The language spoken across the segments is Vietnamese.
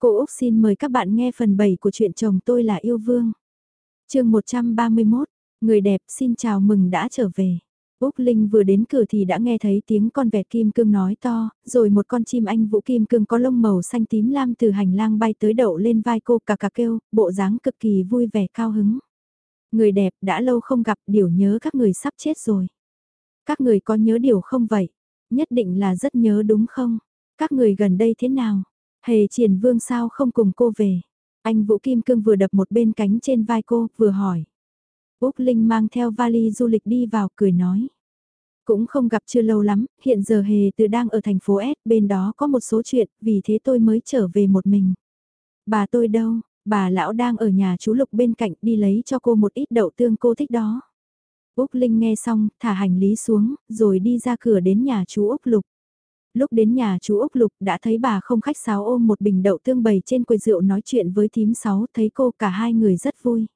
Cô Úc xin mời các bạn nghe phần 7 của truyện chồng tôi là yêu vương. chương 131, người đẹp xin chào mừng đã trở về. Úc Linh vừa đến cửa thì đã nghe thấy tiếng con vẹt kim cương nói to, rồi một con chim anh vũ kim cương có lông màu xanh tím lam từ hành lang bay tới đậu lên vai cô cà cà kêu, bộ dáng cực kỳ vui vẻ cao hứng. Người đẹp đã lâu không gặp điều nhớ các người sắp chết rồi. Các người có nhớ điều không vậy? Nhất định là rất nhớ đúng không? Các người gần đây thế nào? Hề triển vương sao không cùng cô về? Anh Vũ Kim Cương vừa đập một bên cánh trên vai cô, vừa hỏi. Úc Linh mang theo vali du lịch đi vào cười nói. Cũng không gặp chưa lâu lắm, hiện giờ Hề từ đang ở thành phố S, bên đó có một số chuyện, vì thế tôi mới trở về một mình. Bà tôi đâu, bà lão đang ở nhà chú Lục bên cạnh đi lấy cho cô một ít đậu tương cô thích đó. Úc Linh nghe xong, thả hành lý xuống, rồi đi ra cửa đến nhà chú Úc Lục. Lúc đến nhà chú Úc Lục đã thấy bà không khách sáo ôm một bình đậu tương bày trên quầy rượu nói chuyện với thím sáu, thấy cô cả hai người rất vui.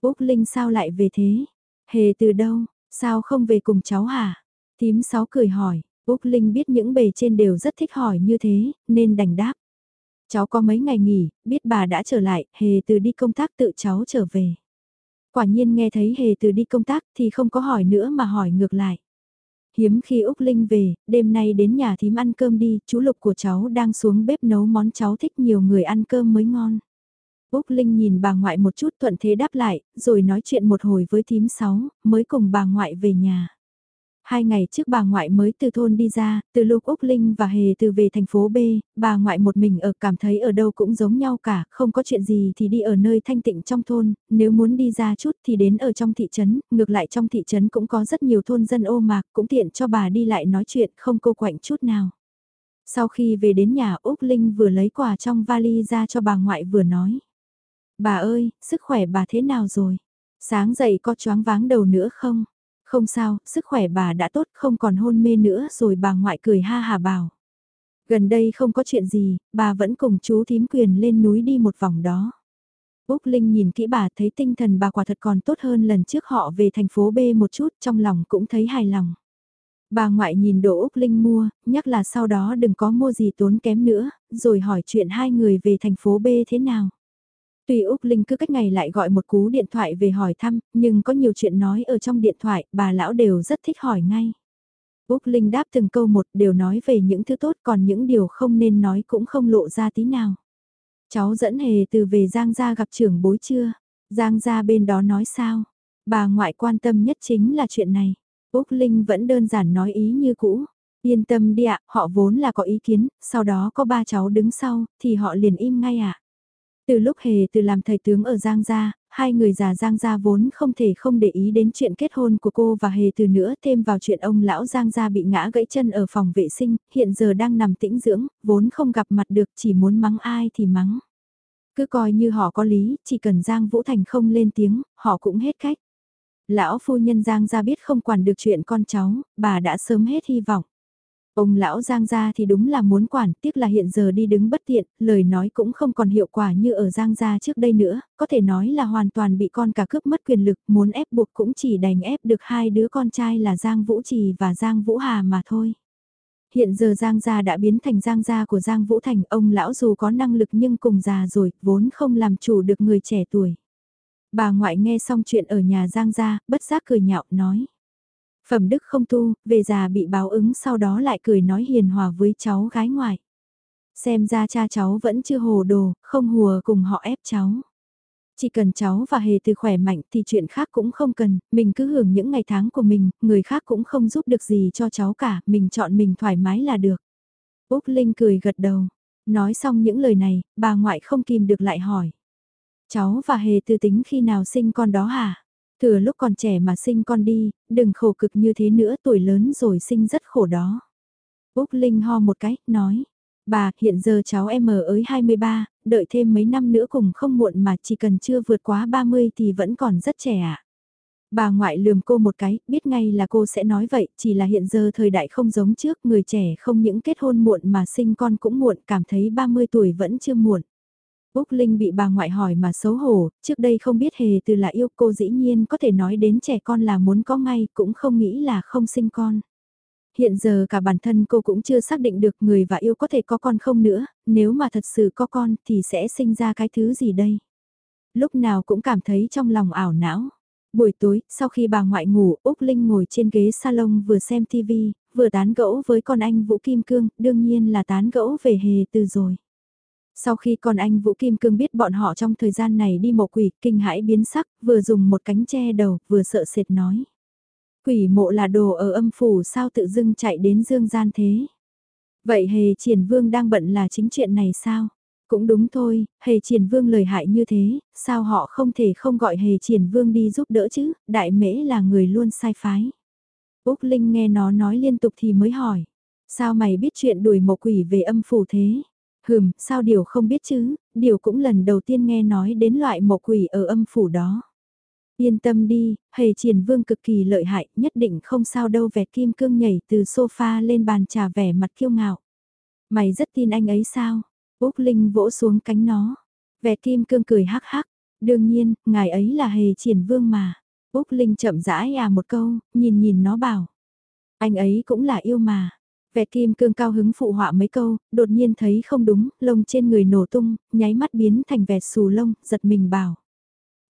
Úc Linh sao lại về thế? Hề từ đâu? Sao không về cùng cháu hả? Thím sáu cười hỏi, Úc Linh biết những bề trên đều rất thích hỏi như thế, nên đành đáp. Cháu có mấy ngày nghỉ, biết bà đã trở lại, hề từ đi công tác tự cháu trở về. Quả nhiên nghe thấy hề từ đi công tác thì không có hỏi nữa mà hỏi ngược lại. Hiếm khi Úc Linh về, đêm nay đến nhà thím ăn cơm đi, chú Lục của cháu đang xuống bếp nấu món cháu thích nhiều người ăn cơm mới ngon. Úc Linh nhìn bà ngoại một chút thuận thế đáp lại, rồi nói chuyện một hồi với thím sáu, mới cùng bà ngoại về nhà. Hai ngày trước bà ngoại mới từ thôn đi ra, từ lúc Úc Linh và Hề từ về thành phố B, bà ngoại một mình ở cảm thấy ở đâu cũng giống nhau cả, không có chuyện gì thì đi ở nơi thanh tịnh trong thôn, nếu muốn đi ra chút thì đến ở trong thị trấn, ngược lại trong thị trấn cũng có rất nhiều thôn dân ô mạc, cũng tiện cho bà đi lại nói chuyện không cô quạnh chút nào. Sau khi về đến nhà Úc Linh vừa lấy quà trong vali ra cho bà ngoại vừa nói. Bà ơi, sức khỏe bà thế nào rồi? Sáng dậy có choáng váng đầu nữa không? Không sao, sức khỏe bà đã tốt không còn hôn mê nữa rồi bà ngoại cười ha hà bảo. Gần đây không có chuyện gì, bà vẫn cùng chú thím quyền lên núi đi một vòng đó. Úc Linh nhìn kỹ bà thấy tinh thần bà quả thật còn tốt hơn lần trước họ về thành phố B một chút trong lòng cũng thấy hài lòng. Bà ngoại nhìn đồ Úc Linh mua, nhắc là sau đó đừng có mua gì tốn kém nữa, rồi hỏi chuyện hai người về thành phố B thế nào. Tuy Úc Linh cứ cách ngày lại gọi một cú điện thoại về hỏi thăm, nhưng có nhiều chuyện nói ở trong điện thoại, bà lão đều rất thích hỏi ngay. Úc Linh đáp từng câu một đều nói về những thứ tốt còn những điều không nên nói cũng không lộ ra tí nào. Cháu dẫn hề từ về Giang Gia gặp trưởng bối chưa? Giang Gia bên đó nói sao? Bà ngoại quan tâm nhất chính là chuyện này. Úc Linh vẫn đơn giản nói ý như cũ. Yên tâm đi ạ, họ vốn là có ý kiến, sau đó có ba cháu đứng sau, thì họ liền im ngay ạ. Từ lúc hề từ làm thầy tướng ở Giang Gia, hai người già Giang Gia vốn không thể không để ý đến chuyện kết hôn của cô và hề từ nữa thêm vào chuyện ông lão Giang Gia bị ngã gãy chân ở phòng vệ sinh, hiện giờ đang nằm tĩnh dưỡng, vốn không gặp mặt được chỉ muốn mắng ai thì mắng. Cứ coi như họ có lý, chỉ cần Giang Vũ Thành không lên tiếng, họ cũng hết cách. Lão phu nhân Giang Gia biết không quản được chuyện con cháu, bà đã sớm hết hy vọng. Ông lão Giang gia thì đúng là muốn quản, tiếc là hiện giờ đi đứng bất tiện, lời nói cũng không còn hiệu quả như ở Giang gia trước đây nữa, có thể nói là hoàn toàn bị con cả cướp mất quyền lực, muốn ép buộc cũng chỉ đành ép được hai đứa con trai là Giang Vũ Trì và Giang Vũ Hà mà thôi. Hiện giờ Giang gia đã biến thành Giang gia của Giang Vũ Thành, ông lão dù có năng lực nhưng cùng già rồi, vốn không làm chủ được người trẻ tuổi. Bà ngoại nghe xong chuyện ở nhà Giang gia, bất giác cười nhạo nói. Phẩm đức không tu, về già bị báo ứng sau đó lại cười nói hiền hòa với cháu gái ngoại. Xem ra cha cháu vẫn chưa hồ đồ, không hùa cùng họ ép cháu. Chỉ cần cháu và hề từ khỏe mạnh thì chuyện khác cũng không cần, mình cứ hưởng những ngày tháng của mình, người khác cũng không giúp được gì cho cháu cả, mình chọn mình thoải mái là được. Úc Linh cười gật đầu, nói xong những lời này, bà ngoại không kìm được lại hỏi. Cháu và hề từ tính khi nào sinh con đó hả? Thừa lúc còn trẻ mà sinh con đi, đừng khổ cực như thế nữa tuổi lớn rồi sinh rất khổ đó. Úc Linh ho một cái, nói. Bà, hiện giờ cháu em ở ới 23, đợi thêm mấy năm nữa cùng không muộn mà chỉ cần chưa vượt quá 30 thì vẫn còn rất trẻ ạ. À. Bà ngoại lườm cô một cái, biết ngay là cô sẽ nói vậy, chỉ là hiện giờ thời đại không giống trước, người trẻ không những kết hôn muộn mà sinh con cũng muộn, cảm thấy 30 tuổi vẫn chưa muộn. Úc Linh bị bà ngoại hỏi mà xấu hổ, trước đây không biết hề từ là yêu cô dĩ nhiên có thể nói đến trẻ con là muốn có ngay, cũng không nghĩ là không sinh con. Hiện giờ cả bản thân cô cũng chưa xác định được người và yêu có thể có con không nữa, nếu mà thật sự có con thì sẽ sinh ra cái thứ gì đây? Lúc nào cũng cảm thấy trong lòng ảo não. Buổi tối, sau khi bà ngoại ngủ, Úc Linh ngồi trên ghế salon vừa xem TV, vừa tán gẫu với con anh Vũ Kim Cương, đương nhiên là tán gẫu về hề từ rồi. Sau khi con anh Vũ Kim Cương biết bọn họ trong thời gian này đi mộ quỷ, kinh hãi biến sắc, vừa dùng một cánh che đầu, vừa sợ sệt nói. Quỷ mộ là đồ ở âm phủ sao tự dưng chạy đến dương gian thế? Vậy hề triển vương đang bận là chính chuyện này sao? Cũng đúng thôi, hề triển vương lời hại như thế, sao họ không thể không gọi hề triển vương đi giúp đỡ chứ, đại mễ là người luôn sai phái. Úc Linh nghe nó nói liên tục thì mới hỏi, sao mày biết chuyện đuổi mộ quỷ về âm phủ thế? Hừm, sao điều không biết chứ, điều cũng lần đầu tiên nghe nói đến loại mộ quỷ ở âm phủ đó. Yên tâm đi, hề triển vương cực kỳ lợi hại, nhất định không sao đâu vẹt kim cương nhảy từ sofa lên bàn trà vẻ mặt kiêu ngạo. Mày rất tin anh ấy sao? Úc Linh vỗ xuống cánh nó. Vẹt kim cương cười hắc hắc. Đương nhiên, ngài ấy là hề triển vương mà. Úc Linh chậm rãi à một câu, nhìn nhìn nó bảo. Anh ấy cũng là yêu mà. Vẹt kim cương cao hứng phụ họa mấy câu, đột nhiên thấy không đúng, lông trên người nổ tung, nháy mắt biến thành vẹt xù lông, giật mình bảo.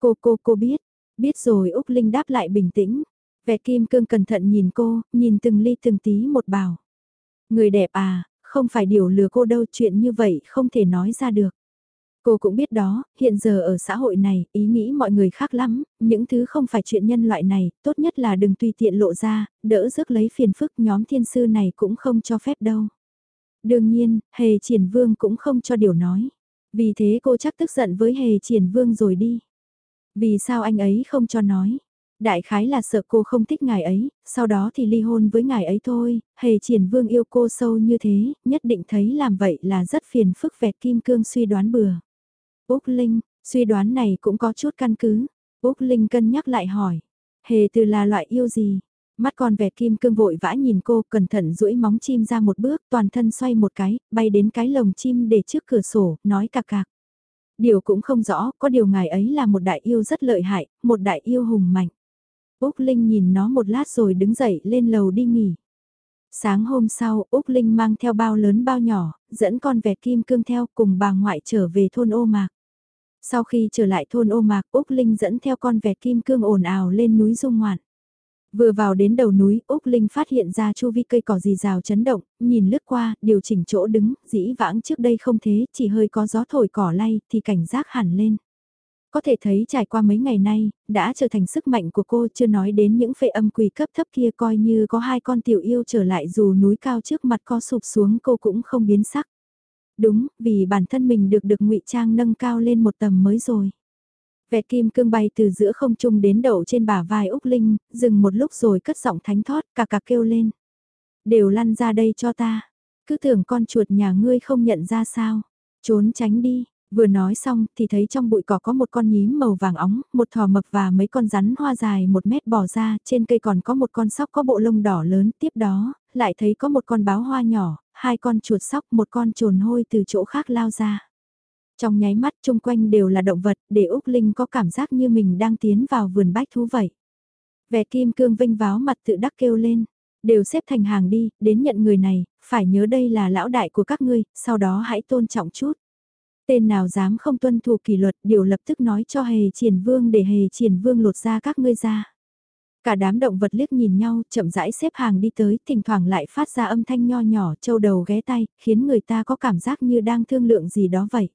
Cô cô cô biết, biết rồi Úc Linh đáp lại bình tĩnh. Vẹt kim cương cẩn thận nhìn cô, nhìn từng ly từng tí một bảo. Người đẹp à, không phải điều lừa cô đâu chuyện như vậy không thể nói ra được. Cô cũng biết đó, hiện giờ ở xã hội này, ý nghĩ mọi người khác lắm, những thứ không phải chuyện nhân loại này, tốt nhất là đừng tùy tiện lộ ra, đỡ rước lấy phiền phức nhóm thiên sư này cũng không cho phép đâu. Đương nhiên, Hề Triển Vương cũng không cho điều nói. Vì thế cô chắc tức giận với Hề Triển Vương rồi đi. Vì sao anh ấy không cho nói? Đại khái là sợ cô không thích ngài ấy, sau đó thì ly hôn với ngài ấy thôi, hề triển vương yêu cô sâu như thế, nhất định thấy làm vậy là rất phiền phức vẹt kim cương suy đoán bừa. Úc Linh, suy đoán này cũng có chút căn cứ. Úc Linh cân nhắc lại hỏi, hề từ là loại yêu gì? Mắt con vẹt kim cương vội vã nhìn cô cẩn thận duỗi móng chim ra một bước toàn thân xoay một cái, bay đến cái lồng chim để trước cửa sổ, nói cạc cạc. Điều cũng không rõ, có điều ngài ấy là một đại yêu rất lợi hại, một đại yêu hùng mạnh. Úc Linh nhìn nó một lát rồi đứng dậy lên lầu đi nghỉ. Sáng hôm sau, Úc Linh mang theo bao lớn bao nhỏ, dẫn con vẹt kim cương theo cùng bà ngoại trở về thôn ô mạc. Sau khi trở lại thôn ô mạc, Úc Linh dẫn theo con vẹt kim cương ồn ào lên núi dung ngoạn. Vừa vào đến đầu núi, Úc Linh phát hiện ra chu vi cây cỏ gì rào chấn động, nhìn lướt qua, điều chỉnh chỗ đứng, dĩ vãng trước đây không thế, chỉ hơi có gió thổi cỏ lay, thì cảnh giác hẳn lên. Có thể thấy trải qua mấy ngày nay, đã trở thành sức mạnh của cô chưa nói đến những phệ âm quỷ cấp thấp kia coi như có hai con tiểu yêu trở lại dù núi cao trước mặt có sụp xuống cô cũng không biến sắc. Đúng, vì bản thân mình được được ngụy trang nâng cao lên một tầm mới rồi. Vẹt kim cương bay từ giữa không trung đến đậu trên bả vai Úc Linh, dừng một lúc rồi cất giọng thánh thót, cà cà kêu lên. Đều lăn ra đây cho ta. Cứ tưởng con chuột nhà ngươi không nhận ra sao. Trốn tránh đi, Vừa nói xong thì thấy trong bụi cỏ có một con nhím màu vàng óng, một thỏ mập và mấy con rắn hoa dài một mét bò ra, trên cây còn có một con sóc có bộ lông đỏ lớn, tiếp đó, lại thấy có một con báo hoa nhỏ, hai con chuột sóc, một con trồn hôi từ chỗ khác lao ra. Trong nháy mắt chung quanh đều là động vật, để Úc Linh có cảm giác như mình đang tiến vào vườn bách thú vậy. Vẻ kim cương vinh váo mặt tự đắc kêu lên, đều xếp thành hàng đi, đến nhận người này, phải nhớ đây là lão đại của các ngươi, sau đó hãy tôn trọng chút. Tên nào dám không tuân thủ kỷ luật điều lập tức nói cho hề triển vương để hề triển vương lột ra các ngươi ra. Cả đám động vật liếc nhìn nhau chậm rãi xếp hàng đi tới thỉnh thoảng lại phát ra âm thanh nho nhỏ châu đầu ghé tay khiến người ta có cảm giác như đang thương lượng gì đó vậy.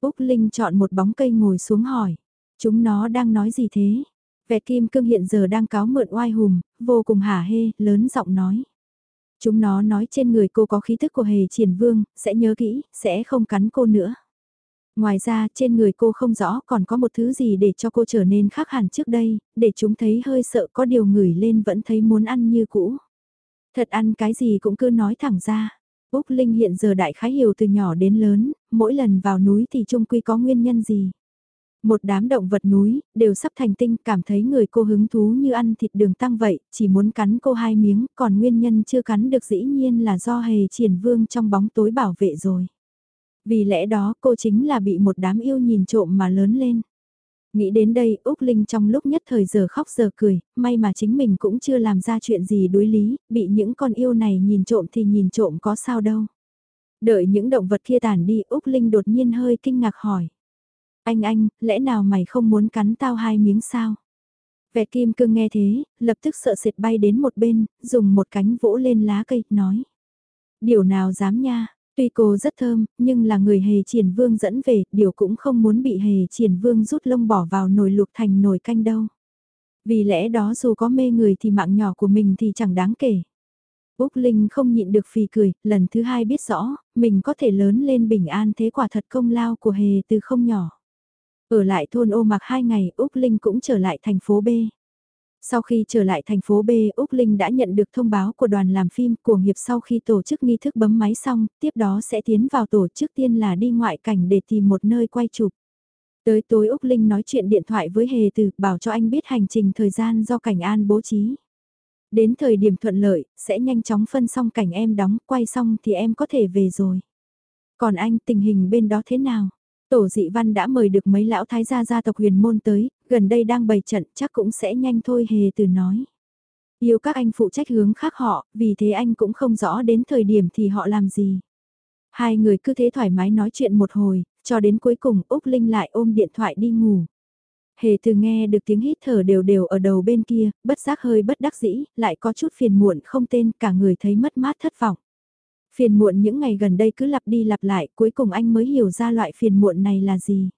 Úc Linh chọn một bóng cây ngồi xuống hỏi. Chúng nó đang nói gì thế? Vẹt kim cương hiện giờ đang cáo mượn oai hùng, vô cùng hả hê, lớn giọng nói. Chúng nó nói trên người cô có khí thức của hề triển vương, sẽ nhớ kỹ, sẽ không cắn cô nữa. Ngoài ra trên người cô không rõ còn có một thứ gì để cho cô trở nên khác hẳn trước đây, để chúng thấy hơi sợ có điều ngửi lên vẫn thấy muốn ăn như cũ. Thật ăn cái gì cũng cứ nói thẳng ra. Úc Linh hiện giờ đại khái hiểu từ nhỏ đến lớn, mỗi lần vào núi thì trung quy có nguyên nhân gì. Một đám động vật núi, đều sắp thành tinh, cảm thấy người cô hứng thú như ăn thịt đường tăng vậy, chỉ muốn cắn cô hai miếng, còn nguyên nhân chưa cắn được dĩ nhiên là do hề triển vương trong bóng tối bảo vệ rồi. Vì lẽ đó cô chính là bị một đám yêu nhìn trộm mà lớn lên. Nghĩ đến đây Úc Linh trong lúc nhất thời giờ khóc giờ cười, may mà chính mình cũng chưa làm ra chuyện gì đối lý, bị những con yêu này nhìn trộm thì nhìn trộm có sao đâu. Đợi những động vật kia tàn đi Úc Linh đột nhiên hơi kinh ngạc hỏi. Anh anh, lẽ nào mày không muốn cắn tao hai miếng sao? Vẹt kim cương nghe thế, lập tức sợ sệt bay đến một bên, dùng một cánh vỗ lên lá cây, nói. Điều nào dám nha, tuy cô rất thơm, nhưng là người hề triển vương dẫn về, điều cũng không muốn bị hề triển vương rút lông bỏ vào nồi luộc thành nồi canh đâu. Vì lẽ đó dù có mê người thì mạng nhỏ của mình thì chẳng đáng kể. Úc Linh không nhịn được phì cười, lần thứ hai biết rõ, mình có thể lớn lên bình an thế quả thật công lao của hề từ không nhỏ. Ở lại thôn ô mặc hai ngày, Úc Linh cũng trở lại thành phố B. Sau khi trở lại thành phố B, Úc Linh đã nhận được thông báo của đoàn làm phim của nghiệp sau khi tổ chức nghi thức bấm máy xong, tiếp đó sẽ tiến vào tổ chức tiên là đi ngoại cảnh để tìm một nơi quay chụp. Tới tối Úc Linh nói chuyện điện thoại với Hề Từ, bảo cho anh biết hành trình thời gian do cảnh an bố trí. Đến thời điểm thuận lợi, sẽ nhanh chóng phân xong cảnh em đóng, quay xong thì em có thể về rồi. Còn anh, tình hình bên đó thế nào? Tổ dị văn đã mời được mấy lão thái gia gia tộc huyền môn tới, gần đây đang bày trận chắc cũng sẽ nhanh thôi hề từ nói. Yêu các anh phụ trách hướng khác họ, vì thế anh cũng không rõ đến thời điểm thì họ làm gì. Hai người cứ thế thoải mái nói chuyện một hồi, cho đến cuối cùng Úc Linh lại ôm điện thoại đi ngủ. Hề từ nghe được tiếng hít thở đều đều ở đầu bên kia, bất giác hơi bất đắc dĩ, lại có chút phiền muộn không tên, cả người thấy mất mát thất vọng. Phiền muộn những ngày gần đây cứ lặp đi lặp lại, cuối cùng anh mới hiểu ra loại phiền muộn này là gì.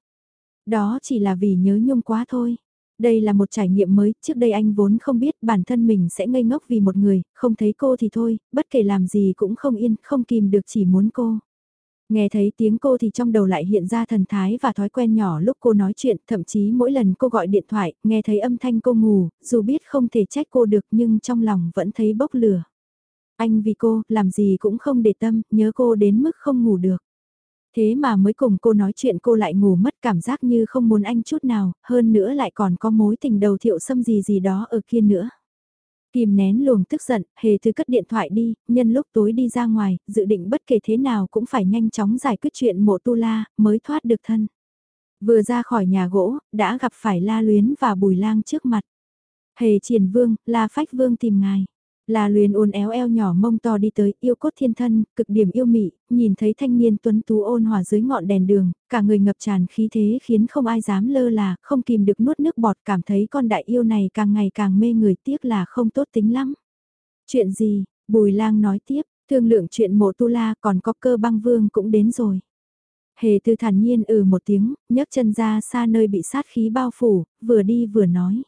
Đó chỉ là vì nhớ nhung quá thôi. Đây là một trải nghiệm mới, trước đây anh vốn không biết bản thân mình sẽ ngây ngốc vì một người, không thấy cô thì thôi, bất kể làm gì cũng không yên, không kìm được chỉ muốn cô. Nghe thấy tiếng cô thì trong đầu lại hiện ra thần thái và thói quen nhỏ lúc cô nói chuyện, thậm chí mỗi lần cô gọi điện thoại, nghe thấy âm thanh cô ngủ, dù biết không thể trách cô được nhưng trong lòng vẫn thấy bốc lửa. Anh vì cô, làm gì cũng không để tâm, nhớ cô đến mức không ngủ được. Thế mà mới cùng cô nói chuyện cô lại ngủ mất cảm giác như không muốn anh chút nào, hơn nữa lại còn có mối tình đầu thiệu xâm gì gì đó ở kia nữa. Kìm nén luồng tức giận, hề thư cất điện thoại đi, nhân lúc tối đi ra ngoài, dự định bất kể thế nào cũng phải nhanh chóng giải quyết chuyện mộ tu la, mới thoát được thân. Vừa ra khỏi nhà gỗ, đã gặp phải la luyến và bùi lang trước mặt. Hề triển vương, la phách vương tìm ngài. La luyến ôn éo eo nhỏ mông to đi tới, yêu cốt thiên thân, cực điểm yêu mị, nhìn thấy thanh niên tuấn tú ôn hòa dưới ngọn đèn đường, cả người ngập tràn khí thế khiến không ai dám lơ là, không kìm được nuốt nước bọt cảm thấy con đại yêu này càng ngày càng mê người tiếc là không tốt tính lắm. Chuyện gì, bùi lang nói tiếp, thương lượng chuyện mộ tu la còn có cơ băng vương cũng đến rồi. Hề tư thản nhiên ừ một tiếng, nhấc chân ra xa nơi bị sát khí bao phủ, vừa đi vừa nói.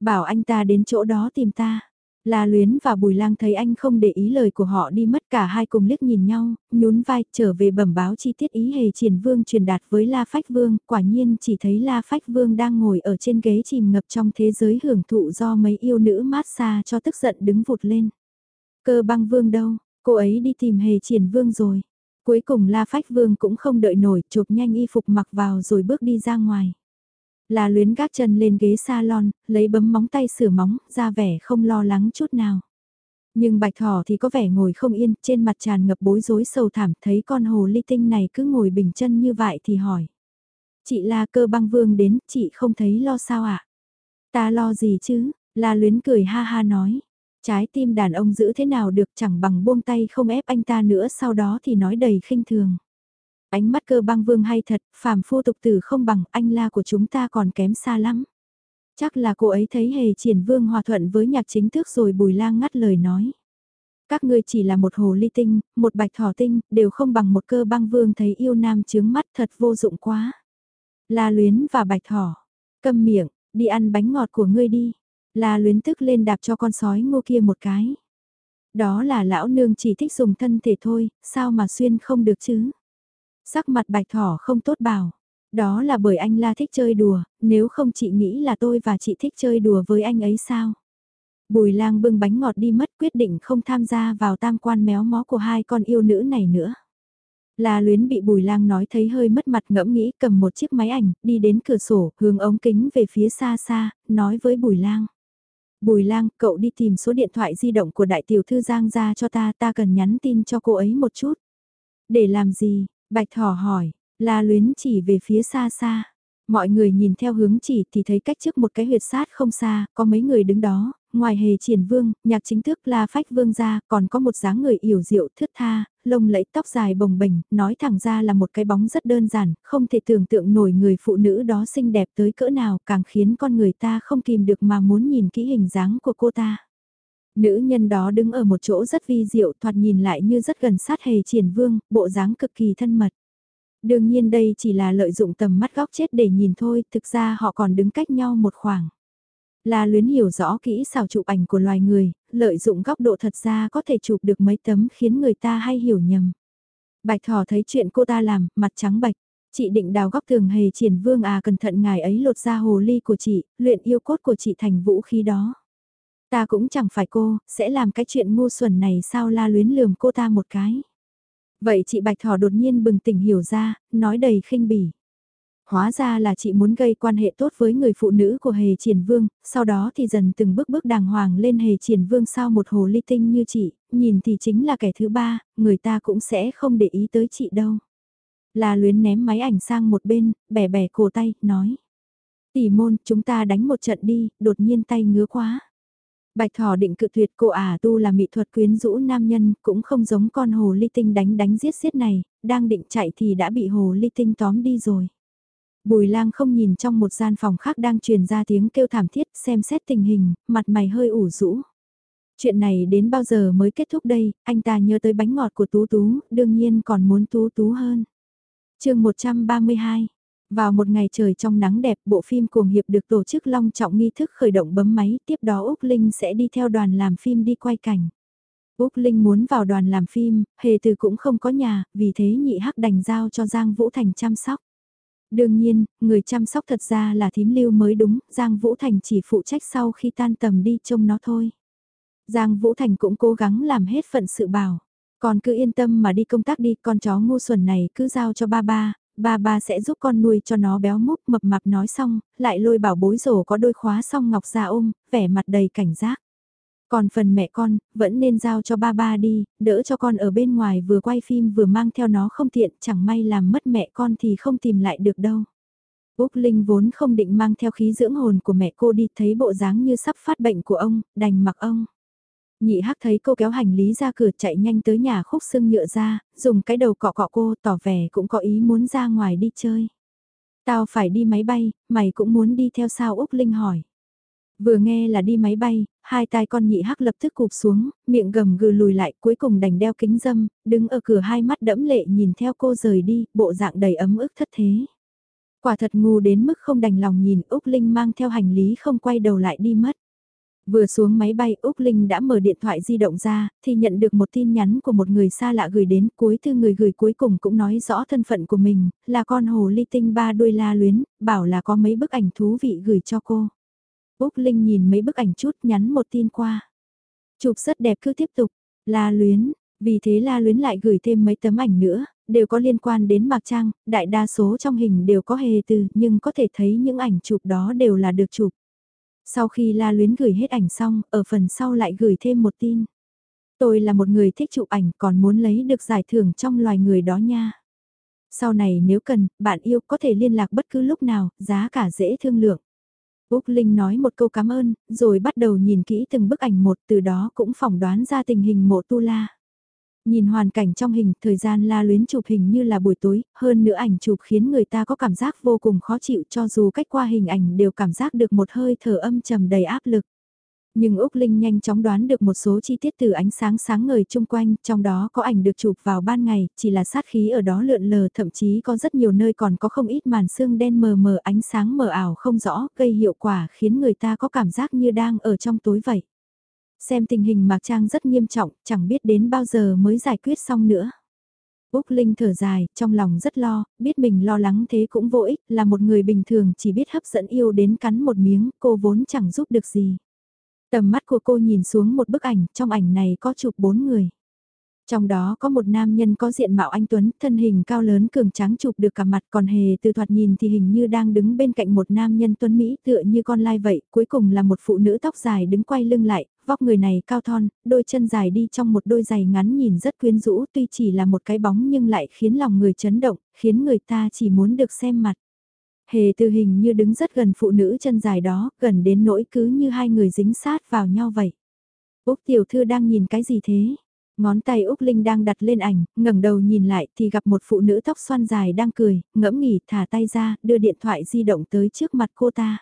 Bảo anh ta đến chỗ đó tìm ta. La Luyến và Bùi Lang thấy anh không để ý lời của họ đi mất cả hai cùng liếc nhìn nhau, nhún vai trở về bẩm báo chi tiết ý hề triển vương truyền đạt với La Phách Vương, quả nhiên chỉ thấy La Phách Vương đang ngồi ở trên ghế chìm ngập trong thế giới hưởng thụ do mấy yêu nữ mát xa cho tức giận đứng vụt lên. Cơ băng vương đâu, cô ấy đi tìm hề triển vương rồi. Cuối cùng La Phách Vương cũng không đợi nổi, chụp nhanh y phục mặc vào rồi bước đi ra ngoài. Là luyến gác chân lên ghế salon, lấy bấm móng tay sửa móng, ra vẻ không lo lắng chút nào. Nhưng bạch thỏ thì có vẻ ngồi không yên, trên mặt tràn ngập bối rối sầu thảm, thấy con hồ ly tinh này cứ ngồi bình chân như vậy thì hỏi. Chị La cơ băng vương đến, chị không thấy lo sao ạ? À? Ta lo gì chứ? La luyến cười ha ha nói. Trái tim đàn ông giữ thế nào được chẳng bằng buông tay không ép anh ta nữa sau đó thì nói đầy khinh thường. Ánh mắt cơ băng vương hay thật, phàm phu tục tử không bằng anh la của chúng ta còn kém xa lắm. Chắc là cô ấy thấy hề triển vương hòa thuận với nhạc chính thức rồi bùi lang ngắt lời nói. Các ngươi chỉ là một hồ ly tinh, một bạch thỏ tinh, đều không bằng một cơ băng vương thấy yêu nam chướng mắt thật vô dụng quá. La luyến và bạch thỏ, câm miệng, đi ăn bánh ngọt của ngươi đi. La luyến tức lên đạp cho con sói ngô kia một cái. Đó là lão nương chỉ thích dùng thân thể thôi, sao mà xuyên không được chứ? Sắc mặt bạch thỏ không tốt bảo. Đó là bởi anh la thích chơi đùa, nếu không chị nghĩ là tôi và chị thích chơi đùa với anh ấy sao? Bùi lang bưng bánh ngọt đi mất quyết định không tham gia vào tam quan méo mó của hai con yêu nữ này nữa. La luyến bị bùi lang nói thấy hơi mất mặt ngẫm nghĩ cầm một chiếc máy ảnh, đi đến cửa sổ, hướng ống kính về phía xa xa, nói với bùi lang. Bùi lang, cậu đi tìm số điện thoại di động của đại tiểu thư Giang ra cho ta, ta cần nhắn tin cho cô ấy một chút. Để làm gì, Bạch thỏ hỏi, la luyến chỉ về phía xa xa. Mọi người nhìn theo hướng chỉ thì thấy cách trước một cái huyệt sát không xa, có mấy người đứng đó, ngoài hề triển vương, nhạc chính thức là phách vương ra, còn có một dáng người yểu diệu thướt tha, lông lẫy tóc dài bồng bềnh, nói thẳng ra là một cái bóng rất đơn giản, không thể tưởng tượng nổi người phụ nữ đó xinh đẹp tới cỡ nào, càng khiến con người ta không kìm được mà muốn nhìn kỹ hình dáng của cô ta. Nữ nhân đó đứng ở một chỗ rất vi diệu thoạt nhìn lại như rất gần sát hề triển vương, bộ dáng cực kỳ thân mật. Đương nhiên đây chỉ là lợi dụng tầm mắt góc chết để nhìn thôi, thực ra họ còn đứng cách nhau một khoảng. La luyến hiểu rõ kỹ xảo chụp ảnh của loài người, lợi dụng góc độ thật ra có thể chụp được mấy tấm khiến người ta hay hiểu nhầm. Bạch thỏ thấy chuyện cô ta làm, mặt trắng bạch. Chị định đào góc tường hề triển vương à cẩn thận ngài ấy lột ra hồ ly của chị, luyện yêu cốt của chị thành vũ khí đó. Ta cũng chẳng phải cô, sẽ làm cái chuyện ngu xuẩn này sao la luyến lườm cô ta một cái. Vậy chị Bạch Thỏ đột nhiên bừng tỉnh hiểu ra, nói đầy khinh bỉ. Hóa ra là chị muốn gây quan hệ tốt với người phụ nữ của Hề Triển Vương, sau đó thì dần từng bước bước đàng hoàng lên Hề Triển Vương sau một hồ ly tinh như chị, nhìn thì chính là kẻ thứ ba, người ta cũng sẽ không để ý tới chị đâu. la luyến ném máy ảnh sang một bên, bẻ bẻ cổ tay, nói. Tỷ môn, chúng ta đánh một trận đi, đột nhiên tay ngứa quá. Bạch thỏ định cự tuyệt cô ả tu là mỹ thuật quyến rũ nam nhân, cũng không giống con hồ ly tinh đánh đánh giết giết này, đang định chạy thì đã bị hồ ly tinh tóm đi rồi. Bùi lang không nhìn trong một gian phòng khác đang truyền ra tiếng kêu thảm thiết xem xét tình hình, mặt mày hơi ủ rũ. Chuyện này đến bao giờ mới kết thúc đây, anh ta nhớ tới bánh ngọt của Tú Tú, đương nhiên còn muốn Tú Tú hơn. chương 132 vào một ngày trời trong nắng đẹp, bộ phim cuồng hiệp được tổ chức long trọng nghi thức khởi động bấm máy, tiếp đó Úc Linh sẽ đi theo đoàn làm phim đi quay cảnh. Úc Linh muốn vào đoàn làm phim, hề từ cũng không có nhà, vì thế nhị hắc đành giao cho Giang Vũ Thành chăm sóc. Đương nhiên, người chăm sóc thật ra là thím lưu mới đúng, Giang Vũ Thành chỉ phụ trách sau khi tan tầm đi trông nó thôi. Giang Vũ Thành cũng cố gắng làm hết phận sự bảo. Còn cứ yên tâm mà đi công tác đi, con chó ngu xuẩn này cứ giao cho ba ba, ba ba sẽ giúp con nuôi cho nó béo múc mập mạp nói xong, lại lôi bảo bối rổ có đôi khóa xong ngọc ra ôm, vẻ mặt đầy cảnh giác. Còn phần mẹ con, vẫn nên giao cho ba ba đi, đỡ cho con ở bên ngoài vừa quay phim vừa mang theo nó không tiện, chẳng may làm mất mẹ con thì không tìm lại được đâu. Úc Linh vốn không định mang theo khí dưỡng hồn của mẹ cô đi thấy bộ dáng như sắp phát bệnh của ông, đành mặc ông. Nhị hắc thấy cô kéo hành lý ra cửa chạy nhanh tới nhà khúc xương nhựa ra, dùng cái đầu cọ cọ cô tỏ vẻ cũng có ý muốn ra ngoài đi chơi. Tao phải đi máy bay, mày cũng muốn đi theo sao Úc Linh hỏi. Vừa nghe là đi máy bay, hai tai con nhị hắc lập tức cụp xuống, miệng gầm gừ lùi lại cuối cùng đành đeo kính dâm, đứng ở cửa hai mắt đẫm lệ nhìn theo cô rời đi, bộ dạng đầy ấm ức thất thế. Quả thật ngu đến mức không đành lòng nhìn Úc Linh mang theo hành lý không quay đầu lại đi mất. Vừa xuống máy bay Úc Linh đã mở điện thoại di động ra, thì nhận được một tin nhắn của một người xa lạ gửi đến, cuối thư người gửi cuối cùng cũng nói rõ thân phận của mình, là con hồ ly tinh ba đuôi la luyến, bảo là có mấy bức ảnh thú vị gửi cho cô. Úc Linh nhìn mấy bức ảnh chút nhắn một tin qua. Chụp rất đẹp cứ tiếp tục, la luyến, vì thế la luyến lại gửi thêm mấy tấm ảnh nữa, đều có liên quan đến Mạc Trang, đại đa số trong hình đều có hề từ, nhưng có thể thấy những ảnh chụp đó đều là được chụp. Sau khi la luyến gửi hết ảnh xong, ở phần sau lại gửi thêm một tin. Tôi là một người thích chụp ảnh còn muốn lấy được giải thưởng trong loài người đó nha. Sau này nếu cần, bạn yêu có thể liên lạc bất cứ lúc nào, giá cả dễ thương lượng. Úc Linh nói một câu cảm ơn, rồi bắt đầu nhìn kỹ từng bức ảnh một từ đó cũng phỏng đoán ra tình hình mộ tu la. Nhìn hoàn cảnh trong hình, thời gian la luyến chụp hình như là buổi tối, hơn nữa ảnh chụp khiến người ta có cảm giác vô cùng khó chịu cho dù cách qua hình ảnh đều cảm giác được một hơi thở âm trầm đầy áp lực. Nhưng Úc Linh nhanh chóng đoán được một số chi tiết từ ánh sáng sáng ngời chung quanh, trong đó có ảnh được chụp vào ban ngày, chỉ là sát khí ở đó lượn lờ thậm chí có rất nhiều nơi còn có không ít màn sương đen mờ mờ ánh sáng mờ ảo không rõ, gây hiệu quả khiến người ta có cảm giác như đang ở trong tối vậy. Xem tình hình Mạc Trang rất nghiêm trọng, chẳng biết đến bao giờ mới giải quyết xong nữa. Úc Linh thở dài, trong lòng rất lo, biết mình lo lắng thế cũng vô ích, là một người bình thường chỉ biết hấp dẫn yêu đến cắn một miếng, cô vốn chẳng giúp được gì. Tầm mắt của cô nhìn xuống một bức ảnh, trong ảnh này có chụp bốn người. Trong đó có một nam nhân có diện mạo anh Tuấn, thân hình cao lớn cường tráng chụp được cả mặt còn hề từ thoạt nhìn thì hình như đang đứng bên cạnh một nam nhân Tuấn Mỹ tựa như con lai vậy, cuối cùng là một phụ nữ tóc dài đứng quay lưng lại, vóc người này cao thon, đôi chân dài đi trong một đôi giày ngắn nhìn rất quyến rũ tuy chỉ là một cái bóng nhưng lại khiến lòng người chấn động, khiến người ta chỉ muốn được xem mặt. Hề từ hình như đứng rất gần phụ nữ chân dài đó, gần đến nỗi cứ như hai người dính sát vào nhau vậy. Úc tiểu thư đang nhìn cái gì thế? Ngón tay Úc Linh đang đặt lên ảnh, ngẩng đầu nhìn lại thì gặp một phụ nữ tóc xoăn dài đang cười, ngẫm nghỉ thả tay ra, đưa điện thoại di động tới trước mặt cô ta.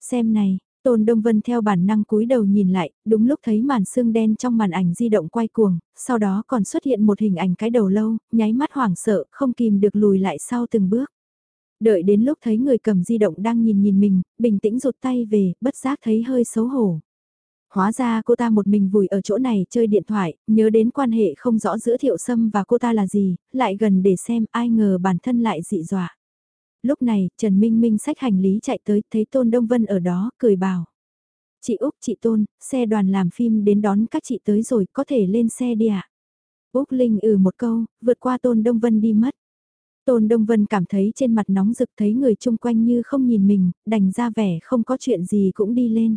Xem này, Tôn Đông Vân theo bản năng cúi đầu nhìn lại, đúng lúc thấy màn xương đen trong màn ảnh di động quay cuồng, sau đó còn xuất hiện một hình ảnh cái đầu lâu, nháy mắt hoảng sợ, không kìm được lùi lại sau từng bước. Đợi đến lúc thấy người cầm di động đang nhìn nhìn mình, bình tĩnh rụt tay về, bất giác thấy hơi xấu hổ. Hóa ra cô ta một mình vùi ở chỗ này chơi điện thoại, nhớ đến quan hệ không rõ giữa Thiệu Sâm và cô ta là gì, lại gần để xem ai ngờ bản thân lại dị dọa. Lúc này, Trần Minh Minh xách hành lý chạy tới, thấy Tôn Đông Vân ở đó, cười bảo. Chị Úc, chị Tôn, xe đoàn làm phim đến đón các chị tới rồi, có thể lên xe đi ạ. À? Úc Linh ừ một câu, vượt qua Tôn Đông Vân đi mất. Tôn Đông Vân cảm thấy trên mặt nóng rực thấy người chung quanh như không nhìn mình, đành ra vẻ không có chuyện gì cũng đi lên.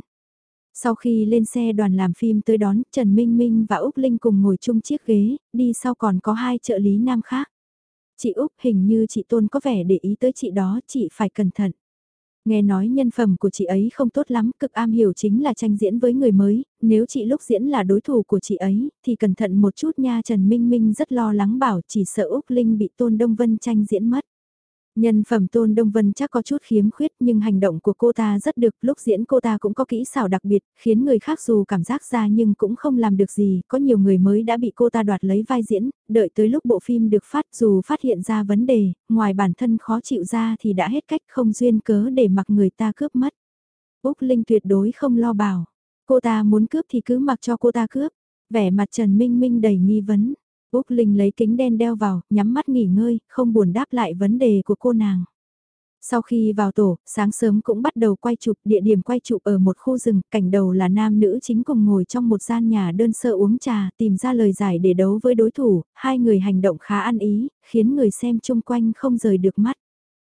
Sau khi lên xe đoàn làm phim tới đón, Trần Minh Minh và Úc Linh cùng ngồi chung chiếc ghế, đi sau còn có hai trợ lý nam khác. Chị Úc hình như chị Tôn có vẻ để ý tới chị đó, chị phải cẩn thận. Nghe nói nhân phẩm của chị ấy không tốt lắm, cực am hiểu chính là tranh diễn với người mới, nếu chị lúc diễn là đối thủ của chị ấy, thì cẩn thận một chút nha Trần Minh Minh rất lo lắng bảo chỉ sợ Úc Linh bị Tôn Đông Vân tranh diễn mất. Nhân phẩm Tôn Đông Vân chắc có chút khiếm khuyết nhưng hành động của cô ta rất được, lúc diễn cô ta cũng có kỹ xảo đặc biệt, khiến người khác dù cảm giác ra nhưng cũng không làm được gì, có nhiều người mới đã bị cô ta đoạt lấy vai diễn, đợi tới lúc bộ phim được phát dù phát hiện ra vấn đề, ngoài bản thân khó chịu ra thì đã hết cách không duyên cớ để mặc người ta cướp mất. Úc Linh tuyệt đối không lo bảo, cô ta muốn cướp thì cứ mặc cho cô ta cướp, vẻ mặt Trần Minh Minh đầy nghi vấn. Úc Linh lấy kính đen đeo vào, nhắm mắt nghỉ ngơi, không buồn đáp lại vấn đề của cô nàng. Sau khi vào tổ, sáng sớm cũng bắt đầu quay chụp, địa điểm quay chụp ở một khu rừng, cảnh đầu là nam nữ chính cùng ngồi trong một gian nhà đơn sơ uống trà, tìm ra lời giải để đấu với đối thủ, hai người hành động khá ăn ý, khiến người xem chung quanh không rời được mắt.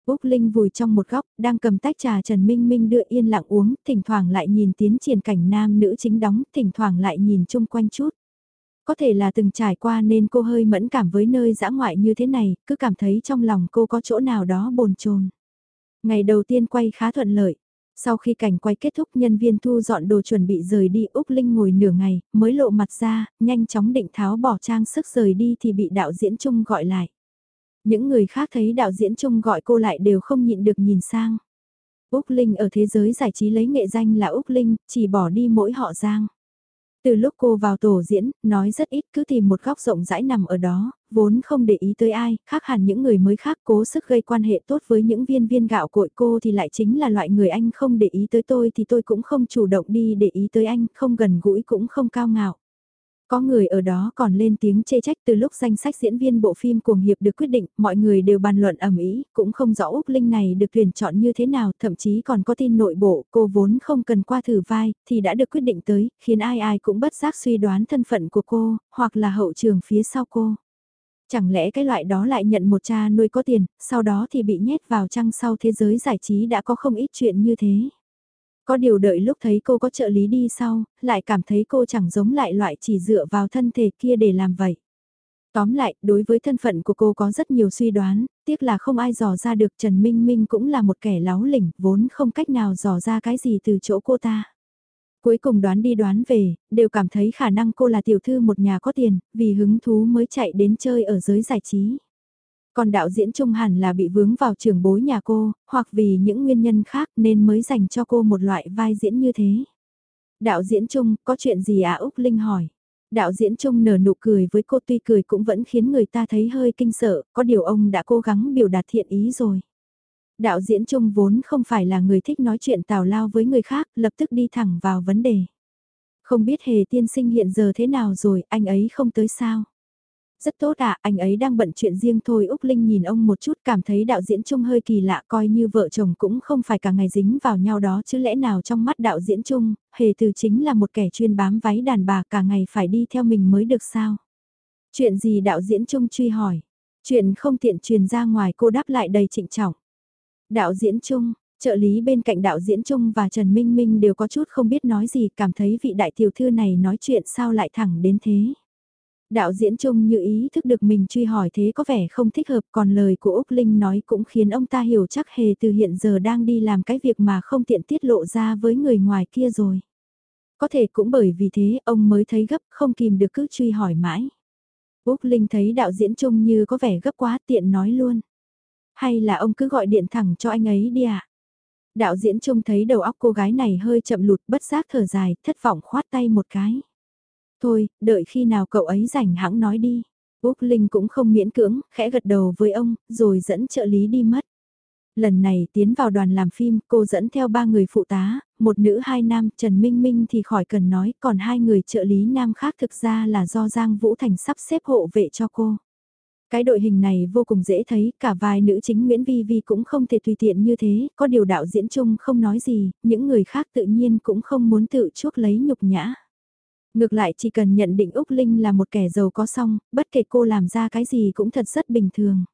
Úc Linh vùi trong một góc, đang cầm tách trà Trần Minh Minh đưa yên lặng uống, thỉnh thoảng lại nhìn tiến triển cảnh nam nữ chính đóng, thỉnh thoảng lại nhìn chung quanh chút. Có thể là từng trải qua nên cô hơi mẫn cảm với nơi dã ngoại như thế này, cứ cảm thấy trong lòng cô có chỗ nào đó bồn chồn. Ngày đầu tiên quay khá thuận lợi. Sau khi cảnh quay kết thúc nhân viên thu dọn đồ chuẩn bị rời đi Úc Linh ngồi nửa ngày, mới lộ mặt ra, nhanh chóng định tháo bỏ trang sức rời đi thì bị đạo diễn chung gọi lại. Những người khác thấy đạo diễn chung gọi cô lại đều không nhịn được nhìn sang. Úc Linh ở thế giới giải trí lấy nghệ danh là Úc Linh, chỉ bỏ đi mỗi họ Giang. Từ lúc cô vào tổ diễn, nói rất ít cứ tìm một góc rộng rãi nằm ở đó, vốn không để ý tới ai, khác hẳn những người mới khác cố sức gây quan hệ tốt với những viên viên gạo cội cô thì lại chính là loại người anh không để ý tới tôi thì tôi cũng không chủ động đi để ý tới anh, không gần gũi cũng không cao ngạo. Có người ở đó còn lên tiếng chê trách từ lúc danh sách diễn viên bộ phim cuồng hiệp được quyết định, mọi người đều bàn luận ẩm ý, cũng không rõ Úc Linh này được tuyển chọn như thế nào, thậm chí còn có tin nội bộ, cô vốn không cần qua thử vai, thì đã được quyết định tới, khiến ai ai cũng bất giác suy đoán thân phận của cô, hoặc là hậu trường phía sau cô. Chẳng lẽ cái loại đó lại nhận một cha nuôi có tiền, sau đó thì bị nhét vào trăng sau thế giới giải trí đã có không ít chuyện như thế. Có điều đợi lúc thấy cô có trợ lý đi sau, lại cảm thấy cô chẳng giống lại loại chỉ dựa vào thân thể kia để làm vậy. Tóm lại, đối với thân phận của cô có rất nhiều suy đoán, tiếc là không ai dò ra được Trần Minh Minh cũng là một kẻ láo lỉnh, vốn không cách nào dò ra cái gì từ chỗ cô ta. Cuối cùng đoán đi đoán về, đều cảm thấy khả năng cô là tiểu thư một nhà có tiền, vì hứng thú mới chạy đến chơi ở giới giải trí. Còn đạo diễn Trung hẳn là bị vướng vào trường bối nhà cô, hoặc vì những nguyên nhân khác nên mới dành cho cô một loại vai diễn như thế. Đạo diễn Trung, có chuyện gì à Úc Linh hỏi. Đạo diễn Trung nở nụ cười với cô tuy cười cũng vẫn khiến người ta thấy hơi kinh sợ, có điều ông đã cố gắng biểu đạt thiện ý rồi. Đạo diễn Trung vốn không phải là người thích nói chuyện tào lao với người khác, lập tức đi thẳng vào vấn đề. Không biết hề tiên sinh hiện giờ thế nào rồi, anh ấy không tới sao? Rất tốt ạ, à, anh ấy đang bận chuyện riêng thôi. Úc Linh nhìn ông một chút cảm thấy đạo diễn Trung hơi kỳ lạ coi như vợ chồng cũng không phải cả ngày dính vào nhau đó chứ lẽ nào trong mắt đạo diễn Trung, hề từ chính là một kẻ chuyên bám váy đàn bà cả ngày phải đi theo mình mới được sao. Chuyện gì đạo diễn Trung truy hỏi, chuyện không tiện truyền ra ngoài cô đáp lại đầy trịnh trọng. Đạo diễn Trung, trợ lý bên cạnh đạo diễn Trung và Trần Minh Minh đều có chút không biết nói gì cảm thấy vị đại tiểu thư này nói chuyện sao lại thẳng đến thế. Đạo diễn chung như ý thức được mình truy hỏi thế có vẻ không thích hợp còn lời của Úc Linh nói cũng khiến ông ta hiểu chắc hề từ hiện giờ đang đi làm cái việc mà không tiện tiết lộ ra với người ngoài kia rồi. Có thể cũng bởi vì thế ông mới thấy gấp không kìm được cứ truy hỏi mãi. Úc Linh thấy đạo diễn chung như có vẻ gấp quá tiện nói luôn. Hay là ông cứ gọi điện thẳng cho anh ấy đi ạ? À? Đạo diễn trông thấy đầu óc cô gái này hơi chậm lụt bất giác thở dài, thất vọng khoát tay một cái. Thôi, đợi khi nào cậu ấy rảnh hãng nói đi. Úc Linh cũng không miễn cưỡng, khẽ gật đầu với ông, rồi dẫn trợ lý đi mất. Lần này tiến vào đoàn làm phim, cô dẫn theo ba người phụ tá, một nữ hai nam, Trần Minh Minh thì khỏi cần nói, còn hai người trợ lý nam khác thực ra là do Giang Vũ Thành sắp xếp hộ vệ cho cô. Cái đội hình này vô cùng dễ thấy, cả vài nữ chính Nguyễn Vi Vi cũng không thể tùy tiện như thế, có điều đạo diễn chung không nói gì, những người khác tự nhiên cũng không muốn tự chuốc lấy nhục nhã. Ngược lại chỉ cần nhận định Úc Linh là một kẻ giàu có xong, bất kể cô làm ra cái gì cũng thật rất bình thường.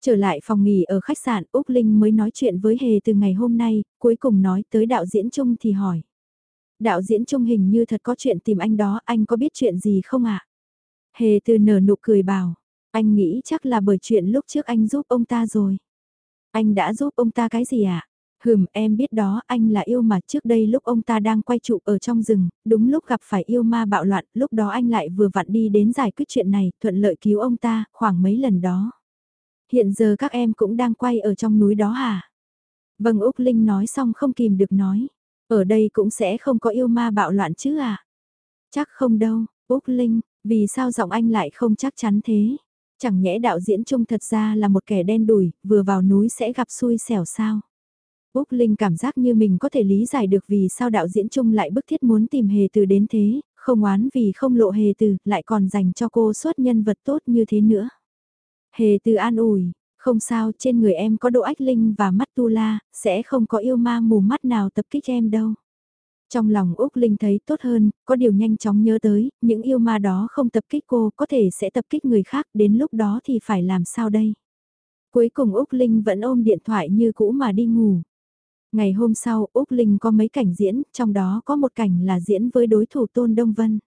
Trở lại phòng nghỉ ở khách sạn, Úc Linh mới nói chuyện với Hề từ ngày hôm nay, cuối cùng nói tới đạo diễn Trung thì hỏi. Đạo diễn Trung hình như thật có chuyện tìm anh đó, anh có biết chuyện gì không ạ? Hề từ nở nụ cười bảo, anh nghĩ chắc là bởi chuyện lúc trước anh giúp ông ta rồi. Anh đã giúp ông ta cái gì ạ? À? Hừm em biết đó anh là yêu mà trước đây lúc ông ta đang quay trụ ở trong rừng, đúng lúc gặp phải yêu ma bạo loạn, lúc đó anh lại vừa vặn đi đến giải quyết chuyện này, thuận lợi cứu ông ta, khoảng mấy lần đó. Hiện giờ các em cũng đang quay ở trong núi đó hả? Vâng Úc Linh nói xong không kìm được nói. Ở đây cũng sẽ không có yêu ma bạo loạn chứ à? Chắc không đâu, Úc Linh, vì sao giọng anh lại không chắc chắn thế? Chẳng nhẽ đạo diễn trung thật ra là một kẻ đen đủi, vừa vào núi sẽ gặp xui xẻo sao? Úc Linh cảm giác như mình có thể lý giải được vì sao đạo diễn Chung lại bức thiết muốn tìm hề từ đến thế, không oán vì không lộ hề từ, lại còn dành cho cô suốt nhân vật tốt như thế nữa. Hề từ an ủi, không sao trên người em có độ ách linh và mắt tu la, sẽ không có yêu ma mù mắt nào tập kích em đâu. Trong lòng Úc Linh thấy tốt hơn, có điều nhanh chóng nhớ tới, những yêu ma đó không tập kích cô, có thể sẽ tập kích người khác, đến lúc đó thì phải làm sao đây? Cuối cùng Úc Linh vẫn ôm điện thoại như cũ mà đi ngủ. Ngày hôm sau, Úc Linh có mấy cảnh diễn, trong đó có một cảnh là diễn với đối thủ Tôn Đông Vân.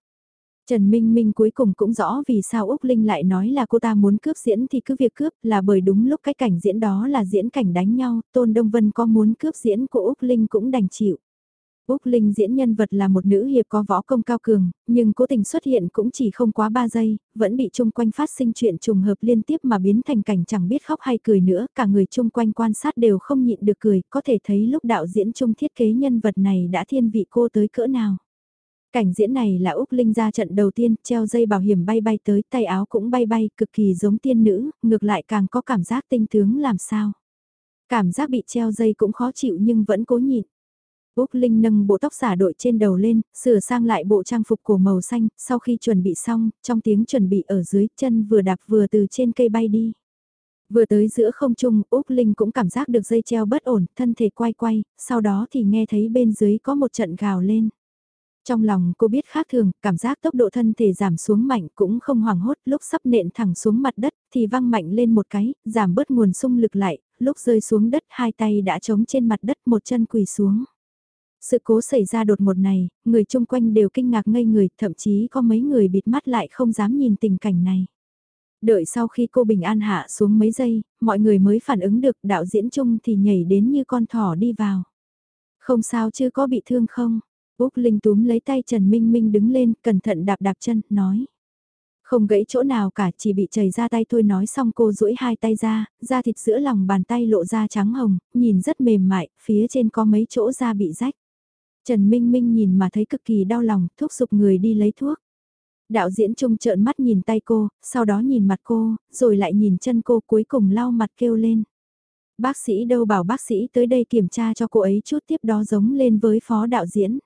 Trần Minh Minh cuối cùng cũng rõ vì sao Úc Linh lại nói là cô ta muốn cướp diễn thì cứ việc cướp là bởi đúng lúc cái cảnh diễn đó là diễn cảnh đánh nhau, Tôn Đông Vân có muốn cướp diễn của Úc Linh cũng đành chịu. Úc Linh diễn nhân vật là một nữ hiệp có võ công cao cường, nhưng cố tình xuất hiện cũng chỉ không quá 3 giây, vẫn bị chung quanh phát sinh chuyện trùng hợp liên tiếp mà biến thành cảnh chẳng biết khóc hay cười nữa, cả người chung quanh quan sát đều không nhịn được cười, có thể thấy lúc đạo diễn chung thiết kế nhân vật này đã thiên vị cô tới cỡ nào. Cảnh diễn này là Úc Linh ra trận đầu tiên, treo dây bảo hiểm bay bay tới, tay áo cũng bay bay, cực kỳ giống tiên nữ, ngược lại càng có cảm giác tinh tướng làm sao. Cảm giác bị treo dây cũng khó chịu nhưng vẫn cố nhịn. Úc Linh nâng bộ tóc giả đội trên đầu lên, sửa sang lại bộ trang phục của màu xanh, sau khi chuẩn bị xong, trong tiếng chuẩn bị ở dưới, chân vừa đạp vừa từ trên cây bay đi. Vừa tới giữa không trung, Úc Linh cũng cảm giác được dây treo bất ổn, thân thể quay quay, sau đó thì nghe thấy bên dưới có một trận gào lên. Trong lòng cô biết khác thường, cảm giác tốc độ thân thể giảm xuống mạnh cũng không hoảng hốt, lúc sắp nện thẳng xuống mặt đất thì văng mạnh lên một cái, giảm bớt nguồn sung lực lại, lúc rơi xuống đất hai tay đã chống trên mặt đất một chân quỳ xuống. Sự cố xảy ra đột một này, người chung quanh đều kinh ngạc ngây người, thậm chí có mấy người bịt mắt lại không dám nhìn tình cảnh này. Đợi sau khi cô bình an hạ xuống mấy giây, mọi người mới phản ứng được đạo diễn chung thì nhảy đến như con thỏ đi vào. Không sao chưa có bị thương không? Úc Linh túm lấy tay Trần Minh Minh đứng lên, cẩn thận đạp đạp chân, nói. Không gãy chỗ nào cả, chỉ bị chảy ra tay thôi nói xong cô duỗi hai tay ra, da thịt giữa lòng bàn tay lộ ra trắng hồng, nhìn rất mềm mại, phía trên có mấy chỗ da bị rách. Trần Minh Minh nhìn mà thấy cực kỳ đau lòng, thúc giục người đi lấy thuốc. Đạo diễn trung trợn mắt nhìn tay cô, sau đó nhìn mặt cô, rồi lại nhìn chân cô cuối cùng lau mặt kêu lên. Bác sĩ đâu bảo bác sĩ tới đây kiểm tra cho cô ấy chút tiếp đó giống lên với phó đạo diễn.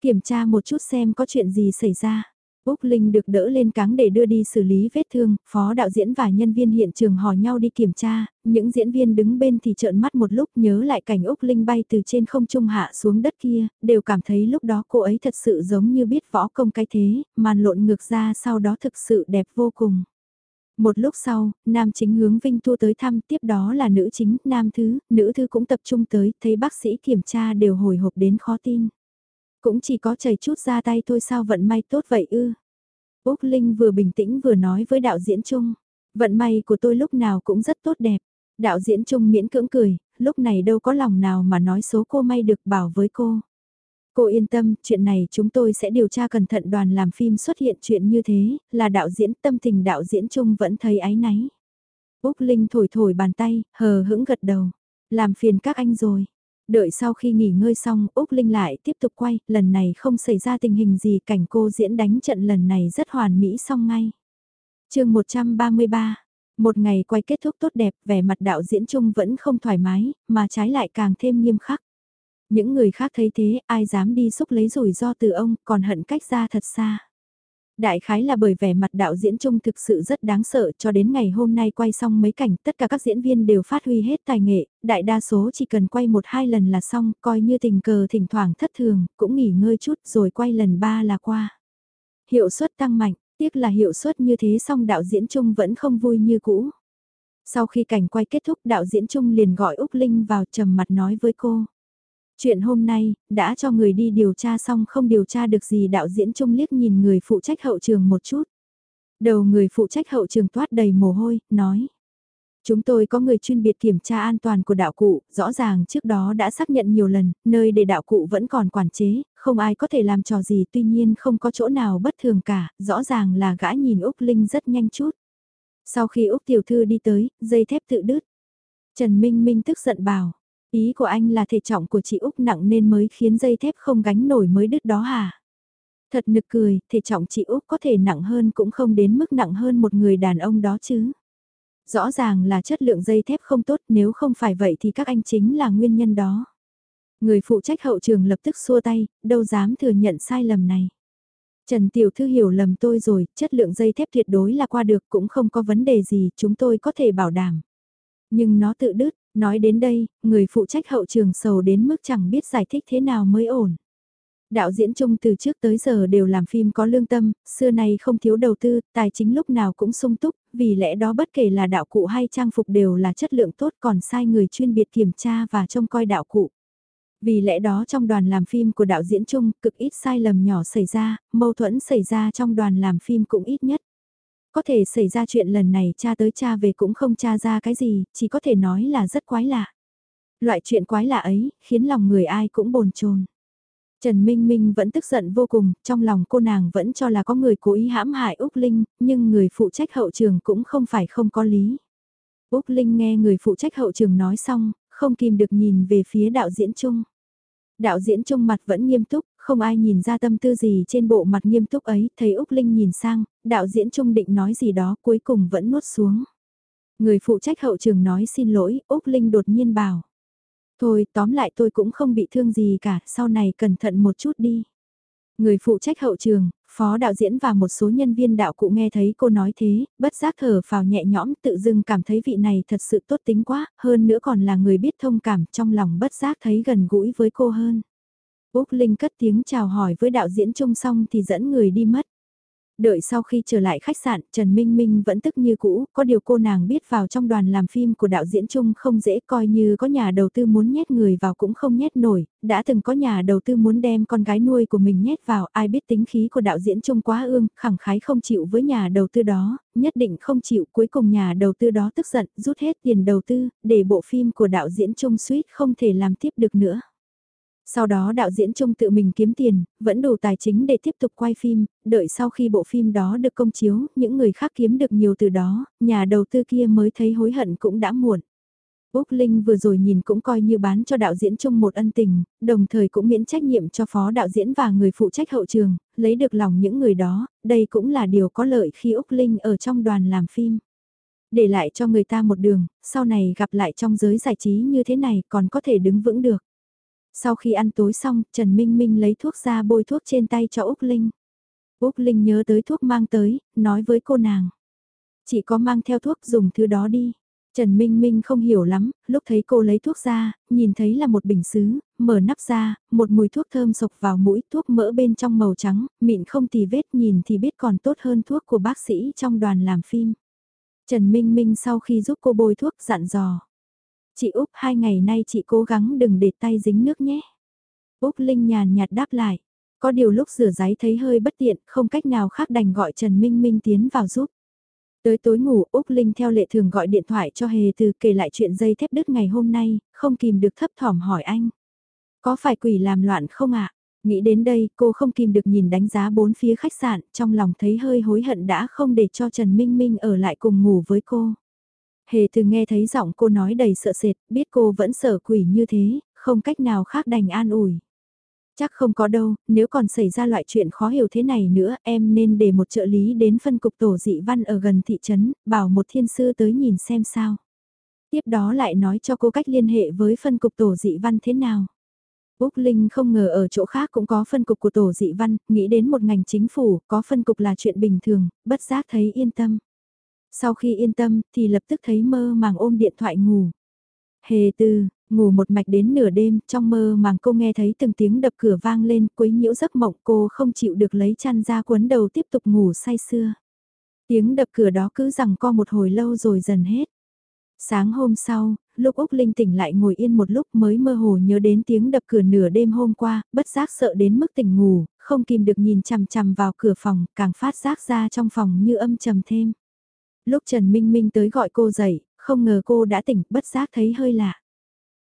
Kiểm tra một chút xem có chuyện gì xảy ra. Úc Linh được đỡ lên cáng để đưa đi xử lý vết thương, phó đạo diễn và nhân viên hiện trường hò nhau đi kiểm tra, những diễn viên đứng bên thì trợn mắt một lúc nhớ lại cảnh Úc Linh bay từ trên không trung hạ xuống đất kia, đều cảm thấy lúc đó cô ấy thật sự giống như biết võ công cái thế, màn lộn ngược ra sau đó thực sự đẹp vô cùng. Một lúc sau, nam chính hướng Vinh Thu tới thăm tiếp đó là nữ chính, nam thứ, nữ thứ cũng tập trung tới, thấy bác sĩ kiểm tra đều hồi hộp đến khó tin. Cũng chỉ có chảy chút ra tay thôi sao vận may tốt vậy ư. Úc Linh vừa bình tĩnh vừa nói với đạo diễn Trung. Vận may của tôi lúc nào cũng rất tốt đẹp. Đạo diễn Trung miễn cưỡng cười, lúc này đâu có lòng nào mà nói số cô may được bảo với cô. Cô yên tâm, chuyện này chúng tôi sẽ điều tra cẩn thận đoàn làm phim xuất hiện chuyện như thế, là đạo diễn tâm tình đạo diễn Trung vẫn thấy áy náy. Úc Linh thổi thổi bàn tay, hờ hững gật đầu. Làm phiền các anh rồi. Đợi sau khi nghỉ ngơi xong, Úc Linh lại tiếp tục quay, lần này không xảy ra tình hình gì cảnh cô diễn đánh trận lần này rất hoàn mỹ xong ngay. chương 133, một ngày quay kết thúc tốt đẹp, vẻ mặt đạo diễn chung vẫn không thoải mái, mà trái lại càng thêm nghiêm khắc. Những người khác thấy thế, ai dám đi xúc lấy rủi ro từ ông, còn hận cách ra thật xa. Đại khái là bởi vẻ mặt đạo diễn chung thực sự rất đáng sợ cho đến ngày hôm nay quay xong mấy cảnh tất cả các diễn viên đều phát huy hết tài nghệ, đại đa số chỉ cần quay một hai lần là xong coi như tình cờ thỉnh thoảng thất thường, cũng nghỉ ngơi chút rồi quay lần ba là qua. Hiệu suất tăng mạnh, tiếc là hiệu suất như thế xong đạo diễn chung vẫn không vui như cũ. Sau khi cảnh quay kết thúc đạo diễn chung liền gọi Úc Linh vào trầm mặt nói với cô. Chuyện hôm nay, đã cho người đi điều tra xong không điều tra được gì đạo diễn trung liếc nhìn người phụ trách hậu trường một chút. Đầu người phụ trách hậu trường toát đầy mồ hôi, nói. Chúng tôi có người chuyên biệt kiểm tra an toàn của đạo cụ, rõ ràng trước đó đã xác nhận nhiều lần, nơi để đạo cụ vẫn còn quản chế, không ai có thể làm trò gì tuy nhiên không có chỗ nào bất thường cả, rõ ràng là gã nhìn Úc Linh rất nhanh chút. Sau khi Úc Tiểu Thư đi tới, dây thép tự đứt. Trần Minh Minh tức giận bảo, Ý của anh là thể trọng của chị Úc nặng nên mới khiến dây thép không gánh nổi mới đứt đó hả? Thật nực cười, thể trọng chị Úc có thể nặng hơn cũng không đến mức nặng hơn một người đàn ông đó chứ. Rõ ràng là chất lượng dây thép không tốt nếu không phải vậy thì các anh chính là nguyên nhân đó. Người phụ trách hậu trường lập tức xua tay, đâu dám thừa nhận sai lầm này. Trần Tiểu Thư hiểu lầm tôi rồi, chất lượng dây thép tuyệt đối là qua được cũng không có vấn đề gì, chúng tôi có thể bảo đảm. Nhưng nó tự đứt, Nói đến đây, người phụ trách hậu trường sầu đến mức chẳng biết giải thích thế nào mới ổn. Đạo diễn chung từ trước tới giờ đều làm phim có lương tâm, xưa nay không thiếu đầu tư, tài chính lúc nào cũng sung túc, vì lẽ đó bất kể là đạo cụ hay trang phục đều là chất lượng tốt còn sai người chuyên biệt kiểm tra và trông coi đạo cụ. Vì lẽ đó trong đoàn làm phim của đạo diễn chung cực ít sai lầm nhỏ xảy ra, mâu thuẫn xảy ra trong đoàn làm phim cũng ít nhất. Có thể xảy ra chuyện lần này cha tới cha về cũng không cha ra cái gì, chỉ có thể nói là rất quái lạ. Loại chuyện quái lạ ấy, khiến lòng người ai cũng bồn chồn. Trần Minh Minh vẫn tức giận vô cùng, trong lòng cô nàng vẫn cho là có người cố ý hãm hại Úc Linh, nhưng người phụ trách hậu trường cũng không phải không có lý. Úc Linh nghe người phụ trách hậu trường nói xong, không kìm được nhìn về phía đạo diễn chung. Đạo diễn trông mặt vẫn nghiêm túc, không ai nhìn ra tâm tư gì trên bộ mặt nghiêm túc ấy, thấy Úc Linh nhìn sang, đạo diễn trung định nói gì đó cuối cùng vẫn nuốt xuống. Người phụ trách hậu trường nói xin lỗi, Úc Linh đột nhiên bảo. Thôi, tóm lại tôi cũng không bị thương gì cả, sau này cẩn thận một chút đi. Người phụ trách hậu trường, phó đạo diễn và một số nhân viên đạo cụ nghe thấy cô nói thế, bất giác thở phào nhẹ nhõm tự dưng cảm thấy vị này thật sự tốt tính quá, hơn nữa còn là người biết thông cảm trong lòng bất giác thấy gần gũi với cô hơn. Úc Linh cất tiếng chào hỏi với đạo diễn chung xong thì dẫn người đi mất. Đợi sau khi trở lại khách sạn, Trần Minh Minh vẫn tức như cũ, có điều cô nàng biết vào trong đoàn làm phim của đạo diễn chung không dễ coi như có nhà đầu tư muốn nhét người vào cũng không nhét nổi, đã từng có nhà đầu tư muốn đem con gái nuôi của mình nhét vào, ai biết tính khí của đạo diễn chung quá ương, khẳng khái không chịu với nhà đầu tư đó, nhất định không chịu, cuối cùng nhà đầu tư đó tức giận, rút hết tiền đầu tư, để bộ phim của đạo diễn chung suýt không thể làm tiếp được nữa. Sau đó đạo diễn Trung tự mình kiếm tiền, vẫn đủ tài chính để tiếp tục quay phim, đợi sau khi bộ phim đó được công chiếu, những người khác kiếm được nhiều từ đó, nhà đầu tư kia mới thấy hối hận cũng đã muộn. Úc Linh vừa rồi nhìn cũng coi như bán cho đạo diễn Trung một ân tình, đồng thời cũng miễn trách nhiệm cho phó đạo diễn và người phụ trách hậu trường, lấy được lòng những người đó, đây cũng là điều có lợi khi Úc Linh ở trong đoàn làm phim. Để lại cho người ta một đường, sau này gặp lại trong giới giải trí như thế này còn có thể đứng vững được. Sau khi ăn tối xong, Trần Minh Minh lấy thuốc ra bôi thuốc trên tay cho Úc Linh. Úc Linh nhớ tới thuốc mang tới, nói với cô nàng. Chỉ có mang theo thuốc dùng thứ đó đi. Trần Minh Minh không hiểu lắm, lúc thấy cô lấy thuốc ra, nhìn thấy là một bình xứ, mở nắp ra, một mùi thuốc thơm sộc vào mũi, thuốc mỡ bên trong màu trắng, mịn không tì vết nhìn thì biết còn tốt hơn thuốc của bác sĩ trong đoàn làm phim. Trần Minh Minh sau khi giúp cô bôi thuốc dặn dò. Chị Úc hai ngày nay chị cố gắng đừng để tay dính nước nhé. Úc Linh nhàn nhạt đáp lại. Có điều lúc rửa giấy thấy hơi bất tiện, không cách nào khác đành gọi Trần Minh Minh tiến vào giúp. Tới tối ngủ, Úc Linh theo lệ thường gọi điện thoại cho Hề Từ kể lại chuyện dây thép đứt ngày hôm nay, không kìm được thấp thỏm hỏi anh. Có phải quỷ làm loạn không ạ? Nghĩ đến đây, cô không kìm được nhìn đánh giá bốn phía khách sạn, trong lòng thấy hơi hối hận đã không để cho Trần Minh Minh ở lại cùng ngủ với cô. Hề từ nghe thấy giọng cô nói đầy sợ sệt, biết cô vẫn sợ quỷ như thế, không cách nào khác đành an ủi. Chắc không có đâu, nếu còn xảy ra loại chuyện khó hiểu thế này nữa, em nên để một trợ lý đến phân cục tổ dị văn ở gần thị trấn, bảo một thiên sư tới nhìn xem sao. Tiếp đó lại nói cho cô cách liên hệ với phân cục tổ dị văn thế nào. Úc Linh không ngờ ở chỗ khác cũng có phân cục của tổ dị văn, nghĩ đến một ngành chính phủ, có phân cục là chuyện bình thường, bất giác thấy yên tâm. Sau khi yên tâm thì lập tức thấy mơ màng ôm điện thoại ngủ. Hề tư, ngủ một mạch đến nửa đêm, trong mơ màng cô nghe thấy từng tiếng đập cửa vang lên, quấy nhiễu giấc mộng cô không chịu được lấy chăn ra quấn đầu tiếp tục ngủ say sưa. Tiếng đập cửa đó cứ rằng co một hồi lâu rồi dần hết. Sáng hôm sau, lúc Úc Linh tỉnh lại ngồi yên một lúc mới mơ hồ nhớ đến tiếng đập cửa nửa đêm hôm qua, bất giác sợ đến mức tỉnh ngủ, không kìm được nhìn chằm chằm vào cửa phòng, càng phát giác ra trong phòng như âm trầm thêm. Lúc Trần Minh Minh tới gọi cô dậy, không ngờ cô đã tỉnh, bất giác thấy hơi lạ.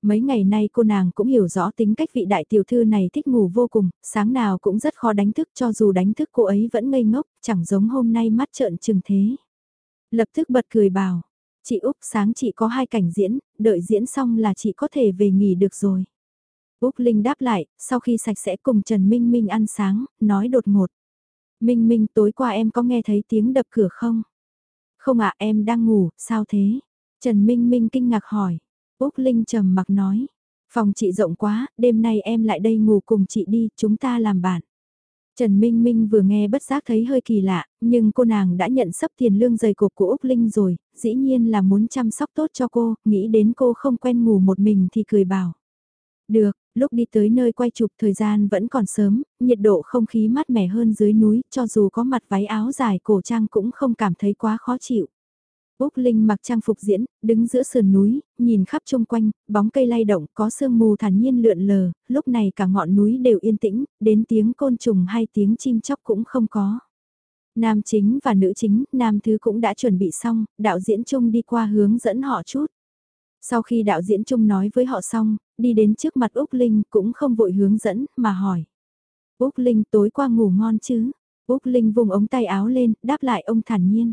Mấy ngày nay cô nàng cũng hiểu rõ tính cách vị đại tiểu thư này thích ngủ vô cùng, sáng nào cũng rất khó đánh thức cho dù đánh thức cô ấy vẫn ngây ngốc, chẳng giống hôm nay mắt trợn trừng thế. Lập tức bật cười bảo, chị Úc sáng chị có hai cảnh diễn, đợi diễn xong là chị có thể về nghỉ được rồi. Úc Linh đáp lại, sau khi sạch sẽ cùng Trần Minh Minh ăn sáng, nói đột ngột. Minh Minh tối qua em có nghe thấy tiếng đập cửa không? Không ạ em đang ngủ, sao thế? Trần Minh Minh kinh ngạc hỏi. Úc Linh trầm mặc nói. Phòng chị rộng quá, đêm nay em lại đây ngủ cùng chị đi, chúng ta làm bạn. Trần Minh Minh vừa nghe bất giác thấy hơi kỳ lạ, nhưng cô nàng đã nhận sắp tiền lương dày cục của Úc Linh rồi, dĩ nhiên là muốn chăm sóc tốt cho cô, nghĩ đến cô không quen ngủ một mình thì cười bảo. Được, lúc đi tới nơi quay chụp thời gian vẫn còn sớm, nhiệt độ không khí mát mẻ hơn dưới núi, cho dù có mặt váy áo dài cổ trang cũng không cảm thấy quá khó chịu. Úc Linh mặc trang phục diễn, đứng giữa sườn núi, nhìn khắp chung quanh, bóng cây lay động, có sương mù thản nhiên lượn lờ, lúc này cả ngọn núi đều yên tĩnh, đến tiếng côn trùng hay tiếng chim chóc cũng không có. Nam chính và nữ chính, nam thứ cũng đã chuẩn bị xong, đạo diễn chung đi qua hướng dẫn họ chút. Sau khi đạo diễn chung nói với họ xong, đi đến trước mặt Úc Linh cũng không vội hướng dẫn, mà hỏi. Úc Linh tối qua ngủ ngon chứ? Úc Linh vùng ống tay áo lên, đáp lại ông thản nhiên.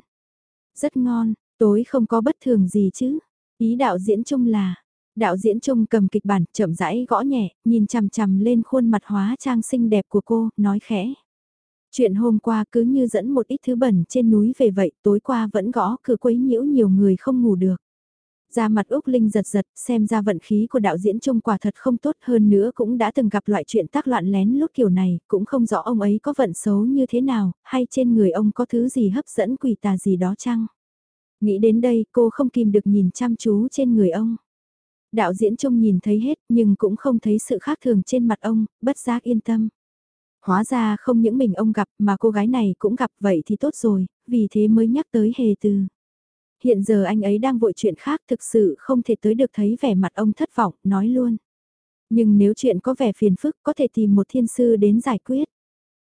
Rất ngon, Tối không có bất thường gì chứ. Ý đạo diễn chung là, đạo diễn chung cầm kịch bản chậm rãi gõ nhẹ, nhìn chằm chằm lên khuôn mặt hóa trang xinh đẹp của cô, nói khẽ. Chuyện hôm qua cứ như dẫn một ít thứ bẩn trên núi về vậy, tối qua vẫn gõ cửa quấy nhiễu nhiều người không ngủ được. Ra mặt Úc Linh giật giật, xem ra vận khí của đạo diễn Trung quả thật không tốt hơn nữa cũng đã từng gặp loại chuyện tác loạn lén lút kiểu này, cũng không rõ ông ấy có vận xấu như thế nào, hay trên người ông có thứ gì hấp dẫn quỷ tà gì đó chăng. Nghĩ đến đây cô không kìm được nhìn chăm chú trên người ông. Đạo diễn trông nhìn thấy hết nhưng cũng không thấy sự khác thường trên mặt ông, bất giác yên tâm. Hóa ra không những mình ông gặp mà cô gái này cũng gặp vậy thì tốt rồi, vì thế mới nhắc tới hề từ. Hiện giờ anh ấy đang vội chuyện khác thực sự không thể tới được thấy vẻ mặt ông thất vọng, nói luôn. Nhưng nếu chuyện có vẻ phiền phức có thể tìm một thiên sư đến giải quyết.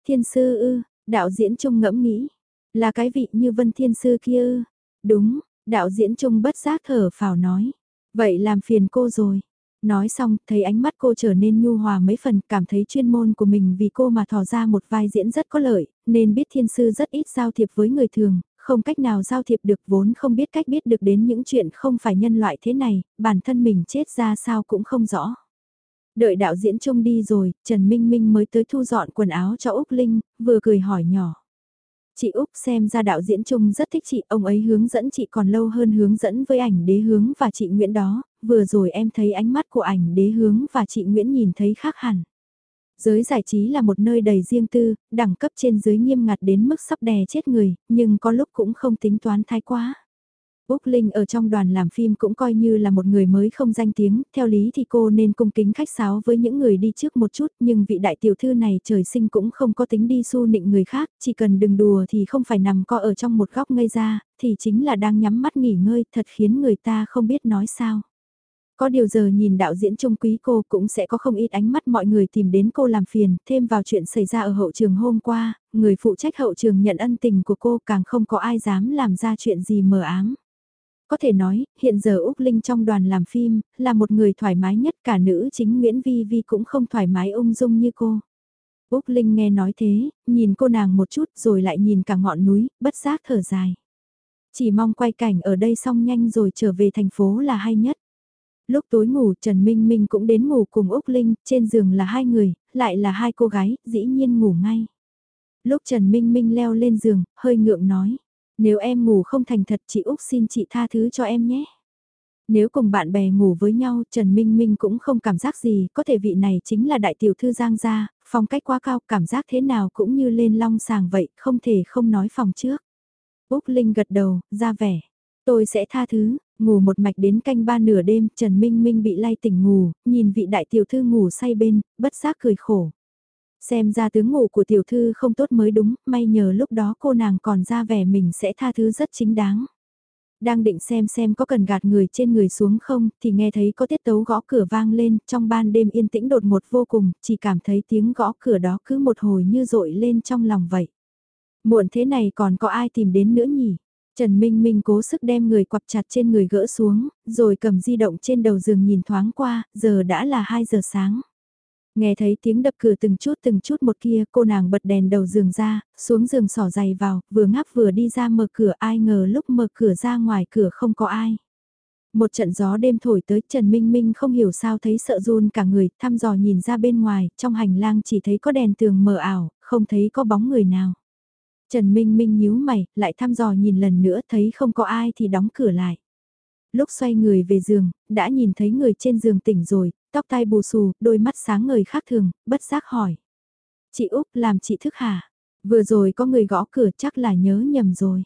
Thiên sư ư, đạo diễn trung ngẫm nghĩ. Là cái vị như vân thiên sư kia ư, Đúng, đạo diễn trung bất giác thở phào nói. Vậy làm phiền cô rồi. Nói xong, thấy ánh mắt cô trở nên nhu hòa mấy phần, cảm thấy chuyên môn của mình vì cô mà thò ra một vai diễn rất có lợi, nên biết thiên sư rất ít giao thiệp với người thường, không cách nào giao thiệp được vốn không biết cách biết được đến những chuyện không phải nhân loại thế này, bản thân mình chết ra sao cũng không rõ. Đợi đạo diễn trông đi rồi, Trần Minh Minh mới tới thu dọn quần áo cho Úc Linh, vừa cười hỏi nhỏ. Chị Úc xem ra đạo diễn chung rất thích chị, ông ấy hướng dẫn chị còn lâu hơn hướng dẫn với ảnh đế hướng và chị Nguyễn đó, vừa rồi em thấy ánh mắt của ảnh đế hướng và chị Nguyễn nhìn thấy khác hẳn. Giới giải trí là một nơi đầy riêng tư, đẳng cấp trên dưới nghiêm ngặt đến mức sắp đè chết người, nhưng có lúc cũng không tính toán thái quá. Úc Linh ở trong đoàn làm phim cũng coi như là một người mới không danh tiếng, theo lý thì cô nên cung kính khách sáo với những người đi trước một chút, nhưng vị đại tiểu thư này trời sinh cũng không có tính đi su nịnh người khác, chỉ cần đừng đùa thì không phải nằm co ở trong một góc ngây ra, thì chính là đang nhắm mắt nghỉ ngơi, thật khiến người ta không biết nói sao. Có điều giờ nhìn đạo diễn trung quý cô cũng sẽ có không ít ánh mắt mọi người tìm đến cô làm phiền, thêm vào chuyện xảy ra ở hậu trường hôm qua, người phụ trách hậu trường nhận ân tình của cô càng không có ai dám làm ra chuyện gì mờ ám. Có thể nói, hiện giờ Úc Linh trong đoàn làm phim, là một người thoải mái nhất cả nữ chính Nguyễn Vi Vi cũng không thoải mái ung dung như cô. Úc Linh nghe nói thế, nhìn cô nàng một chút rồi lại nhìn cả ngọn núi, bất giác thở dài. Chỉ mong quay cảnh ở đây xong nhanh rồi trở về thành phố là hay nhất. Lúc tối ngủ Trần Minh Minh cũng đến ngủ cùng Úc Linh, trên giường là hai người, lại là hai cô gái, dĩ nhiên ngủ ngay. Lúc Trần Minh Minh leo lên giường, hơi ngượng nói, nếu em ngủ không thành thật chị Úc xin chị tha thứ cho em nhé. Nếu cùng bạn bè ngủ với nhau, Trần Minh Minh cũng không cảm giác gì, có thể vị này chính là đại tiểu thư Giang gia, phong cách quá cao, cảm giác thế nào cũng như lên long sàng vậy, không thể không nói phòng trước. Úc Linh gật đầu, ra vẻ. Tôi sẽ tha thứ, ngủ một mạch đến canh ba nửa đêm, Trần Minh Minh bị lay tỉnh ngủ, nhìn vị đại tiểu thư ngủ say bên, bất giác cười khổ. Xem ra tướng ngủ của tiểu thư không tốt mới đúng, may nhờ lúc đó cô nàng còn ra vẻ mình sẽ tha thứ rất chính đáng. Đang định xem xem có cần gạt người trên người xuống không, thì nghe thấy có tiết tấu gõ cửa vang lên, trong ban đêm yên tĩnh đột ngột vô cùng, chỉ cảm thấy tiếng gõ cửa đó cứ một hồi như rội lên trong lòng vậy. Muộn thế này còn có ai tìm đến nữa nhỉ? Trần Minh Minh cố sức đem người quặp chặt trên người gỡ xuống, rồi cầm di động trên đầu giường nhìn thoáng qua, giờ đã là 2 giờ sáng. Nghe thấy tiếng đập cửa từng chút từng chút một kia, cô nàng bật đèn đầu giường ra, xuống giường sỏ giày vào, vừa ngáp vừa đi ra mở cửa ai ngờ lúc mở cửa ra ngoài cửa không có ai. Một trận gió đêm thổi tới Trần Minh Minh không hiểu sao thấy sợ run cả người, thăm dò nhìn ra bên ngoài, trong hành lang chỉ thấy có đèn tường mờ ảo, không thấy có bóng người nào. Trần Minh Minh nhíu mày, lại thăm dò nhìn lần nữa thấy không có ai thì đóng cửa lại. Lúc xoay người về giường, đã nhìn thấy người trên giường tỉnh rồi, tóc tai bù xù, đôi mắt sáng ngời khác thường, bất giác hỏi. Chị Úc làm chị thức hả? Vừa rồi có người gõ cửa chắc là nhớ nhầm rồi.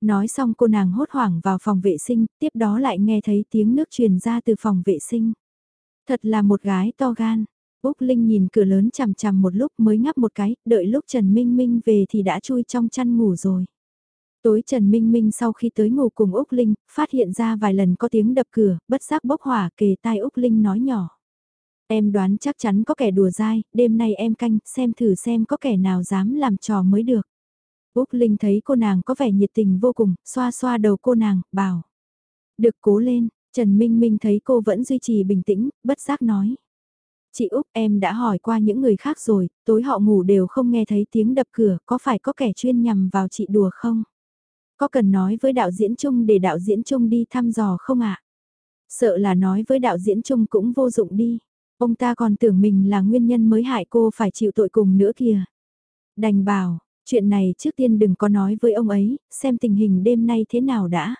Nói xong cô nàng hốt hoảng vào phòng vệ sinh, tiếp đó lại nghe thấy tiếng nước truyền ra từ phòng vệ sinh. Thật là một gái to gan. Úc Linh nhìn cửa lớn chằm chằm một lúc mới ngắp một cái, đợi lúc Trần Minh Minh về thì đã chui trong chăn ngủ rồi. Tối Trần Minh Minh sau khi tới ngủ cùng Úc Linh, phát hiện ra vài lần có tiếng đập cửa, bất giác bốc hỏa kề tai Úc Linh nói nhỏ. Em đoán chắc chắn có kẻ đùa dai, đêm nay em canh, xem thử xem có kẻ nào dám làm trò mới được. Úc Linh thấy cô nàng có vẻ nhiệt tình vô cùng, xoa xoa đầu cô nàng, bảo. Được cố lên, Trần Minh Minh thấy cô vẫn duy trì bình tĩnh, bất giác nói. Chị Úc em đã hỏi qua những người khác rồi, tối họ ngủ đều không nghe thấy tiếng đập cửa, có phải có kẻ chuyên nhằm vào chị đùa không? Có cần nói với đạo diễn chung để đạo diễn chung đi thăm dò không ạ? Sợ là nói với đạo diễn chung cũng vô dụng đi. Ông ta còn tưởng mình là nguyên nhân mới hại cô phải chịu tội cùng nữa kìa. Đành bảo, chuyện này trước tiên đừng có nói với ông ấy, xem tình hình đêm nay thế nào đã.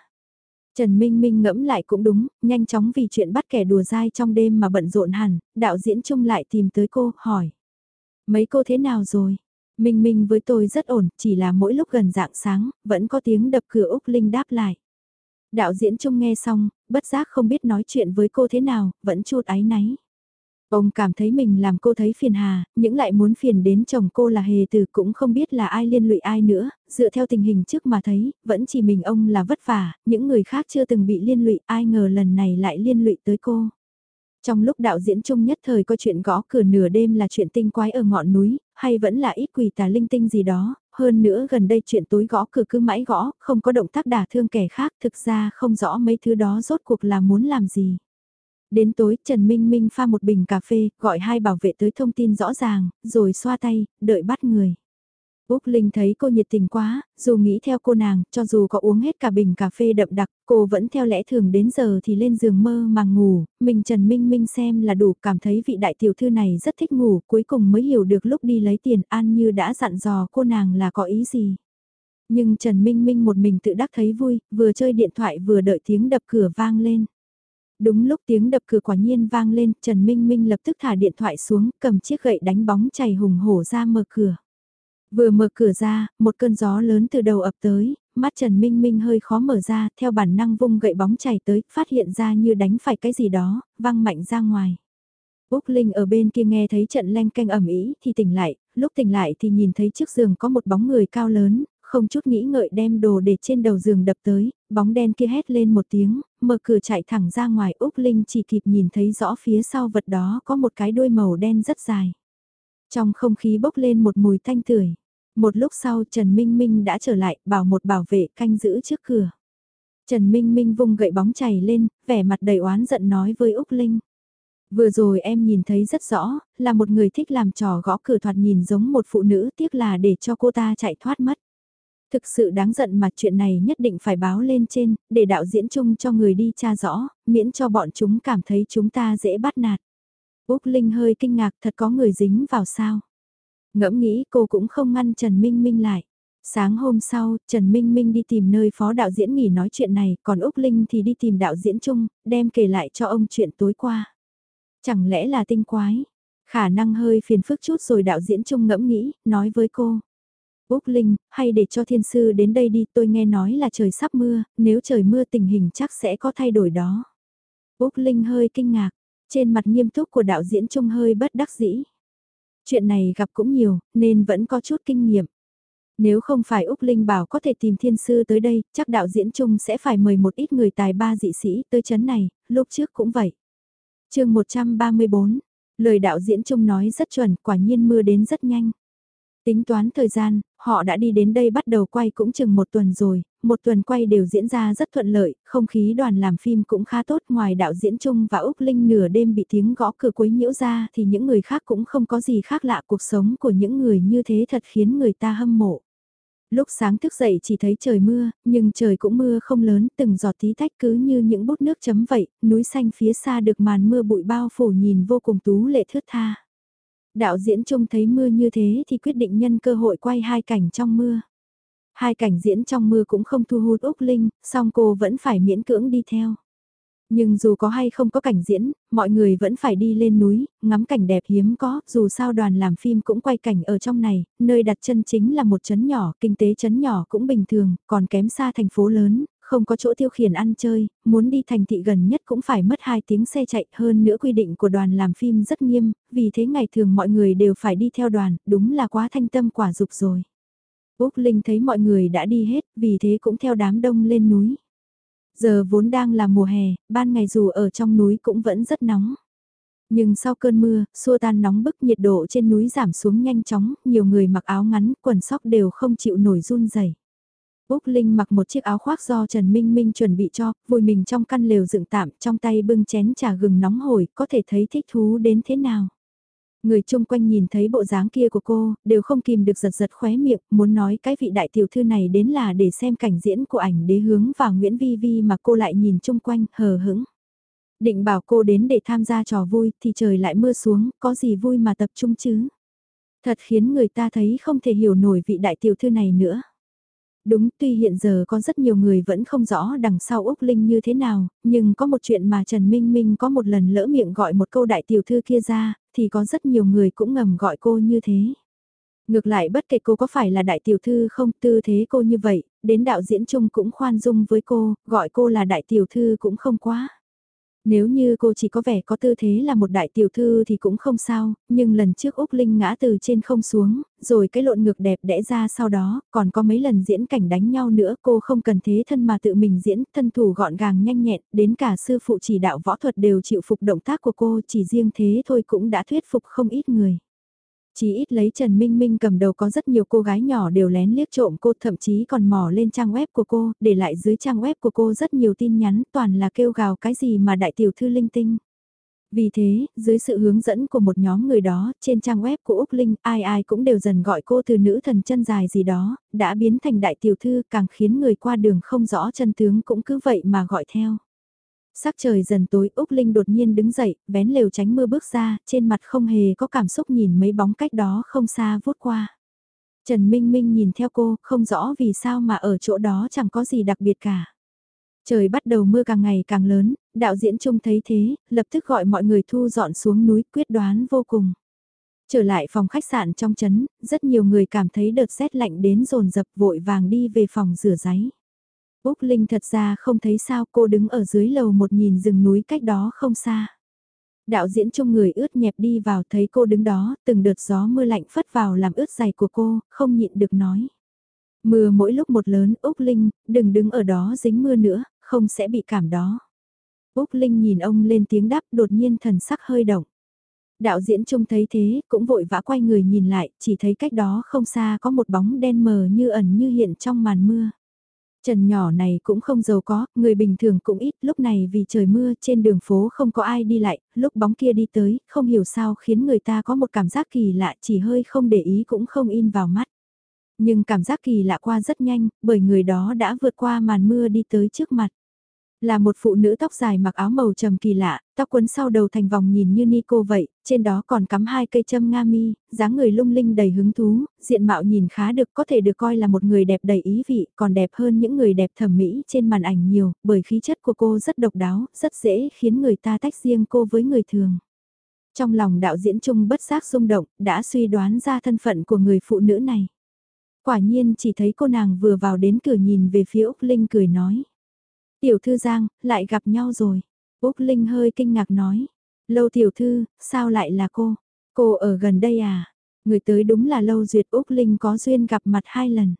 Trần Minh Minh ngẫm lại cũng đúng, nhanh chóng vì chuyện bắt kẻ đùa dai trong đêm mà bận rộn hẳn, đạo diễn chung lại tìm tới cô, hỏi. Mấy cô thế nào rồi? Minh Minh với tôi rất ổn, chỉ là mỗi lúc gần dạng sáng, vẫn có tiếng đập cửa Úc Linh đáp lại. Đạo diễn Trung nghe xong, bất giác không biết nói chuyện với cô thế nào, vẫn chút áy náy. Ông cảm thấy mình làm cô thấy phiền hà, những lại muốn phiền đến chồng cô là hề từ cũng không biết là ai liên lụy ai nữa, dựa theo tình hình trước mà thấy, vẫn chỉ mình ông là vất vả, những người khác chưa từng bị liên lụy, ai ngờ lần này lại liên lụy tới cô. Trong lúc đạo diễn chung nhất thời có chuyện gõ cửa nửa đêm là chuyện tinh quái ở ngọn núi, hay vẫn là ít quỷ tà linh tinh gì đó, hơn nữa gần đây chuyện tối gõ cửa cứ mãi gõ, không có động tác đả thương kẻ khác, thực ra không rõ mấy thứ đó rốt cuộc là muốn làm gì. Đến tối Trần Minh Minh pha một bình cà phê, gọi hai bảo vệ tới thông tin rõ ràng, rồi xoa tay, đợi bắt người. Úc Linh thấy cô nhiệt tình quá, dù nghĩ theo cô nàng, cho dù có uống hết cả bình cà phê đậm đặc, cô vẫn theo lẽ thường đến giờ thì lên giường mơ mà ngủ, mình Trần Minh Minh xem là đủ cảm thấy vị đại tiểu thư này rất thích ngủ, cuối cùng mới hiểu được lúc đi lấy tiền An Như đã dặn dò cô nàng là có ý gì. Nhưng Trần Minh Minh một mình tự đắc thấy vui, vừa chơi điện thoại vừa đợi tiếng đập cửa vang lên. Đúng lúc tiếng đập cửa quả nhiên vang lên, Trần Minh Minh lập tức thả điện thoại xuống, cầm chiếc gậy đánh bóng chảy hùng hổ ra mở cửa. Vừa mở cửa ra, một cơn gió lớn từ đầu ập tới, mắt Trần Minh Minh hơi khó mở ra, theo bản năng vung gậy bóng chảy tới, phát hiện ra như đánh phải cái gì đó, văng mạnh ra ngoài. Úc Linh ở bên kia nghe thấy trận len canh ẩm ý thì tỉnh lại, lúc tỉnh lại thì nhìn thấy trước giường có một bóng người cao lớn, không chút nghĩ ngợi đem đồ để trên đầu giường đập tới, bóng đen kia hét lên một tiếng, mở cửa chạy thẳng ra ngoài Úc Linh chỉ kịp nhìn thấy rõ phía sau vật đó có một cái đuôi màu đen rất dài. Trong không khí bốc lên một mùi thanh tưởi. Một lúc sau Trần Minh Minh đã trở lại bảo một bảo vệ canh giữ trước cửa. Trần Minh Minh vung gậy bóng chảy lên, vẻ mặt đầy oán giận nói với Úc Linh. Vừa rồi em nhìn thấy rất rõ, là một người thích làm trò gõ cửa thoạt nhìn giống một phụ nữ tiếc là để cho cô ta chạy thoát mất. Thực sự đáng giận mà chuyện này nhất định phải báo lên trên, để đạo diễn chung cho người đi tra rõ, miễn cho bọn chúng cảm thấy chúng ta dễ bắt nạt. Úc Linh hơi kinh ngạc thật có người dính vào sao. Ngẫm nghĩ cô cũng không ngăn Trần Minh Minh lại. Sáng hôm sau, Trần Minh Minh đi tìm nơi phó đạo diễn nghỉ nói chuyện này, còn Úc Linh thì đi tìm đạo diễn chung, đem kể lại cho ông chuyện tối qua. Chẳng lẽ là tinh quái? Khả năng hơi phiền phức chút rồi đạo diễn chung ngẫm nghĩ, nói với cô. Úc Linh, hay để cho thiên sư đến đây đi, tôi nghe nói là trời sắp mưa, nếu trời mưa tình hình chắc sẽ có thay đổi đó. Úc Linh hơi kinh ngạc, trên mặt nghiêm túc của đạo diễn Trung hơi bất đắc dĩ. Chuyện này gặp cũng nhiều, nên vẫn có chút kinh nghiệm. Nếu không phải Úc Linh bảo có thể tìm thiên sư tới đây, chắc đạo diễn Trung sẽ phải mời một ít người tài ba dị sĩ tới chấn này, lúc trước cũng vậy. chương 134, lời đạo diễn Trung nói rất chuẩn, quả nhiên mưa đến rất nhanh. Tính toán thời gian, họ đã đi đến đây bắt đầu quay cũng chừng một tuần rồi, một tuần quay đều diễn ra rất thuận lợi, không khí đoàn làm phim cũng khá tốt ngoài đạo diễn chung và Úc Linh nửa đêm bị tiếng gõ cửa quấy nhiễu ra thì những người khác cũng không có gì khác lạ cuộc sống của những người như thế thật khiến người ta hâm mộ. Lúc sáng thức dậy chỉ thấy trời mưa, nhưng trời cũng mưa không lớn, từng giọt tí tách cứ như những bút nước chấm vậy, núi xanh phía xa được màn mưa bụi bao phủ nhìn vô cùng tú lệ thướt tha. Đạo diễn trông thấy mưa như thế thì quyết định nhân cơ hội quay hai cảnh trong mưa. Hai cảnh diễn trong mưa cũng không thu hút Úc Linh, song cô vẫn phải miễn cưỡng đi theo. Nhưng dù có hay không có cảnh diễn, mọi người vẫn phải đi lên núi, ngắm cảnh đẹp hiếm có, dù sao đoàn làm phim cũng quay cảnh ở trong này, nơi đặt chân chính là một chấn nhỏ, kinh tế chấn nhỏ cũng bình thường, còn kém xa thành phố lớn, không có chỗ tiêu khiển ăn chơi, muốn đi thành thị gần nhất cũng phải mất 2 tiếng xe chạy hơn nữa quy định của đoàn làm phim rất nghiêm, vì thế ngày thường mọi người đều phải đi theo đoàn, đúng là quá thanh tâm quả dục rồi. Úc Linh thấy mọi người đã đi hết, vì thế cũng theo đám đông lên núi. Giờ vốn đang là mùa hè, ban ngày dù ở trong núi cũng vẫn rất nóng. Nhưng sau cơn mưa, xua tan nóng bức nhiệt độ trên núi giảm xuống nhanh chóng, nhiều người mặc áo ngắn, quần sóc đều không chịu nổi run rẩy. Úc Linh mặc một chiếc áo khoác do Trần Minh Minh chuẩn bị cho, vùi mình trong căn lều dựng tạm, trong tay bưng chén trà gừng nóng hổi, có thể thấy thích thú đến thế nào. Người chung quanh nhìn thấy bộ dáng kia của cô, đều không kìm được giật giật khóe miệng, muốn nói cái vị đại tiểu thư này đến là để xem cảnh diễn của ảnh đế hướng và Nguyễn Vi Vi mà cô lại nhìn chung quanh, hờ hững. Định bảo cô đến để tham gia trò vui thì trời lại mưa xuống, có gì vui mà tập trung chứ. Thật khiến người ta thấy không thể hiểu nổi vị đại tiểu thư này nữa. Đúng tuy hiện giờ có rất nhiều người vẫn không rõ đằng sau Úc Linh như thế nào, nhưng có một chuyện mà Trần Minh Minh có một lần lỡ miệng gọi một câu đại tiểu thư kia ra, thì có rất nhiều người cũng ngầm gọi cô như thế. Ngược lại bất kể cô có phải là đại tiểu thư không tư thế cô như vậy, đến đạo diễn chung cũng khoan dung với cô, gọi cô là đại tiểu thư cũng không quá. Nếu như cô chỉ có vẻ có tư thế là một đại tiểu thư thì cũng không sao, nhưng lần trước Úc Linh ngã từ trên không xuống, rồi cái lộn ngược đẹp đẽ ra sau đó, còn có mấy lần diễn cảnh đánh nhau nữa cô không cần thế thân mà tự mình diễn, thân thủ gọn gàng nhanh nhẹn, đến cả sư phụ chỉ đạo võ thuật đều chịu phục động tác của cô chỉ riêng thế thôi cũng đã thuyết phục không ít người. Chỉ ít lấy Trần Minh Minh cầm đầu có rất nhiều cô gái nhỏ đều lén liếc trộm cô thậm chí còn mò lên trang web của cô, để lại dưới trang web của cô rất nhiều tin nhắn toàn là kêu gào cái gì mà đại tiểu thư linh tinh. Vì thế, dưới sự hướng dẫn của một nhóm người đó, trên trang web của Úc Linh, ai ai cũng đều dần gọi cô từ nữ thần chân dài gì đó, đã biến thành đại tiểu thư càng khiến người qua đường không rõ chân tướng cũng cứ vậy mà gọi theo. Sắc trời dần tối Úc Linh đột nhiên đứng dậy, vén lều tránh mưa bước ra, trên mặt không hề có cảm xúc nhìn mấy bóng cách đó không xa vút qua. Trần Minh Minh nhìn theo cô, không rõ vì sao mà ở chỗ đó chẳng có gì đặc biệt cả. Trời bắt đầu mưa càng ngày càng lớn, đạo diễn trông thấy thế, lập tức gọi mọi người thu dọn xuống núi quyết đoán vô cùng. Trở lại phòng khách sạn trong trấn, rất nhiều người cảm thấy đợt rét lạnh đến rồn dập vội vàng đi về phòng rửa giấy. Úc Linh thật ra không thấy sao cô đứng ở dưới lầu một nhìn rừng núi cách đó không xa. Đạo diễn trong người ướt nhẹp đi vào thấy cô đứng đó, từng đợt gió mưa lạnh phất vào làm ướt giày của cô, không nhịn được nói. Mưa mỗi lúc một lớn, Úc Linh, đừng đứng ở đó dính mưa nữa, không sẽ bị cảm đó. Úc Linh nhìn ông lên tiếng đáp đột nhiên thần sắc hơi động. Đạo diễn trông thấy thế, cũng vội vã quay người nhìn lại, chỉ thấy cách đó không xa có một bóng đen mờ như ẩn như hiện trong màn mưa. Trần nhỏ này cũng không giàu có, người bình thường cũng ít, lúc này vì trời mưa trên đường phố không có ai đi lại, lúc bóng kia đi tới, không hiểu sao khiến người ta có một cảm giác kỳ lạ chỉ hơi không để ý cũng không in vào mắt. Nhưng cảm giác kỳ lạ qua rất nhanh, bởi người đó đã vượt qua màn mưa đi tới trước mặt. Là một phụ nữ tóc dài mặc áo màu trầm kỳ lạ, tóc quấn sau đầu thành vòng nhìn như Nico vậy, trên đó còn cắm hai cây châm nga mi, dáng người lung linh đầy hứng thú, diện mạo nhìn khá được có thể được coi là một người đẹp đầy ý vị, còn đẹp hơn những người đẹp thẩm mỹ trên màn ảnh nhiều, bởi khí chất của cô rất độc đáo, rất dễ khiến người ta tách riêng cô với người thường. Trong lòng đạo diễn Trung bất giác rung động, đã suy đoán ra thân phận của người phụ nữ này. Quả nhiên chỉ thấy cô nàng vừa vào đến cửa nhìn về phía Úc Linh cười nói. Tiểu thư Giang, lại gặp nhau rồi. Úc Linh hơi kinh ngạc nói. Lâu tiểu thư, sao lại là cô? Cô ở gần đây à? Người tới đúng là Lâu Duyệt Úc Linh có duyên gặp mặt hai lần.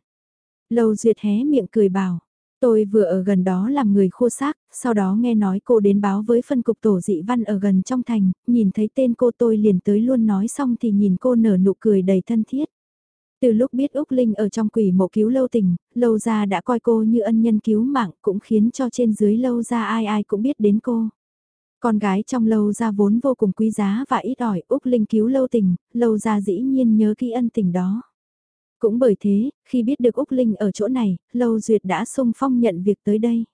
Lâu Duyệt hé miệng cười bảo. Tôi vừa ở gần đó làm người khô xác, sau đó nghe nói cô đến báo với phân cục tổ dị văn ở gần trong thành, nhìn thấy tên cô tôi liền tới luôn nói xong thì nhìn cô nở nụ cười đầy thân thiết. Từ lúc biết Úc Linh ở trong quỷ mộ cứu lâu tình, lâu ra đã coi cô như ân nhân cứu mạng cũng khiến cho trên dưới lâu ra ai ai cũng biết đến cô. Con gái trong lâu ra vốn vô cùng quý giá và ít ỏi Úc Linh cứu lâu tình, lâu ra dĩ nhiên nhớ kỹ ân tình đó. Cũng bởi thế, khi biết được Úc Linh ở chỗ này, lâu duyệt đã sung phong nhận việc tới đây.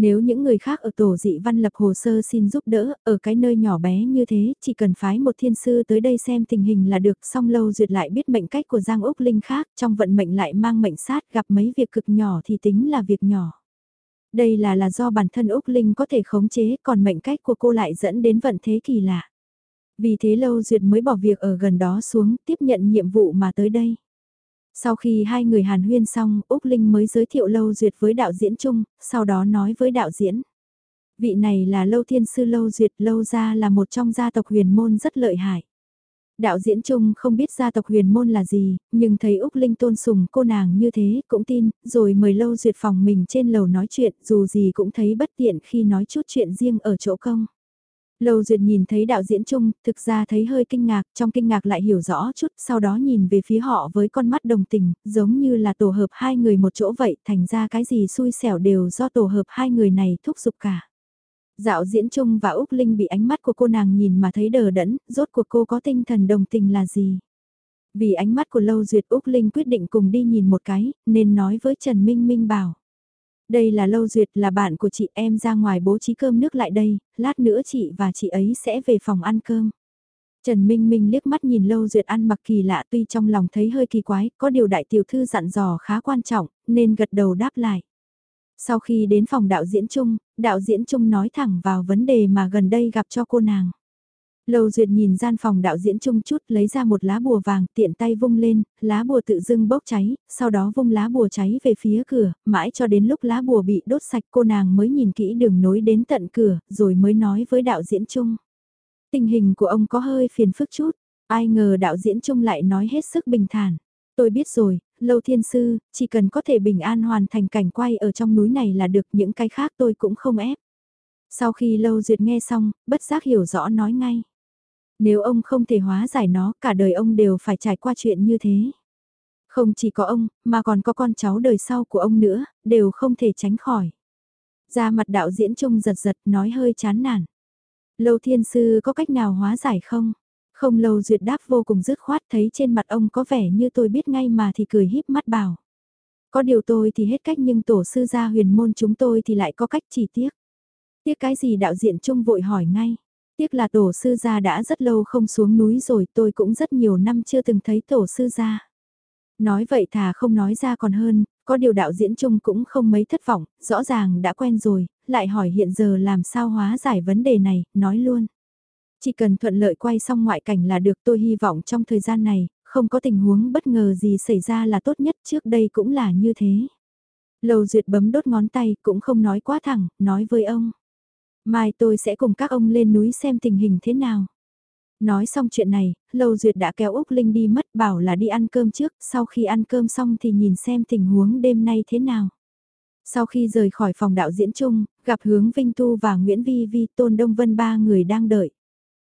Nếu những người khác ở tổ dị văn lập hồ sơ xin giúp đỡ, ở cái nơi nhỏ bé như thế, chỉ cần phái một thiên sư tới đây xem tình hình là được, song lâu duyệt lại biết mệnh cách của Giang Úc Linh khác, trong vận mệnh lại mang mệnh sát gặp mấy việc cực nhỏ thì tính là việc nhỏ. Đây là là do bản thân Úc Linh có thể khống chế, còn mệnh cách của cô lại dẫn đến vận thế kỳ lạ. Vì thế lâu duyệt mới bỏ việc ở gần đó xuống, tiếp nhận nhiệm vụ mà tới đây. Sau khi hai người hàn huyên xong, Úc Linh mới giới thiệu Lâu Duyệt với đạo diễn chung, sau đó nói với đạo diễn. Vị này là Lâu Thiên Sư Lâu Duyệt, Lâu Gia là một trong gia tộc huyền môn rất lợi hại. Đạo diễn chung không biết gia tộc huyền môn là gì, nhưng thấy Úc Linh tôn sùng cô nàng như thế, cũng tin, rồi mời Lâu Duyệt phòng mình trên lầu nói chuyện, dù gì cũng thấy bất tiện khi nói chút chuyện riêng ở chỗ công. Lâu Duyệt nhìn thấy đạo diễn chung, thực ra thấy hơi kinh ngạc, trong kinh ngạc lại hiểu rõ chút, sau đó nhìn về phía họ với con mắt đồng tình, giống như là tổ hợp hai người một chỗ vậy, thành ra cái gì xui xẻo đều do tổ hợp hai người này thúc giục cả. Dạo diễn chung và Úc Linh bị ánh mắt của cô nàng nhìn mà thấy đờ đẫn, rốt cuộc cô có tinh thần đồng tình là gì? Vì ánh mắt của Lâu Duyệt Úc Linh quyết định cùng đi nhìn một cái, nên nói với Trần Minh Minh bảo. Đây là Lâu Duyệt là bạn của chị em ra ngoài bố trí cơm nước lại đây, lát nữa chị và chị ấy sẽ về phòng ăn cơm. Trần Minh Minh liếc mắt nhìn Lâu Duyệt ăn mặc kỳ lạ tuy trong lòng thấy hơi kỳ quái, có điều đại tiểu thư dặn dò khá quan trọng, nên gật đầu đáp lại. Sau khi đến phòng đạo diễn chung, đạo diễn chung nói thẳng vào vấn đề mà gần đây gặp cho cô nàng. Lâu Duyệt nhìn gian phòng đạo diễn chung chút lấy ra một lá bùa vàng tiện tay vung lên, lá bùa tự dưng bốc cháy, sau đó vung lá bùa cháy về phía cửa, mãi cho đến lúc lá bùa bị đốt sạch cô nàng mới nhìn kỹ đường nối đến tận cửa, rồi mới nói với đạo diễn chung. Tình hình của ông có hơi phiền phức chút, ai ngờ đạo diễn chung lại nói hết sức bình thản. Tôi biết rồi, Lâu Thiên Sư, chỉ cần có thể bình an hoàn thành cảnh quay ở trong núi này là được những cái khác tôi cũng không ép. Sau khi Lâu Duyệt nghe xong, bất giác hiểu rõ nói ngay. Nếu ông không thể hóa giải nó, cả đời ông đều phải trải qua chuyện như thế. Không chỉ có ông, mà còn có con cháu đời sau của ông nữa, đều không thể tránh khỏi. Ra mặt đạo diễn trung giật giật nói hơi chán nản. Lâu thiên sư có cách nào hóa giải không? Không lâu duyệt đáp vô cùng dứt khoát thấy trên mặt ông có vẻ như tôi biết ngay mà thì cười híp mắt bảo. Có điều tôi thì hết cách nhưng tổ sư gia huyền môn chúng tôi thì lại có cách chỉ tiếc. Tiếc cái gì đạo diện trung vội hỏi ngay. Tiếc là tổ sư gia đã rất lâu không xuống núi rồi tôi cũng rất nhiều năm chưa từng thấy tổ sư gia. Nói vậy thà không nói ra còn hơn, có điều đạo diễn chung cũng không mấy thất vọng, rõ ràng đã quen rồi, lại hỏi hiện giờ làm sao hóa giải vấn đề này, nói luôn. Chỉ cần thuận lợi quay xong ngoại cảnh là được tôi hy vọng trong thời gian này, không có tình huống bất ngờ gì xảy ra là tốt nhất trước đây cũng là như thế. Lầu duyệt bấm đốt ngón tay cũng không nói quá thẳng, nói với ông. Mai tôi sẽ cùng các ông lên núi xem tình hình thế nào. Nói xong chuyện này, Lâu Duyệt đã kéo Úc Linh đi mất bảo là đi ăn cơm trước, sau khi ăn cơm xong thì nhìn xem tình huống đêm nay thế nào. Sau khi rời khỏi phòng đạo diễn chung, gặp hướng Vinh Tu và Nguyễn Vi Vi Tôn Đông Vân ba người đang đợi.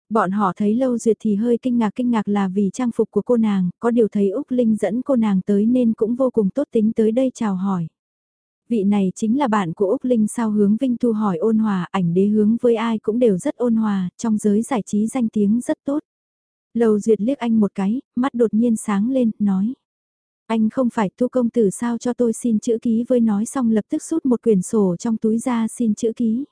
Bọn họ thấy Lâu Duyệt thì hơi kinh ngạc kinh ngạc là vì trang phục của cô nàng, có điều thấy Úc Linh dẫn cô nàng tới nên cũng vô cùng tốt tính tới đây chào hỏi. Vị này chính là bạn của Úc Linh sao hướng Vinh Tu hỏi ôn hòa, ảnh đế hướng với ai cũng đều rất ôn hòa, trong giới giải trí danh tiếng rất tốt. Lầu Duyệt liếc anh một cái, mắt đột nhiên sáng lên, nói. Anh không phải tu công tử sao cho tôi xin chữ ký với nói xong lập tức rút một quyển sổ trong túi ra xin chữ ký.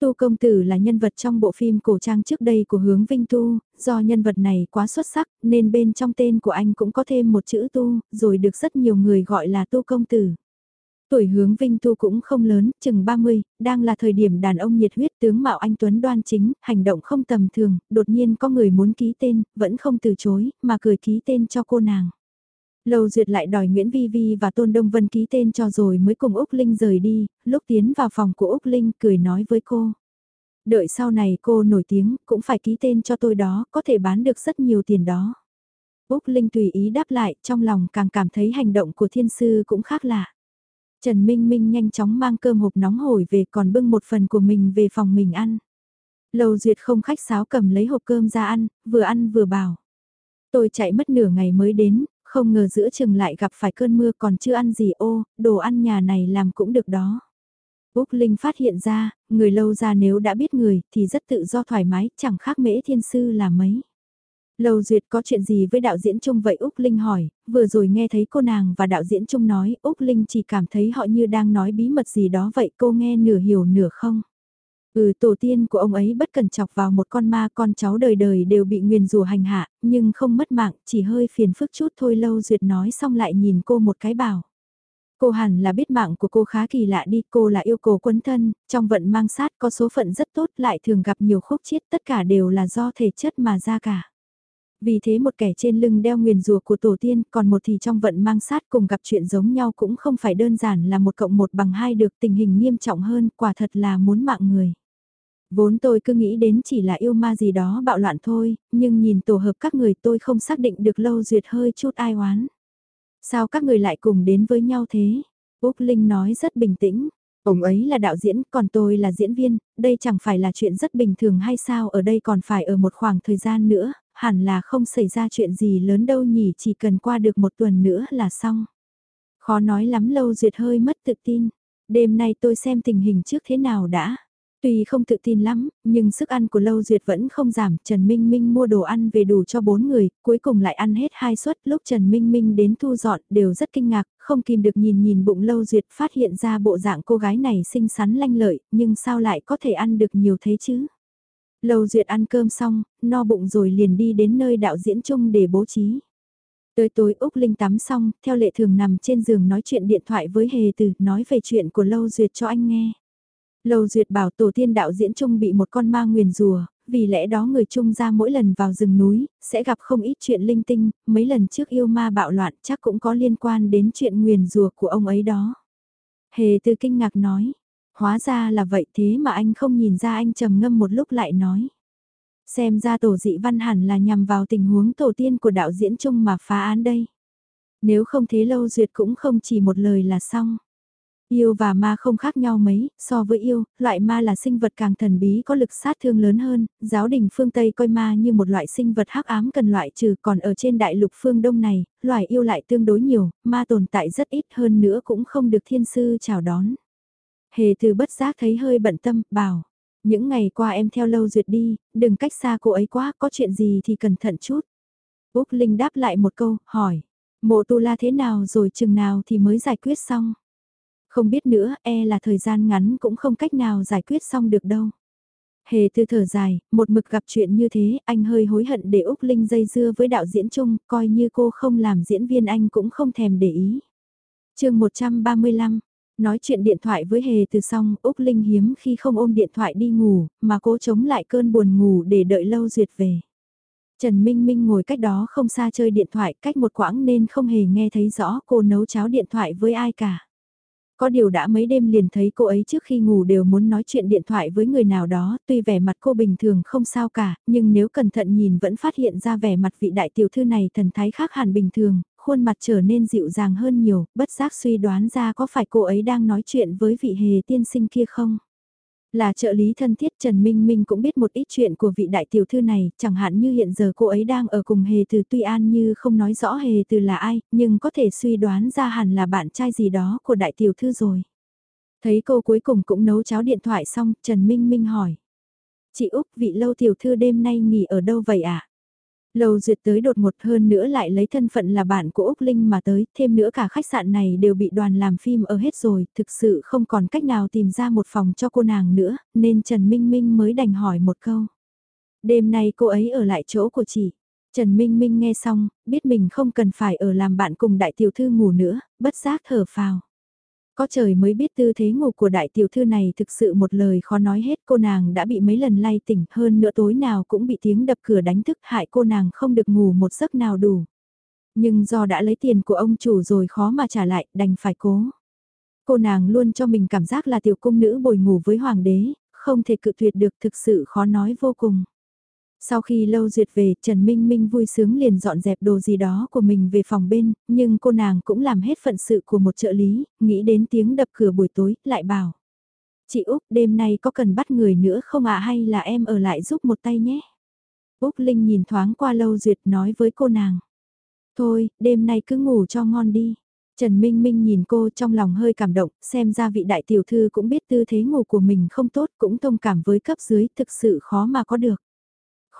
Tu công tử là nhân vật trong bộ phim cổ trang trước đây của hướng Vinh Tu, do nhân vật này quá xuất sắc nên bên trong tên của anh cũng có thêm một chữ tu, rồi được rất nhiều người gọi là tu công tử. Tuổi hướng Vinh Tu cũng không lớn, chừng 30, đang là thời điểm đàn ông nhiệt huyết tướng mạo anh Tuấn đoan chính, hành động không tầm thường, đột nhiên có người muốn ký tên, vẫn không từ chối, mà cười ký tên cho cô nàng. Lâu Duyệt lại đòi Nguyễn Vi Vi và Tôn Đông Vân ký tên cho rồi mới cùng Úc Linh rời đi, lúc tiến vào phòng của Úc Linh cười nói với cô. Đợi sau này cô nổi tiếng, cũng phải ký tên cho tôi đó, có thể bán được rất nhiều tiền đó. Úc Linh tùy ý đáp lại, trong lòng càng cảm thấy hành động của thiên sư cũng khác lạ. Trần Minh Minh nhanh chóng mang cơm hộp nóng hổi về còn bưng một phần của mình về phòng mình ăn. Lầu Duyệt không khách sáo cầm lấy hộp cơm ra ăn, vừa ăn vừa bảo. Tôi chạy mất nửa ngày mới đến, không ngờ giữa chừng lại gặp phải cơn mưa còn chưa ăn gì ô, đồ ăn nhà này làm cũng được đó. Úc Linh phát hiện ra, người lâu ra nếu đã biết người thì rất tự do thoải mái, chẳng khác mễ thiên sư là mấy. Lâu Duyệt có chuyện gì với đạo diễn Trung vậy Úc Linh hỏi, vừa rồi nghe thấy cô nàng và đạo diễn Trung nói, Úc Linh chỉ cảm thấy họ như đang nói bí mật gì đó vậy cô nghe nửa hiểu nửa không. Ừ tổ tiên của ông ấy bất cần chọc vào một con ma con cháu đời đời đều bị nguyền rủa hành hạ, nhưng không mất mạng, chỉ hơi phiền phức chút thôi Lâu Duyệt nói xong lại nhìn cô một cái bảo. Cô hẳn là biết mạng của cô khá kỳ lạ đi, cô là yêu cầu quấn thân, trong vận mang sát có số phận rất tốt lại thường gặp nhiều khúc chiết tất cả đều là do thể chất mà ra cả. Vì thế một kẻ trên lưng đeo nguyền rùa của tổ tiên, còn một thì trong vận mang sát cùng gặp chuyện giống nhau cũng không phải đơn giản là một cộng một bằng hai được tình hình nghiêm trọng hơn, quả thật là muốn mạng người. Vốn tôi cứ nghĩ đến chỉ là yêu ma gì đó bạo loạn thôi, nhưng nhìn tổ hợp các người tôi không xác định được lâu duyệt hơi chút ai oán. Sao các người lại cùng đến với nhau thế? Úc Linh nói rất bình tĩnh. Ông ấy là đạo diễn, còn tôi là diễn viên, đây chẳng phải là chuyện rất bình thường hay sao ở đây còn phải ở một khoảng thời gian nữa, hẳn là không xảy ra chuyện gì lớn đâu nhỉ chỉ cần qua được một tuần nữa là xong. Khó nói lắm lâu duyệt hơi mất tự tin, đêm nay tôi xem tình hình trước thế nào đã. Tuy không tự tin lắm, nhưng sức ăn của Lâu Duyệt vẫn không giảm, Trần Minh Minh mua đồ ăn về đủ cho bốn người, cuối cùng lại ăn hết hai suất, lúc Trần Minh Minh đến thu dọn đều rất kinh ngạc, không kìm được nhìn nhìn bụng Lâu Duyệt phát hiện ra bộ dạng cô gái này xinh xắn lanh lợi, nhưng sao lại có thể ăn được nhiều thế chứ? Lâu Duyệt ăn cơm xong, no bụng rồi liền đi đến nơi đạo diễn chung để bố trí. Tới tối Úc Linh tắm xong, theo lệ thường nằm trên giường nói chuyện điện thoại với Hề Từ, nói về chuyện của Lâu Duyệt cho anh nghe. Lâu Duyệt bảo tổ tiên đạo diễn chung bị một con ma nguyền rùa, vì lẽ đó người chung ra mỗi lần vào rừng núi, sẽ gặp không ít chuyện linh tinh, mấy lần trước yêu ma bạo loạn chắc cũng có liên quan đến chuyện nguyền rùa của ông ấy đó. Hề từ kinh ngạc nói, hóa ra là vậy thế mà anh không nhìn ra anh trầm ngâm một lúc lại nói. Xem ra tổ dị văn hẳn là nhằm vào tình huống tổ tiên của đạo diễn chung mà phá án đây. Nếu không thế lâu duyệt cũng không chỉ một lời là xong. Yêu và ma không khác nhau mấy, so với yêu, loại ma là sinh vật càng thần bí có lực sát thương lớn hơn, giáo đình phương Tây coi ma như một loại sinh vật hắc ám cần loại trừ còn ở trên đại lục phương Đông này, loài yêu lại tương đối nhiều, ma tồn tại rất ít hơn nữa cũng không được thiên sư chào đón. Hề từ bất giác thấy hơi bận tâm, bảo, những ngày qua em theo lâu duyệt đi, đừng cách xa cô ấy quá, có chuyện gì thì cẩn thận chút. Úc Linh đáp lại một câu, hỏi, mộ tu la thế nào rồi chừng nào thì mới giải quyết xong. Không biết nữa, e là thời gian ngắn cũng không cách nào giải quyết xong được đâu. Hề tư thở dài, một mực gặp chuyện như thế, anh hơi hối hận để Úc Linh dây dưa với đạo diễn chung, coi như cô không làm diễn viên anh cũng không thèm để ý. chương 135, nói chuyện điện thoại với Hề từ xong, Úc Linh hiếm khi không ôm điện thoại đi ngủ, mà cố chống lại cơn buồn ngủ để đợi lâu duyệt về. Trần Minh Minh ngồi cách đó không xa chơi điện thoại cách một quãng nên không hề nghe thấy rõ cô nấu cháo điện thoại với ai cả. Có điều đã mấy đêm liền thấy cô ấy trước khi ngủ đều muốn nói chuyện điện thoại với người nào đó, tuy vẻ mặt cô bình thường không sao cả, nhưng nếu cẩn thận nhìn vẫn phát hiện ra vẻ mặt vị đại tiểu thư này thần thái khác hẳn bình thường, khuôn mặt trở nên dịu dàng hơn nhiều, bất giác suy đoán ra có phải cô ấy đang nói chuyện với vị hề tiên sinh kia không. Là trợ lý thân thiết Trần Minh Minh cũng biết một ít chuyện của vị đại tiểu thư này, chẳng hạn như hiện giờ cô ấy đang ở cùng hề từ tuy an như không nói rõ hề từ là ai, nhưng có thể suy đoán ra hẳn là bạn trai gì đó của đại tiểu thư rồi. Thấy cô cuối cùng cũng nấu cháo điện thoại xong, Trần Minh Minh hỏi. Chị Úc vị lâu tiểu thư đêm nay nghỉ ở đâu vậy ạ? À? Lầu duyệt tới đột ngột hơn nữa lại lấy thân phận là bạn của Úc Linh mà tới, thêm nữa cả khách sạn này đều bị đoàn làm phim ở hết rồi, thực sự không còn cách nào tìm ra một phòng cho cô nàng nữa, nên Trần Minh Minh mới đành hỏi một câu. Đêm nay cô ấy ở lại chỗ của chị. Trần Minh Minh nghe xong, biết mình không cần phải ở làm bạn cùng đại tiểu thư ngủ nữa, bất giác thở phào. Có trời mới biết tư thế ngủ của đại tiểu thư này thực sự một lời khó nói hết cô nàng đã bị mấy lần lay tỉnh hơn nữa tối nào cũng bị tiếng đập cửa đánh thức hại cô nàng không được ngủ một giấc nào đủ. Nhưng do đã lấy tiền của ông chủ rồi khó mà trả lại đành phải cố. Cô nàng luôn cho mình cảm giác là tiểu cung nữ bồi ngủ với hoàng đế, không thể cự tuyệt được thực sự khó nói vô cùng. Sau khi lâu duyệt về, Trần Minh Minh vui sướng liền dọn dẹp đồ gì đó của mình về phòng bên, nhưng cô nàng cũng làm hết phận sự của một trợ lý, nghĩ đến tiếng đập cửa buổi tối, lại bảo. Chị Úc, đêm nay có cần bắt người nữa không ạ hay là em ở lại giúp một tay nhé? Úc Linh nhìn thoáng qua lâu duyệt nói với cô nàng. Thôi, đêm nay cứ ngủ cho ngon đi. Trần Minh Minh nhìn cô trong lòng hơi cảm động, xem ra vị đại tiểu thư cũng biết tư thế ngủ của mình không tốt, cũng thông cảm với cấp dưới, thực sự khó mà có được.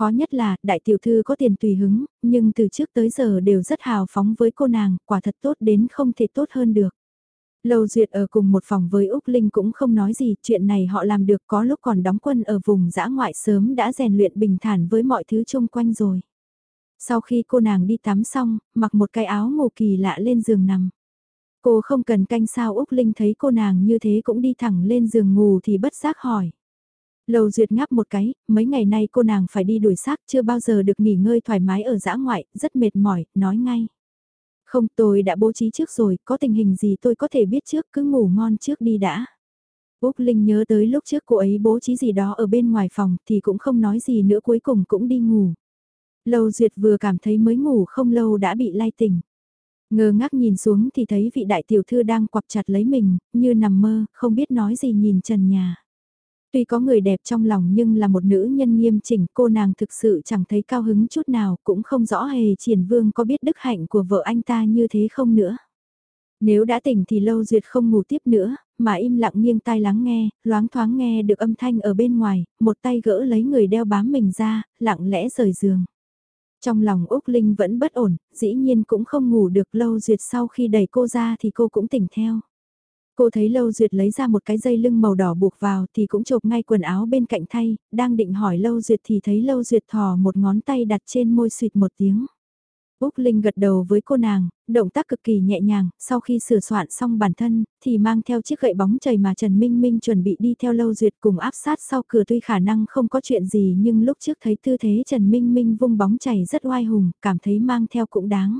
Khó nhất là, đại tiểu thư có tiền tùy hứng, nhưng từ trước tới giờ đều rất hào phóng với cô nàng, quả thật tốt đến không thể tốt hơn được. Lâu Duyệt ở cùng một phòng với Úc Linh cũng không nói gì, chuyện này họ làm được có lúc còn đóng quân ở vùng dã ngoại sớm đã rèn luyện bình thản với mọi thứ chung quanh rồi. Sau khi cô nàng đi tắm xong, mặc một cái áo ngủ kỳ lạ lên giường nằm. Cô không cần canh sao Úc Linh thấy cô nàng như thế cũng đi thẳng lên giường ngủ thì bất giác hỏi. Lầu duyệt ngáp một cái, mấy ngày nay cô nàng phải đi đuổi xác chưa bao giờ được nghỉ ngơi thoải mái ở dã ngoại, rất mệt mỏi, nói ngay. Không tôi đã bố trí trước rồi, có tình hình gì tôi có thể biết trước cứ ngủ ngon trước đi đã. Úc Linh nhớ tới lúc trước cô ấy bố trí gì đó ở bên ngoài phòng thì cũng không nói gì nữa cuối cùng cũng đi ngủ. Lầu duyệt vừa cảm thấy mới ngủ không lâu đã bị lay tỉnh. Ngơ ngác nhìn xuống thì thấy vị đại tiểu thư đang quặp chặt lấy mình, như nằm mơ, không biết nói gì nhìn trần nhà. Tuy có người đẹp trong lòng nhưng là một nữ nhân nghiêm chỉnh cô nàng thực sự chẳng thấy cao hứng chút nào cũng không rõ hề triển vương có biết đức hạnh của vợ anh ta như thế không nữa. Nếu đã tỉnh thì lâu duyệt không ngủ tiếp nữa, mà im lặng nghiêng tai lắng nghe, loáng thoáng nghe được âm thanh ở bên ngoài, một tay gỡ lấy người đeo bám mình ra, lặng lẽ rời giường. Trong lòng Úc Linh vẫn bất ổn, dĩ nhiên cũng không ngủ được lâu duyệt sau khi đẩy cô ra thì cô cũng tỉnh theo. Cô thấy Lâu Duyệt lấy ra một cái dây lưng màu đỏ buộc vào thì cũng chộp ngay quần áo bên cạnh thay, đang định hỏi Lâu Duyệt thì thấy Lâu Duyệt thò một ngón tay đặt trên môi suyệt một tiếng. Úc Linh gật đầu với cô nàng, động tác cực kỳ nhẹ nhàng, sau khi sửa soạn xong bản thân, thì mang theo chiếc gậy bóng chày mà Trần Minh Minh chuẩn bị đi theo Lâu Duyệt cùng áp sát sau cửa tuy khả năng không có chuyện gì nhưng lúc trước thấy tư thế Trần Minh Minh vung bóng chày rất oai hùng, cảm thấy mang theo cũng đáng.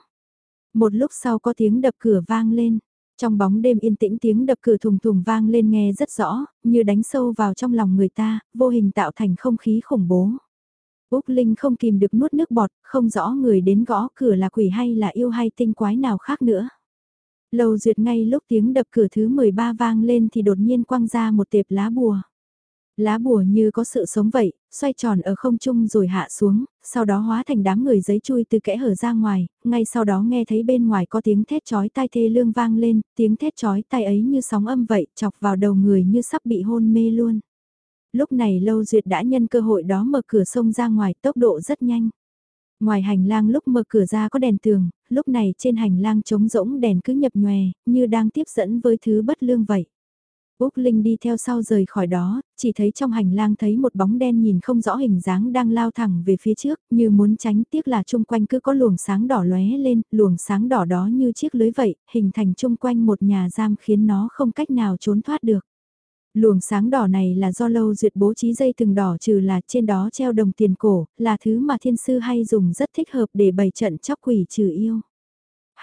Một lúc sau có tiếng đập cửa vang lên, trong bóng đêm yên tĩnh tiếng đập cửa thùng thùng vang lên nghe rất rõ, như đánh sâu vào trong lòng người ta, vô hình tạo thành không khí khủng bố. Úc Linh không kìm được nuốt nước bọt, không rõ người đến gõ cửa là quỷ hay là yêu hay tinh quái nào khác nữa. Lầu duyệt ngay lúc tiếng đập cửa thứ 13 vang lên thì đột nhiên quăng ra một tệp lá bùa. Lá bùa như có sự sống vậy, xoay tròn ở không trung rồi hạ xuống, sau đó hóa thành đám người giấy chui từ kẽ hở ra ngoài, ngay sau đó nghe thấy bên ngoài có tiếng thét chói tai thê lương vang lên, tiếng thét chói tai ấy như sóng âm vậy, chọc vào đầu người như sắp bị hôn mê luôn. Lúc này Lâu Duyệt đã nhân cơ hội đó mở cửa sông ra ngoài tốc độ rất nhanh. Ngoài hành lang lúc mở cửa ra có đèn tường, lúc này trên hành lang trống rỗng đèn cứ nhập nhòe, như đang tiếp dẫn với thứ bất lương vậy. Úc Linh đi theo sau rời khỏi đó, chỉ thấy trong hành lang thấy một bóng đen nhìn không rõ hình dáng đang lao thẳng về phía trước, như muốn tránh tiếc là chung quanh cứ có luồng sáng đỏ lóe lên, luồng sáng đỏ đó như chiếc lưới vậy, hình thành chung quanh một nhà giam khiến nó không cách nào trốn thoát được. Luồng sáng đỏ này là do lâu duyệt bố trí dây từng đỏ trừ là trên đó treo đồng tiền cổ, là thứ mà thiên sư hay dùng rất thích hợp để bày trận chóc quỷ trừ yêu.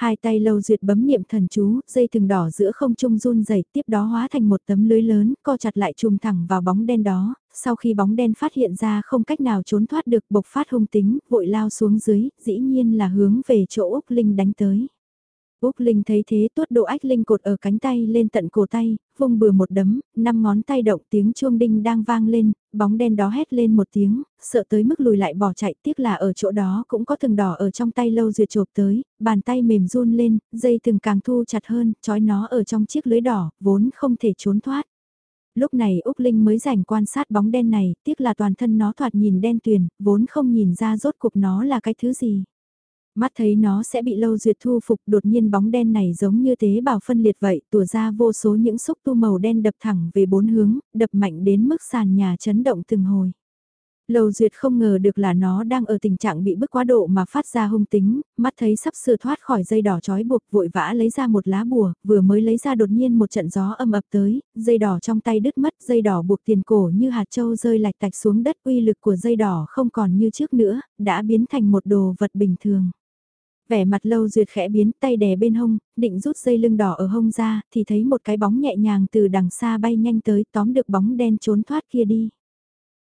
Hai tay lâu duyệt bấm niệm thần chú, dây thừng đỏ giữa không trung run rẩy tiếp đó hóa thành một tấm lưới lớn, co chặt lại chùm thẳng vào bóng đen đó, sau khi bóng đen phát hiện ra không cách nào trốn thoát được bộc phát hung tính, vội lao xuống dưới, dĩ nhiên là hướng về chỗ Úc Linh đánh tới. Úc Linh thấy thế tuốt độ ách linh cột ở cánh tay lên tận cổ tay, vung bừa một đấm, năm ngón tay động tiếng chuông đinh đang vang lên, bóng đen đó hét lên một tiếng, sợ tới mức lùi lại bỏ chạy tiếc là ở chỗ đó cũng có thừng đỏ ở trong tay lâu duyệt chộp tới, bàn tay mềm run lên, dây thừng càng thu chặt hơn, trói nó ở trong chiếc lưới đỏ, vốn không thể trốn thoát. Lúc này Úc Linh mới rảnh quan sát bóng đen này, tiếc là toàn thân nó thoạt nhìn đen tuyền, vốn không nhìn ra rốt cuộc nó là cái thứ gì. Mắt thấy nó sẽ bị lâu duyệt thu phục đột nhiên bóng đen này giống như tế bào phân liệt vậy, tùa ra vô số những xúc tu màu đen đập thẳng về bốn hướng, đập mạnh đến mức sàn nhà chấn động từng hồi. lầu duyệt không ngờ được là nó đang ở tình trạng bị bức quá độ mà phát ra hung tính, mắt thấy sắp sửa thoát khỏi dây đỏ trói buộc vội vã lấy ra một lá bùa, vừa mới lấy ra đột nhiên một trận gió âm ập tới, dây đỏ trong tay đứt mất, dây đỏ buộc tiền cổ như hạt châu rơi lạch tạch xuống đất uy lực của dây đỏ không còn như trước nữa, đã biến thành một đồ vật bình thường. Vẻ mặt lâu duyệt khẽ biến tay đè bên hông, định rút dây lưng đỏ ở hông ra, thì thấy một cái bóng nhẹ nhàng từ đằng xa bay nhanh tới tóm được bóng đen trốn thoát kia đi.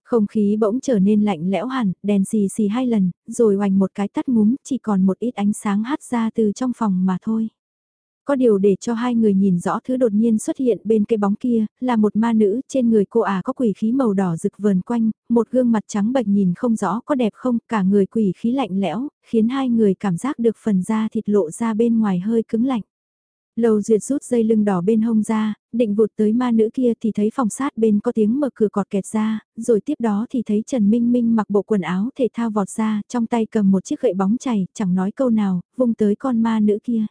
Không khí bỗng trở nên lạnh lẽo hẳn, đèn xì xì hai lần, rồi hoành một cái tắt ngúm, chỉ còn một ít ánh sáng hát ra từ trong phòng mà thôi. Có điều để cho hai người nhìn rõ thứ đột nhiên xuất hiện bên cây bóng kia, là một ma nữ, trên người cô à có quỷ khí màu đỏ rực vờn quanh, một gương mặt trắng bệch nhìn không rõ có đẹp không, cả người quỷ khí lạnh lẽo, khiến hai người cảm giác được phần da thịt lộ ra bên ngoài hơi cứng lạnh. Lầu duyệt rút dây lưng đỏ bên hông ra, định vụt tới ma nữ kia thì thấy phòng sát bên có tiếng mở cửa cọt kẹt ra, rồi tiếp đó thì thấy Trần Minh Minh mặc bộ quần áo thể thao vọt ra, trong tay cầm một chiếc gậy bóng chảy, chẳng nói câu nào, vung tới con ma nữ kia.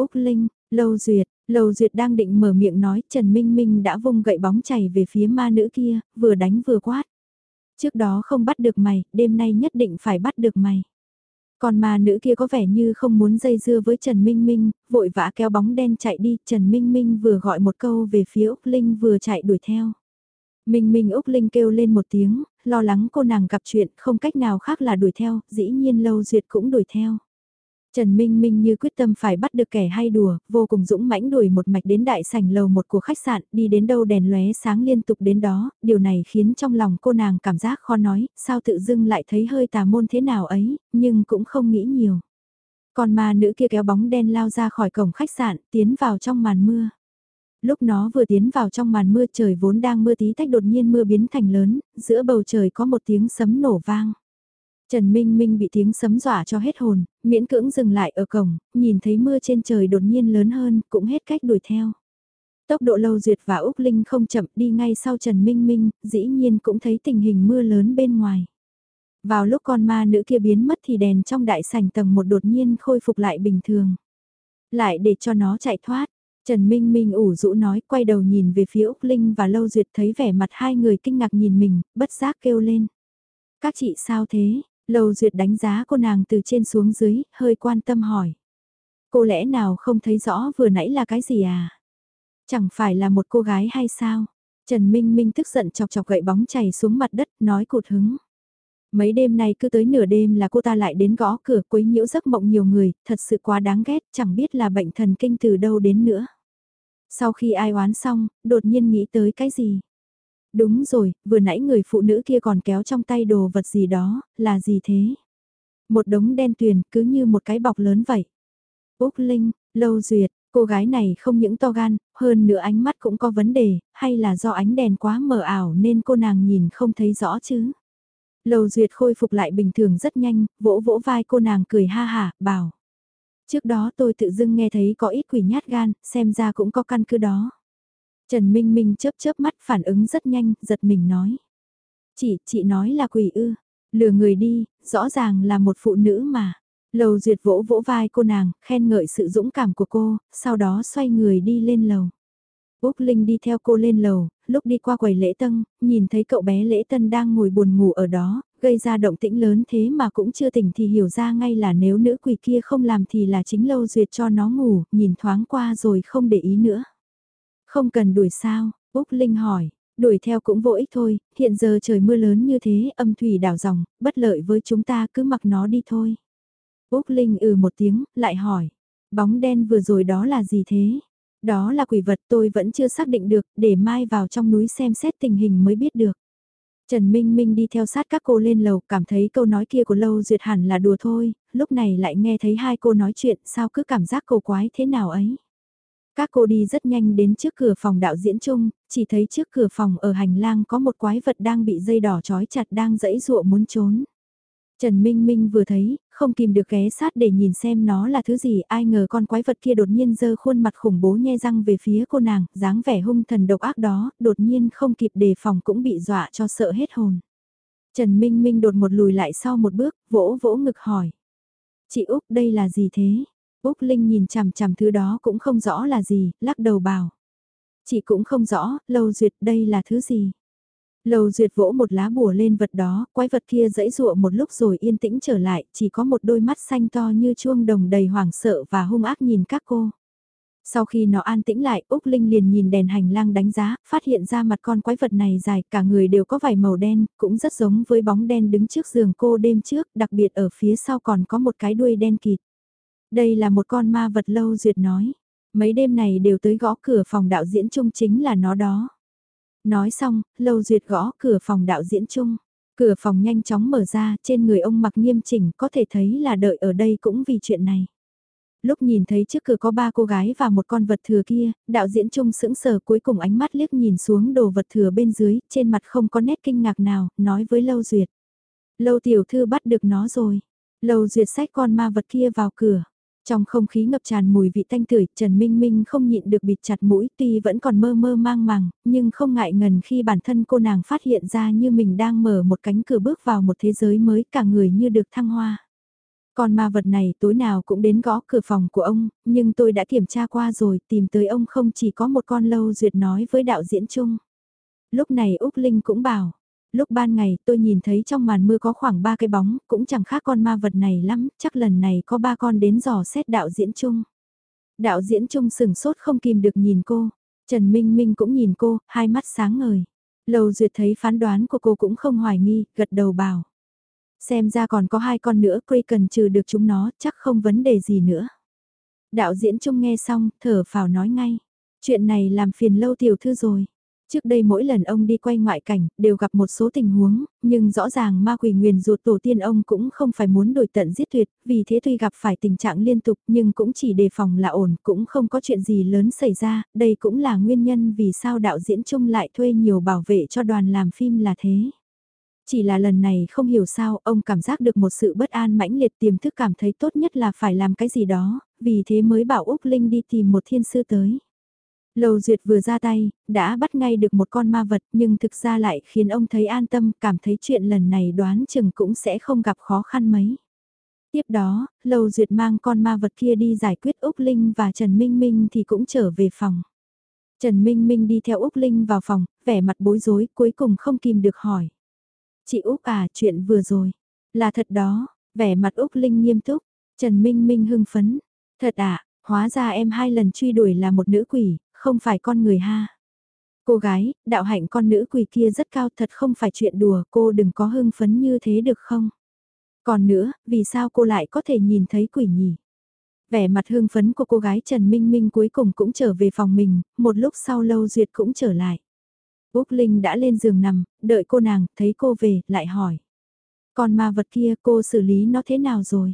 Úc Linh, Lâu Duyệt, Lâu Duyệt đang định mở miệng nói Trần Minh Minh đã vung gậy bóng chảy về phía ma nữ kia, vừa đánh vừa quát. Trước đó không bắt được mày, đêm nay nhất định phải bắt được mày. Còn ma nữ kia có vẻ như không muốn dây dưa với Trần Minh Minh, vội vã kéo bóng đen chạy đi, Trần Minh Minh vừa gọi một câu về phía Úc Linh vừa chạy đuổi theo. Minh Minh Úc Linh kêu lên một tiếng, lo lắng cô nàng gặp chuyện, không cách nào khác là đuổi theo, dĩ nhiên Lâu Duyệt cũng đuổi theo. Trần Minh Minh như quyết tâm phải bắt được kẻ hay đùa, vô cùng dũng mãnh đuổi một mạch đến đại sảnh lầu một của khách sạn, đi đến đâu đèn lóe sáng liên tục đến đó, điều này khiến trong lòng cô nàng cảm giác khó nói, sao tự dưng lại thấy hơi tà môn thế nào ấy, nhưng cũng không nghĩ nhiều. Còn ma nữ kia kéo bóng đen lao ra khỏi cổng khách sạn, tiến vào trong màn mưa. Lúc nó vừa tiến vào trong màn mưa trời vốn đang mưa tí tách đột nhiên mưa biến thành lớn, giữa bầu trời có một tiếng sấm nổ vang. Trần Minh Minh bị tiếng sấm dọa cho hết hồn, miễn cưỡng dừng lại ở cổng, nhìn thấy mưa trên trời đột nhiên lớn hơn, cũng hết cách đuổi theo. Tốc độ lâu duyệt và Úc Linh không chậm đi ngay sau Trần Minh Minh, dĩ nhiên cũng thấy tình hình mưa lớn bên ngoài. Vào lúc con ma nữ kia biến mất thì đèn trong đại sảnh tầng một đột nhiên khôi phục lại bình thường. Lại để cho nó chạy thoát, Trần Minh Minh ủ rũ nói quay đầu nhìn về phía Úc Linh và Lâu Duyệt thấy vẻ mặt hai người kinh ngạc nhìn mình, bất giác kêu lên. Các chị sao thế? Lâu Duyệt đánh giá cô nàng từ trên xuống dưới, hơi quan tâm hỏi. Cô lẽ nào không thấy rõ vừa nãy là cái gì à? Chẳng phải là một cô gái hay sao? Trần Minh Minh tức giận chọc chọc gậy bóng chảy xuống mặt đất, nói cụt hứng. Mấy đêm nay cứ tới nửa đêm là cô ta lại đến gõ cửa quấy nhiễu giấc mộng nhiều người, thật sự quá đáng ghét, chẳng biết là bệnh thần kinh từ đâu đến nữa. Sau khi ai oán xong, đột nhiên nghĩ tới cái gì? Đúng rồi, vừa nãy người phụ nữ kia còn kéo trong tay đồ vật gì đó, là gì thế? Một đống đen tuyền cứ như một cái bọc lớn vậy. Úc Linh, Lâu Duyệt, cô gái này không những to gan, hơn nữa ánh mắt cũng có vấn đề, hay là do ánh đèn quá mờ ảo nên cô nàng nhìn không thấy rõ chứ? Lâu Duyệt khôi phục lại bình thường rất nhanh, vỗ vỗ vai cô nàng cười ha hả, bảo. Trước đó tôi tự dưng nghe thấy có ít quỷ nhát gan, xem ra cũng có căn cứ đó. Trần Minh Minh chớp chớp mắt phản ứng rất nhanh, giật mình nói. Chị, chị nói là quỷ ư, lừa người đi, rõ ràng là một phụ nữ mà. Lầu duyệt vỗ vỗ vai cô nàng, khen ngợi sự dũng cảm của cô, sau đó xoay người đi lên lầu. Úc Linh đi theo cô lên lầu, lúc đi qua quầy lễ tân, nhìn thấy cậu bé lễ tân đang ngồi buồn ngủ ở đó, gây ra động tĩnh lớn thế mà cũng chưa tỉnh thì hiểu ra ngay là nếu nữ quỷ kia không làm thì là chính lâu duyệt cho nó ngủ, nhìn thoáng qua rồi không để ý nữa. Không cần đuổi sao, Úc Linh hỏi, đuổi theo cũng vô ích thôi, hiện giờ trời mưa lớn như thế, âm thủy đảo dòng, bất lợi với chúng ta cứ mặc nó đi thôi. Úc Linh ừ một tiếng, lại hỏi, Bóng đen vừa rồi đó là gì thế? Đó là quỷ vật tôi vẫn chưa xác định được, để mai vào trong núi xem xét tình hình mới biết được. Trần Minh Minh đi theo sát các cô lên lầu, cảm thấy câu nói kia của Lâu Duyệt hẳn là đùa thôi, lúc này lại nghe thấy hai cô nói chuyện, sao cứ cảm giác cầu quái thế nào ấy. Các cô đi rất nhanh đến trước cửa phòng đạo diễn chung, chỉ thấy trước cửa phòng ở hành lang có một quái vật đang bị dây đỏ trói chặt đang dẫy dụa muốn trốn. Trần Minh Minh vừa thấy, không kìm được ghé sát để nhìn xem nó là thứ gì, ai ngờ con quái vật kia đột nhiên giơ khuôn mặt khủng bố nhe răng về phía cô nàng, dáng vẻ hung thần độc ác đó, đột nhiên không kịp đề phòng cũng bị dọa cho sợ hết hồn. Trần Minh Minh đột một lùi lại sau một bước, vỗ vỗ ngực hỏi. Chị Úc đây là gì thế? Úc Linh nhìn chằm chằm thứ đó cũng không rõ là gì, lắc đầu bảo. Chị cũng không rõ, lâu duyệt đây là thứ gì? Lâu duyệt vỗ một lá bùa lên vật đó, quái vật kia dẫy dụa một lúc rồi yên tĩnh trở lại, chỉ có một đôi mắt xanh to như chuông đồng đầy hoảng sợ và hung ác nhìn các cô. Sau khi nó an tĩnh lại, Úc Linh liền nhìn đèn hành lang đánh giá, phát hiện ra mặt con quái vật này dài, cả người đều có vài màu đen, cũng rất giống với bóng đen đứng trước giường cô đêm trước, đặc biệt ở phía sau còn có một cái đuôi đen kịt. Đây là một con ma vật lâu duyệt nói. Mấy đêm này đều tới gõ cửa phòng đạo diễn chung chính là nó đó. Nói xong, Lâu Duyệt gõ cửa phòng đạo diễn chung. Cửa phòng nhanh chóng mở ra, trên người ông mặc nghiêm chỉnh, có thể thấy là đợi ở đây cũng vì chuyện này. Lúc nhìn thấy trước cửa có ba cô gái và một con vật thừa kia, đạo diễn chung sững sờ cuối cùng ánh mắt liếc nhìn xuống đồ vật thừa bên dưới, trên mặt không có nét kinh ngạc nào, nói với Lâu Duyệt. Lâu tiểu thư bắt được nó rồi. Lâu Duyệt xách con ma vật kia vào cửa. Trong không khí ngập tràn mùi vị thanh tưởi, Trần Minh Minh không nhịn được bịt chặt mũi tuy vẫn còn mơ mơ mang màng, nhưng không ngại ngần khi bản thân cô nàng phát hiện ra như mình đang mở một cánh cửa bước vào một thế giới mới cả người như được thăng hoa. còn ma vật này tối nào cũng đến gõ cửa phòng của ông, nhưng tôi đã kiểm tra qua rồi, tìm tới ông không chỉ có một con lâu duyệt nói với đạo diễn chung. Lúc này Úc Linh cũng bảo, lúc ban ngày tôi nhìn thấy trong màn mưa có khoảng ba cái bóng, cũng chẳng khác con ma vật này lắm, chắc lần này có ba con đến dò xét đạo diễn chung. Đạo diễn chung sừng sốt không kìm được nhìn cô, Trần Minh Minh cũng nhìn cô, hai mắt sáng ngời. Lầu duyệt thấy phán đoán của cô cũng không hoài nghi, gật đầu bảo. Xem ra còn có hai con nữa, Cray cần trừ được chúng nó, chắc không vấn đề gì nữa. Đạo diễn chung nghe xong, thở phào nói ngay. Chuyện này làm phiền lâu tiểu thư rồi. Trước đây mỗi lần ông đi quay ngoại cảnh, đều gặp một số tình huống, nhưng rõ ràng ma quỷ nguyền ruột tổ tiên ông cũng không phải muốn đổi tận giết tuyệt, vì thế tuy gặp phải tình trạng liên tục nhưng cũng chỉ đề phòng là ổn, cũng không có chuyện gì lớn xảy ra, đây cũng là nguyên nhân vì sao đạo diễn chung lại thuê nhiều bảo vệ cho đoàn làm phim là thế. Chỉ là lần này không hiểu sao ông cảm giác được một sự bất an mãnh liệt tiềm thức cảm thấy tốt nhất là phải làm cái gì đó, vì thế mới bảo Úc Linh đi tìm một thiên sư tới. Lầu Duyệt vừa ra tay, đã bắt ngay được một con ma vật nhưng thực ra lại khiến ông thấy an tâm, cảm thấy chuyện lần này đoán chừng cũng sẽ không gặp khó khăn mấy. Tiếp đó, Lầu Duyệt mang con ma vật kia đi giải quyết Úc Linh và Trần Minh Minh thì cũng trở về phòng. Trần Minh Minh đi theo Úc Linh vào phòng, vẻ mặt bối rối cuối cùng không kìm được hỏi. Chị Úc à, chuyện vừa rồi. Là thật đó, vẻ mặt Úc Linh nghiêm túc. Trần Minh Minh hưng phấn. Thật à, hóa ra em hai lần truy đuổi là một nữ quỷ, không phải con người ha. Cô gái, đạo hạnh con nữ quỷ kia rất cao thật không phải chuyện đùa, cô đừng có hưng phấn như thế được không? Còn nữa, vì sao cô lại có thể nhìn thấy quỷ nhỉ? Vẻ mặt hưng phấn của cô gái Trần Minh Minh cuối cùng cũng trở về phòng mình, một lúc sau lâu duyệt cũng trở lại. Úc Linh đã lên giường nằm, đợi cô nàng, thấy cô về, lại hỏi. Còn ma vật kia cô xử lý nó thế nào rồi?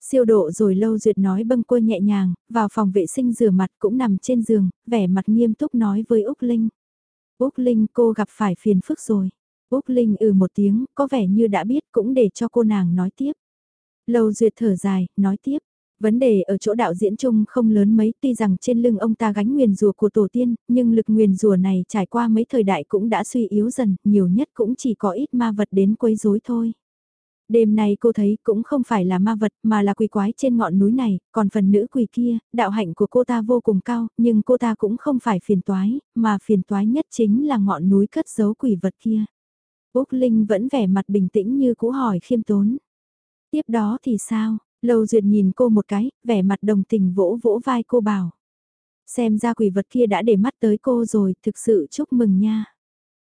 Siêu độ rồi lâu duyệt nói bâng quơ nhẹ nhàng, vào phòng vệ sinh rửa mặt cũng nằm trên giường, vẻ mặt nghiêm túc nói với Úc Linh. Úc Linh cô gặp phải phiền phức rồi. Úc Linh ừ một tiếng, có vẻ như đã biết cũng để cho cô nàng nói tiếp. Lâu duyệt thở dài, nói tiếp. Vấn đề ở chỗ đạo diễn chung không lớn mấy tuy rằng trên lưng ông ta gánh nguyền rùa của tổ tiên, nhưng lực nguyền rùa này trải qua mấy thời đại cũng đã suy yếu dần, nhiều nhất cũng chỉ có ít ma vật đến quấy rối thôi. Đêm nay cô thấy cũng không phải là ma vật mà là quỷ quái trên ngọn núi này, còn phần nữ quỷ kia, đạo hạnh của cô ta vô cùng cao, nhưng cô ta cũng không phải phiền toái, mà phiền toái nhất chính là ngọn núi cất giấu quỷ vật kia. Úc Linh vẫn vẻ mặt bình tĩnh như cũ hỏi khiêm tốn. Tiếp đó thì sao? Lâu Duyệt nhìn cô một cái, vẻ mặt đồng tình vỗ vỗ vai cô bảo. Xem ra quỷ vật kia đã để mắt tới cô rồi, thực sự chúc mừng nha.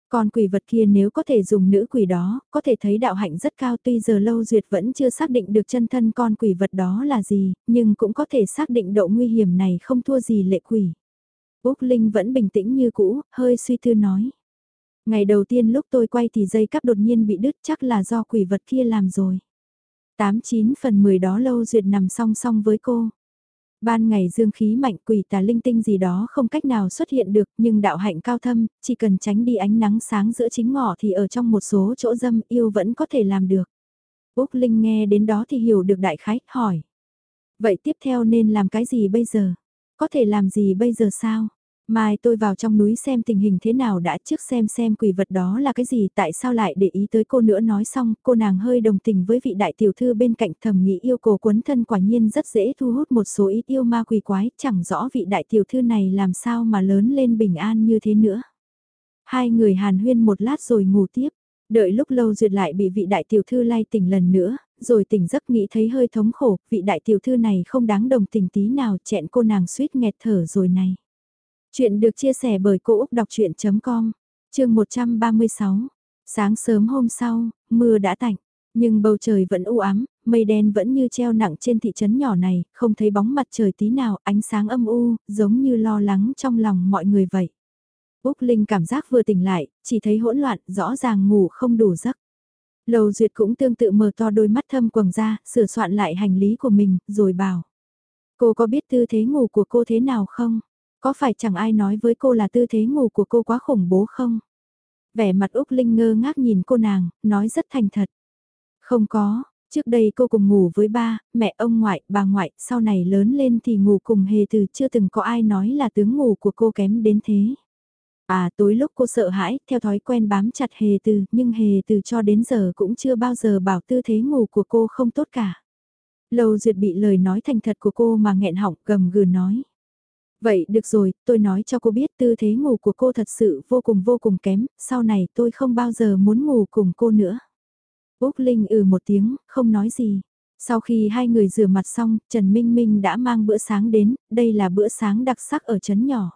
Con quỷ vật kia nếu có thể dùng nữ quỷ đó, có thể thấy đạo hạnh rất cao tuy giờ lâu duyệt vẫn chưa xác định được chân thân con quỷ vật đó là gì, nhưng cũng có thể xác định độ nguy hiểm này không thua gì lệ quỷ. Úc Linh vẫn bình tĩnh như cũ, hơi suy tư nói. Ngày đầu tiên lúc tôi quay thì dây cắp đột nhiên bị đứt chắc là do quỷ vật kia làm rồi. 89 phần 10 đó lâu duyệt nằm song song với cô. Ban ngày dương khí mạnh quỷ tà linh tinh gì đó không cách nào xuất hiện được nhưng đạo hạnh cao thâm, chỉ cần tránh đi ánh nắng sáng giữa chính ngọ thì ở trong một số chỗ dâm yêu vẫn có thể làm được. Úc Linh nghe đến đó thì hiểu được đại khái, hỏi. Vậy tiếp theo nên làm cái gì bây giờ? Có thể làm gì bây giờ sao? Mai tôi vào trong núi xem tình hình thế nào đã trước xem xem quỷ vật đó là cái gì tại sao lại để ý tới cô nữa nói xong cô nàng hơi đồng tình với vị đại tiểu thư bên cạnh thầm nghĩ yêu cầu quấn thân quả nhiên rất dễ thu hút một số ít yêu ma quỷ quái chẳng rõ vị đại tiểu thư này làm sao mà lớn lên bình an như thế nữa. Hai người hàn huyên một lát rồi ngủ tiếp, đợi lúc lâu duyệt lại bị vị đại tiểu thư lay tỉnh lần nữa, rồi tỉnh giấc nghĩ thấy hơi thống khổ, vị đại tiểu thư này không đáng đồng tình tí nào chẹn cô nàng suýt nghẹt thở rồi này. Chuyện được chia sẻ bởi Cô Úc Đọc Chuyện.com, chương 136. Sáng sớm hôm sau, mưa đã tạnh, nhưng bầu trời vẫn u ám, mây đen vẫn như treo nặng trên thị trấn nhỏ này, không thấy bóng mặt trời tí nào, ánh sáng âm u, giống như lo lắng trong lòng mọi người vậy. Úc Linh cảm giác vừa tỉnh lại, chỉ thấy hỗn loạn, rõ ràng ngủ không đủ giấc. Lầu Duyệt cũng tương tự mở to đôi mắt thâm quầng ra, sửa soạn lại hành lý của mình, rồi bảo. Cô có biết tư thế ngủ của cô thế nào không? Có phải chẳng ai nói với cô là tư thế ngủ của cô quá khủng bố không? Vẻ mặt Úc Linh ngơ ngác nhìn cô nàng, nói rất thành thật. Không có, trước đây cô cùng ngủ với ba, mẹ ông ngoại, bà ngoại, sau này lớn lên thì ngủ cùng hề từ chưa từng có ai nói là tướng ngủ của cô kém đến thế. À tối lúc cô sợ hãi, theo thói quen bám chặt hề từ, nhưng hề từ cho đến giờ cũng chưa bao giờ bảo tư thế ngủ của cô không tốt cả. Lâu duyệt bị lời nói thành thật của cô mà nghẹn họng gầm gừ nói. Vậy được rồi, tôi nói cho cô biết tư thế ngủ của cô thật sự vô cùng vô cùng kém, sau này tôi không bao giờ muốn ngủ cùng cô nữa. Úc Linh ừ một tiếng, không nói gì. Sau khi hai người rửa mặt xong, Trần Minh Minh đã mang bữa sáng đến, đây là bữa sáng đặc sắc ở chấn nhỏ.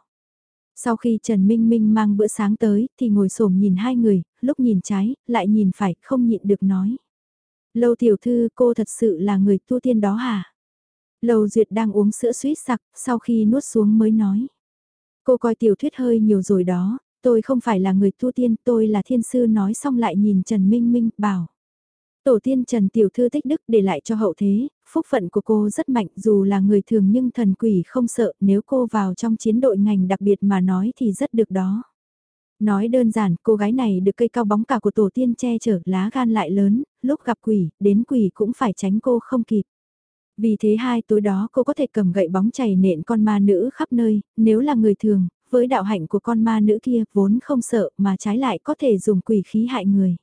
Sau khi Trần Minh Minh mang bữa sáng tới, thì ngồi xổm nhìn hai người, lúc nhìn trái, lại nhìn phải, không nhịn được nói. Lâu tiểu thư cô thật sự là người tu tiên đó hả? Lầu Duyệt đang uống sữa suýt sặc, sau khi nuốt xuống mới nói. Cô coi tiểu thuyết hơi nhiều rồi đó, tôi không phải là người tu tiên, tôi là thiên sư nói xong lại nhìn Trần Minh Minh, bảo. Tổ tiên Trần Tiểu Thư tích đức để lại cho hậu thế, phúc phận của cô rất mạnh dù là người thường nhưng thần quỷ không sợ nếu cô vào trong chiến đội ngành đặc biệt mà nói thì rất được đó. Nói đơn giản, cô gái này được cây cao bóng cả của tổ tiên che chở lá gan lại lớn, lúc gặp quỷ, đến quỷ cũng phải tránh cô không kịp. Vì thế hai tối đó cô có thể cầm gậy bóng chảy nện con ma nữ khắp nơi, nếu là người thường, với đạo hạnh của con ma nữ kia vốn không sợ mà trái lại có thể dùng quỷ khí hại người.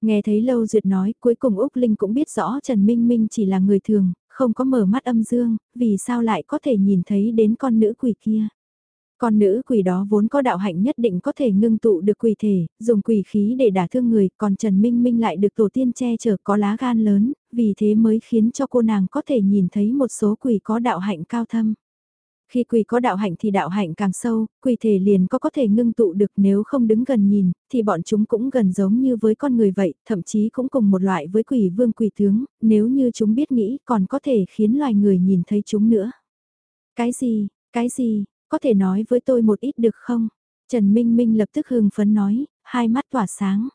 Nghe thấy Lâu Duyệt nói, cuối cùng Úc Linh cũng biết rõ Trần Minh Minh chỉ là người thường, không có mở mắt âm dương, vì sao lại có thể nhìn thấy đến con nữ quỷ kia. Con nữ quỷ đó vốn có đạo hạnh nhất định có thể ngưng tụ được quỷ thể, dùng quỷ khí để đả thương người, còn Trần Minh Minh lại được tổ tiên che chở có lá gan lớn, vì thế mới khiến cho cô nàng có thể nhìn thấy một số quỷ có đạo hạnh cao thâm. Khi quỷ có đạo hạnh thì đạo hạnh càng sâu, quỷ thể liền có có thể ngưng tụ được nếu không đứng gần nhìn, thì bọn chúng cũng gần giống như với con người vậy, thậm chí cũng cùng một loại với quỷ vương quỷ tướng, nếu như chúng biết nghĩ còn có thể khiến loài người nhìn thấy chúng nữa. Cái gì, cái gì, có thể nói với tôi một ít được không? Trần Minh Minh lập tức hưng phấn nói, hai mắt tỏa sáng.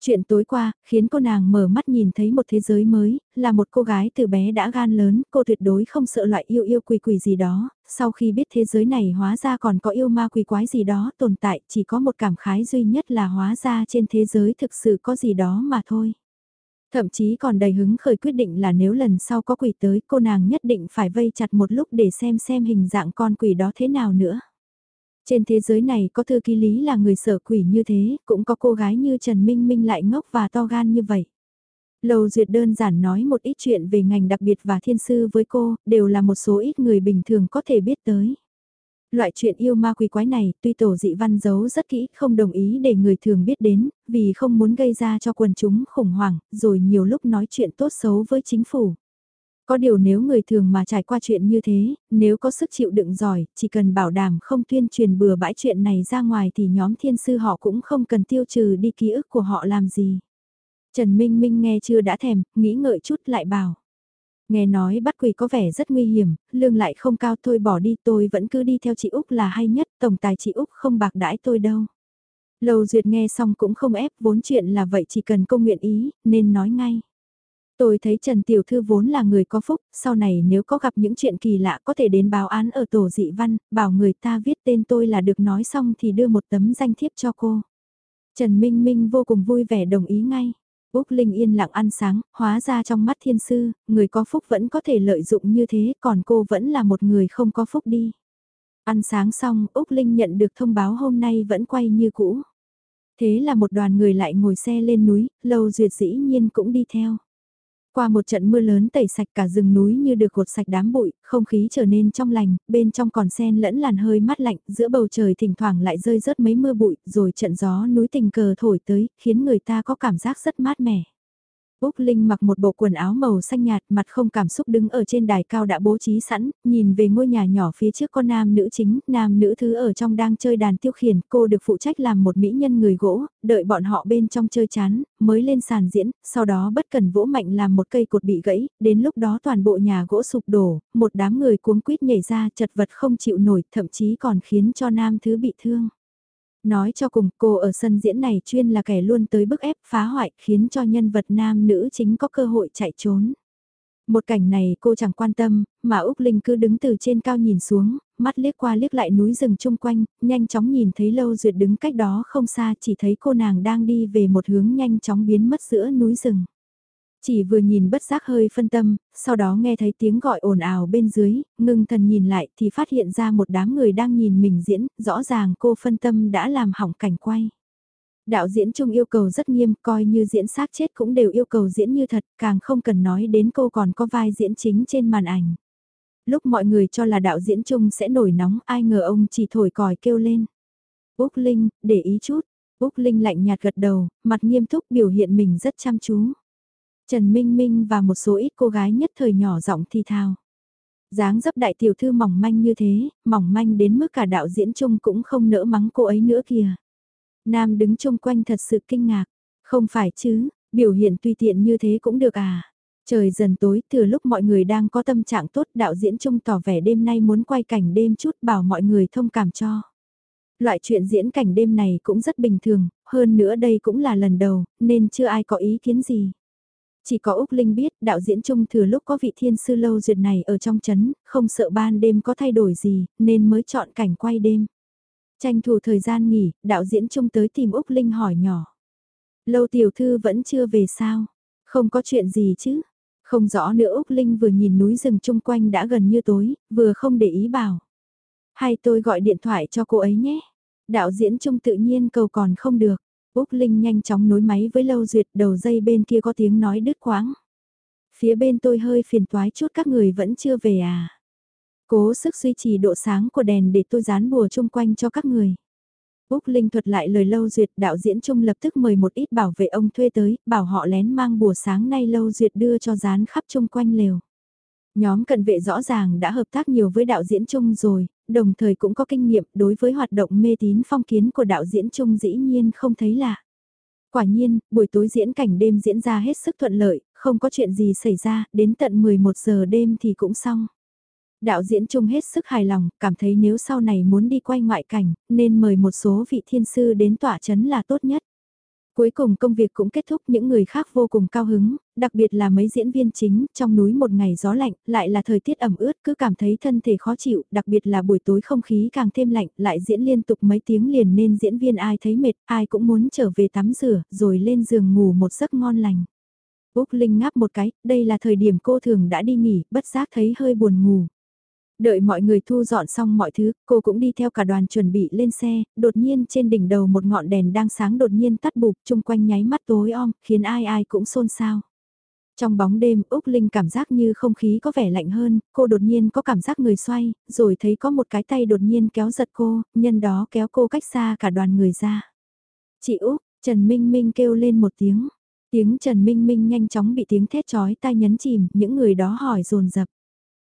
Chuyện tối qua, khiến cô nàng mở mắt nhìn thấy một thế giới mới, là một cô gái từ bé đã gan lớn, cô tuyệt đối không sợ loại yêu yêu quỷ quỷ gì đó, sau khi biết thế giới này hóa ra còn có yêu ma quỷ quái gì đó tồn tại, chỉ có một cảm khái duy nhất là hóa ra trên thế giới thực sự có gì đó mà thôi. Thậm chí còn đầy hứng khởi quyết định là nếu lần sau có quỷ tới cô nàng nhất định phải vây chặt một lúc để xem xem hình dạng con quỷ đó thế nào nữa. Trên thế giới này có thư ký lý là người sợ quỷ như thế, cũng có cô gái như Trần Minh Minh lại ngốc và to gan như vậy. Lầu Duyệt đơn giản nói một ít chuyện về ngành đặc biệt và thiên sư với cô, đều là một số ít người bình thường có thể biết tới. Loại chuyện yêu ma quỷ quái này, tuy tổ dị văn giấu rất kỹ, không đồng ý để người thường biết đến, vì không muốn gây ra cho quần chúng khủng hoảng, rồi nhiều lúc nói chuyện tốt xấu với chính phủ. Có điều nếu người thường mà trải qua chuyện như thế, nếu có sức chịu đựng giỏi, chỉ cần bảo đảm không tuyên truyền bừa bãi chuyện này ra ngoài thì nhóm thiên sư họ cũng không cần tiêu trừ đi ký ức của họ làm gì. Trần Minh Minh nghe chưa đã thèm, nghĩ ngợi chút lại bảo. Nghe nói bắt quỳ có vẻ rất nguy hiểm, lương lại không cao thôi bỏ đi tôi vẫn cứ đi theo chị Úc là hay nhất, tổng tài chị Úc không bạc đãi tôi đâu. Lầu Duyệt nghe xong cũng không ép, vốn chuyện là vậy chỉ cần công nguyện ý, nên nói ngay. Tôi thấy Trần Tiểu Thư vốn là người có phúc, sau này nếu có gặp những chuyện kỳ lạ có thể đến báo án ở tổ dị văn, bảo người ta viết tên tôi là được nói xong thì đưa một tấm danh thiếp cho cô. Trần Minh Minh vô cùng vui vẻ đồng ý ngay. Úc Linh yên lặng ăn sáng, hóa ra trong mắt thiên sư, người có phúc vẫn có thể lợi dụng như thế, còn cô vẫn là một người không có phúc đi. Ăn sáng xong, Úc Linh nhận được thông báo hôm nay vẫn quay như cũ. Thế là một đoàn người lại ngồi xe lên núi, Lâu Duyệt dĩ nhiên cũng đi theo. Qua một trận mưa lớn tẩy sạch cả rừng núi như được gột sạch đám bụi, không khí trở nên trong lành, bên trong còn sen lẫn làn hơi mát lạnh, giữa bầu trời thỉnh thoảng lại rơi rớt mấy mưa bụi, rồi trận gió núi tình cờ thổi tới, khiến người ta có cảm giác rất mát mẻ. Úc Linh mặc một bộ quần áo màu xanh nhạt mặt không cảm xúc đứng ở trên đài cao đã bố trí sẵn, nhìn về ngôi nhà nhỏ phía trước con nam nữ chính, nam nữ thứ ở trong đang chơi đàn tiêu khiển, cô được phụ trách làm một mỹ nhân người gỗ, đợi bọn họ bên trong chơi chán, mới lên sàn diễn, sau đó bất cần vỗ mạnh làm một cây cột bị gãy, đến lúc đó toàn bộ nhà gỗ sụp đổ, một đám người cuống quýt nhảy ra chật vật không chịu nổi, thậm chí còn khiến cho nam thứ bị thương. Nói cho cùng cô ở sân diễn này chuyên là kẻ luôn tới bức ép phá hoại khiến cho nhân vật nam nữ chính có cơ hội chạy trốn. Một cảnh này cô chẳng quan tâm, mà Úc Linh cứ đứng từ trên cao nhìn xuống, mắt liếc qua liếc lại núi rừng chung quanh, nhanh chóng nhìn thấy Lâu Duyệt đứng cách đó không xa chỉ thấy cô nàng đang đi về một hướng nhanh chóng biến mất giữa núi rừng. Chỉ vừa nhìn bất giác hơi phân tâm, sau đó nghe thấy tiếng gọi ồn ào bên dưới, ngưng thần nhìn lại thì phát hiện ra một đám người đang nhìn mình diễn, rõ ràng cô phân tâm đã làm hỏng cảnh quay. Đạo diễn chung yêu cầu rất nghiêm, coi như diễn xác chết cũng đều yêu cầu diễn như thật, càng không cần nói đến cô còn có vai diễn chính trên màn ảnh. Lúc mọi người cho là đạo diễn chung sẽ nổi nóng, ai ngờ ông chỉ thổi còi kêu lên. Úc Linh, để ý chút. Úc Linh lạnh nhạt gật đầu, mặt nghiêm túc biểu hiện mình rất chăm chú. Trần Minh Minh và một số ít cô gái nhất thời nhỏ giọng thi thao. dáng dấp đại tiểu thư mỏng manh như thế, mỏng manh đến mức cả đạo diễn chung cũng không nỡ mắng cô ấy nữa kìa. Nam đứng chung quanh thật sự kinh ngạc. Không phải chứ, biểu hiện tùy tiện như thế cũng được à. Trời dần tối, từ lúc mọi người đang có tâm trạng tốt, đạo diễn chung tỏ vẻ đêm nay muốn quay cảnh đêm chút bảo mọi người thông cảm cho. Loại chuyện diễn cảnh đêm này cũng rất bình thường, hơn nữa đây cũng là lần đầu, nên chưa ai có ý kiến gì. Chỉ có Úc Linh biết đạo diễn chung thừa lúc có vị thiên sư lâu duyệt này ở trong chấn, không sợ ban đêm có thay đổi gì, nên mới chọn cảnh quay đêm. Tranh thủ thời gian nghỉ, đạo diễn chung tới tìm Úc Linh hỏi nhỏ. Lâu tiểu thư vẫn chưa về sao? Không có chuyện gì chứ? Không rõ nữa Úc Linh vừa nhìn núi rừng chung quanh đã gần như tối, vừa không để ý bảo. Hay tôi gọi điện thoại cho cô ấy nhé. Đạo diễn chung tự nhiên cầu còn không được. Úc Linh nhanh chóng nối máy với Lâu Duyệt đầu dây bên kia có tiếng nói đứt quãng. Phía bên tôi hơi phiền toái chút các người vẫn chưa về à. Cố sức duy trì độ sáng của đèn để tôi dán bùa chung quanh cho các người. Úc Linh thuật lại lời Lâu Duyệt đạo diễn chung lập tức mời một ít bảo vệ ông thuê tới, bảo họ lén mang bùa sáng nay Lâu Duyệt đưa cho dán khắp chung quanh lều. Nhóm cận vệ rõ ràng đã hợp tác nhiều với đạo diễn chung rồi, đồng thời cũng có kinh nghiệm đối với hoạt động mê tín phong kiến của đạo diễn Trung dĩ nhiên không thấy lạ. Quả nhiên, buổi tối diễn cảnh đêm diễn ra hết sức thuận lợi, không có chuyện gì xảy ra, đến tận 11 giờ đêm thì cũng xong. Đạo diễn Trung hết sức hài lòng, cảm thấy nếu sau này muốn đi quay ngoại cảnh, nên mời một số vị thiên sư đến tỏa chấn là tốt nhất. Cuối cùng công việc cũng kết thúc những người khác vô cùng cao hứng, đặc biệt là mấy diễn viên chính, trong núi một ngày gió lạnh, lại là thời tiết ẩm ướt cứ cảm thấy thân thể khó chịu, đặc biệt là buổi tối không khí càng thêm lạnh, lại diễn liên tục mấy tiếng liền nên diễn viên ai thấy mệt, ai cũng muốn trở về tắm rửa, rồi lên giường ngủ một giấc ngon lành. Úc Linh ngáp một cái, đây là thời điểm cô thường đã đi nghỉ, bất giác thấy hơi buồn ngủ. Đợi mọi người thu dọn xong mọi thứ, cô cũng đi theo cả đoàn chuẩn bị lên xe, đột nhiên trên đỉnh đầu một ngọn đèn đang sáng đột nhiên tắt bụp chung quanh nháy mắt tối om, khiến ai ai cũng xôn xao. Trong bóng đêm, Úc Linh cảm giác như không khí có vẻ lạnh hơn, cô đột nhiên có cảm giác người xoay, rồi thấy có một cái tay đột nhiên kéo giật cô, nhân đó kéo cô cách xa cả đoàn người ra. Chị Úc, Trần Minh Minh kêu lên một tiếng. Tiếng Trần Minh Minh nhanh chóng bị tiếng thét chói tai nhấn chìm, những người đó hỏi dồn dập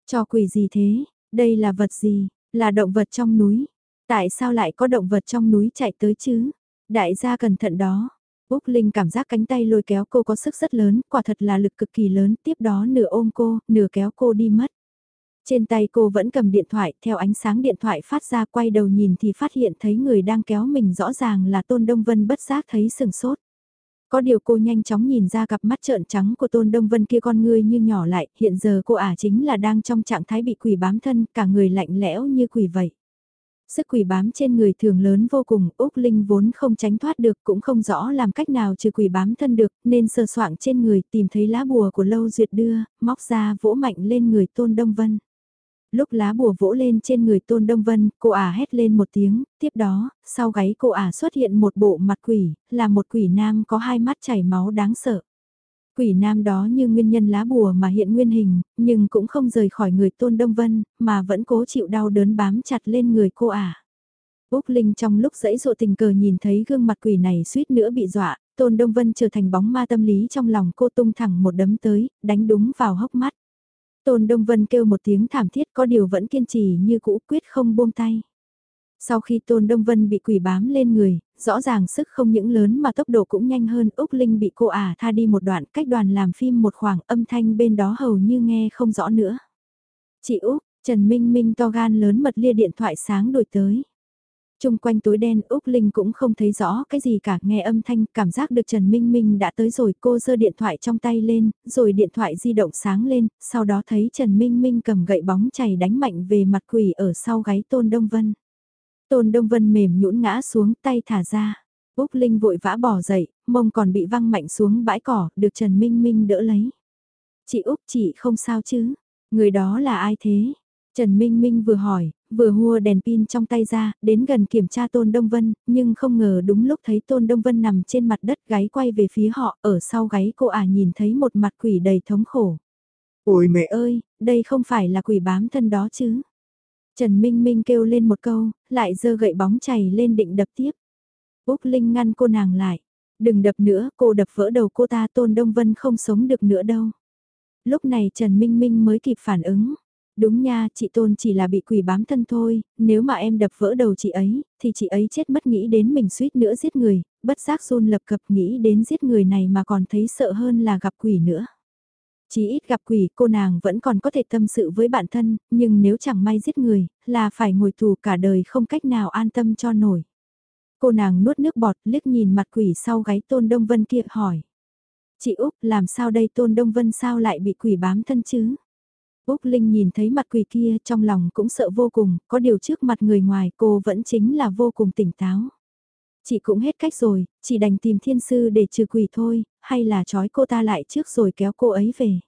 Cho quỷ gì thế? Đây là vật gì? Là động vật trong núi. Tại sao lại có động vật trong núi chạy tới chứ? Đại gia cẩn thận đó. Úc Linh cảm giác cánh tay lôi kéo cô có sức rất lớn, quả thật là lực cực kỳ lớn, tiếp đó nửa ôm cô, nửa kéo cô đi mất. Trên tay cô vẫn cầm điện thoại, theo ánh sáng điện thoại phát ra quay đầu nhìn thì phát hiện thấy người đang kéo mình rõ ràng là Tôn Đông Vân bất giác thấy sừng sốt. Có điều cô nhanh chóng nhìn ra cặp mắt trợn trắng của Tôn Đông Vân kia con ngươi như nhỏ lại, hiện giờ cô ả chính là đang trong trạng thái bị quỷ bám thân, cả người lạnh lẽo như quỷ vậy. Sức quỷ bám trên người thường lớn vô cùng, Úc Linh vốn không tránh thoát được cũng không rõ làm cách nào trừ quỷ bám thân được, nên sờ soạng trên người tìm thấy lá bùa của Lâu Duyệt đưa, móc ra vỗ mạnh lên người Tôn Đông Vân. Lúc lá bùa vỗ lên trên người Tôn Đông Vân, cô ả hét lên một tiếng, tiếp đó, sau gáy cô ả xuất hiện một bộ mặt quỷ, là một quỷ nam có hai mắt chảy máu đáng sợ. Quỷ nam đó như nguyên nhân lá bùa mà hiện nguyên hình, nhưng cũng không rời khỏi người Tôn Đông Vân, mà vẫn cố chịu đau đớn bám chặt lên người cô ả. Úc Linh trong lúc dãy dụ tình cờ nhìn thấy gương mặt quỷ này suýt nữa bị dọa, Tôn Đông Vân trở thành bóng ma tâm lý trong lòng cô tung thẳng một đấm tới, đánh đúng vào hốc mắt. Tôn Đông Vân kêu một tiếng thảm thiết có điều vẫn kiên trì như cũ quyết không buông tay. Sau khi Tôn Đông Vân bị quỷ bám lên người, rõ ràng sức không những lớn mà tốc độ cũng nhanh hơn Úc Linh bị cô ả tha đi một đoạn cách đoàn làm phim một khoảng âm thanh bên đó hầu như nghe không rõ nữa. Chị Úc, Trần Minh Minh to gan lớn mật lia điện thoại sáng đổi tới. Trung quanh tối đen Úc Linh cũng không thấy rõ cái gì cả nghe âm thanh cảm giác được Trần Minh Minh đã tới rồi cô giơ điện thoại trong tay lên, rồi điện thoại di động sáng lên, sau đó thấy Trần Minh Minh cầm gậy bóng chày đánh mạnh về mặt quỷ ở sau gáy Tôn Đông Vân. Tôn Đông Vân mềm nhũn ngã xuống tay thả ra. Úc Linh vội vã bỏ dậy, mông còn bị văng mạnh xuống bãi cỏ, được Trần Minh Minh đỡ lấy. Chị Úc chị không sao chứ? Người đó là ai thế? Trần Minh Minh vừa hỏi, vừa hua đèn pin trong tay ra, đến gần kiểm tra Tôn Đông Vân, nhưng không ngờ đúng lúc thấy Tôn Đông Vân nằm trên mặt đất gáy quay về phía họ, ở sau gáy cô ả nhìn thấy một mặt quỷ đầy thống khổ. Ôi mẹ ơi, đây không phải là quỷ bám thân đó chứ? Trần Minh Minh kêu lên một câu, lại giơ gậy bóng chảy lên định đập tiếp. Úc Linh ngăn cô nàng lại. Đừng đập nữa, cô đập vỡ đầu cô ta Tôn Đông Vân không sống được nữa đâu. Lúc này Trần Minh Minh mới kịp phản ứng. Đúng nha, chị Tôn chỉ là bị quỷ bám thân thôi, nếu mà em đập vỡ đầu chị ấy, thì chị ấy chết mất nghĩ đến mình suýt nữa giết người, bất giác run lập cập nghĩ đến giết người này mà còn thấy sợ hơn là gặp quỷ nữa. Chỉ ít gặp quỷ cô nàng vẫn còn có thể tâm sự với bản thân, nhưng nếu chẳng may giết người, là phải ngồi tù cả đời không cách nào an tâm cho nổi. Cô nàng nuốt nước bọt liếc nhìn mặt quỷ sau gáy Tôn Đông Vân kia hỏi. Chị Úc làm sao đây Tôn Đông Vân sao lại bị quỷ bám thân chứ? Úc Linh nhìn thấy mặt quỷ kia trong lòng cũng sợ vô cùng, có điều trước mặt người ngoài cô vẫn chính là vô cùng tỉnh táo. Chị cũng hết cách rồi, chỉ đành tìm thiên sư để trừ quỷ thôi, hay là trói cô ta lại trước rồi kéo cô ấy về.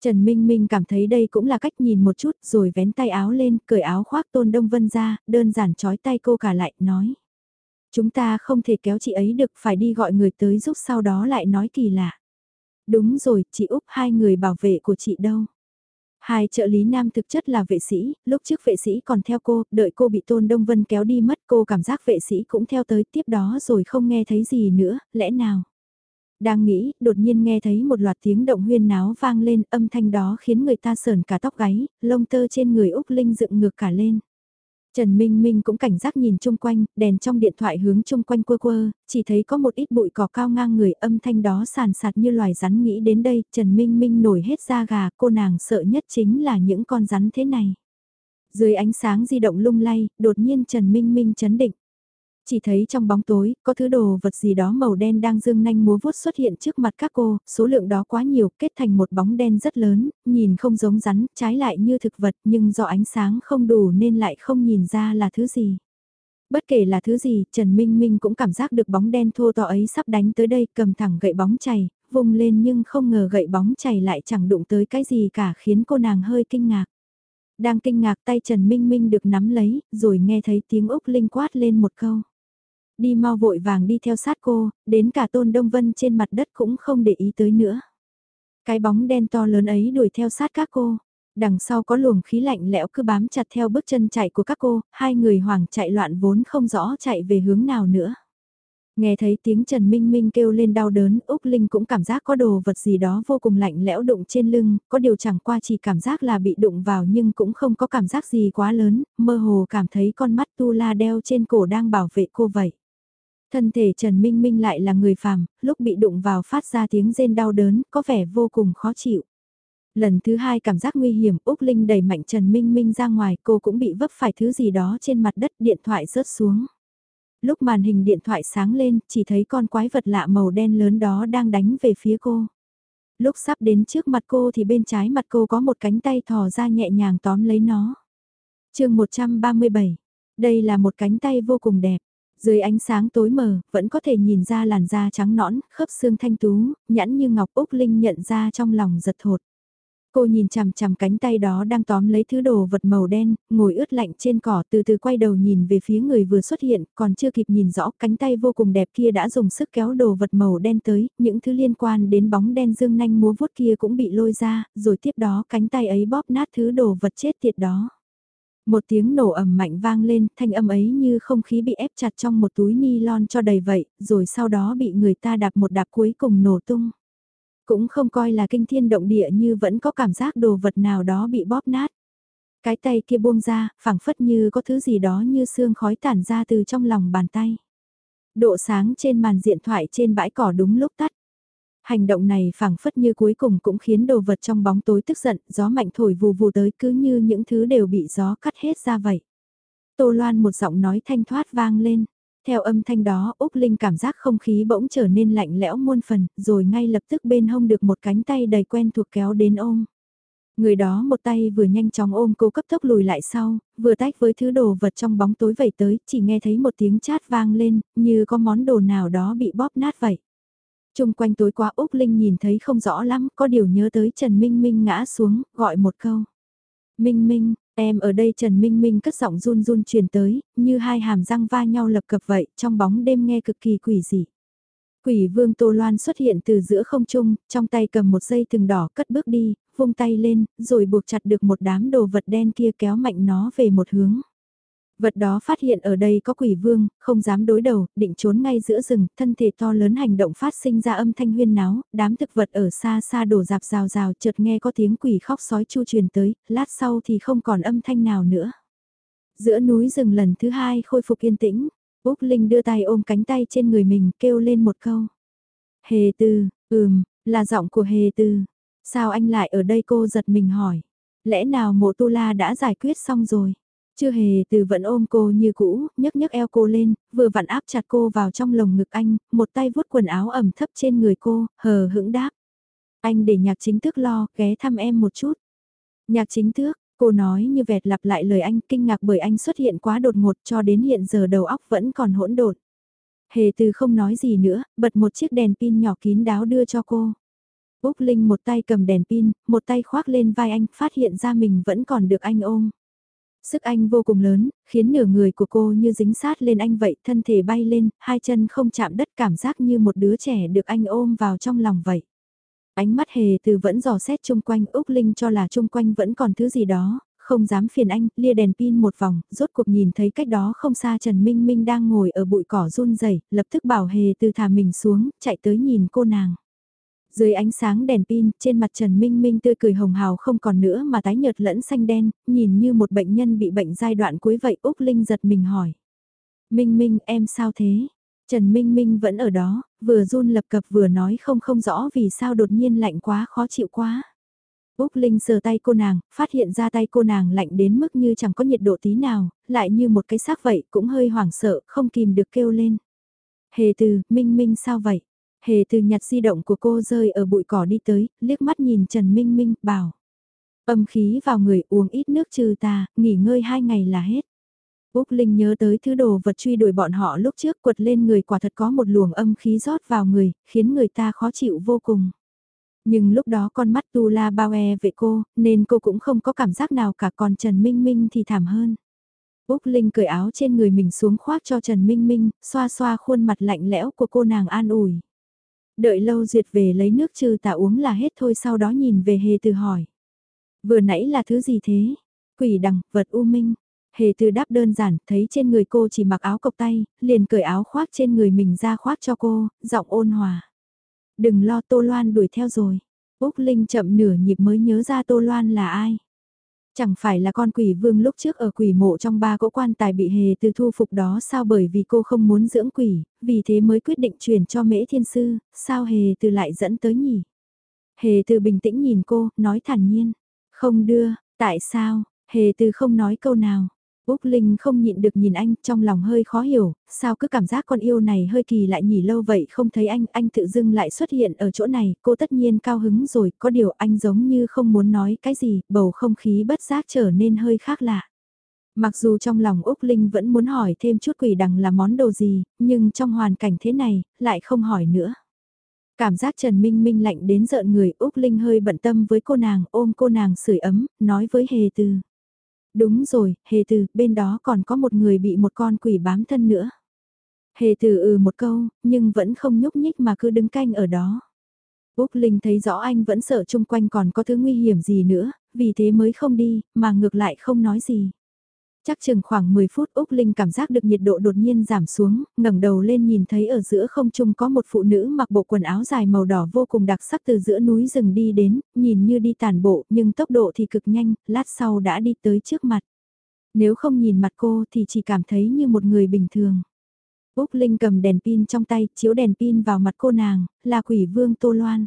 Trần Minh Minh cảm thấy đây cũng là cách nhìn một chút rồi vén tay áo lên, cởi áo khoác Tôn Đông Vân ra, đơn giản trói tay cô cả lại, nói. Chúng ta không thể kéo chị ấy được, phải đi gọi người tới giúp sau đó lại nói kỳ lạ. Đúng rồi, chị Úc hai người bảo vệ của chị đâu? Hai trợ lý nam thực chất là vệ sĩ, lúc trước vệ sĩ còn theo cô, đợi cô bị Tôn Đông Vân kéo đi mất cô cảm giác vệ sĩ cũng theo tới tiếp đó rồi không nghe thấy gì nữa, lẽ nào? Đang nghĩ, đột nhiên nghe thấy một loạt tiếng động huyên náo vang lên, âm thanh đó khiến người ta sờn cả tóc gáy, lông tơ trên người Úc Linh dựng ngược cả lên. Trần Minh Minh cũng cảnh giác nhìn chung quanh, đèn trong điện thoại hướng chung quanh quơ quơ, chỉ thấy có một ít bụi cỏ cao ngang người âm thanh đó sàn sạt như loài rắn nghĩ đến đây, Trần Minh Minh nổi hết da gà, cô nàng sợ nhất chính là những con rắn thế này. Dưới ánh sáng di động lung lay, đột nhiên Trần Minh Minh chấn định. Chỉ thấy trong bóng tối, có thứ đồ vật gì đó màu đen đang dương nanh múa vuốt xuất hiện trước mặt các cô, số lượng đó quá nhiều, kết thành một bóng đen rất lớn, nhìn không giống rắn, trái lại như thực vật nhưng do ánh sáng không đủ nên lại không nhìn ra là thứ gì. Bất kể là thứ gì, Trần Minh Minh cũng cảm giác được bóng đen thô to ấy sắp đánh tới đây, cầm thẳng gậy bóng chày, vùng lên nhưng không ngờ gậy bóng chày lại chẳng đụng tới cái gì cả khiến cô nàng hơi kinh ngạc. Đang kinh ngạc tay Trần Minh Minh được nắm lấy, rồi nghe thấy tiếng Úc Linh quát lên một câu. Đi mau vội vàng đi theo sát cô, đến cả Tôn Đông Vân trên mặt đất cũng không để ý tới nữa. Cái bóng đen to lớn ấy đuổi theo sát các cô. Đằng sau có luồng khí lạnh lẽo cứ bám chặt theo bước chân chạy của các cô, hai người hoảng chạy loạn vốn không rõ chạy về hướng nào nữa. Nghe thấy tiếng Trần Minh Minh kêu lên đau đớn, Úc Linh cũng cảm giác có đồ vật gì đó vô cùng lạnh lẽo đụng trên lưng, có điều chẳng qua chỉ cảm giác là bị đụng vào nhưng cũng không có cảm giác gì quá lớn, mơ hồ cảm thấy con mắt tu la đeo trên cổ đang bảo vệ cô vậy. Thân thể Trần Minh Minh lại là người phàm, lúc bị đụng vào phát ra tiếng rên đau đớn, có vẻ vô cùng khó chịu. Lần thứ hai cảm giác nguy hiểm, Úc Linh đẩy mạnh Trần Minh Minh ra ngoài, cô cũng bị vấp phải thứ gì đó trên mặt đất, điện thoại rớt xuống. Lúc màn hình điện thoại sáng lên, chỉ thấy con quái vật lạ màu đen lớn đó đang đánh về phía cô. Lúc sắp đến trước mặt cô thì bên trái mặt cô có một cánh tay thò ra nhẹ nhàng tóm lấy nó. chương 137, đây là một cánh tay vô cùng đẹp. Dưới ánh sáng tối mờ, vẫn có thể nhìn ra làn da trắng nõn, khớp xương thanh tú, nhẵn như ngọc Úc Linh nhận ra trong lòng giật thột. Cô nhìn chằm chằm cánh tay đó đang tóm lấy thứ đồ vật màu đen, ngồi ướt lạnh trên cỏ từ từ quay đầu nhìn về phía người vừa xuất hiện, còn chưa kịp nhìn rõ cánh tay vô cùng đẹp kia đã dùng sức kéo đồ vật màu đen tới, những thứ liên quan đến bóng đen dương nanh múa vuốt kia cũng bị lôi ra, rồi tiếp đó cánh tay ấy bóp nát thứ đồ vật chết tiệt đó. Một tiếng nổ ầm mạnh vang lên, thanh âm ấy như không khí bị ép chặt trong một túi ni lon cho đầy vậy, rồi sau đó bị người ta đạp một đạp cuối cùng nổ tung. Cũng không coi là kinh thiên động địa như vẫn có cảm giác đồ vật nào đó bị bóp nát. Cái tay kia buông ra, phẳng phất như có thứ gì đó như xương khói tản ra từ trong lòng bàn tay. Độ sáng trên màn điện thoại trên bãi cỏ đúng lúc tắt. Hành động này phảng phất như cuối cùng cũng khiến đồ vật trong bóng tối tức giận, gió mạnh thổi vù vù tới cứ như những thứ đều bị gió cắt hết ra vậy. Tô Loan một giọng nói thanh thoát vang lên. Theo âm thanh đó, Úc Linh cảm giác không khí bỗng trở nên lạnh lẽo muôn phần, rồi ngay lập tức bên hông được một cánh tay đầy quen thuộc kéo đến ôm. Người đó một tay vừa nhanh chóng ôm cô cấp tốc lùi lại sau, vừa tách với thứ đồ vật trong bóng tối vẩy tới, chỉ nghe thấy một tiếng chát vang lên, như có món đồ nào đó bị bóp nát vậy. Trung quanh tối qua Úc Linh nhìn thấy không rõ lắm, có điều nhớ tới Trần Minh Minh ngã xuống, gọi một câu. Minh Minh, Em ở đây Trần Minh Minh cất giọng run run truyền tới, như hai hàm răng va nhau lập cập vậy, trong bóng đêm nghe cực kỳ quỷ dị. Quỷ vương Tô Loan xuất hiện từ giữa không trung, trong tay cầm một dây thừng đỏ cất bước đi, vung tay lên, rồi buộc chặt được một đám đồ vật đen kia kéo mạnh nó về một hướng. Vật đó phát hiện ở đây có quỷ vương, không dám đối đầu, định trốn ngay giữa rừng, thân thể to lớn hành động phát sinh ra âm thanh huyên náo, đám thực vật ở xa xa đổ dạp rào rào chợt nghe có tiếng quỷ khóc sói chu truyền tới, lát sau thì không còn âm thanh nào nữa. Giữa núi rừng lần thứ hai khôi phục yên tĩnh, Úc Linh đưa tay ôm cánh tay trên người mình kêu lên một câu. Hề tư, ừm, là giọng của hề tư. Sao anh lại ở đây cô giật mình hỏi. Lẽ nào mộ tu la đã giải quyết xong rồi? Chưa hề từ vẫn ôm cô như cũ, nhấc nhấc eo cô lên, vừa vặn áp chặt cô vào trong lồng ngực anh, một tay vuốt quần áo ẩm thấp trên người cô, hờ hững đáp. Anh để nhạc chính thức lo, ghé thăm em một chút. Nhạc chính thức, cô nói như vẹt lặp lại lời anh kinh ngạc bởi anh xuất hiện quá đột ngột cho đến hiện giờ đầu óc vẫn còn hỗn độn. Hề từ không nói gì nữa, bật một chiếc đèn pin nhỏ kín đáo đưa cho cô. Úc Linh một tay cầm đèn pin, một tay khoác lên vai anh, phát hiện ra mình vẫn còn được anh ôm. Sức anh vô cùng lớn, khiến nửa người của cô như dính sát lên anh vậy, thân thể bay lên, hai chân không chạm đất cảm giác như một đứa trẻ được anh ôm vào trong lòng vậy. Ánh mắt hề từ vẫn dò xét chung quanh Úc Linh cho là chung quanh vẫn còn thứ gì đó, không dám phiền anh, lia đèn pin một vòng, rốt cuộc nhìn thấy cách đó không xa Trần Minh Minh đang ngồi ở bụi cỏ run rẩy lập tức bảo hề từ thả mình xuống, chạy tới nhìn cô nàng. Dưới ánh sáng đèn pin, trên mặt Trần Minh Minh tươi cười hồng hào không còn nữa mà tái nhợt lẫn xanh đen, nhìn như một bệnh nhân bị bệnh giai đoạn cuối vậy Úc Linh giật mình hỏi. Minh Minh em sao thế? Trần Minh Minh vẫn ở đó, vừa run lập cập vừa nói không không rõ vì sao đột nhiên lạnh quá khó chịu quá. Úc Linh sờ tay cô nàng, phát hiện ra tay cô nàng lạnh đến mức như chẳng có nhiệt độ tí nào, lại như một cái xác vậy, cũng hơi hoảng sợ, không kìm được kêu lên. Hề từ, Minh Minh sao vậy? Hề từ nhặt di động của cô rơi ở bụi cỏ đi tới, liếc mắt nhìn Trần Minh Minh, bảo. Âm khí vào người uống ít nước trừ tà, nghỉ ngơi hai ngày là hết. Úc Linh nhớ tới thứ đồ vật truy đuổi bọn họ lúc trước quật lên người quả thật có một luồng âm khí rót vào người, khiến người ta khó chịu vô cùng. Nhưng lúc đó con mắt tu la bao e về cô, nên cô cũng không có cảm giác nào cả còn Trần Minh Minh thì thảm hơn. Úc Linh cởi áo trên người mình xuống khoác cho Trần Minh Minh, xoa xoa khuôn mặt lạnh lẽo của cô nàng an ủi. Đợi lâu duyệt về lấy nước trừ tà uống là hết thôi sau đó nhìn về hề từ hỏi. Vừa nãy là thứ gì thế? Quỷ đằng, vật u minh. Hề từ đáp đơn giản, thấy trên người cô chỉ mặc áo cộc tay, liền cởi áo khoác trên người mình ra khoác cho cô, giọng ôn hòa. Đừng lo Tô Loan đuổi theo rồi. Úc Linh chậm nửa nhịp mới nhớ ra Tô Loan là ai. Chẳng phải là con quỷ vương lúc trước ở quỷ mộ trong ba cỗ quan tài bị hề từ thu phục đó sao bởi vì cô không muốn dưỡng quỷ, vì thế mới quyết định chuyển cho mễ thiên sư, sao hề từ lại dẫn tới nhỉ? Hề từ bình tĩnh nhìn cô, nói thản nhiên, không đưa, tại sao, hề từ không nói câu nào. Úc Linh không nhịn được nhìn anh, trong lòng hơi khó hiểu, sao cứ cảm giác con yêu này hơi kỳ lại nhỉ lâu vậy không thấy anh, anh tự dưng lại xuất hiện ở chỗ này, cô tất nhiên cao hứng rồi, có điều anh giống như không muốn nói cái gì, bầu không khí bất giác trở nên hơi khác lạ. Mặc dù trong lòng Úc Linh vẫn muốn hỏi thêm chút quỷ đằng là món đồ gì, nhưng trong hoàn cảnh thế này, lại không hỏi nữa. Cảm giác Trần Minh Minh lạnh đến giận người Úc Linh hơi bận tâm với cô nàng ôm cô nàng sưởi ấm, nói với Hề Từ. Đúng rồi, hề từ, bên đó còn có một người bị một con quỷ bám thân nữa. Hề từ ừ một câu, nhưng vẫn không nhúc nhích mà cứ đứng canh ở đó. Úc Linh thấy rõ anh vẫn sợ chung quanh còn có thứ nguy hiểm gì nữa, vì thế mới không đi, mà ngược lại không nói gì. Chắc chừng khoảng 10 phút Úc Linh cảm giác được nhiệt độ đột nhiên giảm xuống, ngẩng đầu lên nhìn thấy ở giữa không trung có một phụ nữ mặc bộ quần áo dài màu đỏ vô cùng đặc sắc từ giữa núi rừng đi đến, nhìn như đi tàn bộ nhưng tốc độ thì cực nhanh, lát sau đã đi tới trước mặt. Nếu không nhìn mặt cô thì chỉ cảm thấy như một người bình thường. Úc Linh cầm đèn pin trong tay, chiếu đèn pin vào mặt cô nàng, là quỷ vương Tô Loan.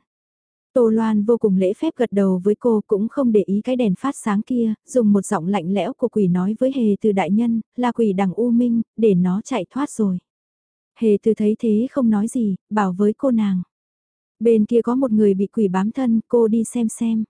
Tô Loan vô cùng lễ phép gật đầu với cô cũng không để ý cái đèn phát sáng kia, dùng một giọng lạnh lẽo của quỷ nói với hề từ đại nhân, là quỷ đằng U Minh, để nó chạy thoát rồi. Hề từ thấy thế không nói gì, bảo với cô nàng. Bên kia có một người bị quỷ bám thân, cô đi xem xem.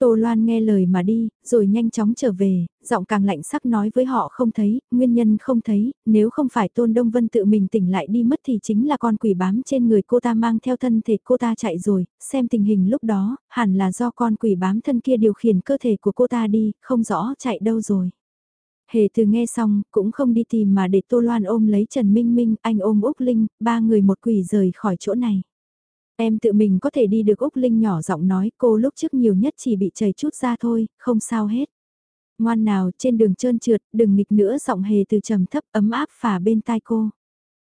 Tô Loan nghe lời mà đi, rồi nhanh chóng trở về, giọng càng lạnh sắc nói với họ không thấy, nguyên nhân không thấy, nếu không phải Tôn Đông Vân tự mình tỉnh lại đi mất thì chính là con quỷ bám trên người cô ta mang theo thân thể cô ta chạy rồi, xem tình hình lúc đó, hẳn là do con quỷ bám thân kia điều khiển cơ thể của cô ta đi, không rõ chạy đâu rồi. Hề từ nghe xong, cũng không đi tìm mà để Tô Loan ôm lấy Trần Minh Minh, anh ôm Úc Linh, ba người một quỷ rời khỏi chỗ này. Em tự mình có thể đi được Úc Linh nhỏ giọng nói cô lúc trước nhiều nhất chỉ bị chảy chút ra thôi, không sao hết. Ngoan nào trên đường trơn trượt, đừng nghịch nữa giọng hề từ trầm thấp ấm áp phả bên tai cô.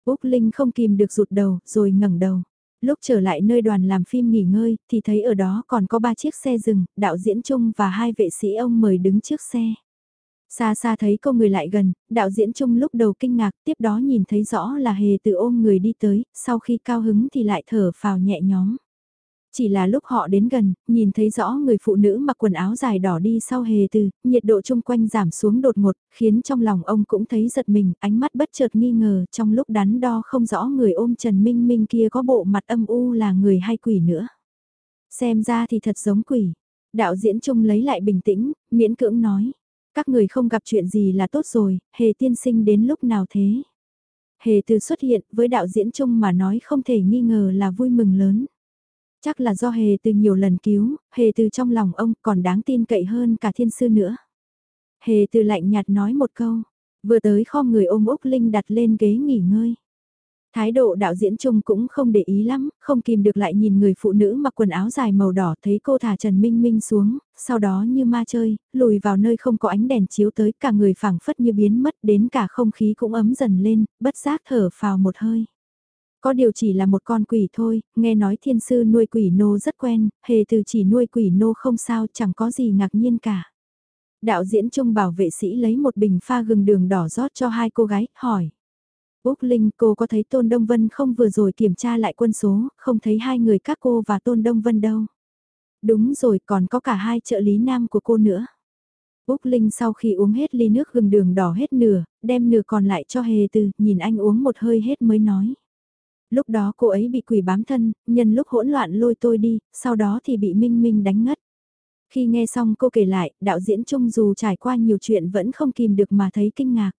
Úc Linh không kìm được rụt đầu, rồi ngẩng đầu. Lúc trở lại nơi đoàn làm phim nghỉ ngơi, thì thấy ở đó còn có ba chiếc xe dừng, đạo diễn trung và hai vệ sĩ ông mời đứng trước xe. Xa xa thấy cô người lại gần, đạo diễn chung lúc đầu kinh ngạc, tiếp đó nhìn thấy rõ là hề từ ôm người đi tới, sau khi cao hứng thì lại thở phào nhẹ nhõm. Chỉ là lúc họ đến gần, nhìn thấy rõ người phụ nữ mặc quần áo dài đỏ đi sau hề từ, nhiệt độ chung quanh giảm xuống đột ngột, khiến trong lòng ông cũng thấy giật mình, ánh mắt bất chợt nghi ngờ trong lúc đắn đo không rõ người ôm Trần Minh Minh kia có bộ mặt âm u là người hay quỷ nữa. Xem ra thì thật giống quỷ. Đạo diễn trung lấy lại bình tĩnh, miễn cưỡng nói. Các người không gặp chuyện gì là tốt rồi, hề tiên sinh đến lúc nào thế? Hề từ xuất hiện với đạo diễn chung mà nói không thể nghi ngờ là vui mừng lớn. Chắc là do hề từ nhiều lần cứu, hề từ trong lòng ông còn đáng tin cậy hơn cả thiên sư nữa. Hề từ lạnh nhạt nói một câu, vừa tới kho người ôm Úc Linh đặt lên ghế nghỉ ngơi. Thái độ đạo diễn chung cũng không để ý lắm, không kìm được lại nhìn người phụ nữ mặc quần áo dài màu đỏ thấy cô thả Trần Minh Minh xuống, sau đó như ma chơi, lùi vào nơi không có ánh đèn chiếu tới cả người phảng phất như biến mất đến cả không khí cũng ấm dần lên, bất giác thở phào một hơi. Có điều chỉ là một con quỷ thôi, nghe nói thiên sư nuôi quỷ nô rất quen, hề từ chỉ nuôi quỷ nô không sao chẳng có gì ngạc nhiên cả. Đạo diễn trung bảo vệ sĩ lấy một bình pha gừng đường đỏ rót cho hai cô gái, hỏi. Úc Linh cô có thấy Tôn Đông Vân không vừa rồi kiểm tra lại quân số, không thấy hai người các cô và Tôn Đông Vân đâu. Đúng rồi còn có cả hai trợ lý nam của cô nữa. Úc Linh sau khi uống hết ly nước gừng đường đỏ hết nửa, đem nửa còn lại cho hề từ, nhìn anh uống một hơi hết mới nói. Lúc đó cô ấy bị quỷ bám thân, nhân lúc hỗn loạn lôi tôi đi, sau đó thì bị Minh Minh đánh ngất. Khi nghe xong cô kể lại, đạo diễn Trung dù trải qua nhiều chuyện vẫn không kìm được mà thấy kinh ngạc.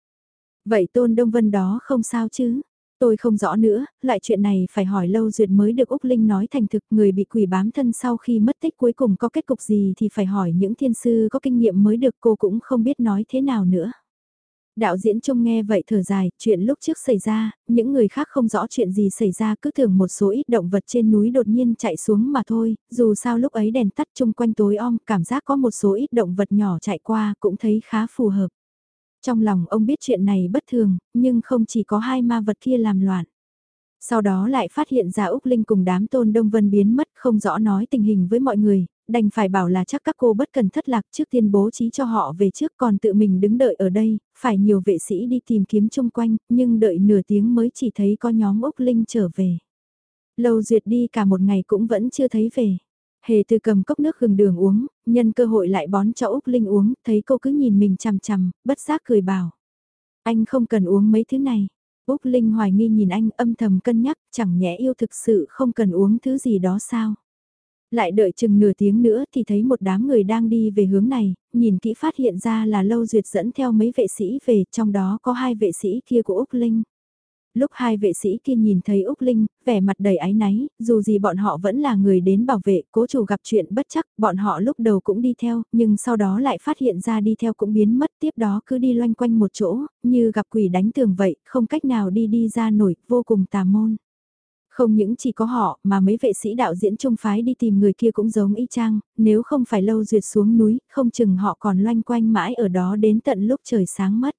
Vậy Tôn Đông Vân đó không sao chứ? Tôi không rõ nữa, lại chuyện này phải hỏi lâu duyệt mới được Úc Linh nói thành thực người bị quỷ bám thân sau khi mất tích cuối cùng có kết cục gì thì phải hỏi những thiên sư có kinh nghiệm mới được cô cũng không biết nói thế nào nữa. Đạo diễn trông nghe vậy thở dài, chuyện lúc trước xảy ra, những người khác không rõ chuyện gì xảy ra cứ tưởng một số ít động vật trên núi đột nhiên chạy xuống mà thôi, dù sao lúc ấy đèn tắt chung quanh tối om, cảm giác có một số ít động vật nhỏ chạy qua cũng thấy khá phù hợp. Trong lòng ông biết chuyện này bất thường, nhưng không chỉ có hai ma vật kia làm loạn. Sau đó lại phát hiện ra Úc Linh cùng đám tôn Đông Vân biến mất không rõ nói tình hình với mọi người, đành phải bảo là chắc các cô bất cần thất lạc trước tiên bố trí cho họ về trước còn tự mình đứng đợi ở đây, phải nhiều vệ sĩ đi tìm kiếm chung quanh, nhưng đợi nửa tiếng mới chỉ thấy có nhóm Úc Linh trở về. Lâu duyệt đi cả một ngày cũng vẫn chưa thấy về. Hề từ cầm cốc nước gừng đường uống, nhân cơ hội lại bón cho Úc Linh uống, thấy cô cứ nhìn mình chằm chằm, bất giác cười bảo. Anh không cần uống mấy thứ này. Úc Linh hoài nghi nhìn anh âm thầm cân nhắc, chẳng nhẽ yêu thực sự không cần uống thứ gì đó sao. Lại đợi chừng nửa tiếng nữa thì thấy một đám người đang đi về hướng này, nhìn kỹ phát hiện ra là Lâu Duyệt dẫn theo mấy vệ sĩ về, trong đó có hai vệ sĩ kia của Úc Linh. Lúc hai vệ sĩ kia nhìn thấy Úc Linh, vẻ mặt đầy áy náy, dù gì bọn họ vẫn là người đến bảo vệ, cố chủ gặp chuyện bất chắc, bọn họ lúc đầu cũng đi theo, nhưng sau đó lại phát hiện ra đi theo cũng biến mất, tiếp đó cứ đi loanh quanh một chỗ, như gặp quỷ đánh tường vậy, không cách nào đi đi ra nổi, vô cùng tà môn. Không những chỉ có họ mà mấy vệ sĩ đạo diễn trung phái đi tìm người kia cũng giống y chang, nếu không phải lâu duyệt xuống núi, không chừng họ còn loanh quanh mãi ở đó đến tận lúc trời sáng mất.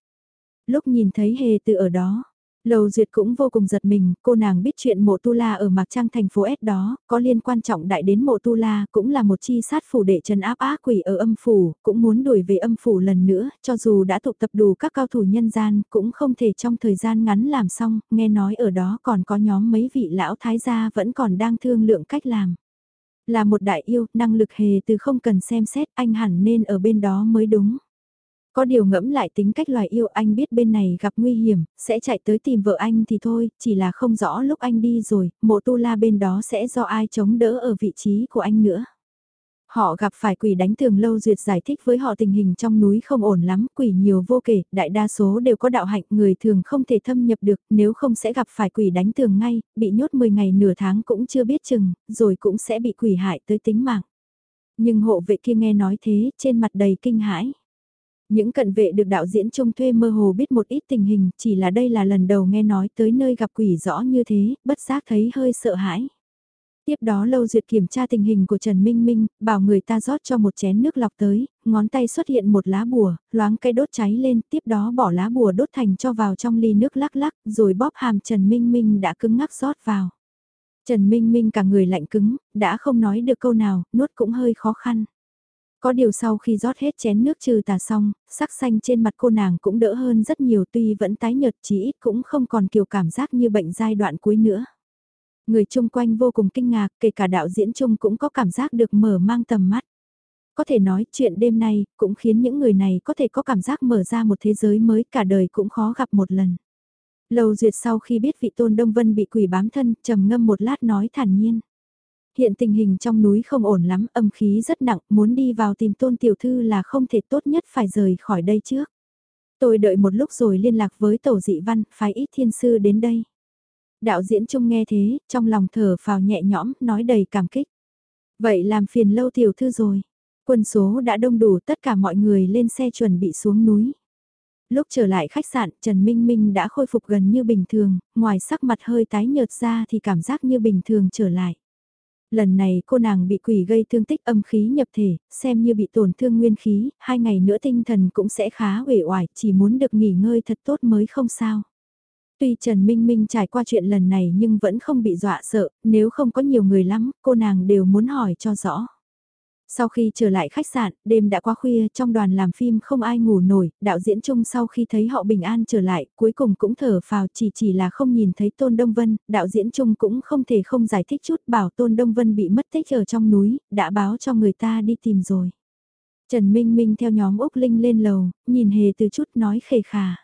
Lúc nhìn thấy hề từ ở đó, Lầu Duyệt cũng vô cùng giật mình, cô nàng biết chuyện mộ Tu La ở Mạc Trang thành phố S đó, có liên quan trọng đại đến mộ Tu La, cũng là một chi sát phủ để trần áp ác quỷ ở âm phủ, cũng muốn đuổi về âm phủ lần nữa, cho dù đã tụ tập đủ các cao thủ nhân gian, cũng không thể trong thời gian ngắn làm xong, nghe nói ở đó còn có nhóm mấy vị lão thái gia vẫn còn đang thương lượng cách làm. Là một đại yêu, năng lực hề từ không cần xem xét, anh hẳn nên ở bên đó mới đúng. Có điều ngẫm lại tính cách loài yêu anh biết bên này gặp nguy hiểm, sẽ chạy tới tìm vợ anh thì thôi, chỉ là không rõ lúc anh đi rồi, mộ tu la bên đó sẽ do ai chống đỡ ở vị trí của anh nữa. Họ gặp phải quỷ đánh thường lâu duyệt giải thích với họ tình hình trong núi không ổn lắm, quỷ nhiều vô kể, đại đa số đều có đạo hạnh, người thường không thể thâm nhập được, nếu không sẽ gặp phải quỷ đánh thường ngay, bị nhốt 10 ngày nửa tháng cũng chưa biết chừng, rồi cũng sẽ bị quỷ hại tới tính mạng. Nhưng hộ vệ kia nghe nói thế, trên mặt đầy kinh hãi. Những cận vệ được đạo diễn trông thuê mơ hồ biết một ít tình hình, chỉ là đây là lần đầu nghe nói tới nơi gặp quỷ rõ như thế, bất giác thấy hơi sợ hãi. Tiếp đó Lâu Duyệt kiểm tra tình hình của Trần Minh Minh, bảo người ta rót cho một chén nước lọc tới, ngón tay xuất hiện một lá bùa, loáng cây đốt cháy lên, tiếp đó bỏ lá bùa đốt thành cho vào trong ly nước lắc lắc, rồi bóp hàm Trần Minh Minh đã cứng ngắc rót vào. Trần Minh Minh cả người lạnh cứng, đã không nói được câu nào, nuốt cũng hơi khó khăn. Có điều sau khi rót hết chén nước trừ tà xong, sắc xanh trên mặt cô nàng cũng đỡ hơn rất nhiều tuy vẫn tái nhợt chỉ ít cũng không còn kiểu cảm giác như bệnh giai đoạn cuối nữa. Người chung quanh vô cùng kinh ngạc, kể cả đạo diễn chung cũng có cảm giác được mở mang tầm mắt. Có thể nói chuyện đêm nay cũng khiến những người này có thể có cảm giác mở ra một thế giới mới cả đời cũng khó gặp một lần. Lầu duyệt sau khi biết vị tôn Đông Vân bị quỷ bám thân, trầm ngâm một lát nói thản nhiên. Hiện tình hình trong núi không ổn lắm, âm khí rất nặng, muốn đi vào tìm tôn tiểu thư là không thể tốt nhất phải rời khỏi đây trước. Tôi đợi một lúc rồi liên lạc với tổ dị văn, phái ít thiên sư đến đây. Đạo diễn Trung nghe thế, trong lòng thở phào nhẹ nhõm, nói đầy cảm kích. Vậy làm phiền lâu tiểu thư rồi. Quân số đã đông đủ tất cả mọi người lên xe chuẩn bị xuống núi. Lúc trở lại khách sạn, Trần Minh Minh đã khôi phục gần như bình thường, ngoài sắc mặt hơi tái nhợt ra thì cảm giác như bình thường trở lại. Lần này cô nàng bị quỷ gây thương tích âm khí nhập thể, xem như bị tổn thương nguyên khí, hai ngày nữa tinh thần cũng sẽ khá uể oải, chỉ muốn được nghỉ ngơi thật tốt mới không sao. Tuy Trần Minh Minh trải qua chuyện lần này nhưng vẫn không bị dọa sợ, nếu không có nhiều người lắm, cô nàng đều muốn hỏi cho rõ. Sau khi trở lại khách sạn, đêm đã quá khuya, trong đoàn làm phim không ai ngủ nổi, đạo diễn chung sau khi thấy họ bình an trở lại, cuối cùng cũng thở phào chỉ chỉ là không nhìn thấy Tôn Đông Vân, đạo diễn chung cũng không thể không giải thích chút bảo Tôn Đông Vân bị mất tích ở trong núi, đã báo cho người ta đi tìm rồi. Trần Minh Minh theo nhóm Úc Linh lên lầu, nhìn hề từ chút nói khề khà.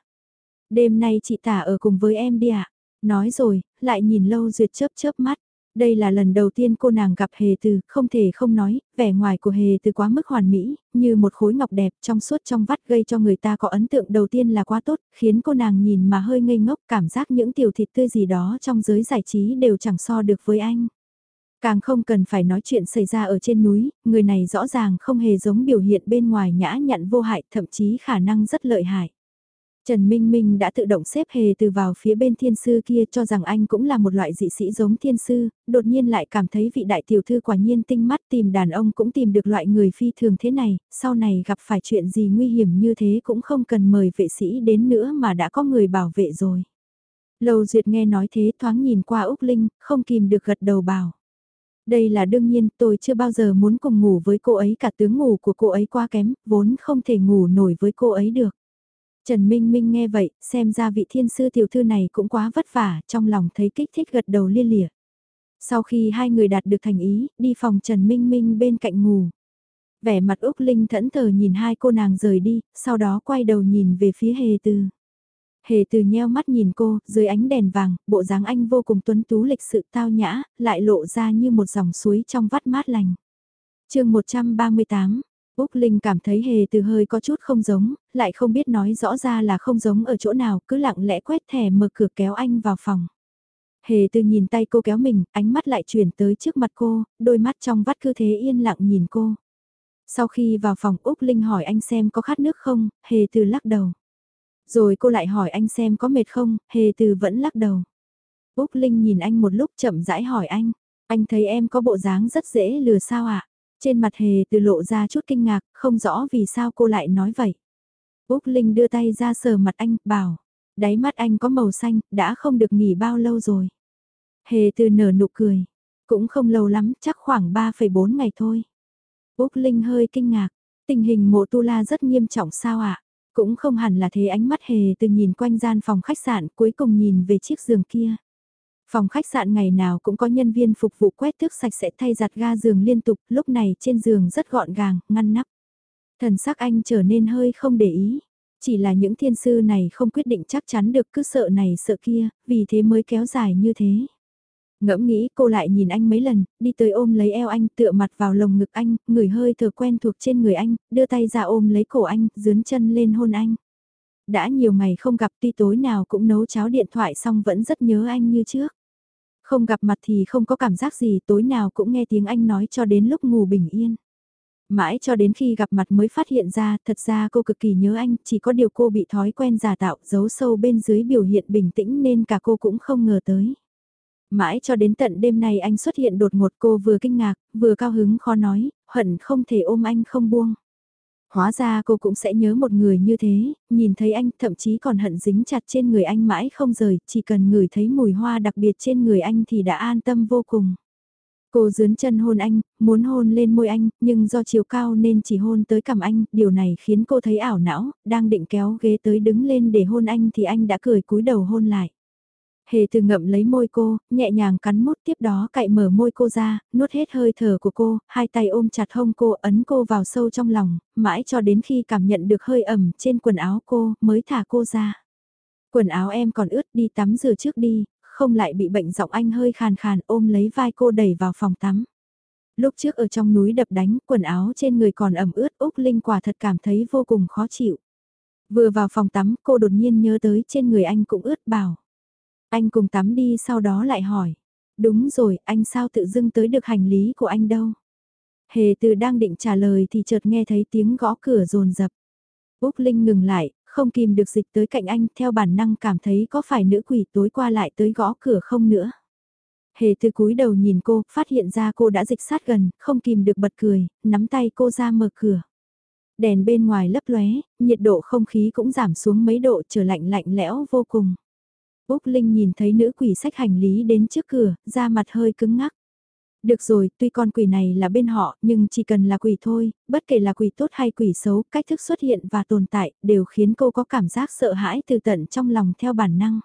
Đêm nay chị tả ở cùng với em đi ạ. Nói rồi, lại nhìn lâu duyệt chớp chớp mắt. Đây là lần đầu tiên cô nàng gặp hề từ, không thể không nói, vẻ ngoài của hề từ quá mức hoàn mỹ, như một khối ngọc đẹp trong suốt trong vắt gây cho người ta có ấn tượng đầu tiên là quá tốt, khiến cô nàng nhìn mà hơi ngây ngốc cảm giác những tiểu thịt tươi gì đó trong giới giải trí đều chẳng so được với anh. Càng không cần phải nói chuyện xảy ra ở trên núi, người này rõ ràng không hề giống biểu hiện bên ngoài nhã nhặn vô hại thậm chí khả năng rất lợi hại. Trần Minh Minh đã tự động xếp hề từ vào phía bên thiên sư kia cho rằng anh cũng là một loại dị sĩ giống thiên sư, đột nhiên lại cảm thấy vị đại tiểu thư quả nhiên tinh mắt tìm đàn ông cũng tìm được loại người phi thường thế này, sau này gặp phải chuyện gì nguy hiểm như thế cũng không cần mời vệ sĩ đến nữa mà đã có người bảo vệ rồi. Lầu Duyệt nghe nói thế thoáng nhìn qua Úc Linh, không kìm được gật đầu bảo. Đây là đương nhiên, tôi chưa bao giờ muốn cùng ngủ với cô ấy cả tướng ngủ của cô ấy quá kém, vốn không thể ngủ nổi với cô ấy được. Trần Minh Minh nghe vậy, xem ra vị thiên sư tiểu thư này cũng quá vất vả, trong lòng thấy kích thích gật đầu liên lịa. Sau khi hai người đạt được thành ý, đi phòng Trần Minh Minh bên cạnh ngủ. Vẻ mặt Úc Linh thẫn thờ nhìn hai cô nàng rời đi, sau đó quay đầu nhìn về phía Hề Từ. Hề Từ nheo mắt nhìn cô, dưới ánh đèn vàng, bộ dáng anh vô cùng tuấn tú lịch sự tao nhã, lại lộ ra như một dòng suối trong vắt mát lành. chương 138, Úc Linh cảm thấy hề từ hơi có chút không giống, lại không biết nói rõ ra là không giống ở chỗ nào, cứ lặng lẽ quét thẻ mở cửa kéo anh vào phòng. Hề từ nhìn tay cô kéo mình, ánh mắt lại chuyển tới trước mặt cô, đôi mắt trong vắt cứ thế yên lặng nhìn cô. Sau khi vào phòng Úc Linh hỏi anh xem có khát nước không, hề từ lắc đầu. Rồi cô lại hỏi anh xem có mệt không, hề từ vẫn lắc đầu. Úc Linh nhìn anh một lúc chậm rãi hỏi anh, anh thấy em có bộ dáng rất dễ lừa sao ạ? Trên mặt hề từ lộ ra chút kinh ngạc, không rõ vì sao cô lại nói vậy. Úc Linh đưa tay ra sờ mặt anh, bảo, đáy mắt anh có màu xanh, đã không được nghỉ bao lâu rồi. Hề từ nở nụ cười, cũng không lâu lắm, chắc khoảng 3,4 ngày thôi. Úc Linh hơi kinh ngạc, tình hình mộ tu la rất nghiêm trọng sao ạ? Cũng không hẳn là thế ánh mắt hề từ nhìn quanh gian phòng khách sạn cuối cùng nhìn về chiếc giường kia. Phòng khách sạn ngày nào cũng có nhân viên phục vụ quét tước sạch sẽ thay giặt ga giường liên tục, lúc này trên giường rất gọn gàng, ngăn nắp. Thần sắc anh trở nên hơi không để ý. Chỉ là những thiên sư này không quyết định chắc chắn được cứ sợ này sợ kia, vì thế mới kéo dài như thế. Ngẫm nghĩ cô lại nhìn anh mấy lần, đi tới ôm lấy eo anh, tựa mặt vào lồng ngực anh, người hơi thở quen thuộc trên người anh, đưa tay ra ôm lấy cổ anh, dướn chân lên hôn anh. Đã nhiều ngày không gặp tuy tối nào cũng nấu cháo điện thoại xong vẫn rất nhớ anh như trước. Không gặp mặt thì không có cảm giác gì tối nào cũng nghe tiếng anh nói cho đến lúc ngủ bình yên. Mãi cho đến khi gặp mặt mới phát hiện ra thật ra cô cực kỳ nhớ anh, chỉ có điều cô bị thói quen giả tạo giấu sâu bên dưới biểu hiện bình tĩnh nên cả cô cũng không ngờ tới. Mãi cho đến tận đêm nay anh xuất hiện đột ngột cô vừa kinh ngạc, vừa cao hứng khó nói, hận không thể ôm anh không buông. Hóa ra cô cũng sẽ nhớ một người như thế, nhìn thấy anh thậm chí còn hận dính chặt trên người anh mãi không rời, chỉ cần ngửi thấy mùi hoa đặc biệt trên người anh thì đã an tâm vô cùng. Cô dướn chân hôn anh, muốn hôn lên môi anh, nhưng do chiều cao nên chỉ hôn tới cằm anh, điều này khiến cô thấy ảo não, đang định kéo ghế tới đứng lên để hôn anh thì anh đã cười cúi đầu hôn lại. Hề từ ngậm lấy môi cô, nhẹ nhàng cắn mút tiếp đó cậy mở môi cô ra, nuốt hết hơi thở của cô, hai tay ôm chặt hông cô ấn cô vào sâu trong lòng, mãi cho đến khi cảm nhận được hơi ẩm trên quần áo cô mới thả cô ra. Quần áo em còn ướt đi tắm rửa trước đi, không lại bị bệnh giọng anh hơi khàn khàn ôm lấy vai cô đẩy vào phòng tắm. Lúc trước ở trong núi đập đánh, quần áo trên người còn ẩm ướt Úc Linh quả thật cảm thấy vô cùng khó chịu. Vừa vào phòng tắm cô đột nhiên nhớ tới trên người anh cũng ướt bảo. Anh cùng tắm đi sau đó lại hỏi. Đúng rồi, anh sao tự dưng tới được hành lý của anh đâu? Hề từ đang định trả lời thì chợt nghe thấy tiếng gõ cửa rồn rập. Úc Linh ngừng lại, không kìm được dịch tới cạnh anh theo bản năng cảm thấy có phải nữ quỷ tối qua lại tới gõ cửa không nữa. Hề từ cúi đầu nhìn cô, phát hiện ra cô đã dịch sát gần, không kìm được bật cười, nắm tay cô ra mở cửa. Đèn bên ngoài lấp lóe, nhiệt độ không khí cũng giảm xuống mấy độ trở lạnh lạnh lẽo vô cùng. Úc Linh nhìn thấy nữ quỷ sách hành lý đến trước cửa, da mặt hơi cứng ngắc. Được rồi, tuy con quỷ này là bên họ, nhưng chỉ cần là quỷ thôi, bất kể là quỷ tốt hay quỷ xấu, cách thức xuất hiện và tồn tại, đều khiến cô có cảm giác sợ hãi từ tận trong lòng theo bản năng.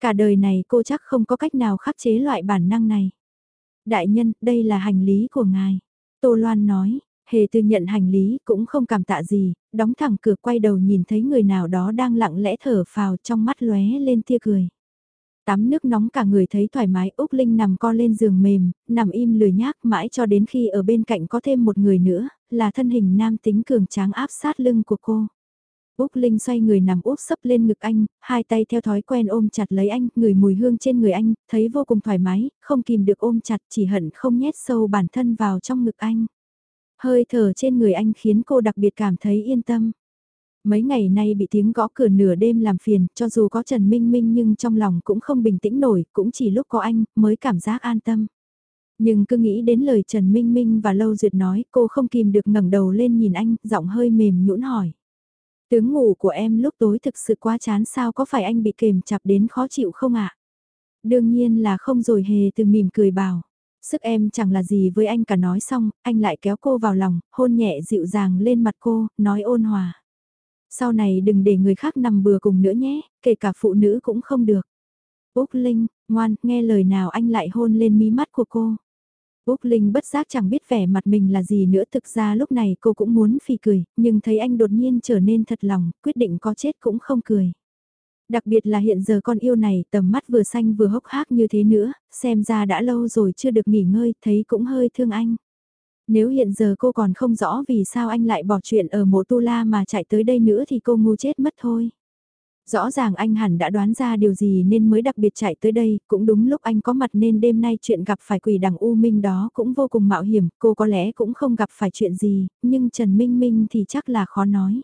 Cả đời này cô chắc không có cách nào khắc chế loại bản năng này. Đại nhân, đây là hành lý của ngài. Tô Loan nói, hề từ nhận hành lý cũng không cảm tạ gì, đóng thẳng cửa quay đầu nhìn thấy người nào đó đang lặng lẽ thở phào trong mắt lóe lên tia cười. Tắm nước nóng cả người thấy thoải mái Úc Linh nằm co lên giường mềm, nằm im lười nhác mãi cho đến khi ở bên cạnh có thêm một người nữa, là thân hình nam tính cường tráng áp sát lưng của cô. Úc Linh xoay người nằm úp sấp lên ngực anh, hai tay theo thói quen ôm chặt lấy anh, người mùi hương trên người anh, thấy vô cùng thoải mái, không kìm được ôm chặt chỉ hận không nhét sâu bản thân vào trong ngực anh. Hơi thở trên người anh khiến cô đặc biệt cảm thấy yên tâm. Mấy ngày nay bị tiếng gõ cửa nửa đêm làm phiền, cho dù có Trần Minh Minh nhưng trong lòng cũng không bình tĩnh nổi, cũng chỉ lúc có anh mới cảm giác an tâm. Nhưng cứ nghĩ đến lời Trần Minh Minh và Lâu Duyệt nói, cô không kìm được ngẩng đầu lên nhìn anh, giọng hơi mềm nhũn hỏi. Tướng ngủ của em lúc tối thực sự quá chán sao có phải anh bị kềm chặt đến khó chịu không ạ? Đương nhiên là không rồi hề từ mỉm cười bảo. Sức em chẳng là gì với anh cả nói xong, anh lại kéo cô vào lòng, hôn nhẹ dịu dàng lên mặt cô, nói ôn hòa. Sau này đừng để người khác nằm bừa cùng nữa nhé, kể cả phụ nữ cũng không được. Úc Linh, ngoan, nghe lời nào anh lại hôn lên mí mắt của cô. Úc Linh bất giác chẳng biết vẻ mặt mình là gì nữa thực ra lúc này cô cũng muốn phì cười, nhưng thấy anh đột nhiên trở nên thật lòng, quyết định có chết cũng không cười. Đặc biệt là hiện giờ con yêu này tầm mắt vừa xanh vừa hốc hác như thế nữa, xem ra đã lâu rồi chưa được nghỉ ngơi, thấy cũng hơi thương anh. Nếu hiện giờ cô còn không rõ vì sao anh lại bỏ chuyện ở mộ tu la mà chạy tới đây nữa thì cô ngu chết mất thôi. Rõ ràng anh hẳn đã đoán ra điều gì nên mới đặc biệt chạy tới đây, cũng đúng lúc anh có mặt nên đêm nay chuyện gặp phải quỷ đằng U Minh đó cũng vô cùng mạo hiểm, cô có lẽ cũng không gặp phải chuyện gì, nhưng Trần Minh Minh thì chắc là khó nói.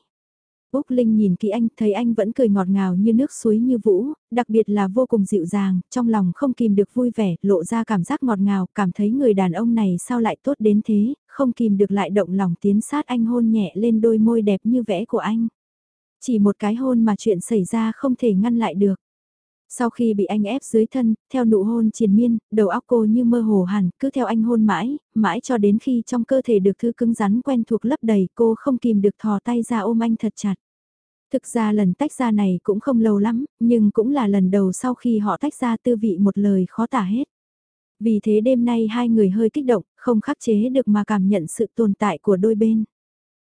Úc Linh nhìn kỹ anh, thấy anh vẫn cười ngọt ngào như nước suối như vũ, đặc biệt là vô cùng dịu dàng, trong lòng không kìm được vui vẻ, lộ ra cảm giác ngọt ngào, cảm thấy người đàn ông này sao lại tốt đến thế, không kìm được lại động lòng tiến sát anh hôn nhẹ lên đôi môi đẹp như vẽ của anh. Chỉ một cái hôn mà chuyện xảy ra không thể ngăn lại được. Sau khi bị anh ép dưới thân, theo nụ hôn triền miên, đầu óc cô như mơ hồ hẳn, cứ theo anh hôn mãi, mãi cho đến khi trong cơ thể được thứ cứng rắn quen thuộc lấp đầy cô không kìm được thò tay ra ôm anh thật chặt. Thực ra lần tách ra này cũng không lâu lắm, nhưng cũng là lần đầu sau khi họ tách ra tư vị một lời khó tả hết. Vì thế đêm nay hai người hơi kích động, không khắc chế được mà cảm nhận sự tồn tại của đôi bên.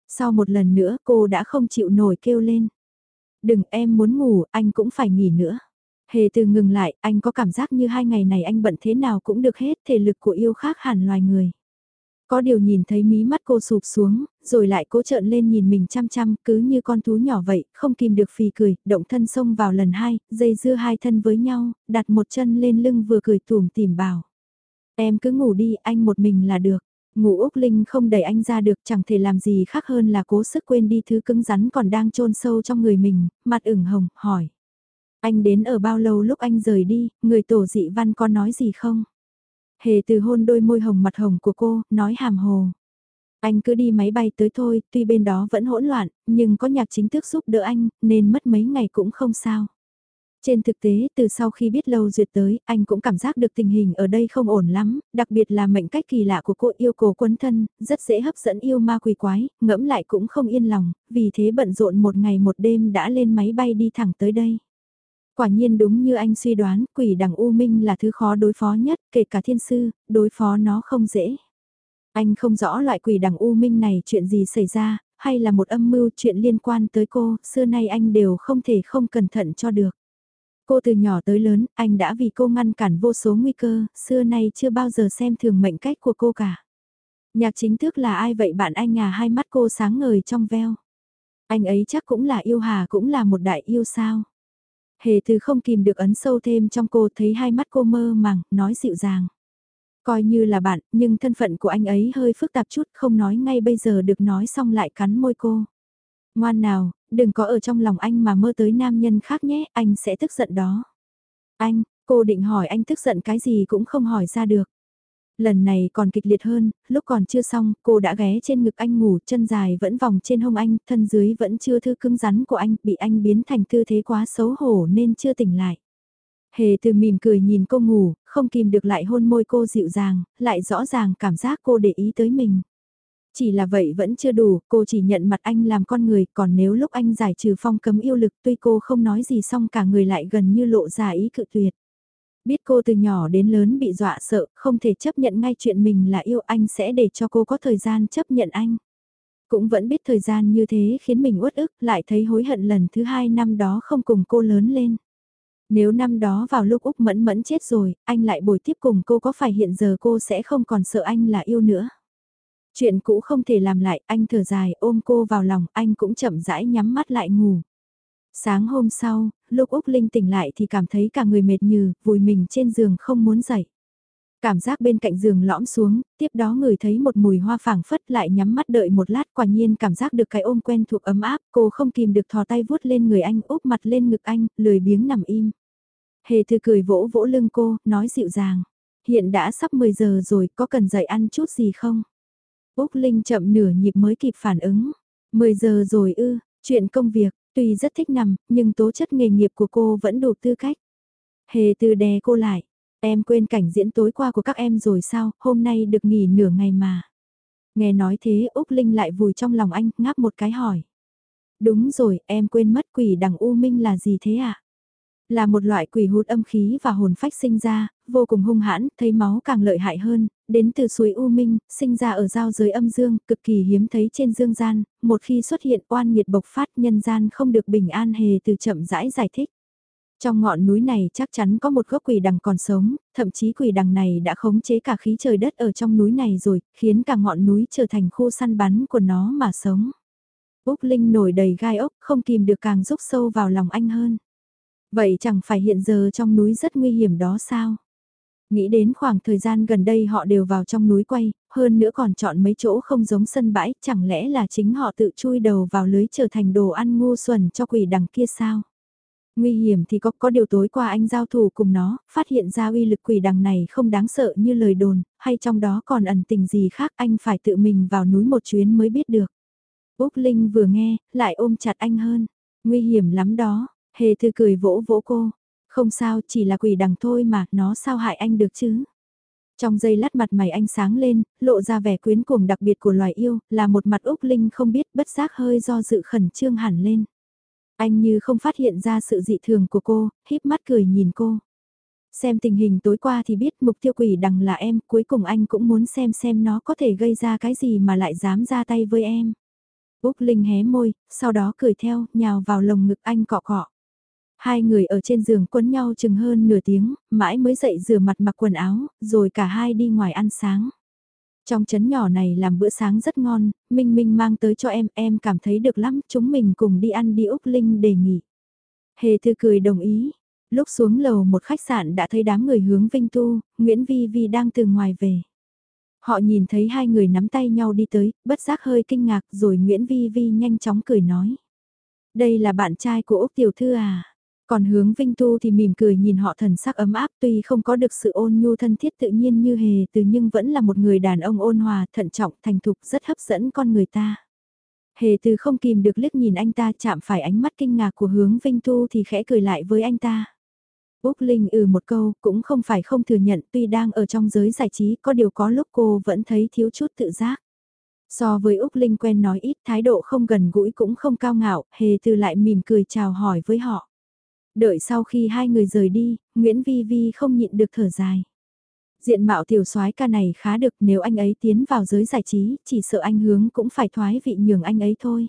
Sau một lần nữa cô đã không chịu nổi kêu lên. Đừng em muốn ngủ, anh cũng phải nghỉ nữa. Hề từ ngừng lại, anh có cảm giác như hai ngày này anh bận thế nào cũng được hết thể lực của yêu khác hẳn loài người. Có điều nhìn thấy mí mắt cô sụp xuống, rồi lại cố trợn lên nhìn mình chăm chăm, cứ như con thú nhỏ vậy, không kìm được phì cười, động thân xông vào lần hai, dây dưa hai thân với nhau, đặt một chân lên lưng vừa cười tùm tìm bảo. Em cứ ngủ đi, anh một mình là được. Ngủ Úc Linh không đẩy anh ra được chẳng thể làm gì khác hơn là cố sức quên đi thứ cứng rắn còn đang trôn sâu trong người mình, mặt ửng hồng, hỏi. Anh đến ở bao lâu lúc anh rời đi, người tổ dị văn có nói gì không? Hề từ hôn đôi môi hồng mặt hồng của cô, nói hàm hồ. Anh cứ đi máy bay tới thôi, tuy bên đó vẫn hỗn loạn, nhưng có nhạc chính thức giúp đỡ anh, nên mất mấy ngày cũng không sao. Trên thực tế, từ sau khi biết Lâu Duyệt tới, anh cũng cảm giác được tình hình ở đây không ổn lắm, đặc biệt là mệnh cách kỳ lạ của cô yêu cổ quấn thân, rất dễ hấp dẫn yêu ma quỷ quái, ngẫm lại cũng không yên lòng, vì thế bận rộn một ngày một đêm đã lên máy bay đi thẳng tới đây. Quả nhiên đúng như anh suy đoán, quỷ đằng U Minh là thứ khó đối phó nhất, kể cả thiên sư, đối phó nó không dễ. Anh không rõ loại quỷ đằng U Minh này chuyện gì xảy ra, hay là một âm mưu chuyện liên quan tới cô, xưa nay anh đều không thể không cẩn thận cho được. Cô từ nhỏ tới lớn, anh đã vì cô ngăn cản vô số nguy cơ, xưa nay chưa bao giờ xem thường mệnh cách của cô cả. Nhạc chính thức là ai vậy bạn anh à hai mắt cô sáng ngời trong veo. Anh ấy chắc cũng là yêu hà cũng là một đại yêu sao. Hề từ không kìm được ấn sâu thêm trong cô thấy hai mắt cô mơ màng, nói dịu dàng. Coi như là bạn, nhưng thân phận của anh ấy hơi phức tạp chút, không nói ngay bây giờ được nói xong lại cắn môi cô. Ngoan nào, đừng có ở trong lòng anh mà mơ tới nam nhân khác nhé, anh sẽ tức giận đó. Anh, cô định hỏi anh tức giận cái gì cũng không hỏi ra được. Lần này còn kịch liệt hơn, lúc còn chưa xong, cô đã ghé trên ngực anh ngủ, chân dài vẫn vòng trên hông anh, thân dưới vẫn chưa thư cứng rắn của anh, bị anh biến thành tư thế quá xấu hổ nên chưa tỉnh lại. Hề từ mỉm cười nhìn cô ngủ, không kìm được lại hôn môi cô dịu dàng, lại rõ ràng cảm giác cô để ý tới mình. Chỉ là vậy vẫn chưa đủ, cô chỉ nhận mặt anh làm con người, còn nếu lúc anh giải trừ phong cấm yêu lực tuy cô không nói gì xong cả người lại gần như lộ ra ý cự tuyệt. Biết cô từ nhỏ đến lớn bị dọa sợ, không thể chấp nhận ngay chuyện mình là yêu anh sẽ để cho cô có thời gian chấp nhận anh. Cũng vẫn biết thời gian như thế khiến mình uất ức, lại thấy hối hận lần thứ hai năm đó không cùng cô lớn lên. Nếu năm đó vào lúc Úc Mẫn Mẫn chết rồi, anh lại bồi tiếp cùng cô có phải hiện giờ cô sẽ không còn sợ anh là yêu nữa. Chuyện cũ không thể làm lại, anh thở dài ôm cô vào lòng, anh cũng chậm rãi nhắm mắt lại ngủ. Sáng hôm sau, lúc Úc Linh tỉnh lại thì cảm thấy cả người mệt nhừ, vùi mình trên giường không muốn dậy. Cảm giác bên cạnh giường lõm xuống, tiếp đó người thấy một mùi hoa phảng phất lại nhắm mắt đợi một lát quả nhiên cảm giác được cái ôm quen thuộc ấm áp, cô không kìm được thò tay vuốt lên người anh úp mặt lên ngực anh, lười biếng nằm im. Hề thư cười vỗ vỗ lưng cô, nói dịu dàng. Hiện đã sắp 10 giờ rồi, có cần dậy ăn chút gì không? Úc Linh chậm nửa nhịp mới kịp phản ứng. 10 giờ rồi ư, chuyện công việc, tuy rất thích nằm, nhưng tố chất nghề nghiệp của cô vẫn đủ tư cách. Hề từ đè cô lại, em quên cảnh diễn tối qua của các em rồi sao, hôm nay được nghỉ nửa ngày mà. Nghe nói thế Úc Linh lại vùi trong lòng anh, ngáp một cái hỏi. Đúng rồi, em quên mất quỷ đằng U Minh là gì thế ạ? À? Là một loại quỷ hút âm khí và hồn phách sinh ra, vô cùng hung hãn, thấy máu càng lợi hại hơn, đến từ suối U Minh, sinh ra ở giao giới âm dương, cực kỳ hiếm thấy trên dương gian, một khi xuất hiện oan nhiệt bộc phát nhân gian không được bình an hề từ chậm rãi giải thích. Trong ngọn núi này chắc chắn có một gốc quỷ đằng còn sống, thậm chí quỷ đằng này đã khống chế cả khí trời đất ở trong núi này rồi, khiến cả ngọn núi trở thành khu săn bắn của nó mà sống. Úc Linh nổi đầy gai ốc, không kìm được càng rúc sâu vào lòng anh hơn. Vậy chẳng phải hiện giờ trong núi rất nguy hiểm đó sao? Nghĩ đến khoảng thời gian gần đây họ đều vào trong núi quay, hơn nữa còn chọn mấy chỗ không giống sân bãi, chẳng lẽ là chính họ tự chui đầu vào lưới trở thành đồ ăn ngu xuẩn cho quỷ đằng kia sao? Nguy hiểm thì có có điều tối qua anh giao thủ cùng nó, phát hiện ra uy lực quỷ đằng này không đáng sợ như lời đồn, hay trong đó còn ẩn tình gì khác anh phải tự mình vào núi một chuyến mới biết được. Úc Linh vừa nghe, lại ôm chặt anh hơn. Nguy hiểm lắm đó, Hề thư cười vỗ vỗ cô. Không sao, chỉ là quỷ đằng thôi mà, nó sao hại anh được chứ? Trong giây lát mặt mày anh sáng lên, lộ ra vẻ quyến cuồng đặc biệt của loài yêu, là một mặt Úc Linh không biết bất giác hơi do dự khẩn trương hẳn lên. Anh như không phát hiện ra sự dị thường của cô, híp mắt cười nhìn cô. Xem tình hình tối qua thì biết mục tiêu quỷ đằng là em, cuối cùng anh cũng muốn xem xem nó có thể gây ra cái gì mà lại dám ra tay với em. Úc Linh hé môi, sau đó cười theo, nhào vào lồng ngực anh cọ cọ. Hai người ở trên giường quấn nhau chừng hơn nửa tiếng, mãi mới dậy rửa mặt mặc quần áo, rồi cả hai đi ngoài ăn sáng. Trong chấn nhỏ này làm bữa sáng rất ngon, Minh Minh mang tới cho em, em cảm thấy được lắm, chúng mình cùng đi ăn đi Úc Linh đề nghị. Hề thư cười đồng ý. Lúc xuống lầu một khách sạn đã thấy đám người hướng Vinh Tu, Nguyễn Vi Vi đang từ ngoài về. Họ nhìn thấy hai người nắm tay nhau đi tới, bất giác hơi kinh ngạc rồi Nguyễn Vi Vi nhanh chóng cười nói. Đây là bạn trai của Úc Tiểu Thư à? Còn hướng Vinh Tu thì mỉm cười nhìn họ thần sắc ấm áp tuy không có được sự ôn nhu thân thiết tự nhiên như hề từ nhưng vẫn là một người đàn ông ôn hòa, thận trọng, thành thục rất hấp dẫn con người ta. Hề từ không kìm được liếc nhìn anh ta chạm phải ánh mắt kinh ngạc của hướng Vinh Tu thì khẽ cười lại với anh ta. Úc Linh ừ một câu cũng không phải không thừa nhận tuy đang ở trong giới giải trí có điều có lúc cô vẫn thấy thiếu chút tự giác. So với Úc Linh quen nói ít thái độ không gần gũi cũng không cao ngạo, hề từ lại mỉm cười chào hỏi với họ. Đợi sau khi hai người rời đi, Nguyễn Vi Vi không nhịn được thở dài. Diện mạo tiểu soái ca này khá được nếu anh ấy tiến vào giới giải trí, chỉ sợ anh hướng cũng phải thoái vị nhường anh ấy thôi.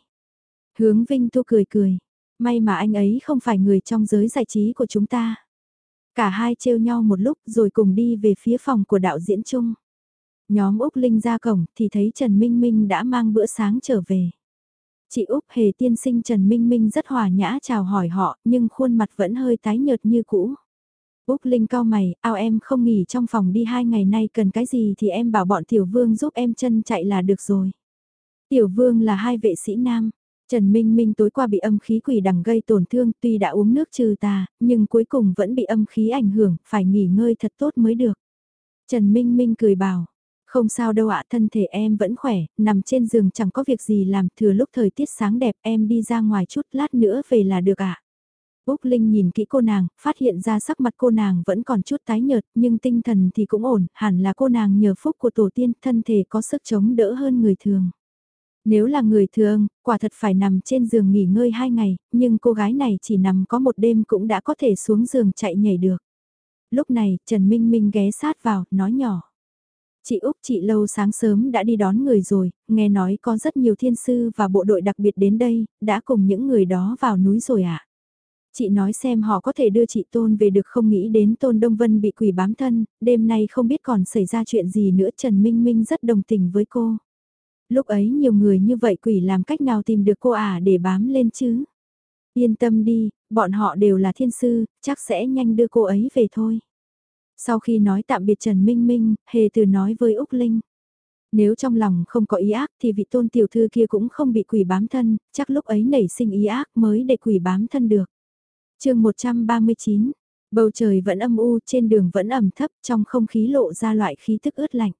Hướng Vinh Tu cười cười, may mà anh ấy không phải người trong giới giải trí của chúng ta. Cả hai trêu nhau một lúc rồi cùng đi về phía phòng của đạo diễn chung. Nhóm Úc Linh ra cổng thì thấy Trần Minh Minh đã mang bữa sáng trở về. Chị Úc hề tiên sinh Trần Minh Minh rất hòa nhã chào hỏi họ, nhưng khuôn mặt vẫn hơi tái nhợt như cũ. Úc Linh cao mày, ao em không nghỉ trong phòng đi hai ngày nay cần cái gì thì em bảo bọn Tiểu Vương giúp em chân chạy là được rồi. Tiểu Vương là hai vệ sĩ nam. Trần Minh Minh tối qua bị âm khí quỷ đằng gây tổn thương tuy đã uống nước trừ tà, nhưng cuối cùng vẫn bị âm khí ảnh hưởng, phải nghỉ ngơi thật tốt mới được. Trần Minh Minh cười bảo, không sao đâu ạ, thân thể em vẫn khỏe, nằm trên giường chẳng có việc gì làm, thừa lúc thời tiết sáng đẹp em đi ra ngoài chút lát nữa về là được ạ. Úc Linh nhìn kỹ cô nàng, phát hiện ra sắc mặt cô nàng vẫn còn chút tái nhợt, nhưng tinh thần thì cũng ổn, hẳn là cô nàng nhờ phúc của tổ tiên, thân thể có sức chống đỡ hơn người thường. Nếu là người thường, quả thật phải nằm trên giường nghỉ ngơi hai ngày, nhưng cô gái này chỉ nằm có một đêm cũng đã có thể xuống giường chạy nhảy được. Lúc này, Trần Minh Minh ghé sát vào, nói nhỏ. Chị Úc chị lâu sáng sớm đã đi đón người rồi, nghe nói có rất nhiều thiên sư và bộ đội đặc biệt đến đây, đã cùng những người đó vào núi rồi ạ. À? Chị nói xem họ có thể đưa chị Tôn về được không nghĩ đến Tôn Đông Vân bị quỷ bám thân, đêm nay không biết còn xảy ra chuyện gì nữa Trần Minh Minh rất đồng tình với cô. Lúc ấy nhiều người như vậy quỷ làm cách nào tìm được cô à để bám lên chứ? Yên tâm đi, bọn họ đều là thiên sư, chắc sẽ nhanh đưa cô ấy về thôi. Sau khi nói tạm biệt Trần Minh Minh, Hề Từ nói với Úc Linh. Nếu trong lòng không có ý ác thì vị tôn tiểu thư kia cũng không bị quỷ bám thân, chắc lúc ấy nảy sinh ý ác mới để quỷ bám thân được. chương 139, bầu trời vẫn âm u, trên đường vẫn ẩm thấp, trong không khí lộ ra loại khí thức ướt lạnh.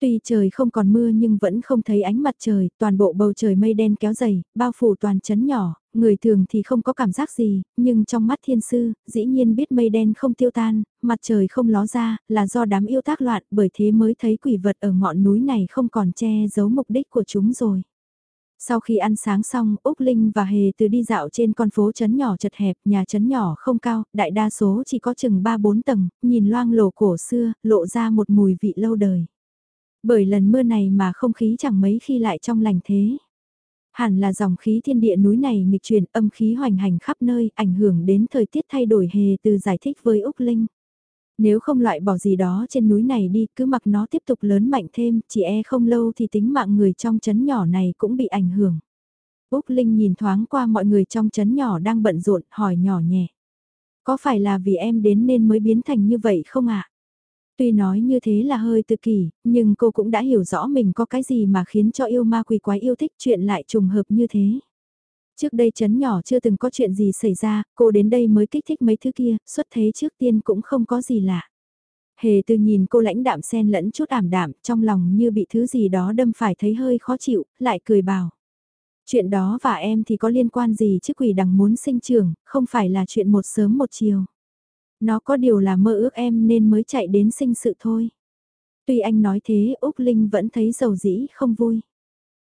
Tuy trời không còn mưa nhưng vẫn không thấy ánh mặt trời, toàn bộ bầu trời mây đen kéo dày, bao phủ toàn chấn nhỏ, người thường thì không có cảm giác gì, nhưng trong mắt thiên sư, dĩ nhiên biết mây đen không tiêu tan, mặt trời không ló ra, là do đám yêu tác loạn, bởi thế mới thấy quỷ vật ở ngọn núi này không còn che giấu mục đích của chúng rồi. Sau khi ăn sáng xong, Úc Linh và Hề từ đi dạo trên con phố trấn nhỏ chật hẹp, nhà trấn nhỏ không cao, đại đa số chỉ có chừng 3-4 tầng, nhìn loang lổ cổ xưa, lộ ra một mùi vị lâu đời. Bởi lần mưa này mà không khí chẳng mấy khi lại trong lành thế. Hẳn là dòng khí thiên địa núi này nghịch truyền âm khí hoành hành khắp nơi, ảnh hưởng đến thời tiết thay đổi hề từ giải thích với Úc Linh. Nếu không loại bỏ gì đó trên núi này đi, cứ mặc nó tiếp tục lớn mạnh thêm, chỉ e không lâu thì tính mạng người trong chấn nhỏ này cũng bị ảnh hưởng. Úc Linh nhìn thoáng qua mọi người trong chấn nhỏ đang bận rộn, hỏi nhỏ nhẹ. Có phải là vì em đến nên mới biến thành như vậy không ạ? Tuy nói như thế là hơi tự kỷ, nhưng cô cũng đã hiểu rõ mình có cái gì mà khiến cho yêu ma quỷ quái yêu thích chuyện lại trùng hợp như thế. Trước đây chấn nhỏ chưa từng có chuyện gì xảy ra, cô đến đây mới kích thích mấy thứ kia, xuất thế trước tiên cũng không có gì lạ. Hề từ nhìn cô lãnh đạm xen lẫn chút ảm đạm, trong lòng như bị thứ gì đó đâm phải thấy hơi khó chịu, lại cười bảo. Chuyện đó và em thì có liên quan gì chứ quỷ đằng muốn sinh trưởng, không phải là chuyện một sớm một chiều. Nó có điều là mơ ước em nên mới chạy đến sinh sự thôi. Tuy anh nói thế Úc Linh vẫn thấy dầu dĩ không vui.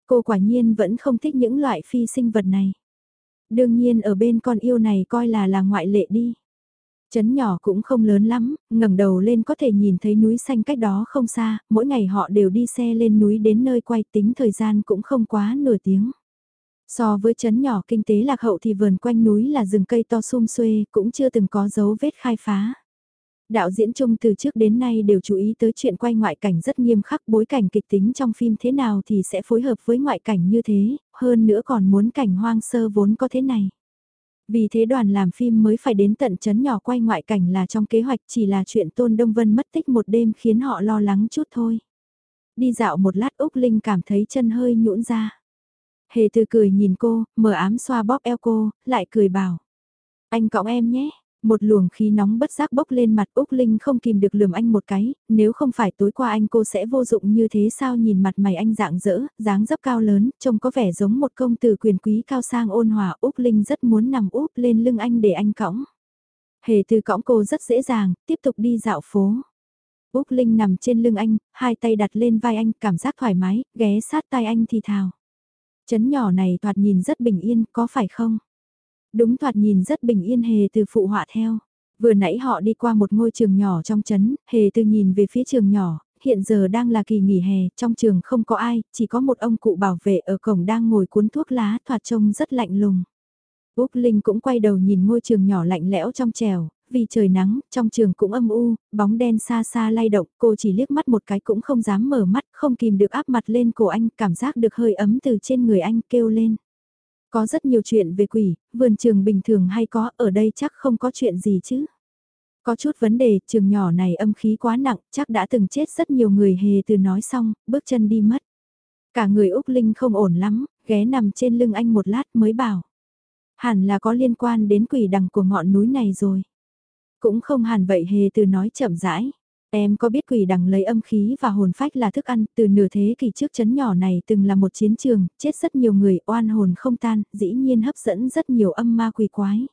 Cô quả nhiên vẫn không thích những loại phi sinh vật này. Đương nhiên ở bên con yêu này coi là là ngoại lệ đi. Chấn nhỏ cũng không lớn lắm, ngẩng đầu lên có thể nhìn thấy núi xanh cách đó không xa, mỗi ngày họ đều đi xe lên núi đến nơi quay tính thời gian cũng không quá nửa tiếng. So với chấn nhỏ kinh tế lạc hậu thì vườn quanh núi là rừng cây to sum xuê, cũng chưa từng có dấu vết khai phá. Đạo diễn chung từ trước đến nay đều chú ý tới chuyện quay ngoại cảnh rất nghiêm khắc bối cảnh kịch tính trong phim thế nào thì sẽ phối hợp với ngoại cảnh như thế, hơn nữa còn muốn cảnh hoang sơ vốn có thế này. Vì thế đoàn làm phim mới phải đến tận chấn nhỏ quay ngoại cảnh là trong kế hoạch chỉ là chuyện Tôn Đông Vân mất tích một đêm khiến họ lo lắng chút thôi. Đi dạo một lát Úc Linh cảm thấy chân hơi nhũn ra. Hề từ cười nhìn cô, mở ám xoa bóp eo cô, lại cười bảo. Anh cõng em nhé. Một luồng khí nóng bất giác bốc lên mặt Úc Linh không kìm được lườm anh một cái, nếu không phải tối qua anh cô sẽ vô dụng như thế sao nhìn mặt mày anh dạng dỡ, dáng dấp cao lớn, trông có vẻ giống một công tử quyền quý cao sang ôn hòa Úc Linh rất muốn nằm úp lên lưng anh để anh cõng. Hề từ cõng cô rất dễ dàng, tiếp tục đi dạo phố. Úc Linh nằm trên lưng anh, hai tay đặt lên vai anh, cảm giác thoải mái, ghé sát tai anh thì thào. Chấn nhỏ này thoạt nhìn rất bình yên, có phải không? Đúng thoạt nhìn rất bình yên hề từ phụ họa theo. Vừa nãy họ đi qua một ngôi trường nhỏ trong chấn, hề từ nhìn về phía trường nhỏ, hiện giờ đang là kỳ nghỉ hè, trong trường không có ai, chỉ có một ông cụ bảo vệ ở cổng đang ngồi cuốn thuốc lá thoạt trông rất lạnh lùng. Úc Linh cũng quay đầu nhìn ngôi trường nhỏ lạnh lẽo trong trèo, vì trời nắng, trong trường cũng âm u, bóng đen xa xa lay động, cô chỉ liếc mắt một cái cũng không dám mở mắt, không kìm được áp mặt lên cổ anh, cảm giác được hơi ấm từ trên người anh kêu lên. Có rất nhiều chuyện về quỷ, vườn trường bình thường hay có, ở đây chắc không có chuyện gì chứ. Có chút vấn đề, trường nhỏ này âm khí quá nặng, chắc đã từng chết rất nhiều người hề từ nói xong, bước chân đi mất. Cả người Úc Linh không ổn lắm, ghé nằm trên lưng anh một lát mới bảo. Hẳn là có liên quan đến quỷ đằng của ngọn núi này rồi. Cũng không hẳn vậy hề từ nói chậm rãi. Em có biết quỷ đằng lấy âm khí và hồn phách là thức ăn, từ nửa thế kỷ trước chấn nhỏ này từng là một chiến trường, chết rất nhiều người, oan hồn không tan, dĩ nhiên hấp dẫn rất nhiều âm ma quỷ quái.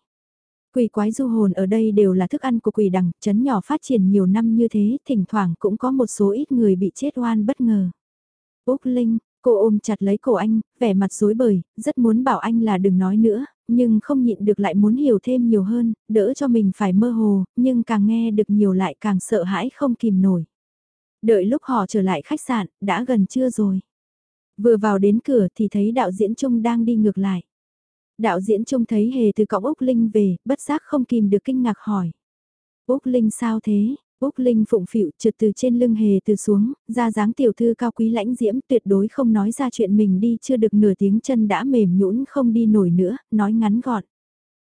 Quỷ quái du hồn ở đây đều là thức ăn của quỷ đằng, chấn nhỏ phát triển nhiều năm như thế, thỉnh thoảng cũng có một số ít người bị chết oan bất ngờ. Úc Linh, cô ôm chặt lấy cổ anh, vẻ mặt rối bời, rất muốn bảo anh là đừng nói nữa, nhưng không nhịn được lại muốn hiểu thêm nhiều hơn, đỡ cho mình phải mơ hồ, nhưng càng nghe được nhiều lại càng sợ hãi không kìm nổi. Đợi lúc họ trở lại khách sạn, đã gần trưa rồi. Vừa vào đến cửa thì thấy đạo diễn Trung đang đi ngược lại. Đạo diễn Trung thấy hề từ cõng Úc Linh về, bất giác không kìm được kinh ngạc hỏi. Úc Linh sao thế? Úc Linh phụng phịu trượt từ trên lưng hề từ xuống, ra dáng tiểu thư cao quý lãnh diễm tuyệt đối không nói ra chuyện mình đi chưa được nửa tiếng chân đã mềm nhũn không đi nổi nữa, nói ngắn gọn.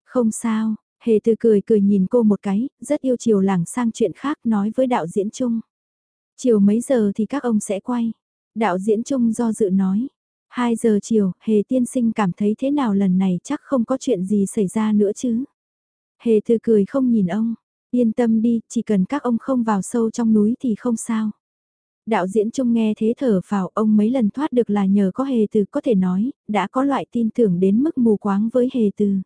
Không sao, Hề từ cười cười nhìn cô một cái, rất yêu chiều lẳng sang chuyện khác nói với đạo diễn chung. Chiều mấy giờ thì các ông sẽ quay? Đạo diễn chung do dự nói. 2 giờ chiều, Hề tiên sinh cảm thấy thế nào lần này chắc không có chuyện gì xảy ra nữa chứ. Hề từ cười không nhìn ông. Yên tâm đi, chỉ cần các ông không vào sâu trong núi thì không sao. Đạo diễn Trung nghe thế thở vào ông mấy lần thoát được là nhờ có hề từ có thể nói, đã có loại tin tưởng đến mức mù quáng với hề từ.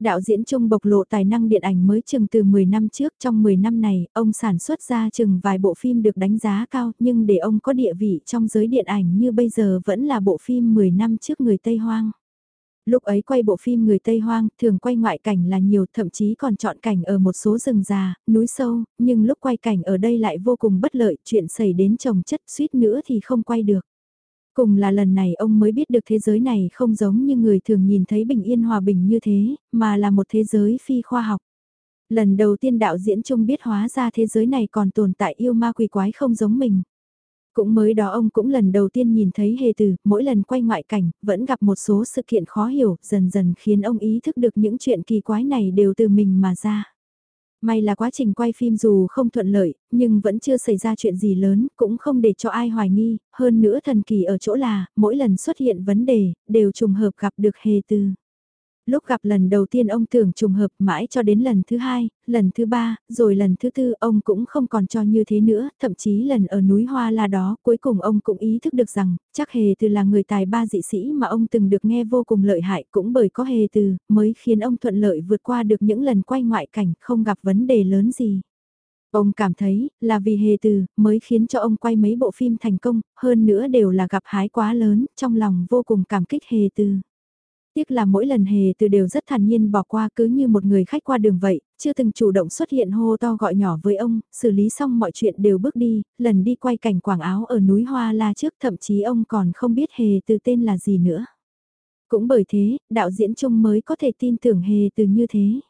Đạo diễn Trung bộc lộ tài năng điện ảnh mới chừng từ 10 năm trước, trong 10 năm này, ông sản xuất ra chừng vài bộ phim được đánh giá cao, nhưng để ông có địa vị trong giới điện ảnh như bây giờ vẫn là bộ phim 10 năm trước người Tây Hoang. Lúc ấy quay bộ phim người Tây Hoang, thường quay ngoại cảnh là nhiều, thậm chí còn chọn cảnh ở một số rừng già, núi sâu, nhưng lúc quay cảnh ở đây lại vô cùng bất lợi, chuyện xảy đến chồng chất suýt nữa thì không quay được. Cùng là lần này ông mới biết được thế giới này không giống như người thường nhìn thấy bình yên hòa bình như thế, mà là một thế giới phi khoa học. Lần đầu tiên đạo diễn trung biết hóa ra thế giới này còn tồn tại yêu ma quỷ quái không giống mình. Cũng mới đó ông cũng lần đầu tiên nhìn thấy hề từ, mỗi lần quay ngoại cảnh, vẫn gặp một số sự kiện khó hiểu, dần dần khiến ông ý thức được những chuyện kỳ quái này đều từ mình mà ra. May là quá trình quay phim dù không thuận lợi, nhưng vẫn chưa xảy ra chuyện gì lớn, cũng không để cho ai hoài nghi, hơn nữa thần kỳ ở chỗ là, mỗi lần xuất hiện vấn đề, đều trùng hợp gặp được hề từ lúc gặp lần đầu tiên ông tưởng trùng hợp mãi cho đến lần thứ hai, lần thứ ba, rồi lần thứ tư ông cũng không còn cho như thế nữa, thậm chí lần ở núi Hoa La đó cuối cùng ông cũng ý thức được rằng, chắc hề từ là người tài ba dị sĩ mà ông từng được nghe vô cùng lợi hại cũng bởi có hề từ, mới khiến ông thuận lợi vượt qua được những lần quay ngoại cảnh không gặp vấn đề lớn gì. Ông cảm thấy, là vì hề từ, mới khiến cho ông quay mấy bộ phim thành công, hơn nữa đều là gặp hái quá lớn, trong lòng vô cùng cảm kích hề từ. Tiếc là mỗi lần hề từ đều rất thản nhiên bỏ qua cứ như một người khách qua đường vậy, chưa từng chủ động xuất hiện hô to gọi nhỏ với ông, xử lý xong mọi chuyện đều bước đi, lần đi quay cảnh quảng áo ở núi Hoa La trước thậm chí ông còn không biết hề từ tên là gì nữa. Cũng bởi thế, đạo diễn Trung mới có thể tin tưởng hề từ như thế.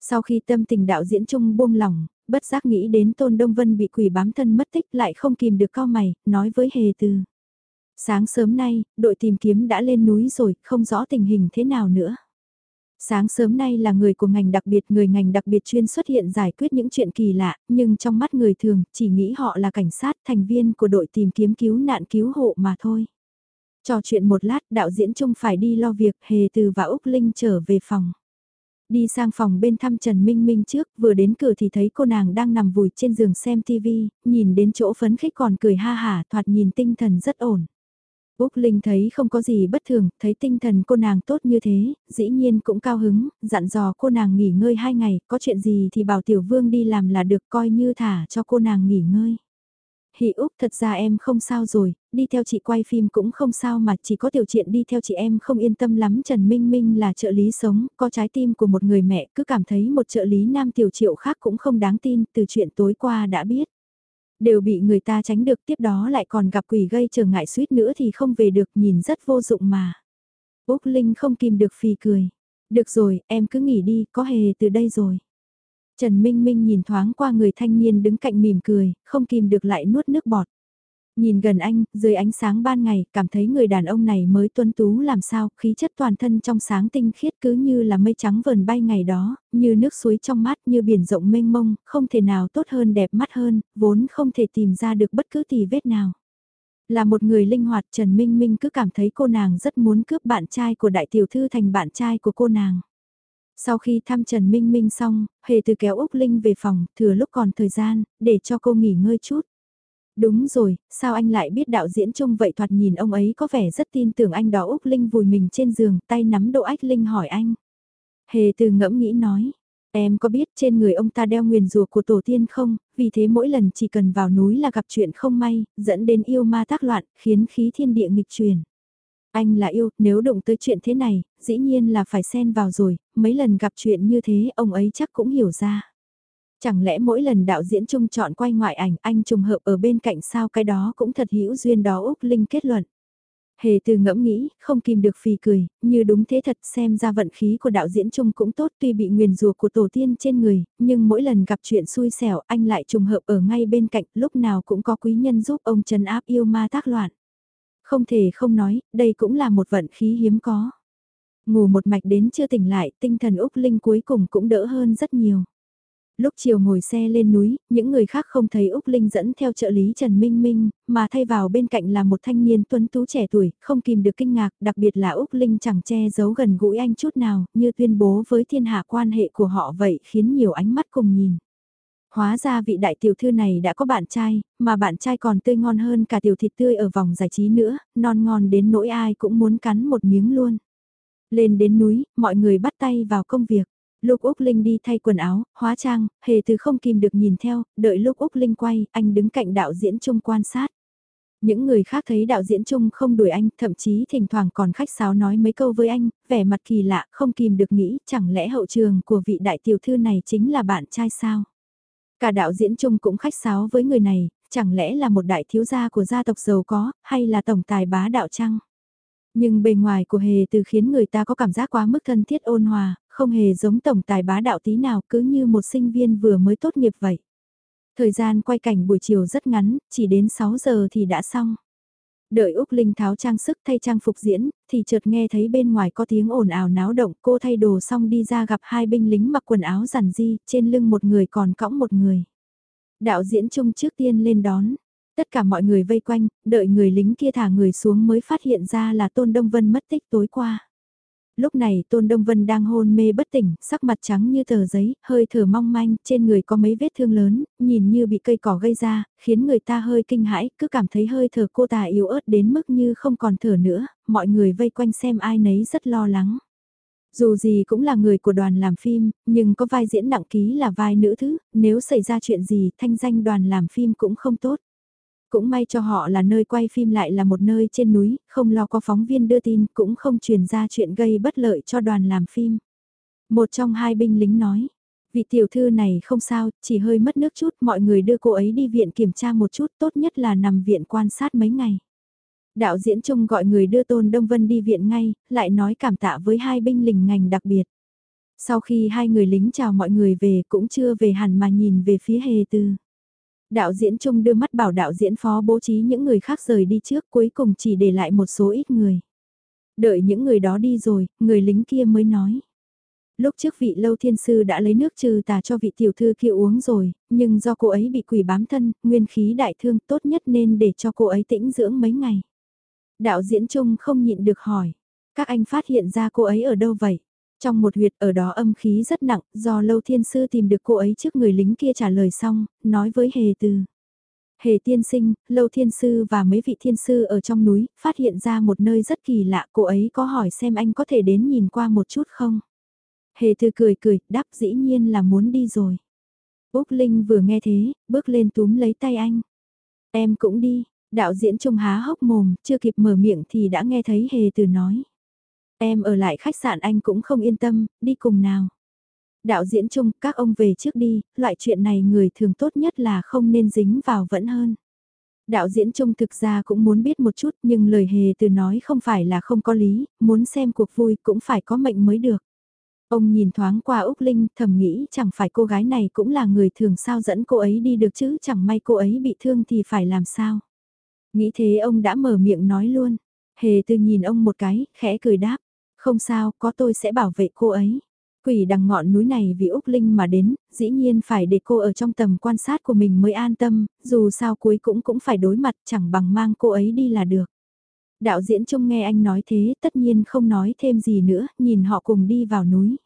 Sau khi tâm tình đạo diễn Trung buông lỏng, bất giác nghĩ đến Tôn Đông Vân bị quỷ bám thân mất tích lại không kìm được cao mày, nói với hề từ. Sáng sớm nay, đội tìm kiếm đã lên núi rồi, không rõ tình hình thế nào nữa. Sáng sớm nay là người của ngành đặc biệt, người ngành đặc biệt chuyên xuất hiện giải quyết những chuyện kỳ lạ, nhưng trong mắt người thường, chỉ nghĩ họ là cảnh sát, thành viên của đội tìm kiếm cứu nạn cứu hộ mà thôi. Trò chuyện một lát, đạo diễn chung phải đi lo việc, Hề Từ và Úc Linh trở về phòng. Đi sang phòng bên thăm Trần Minh Minh trước, vừa đến cửa thì thấy cô nàng đang nằm vùi trên giường xem TV, nhìn đến chỗ phấn khích còn cười ha hả, thoạt nhìn tinh thần rất ổn. Úc Linh thấy không có gì bất thường, thấy tinh thần cô nàng tốt như thế, dĩ nhiên cũng cao hứng, dặn dò cô nàng nghỉ ngơi hai ngày, có chuyện gì thì bảo Tiểu Vương đi làm là được coi như thả cho cô nàng nghỉ ngơi. Hỉ Úc thật ra em không sao rồi, đi theo chị quay phim cũng không sao mà chỉ có tiểu chuyện đi theo chị em không yên tâm lắm Trần Minh Minh là trợ lý sống, có trái tim của một người mẹ cứ cảm thấy một trợ lý nam tiểu triệu khác cũng không đáng tin từ chuyện tối qua đã biết đều bị người ta tránh được tiếp đó lại còn gặp quỷ gây trở ngại suýt nữa thì không về được nhìn rất vô dụng mà. Úc Linh không kìm được phì cười. Được rồi, em cứ nghỉ đi, có hề từ đây rồi. Trần Minh Minh nhìn thoáng qua người thanh niên đứng cạnh mỉm cười, không kìm được lại nuốt nước bọt. Nhìn gần anh, dưới ánh sáng ban ngày, cảm thấy người đàn ông này mới tuân tú làm sao, khí chất toàn thân trong sáng tinh khiết cứ như là mây trắng vờn bay ngày đó, như nước suối trong mát, như biển rộng mênh mông, không thể nào tốt hơn đẹp mắt hơn, vốn không thể tìm ra được bất cứ tì vết nào. Là một người linh hoạt Trần Minh Minh cứ cảm thấy cô nàng rất muốn cướp bạn trai của đại tiểu thư thành bạn trai của cô nàng. Sau khi thăm Trần Minh Minh xong, Hề từ kéo Úc Linh về phòng, thừa lúc còn thời gian, để cho cô nghỉ ngơi chút. Đúng rồi, sao anh lại biết đạo diễn trông vậy thoạt nhìn ông ấy có vẻ rất tin tưởng anh đó Úc Linh vùi mình trên giường, tay nắm độ ách Linh hỏi anh. Hề từ ngẫm nghĩ nói, em có biết trên người ông ta đeo nguyền rùa của tổ tiên không, vì thế mỗi lần chỉ cần vào núi là gặp chuyện không may, dẫn đến yêu ma tác loạn, khiến khí thiên địa nghịch truyền. Anh là yêu, nếu đụng tới chuyện thế này, dĩ nhiên là phải xen vào rồi, mấy lần gặp chuyện như thế ông ấy chắc cũng hiểu ra. Chẳng lẽ mỗi lần đạo diễn chung chọn quay ngoại ảnh anh trùng hợp ở bên cạnh sao cái đó cũng thật hữu duyên đó Úc Linh kết luận. Hề từ ngẫm nghĩ, không kìm được phì cười, như đúng thế thật xem ra vận khí của đạo diễn chung cũng tốt tuy bị nguyền rùa của tổ tiên trên người, nhưng mỗi lần gặp chuyện xui xẻo anh lại trùng hợp ở ngay bên cạnh lúc nào cũng có quý nhân giúp ông trấn áp yêu ma tác loạn. Không thể không nói, đây cũng là một vận khí hiếm có. Ngủ một mạch đến chưa tỉnh lại, tinh thần Úc Linh cuối cùng cũng đỡ hơn rất nhiều. Lúc chiều ngồi xe lên núi, những người khác không thấy Úc Linh dẫn theo trợ lý Trần Minh Minh, mà thay vào bên cạnh là một thanh niên tuấn tú trẻ tuổi, không kìm được kinh ngạc, đặc biệt là Úc Linh chẳng che giấu gần gũi anh chút nào, như tuyên bố với thiên hạ quan hệ của họ vậy khiến nhiều ánh mắt cùng nhìn. Hóa ra vị đại tiểu thư này đã có bạn trai, mà bạn trai còn tươi ngon hơn cả tiểu thịt tươi ở vòng giải trí nữa, non ngon đến nỗi ai cũng muốn cắn một miếng luôn. Lên đến núi, mọi người bắt tay vào công việc. Lúc Úc Linh đi thay quần áo, hóa trang, hề từ không kìm được nhìn theo, đợi lúc Úc Linh quay, anh đứng cạnh đạo diễn chung quan sát. Những người khác thấy đạo diễn chung không đuổi anh, thậm chí thỉnh thoảng còn khách sáo nói mấy câu với anh, vẻ mặt kỳ lạ, không kìm được nghĩ, chẳng lẽ hậu trường của vị đại tiểu thư này chính là bạn trai sao? Cả đạo diễn chung cũng khách sáo với người này, chẳng lẽ là một đại thiếu gia của gia tộc giàu có, hay là tổng tài bá đạo chăng? Nhưng bề ngoài của hề từ khiến người ta có cảm giác quá mức thân thiết ôn hòa, không hề giống tổng tài bá đạo tí nào cứ như một sinh viên vừa mới tốt nghiệp vậy. Thời gian quay cảnh buổi chiều rất ngắn, chỉ đến 6 giờ thì đã xong. Đợi Úc Linh tháo trang sức thay trang phục diễn, thì chợt nghe thấy bên ngoài có tiếng ồn ào náo động, cô thay đồ xong đi ra gặp hai binh lính mặc quần áo giản di, trên lưng một người còn cõng một người. Đạo diễn chung trước tiên lên đón, tất cả mọi người vây quanh, đợi người lính kia thả người xuống mới phát hiện ra là Tôn Đông Vân mất tích tối qua. Lúc này Tôn Đông Vân đang hôn mê bất tỉnh, sắc mặt trắng như tờ giấy, hơi thở mong manh, trên người có mấy vết thương lớn, nhìn như bị cây cỏ gây ra, khiến người ta hơi kinh hãi, cứ cảm thấy hơi thở cô ta yếu ớt đến mức như không còn thở nữa, mọi người vây quanh xem ai nấy rất lo lắng. Dù gì cũng là người của đoàn làm phim, nhưng có vai diễn nặng ký là vai nữ thứ, nếu xảy ra chuyện gì thanh danh đoàn làm phim cũng không tốt. Cũng may cho họ là nơi quay phim lại là một nơi trên núi, không lo có phóng viên đưa tin, cũng không truyền ra chuyện gây bất lợi cho đoàn làm phim. Một trong hai binh lính nói, vị tiểu thư này không sao, chỉ hơi mất nước chút, mọi người đưa cô ấy đi viện kiểm tra một chút, tốt nhất là nằm viện quan sát mấy ngày. Đạo diễn Trung gọi người đưa Tôn Đông Vân đi viện ngay, lại nói cảm tạ với hai binh lính ngành đặc biệt. Sau khi hai người lính chào mọi người về cũng chưa về hẳn mà nhìn về phía hề tư. Đạo diễn Trung đưa mắt bảo đạo diễn phó bố trí những người khác rời đi trước cuối cùng chỉ để lại một số ít người. Đợi những người đó đi rồi, người lính kia mới nói. Lúc trước vị lâu thiên sư đã lấy nước trừ tà cho vị tiểu thư kia uống rồi, nhưng do cô ấy bị quỷ bám thân, nguyên khí đại thương tốt nhất nên để cho cô ấy tĩnh dưỡng mấy ngày. Đạo diễn Trung không nhịn được hỏi, các anh phát hiện ra cô ấy ở đâu vậy? Trong một huyệt ở đó âm khí rất nặng, do Lâu Thiên Sư tìm được cô ấy trước người lính kia trả lời xong, nói với Hề Từ. Hề tiên sinh, Lâu Thiên Sư và mấy vị Thiên Sư ở trong núi, phát hiện ra một nơi rất kỳ lạ, cô ấy có hỏi xem anh có thể đến nhìn qua một chút không? Hề Từ cười cười, đáp dĩ nhiên là muốn đi rồi. Úc Linh vừa nghe thế, bước lên túm lấy tay anh. Em cũng đi, đạo diễn trông há hốc mồm, chưa kịp mở miệng thì đã nghe thấy Hề Từ nói. Em ở lại khách sạn anh cũng không yên tâm, đi cùng nào. Đạo diễn chung, các ông về trước đi, loại chuyện này người thường tốt nhất là không nên dính vào vẫn hơn. Đạo diễn chung thực ra cũng muốn biết một chút nhưng lời hề từ nói không phải là không có lý, muốn xem cuộc vui cũng phải có mệnh mới được. Ông nhìn thoáng qua Úc Linh thầm nghĩ chẳng phải cô gái này cũng là người thường sao dẫn cô ấy đi được chứ chẳng may cô ấy bị thương thì phải làm sao. Nghĩ thế ông đã mở miệng nói luôn. Hề từ nhìn ông một cái, khẽ cười đáp. Không sao, có tôi sẽ bảo vệ cô ấy. Quỷ đằng ngọn núi này vì Úc Linh mà đến, dĩ nhiên phải để cô ở trong tầm quan sát của mình mới an tâm, dù sao cuối cũng cũng phải đối mặt chẳng bằng mang cô ấy đi là được. Đạo diễn trông nghe anh nói thế tất nhiên không nói thêm gì nữa, nhìn họ cùng đi vào núi.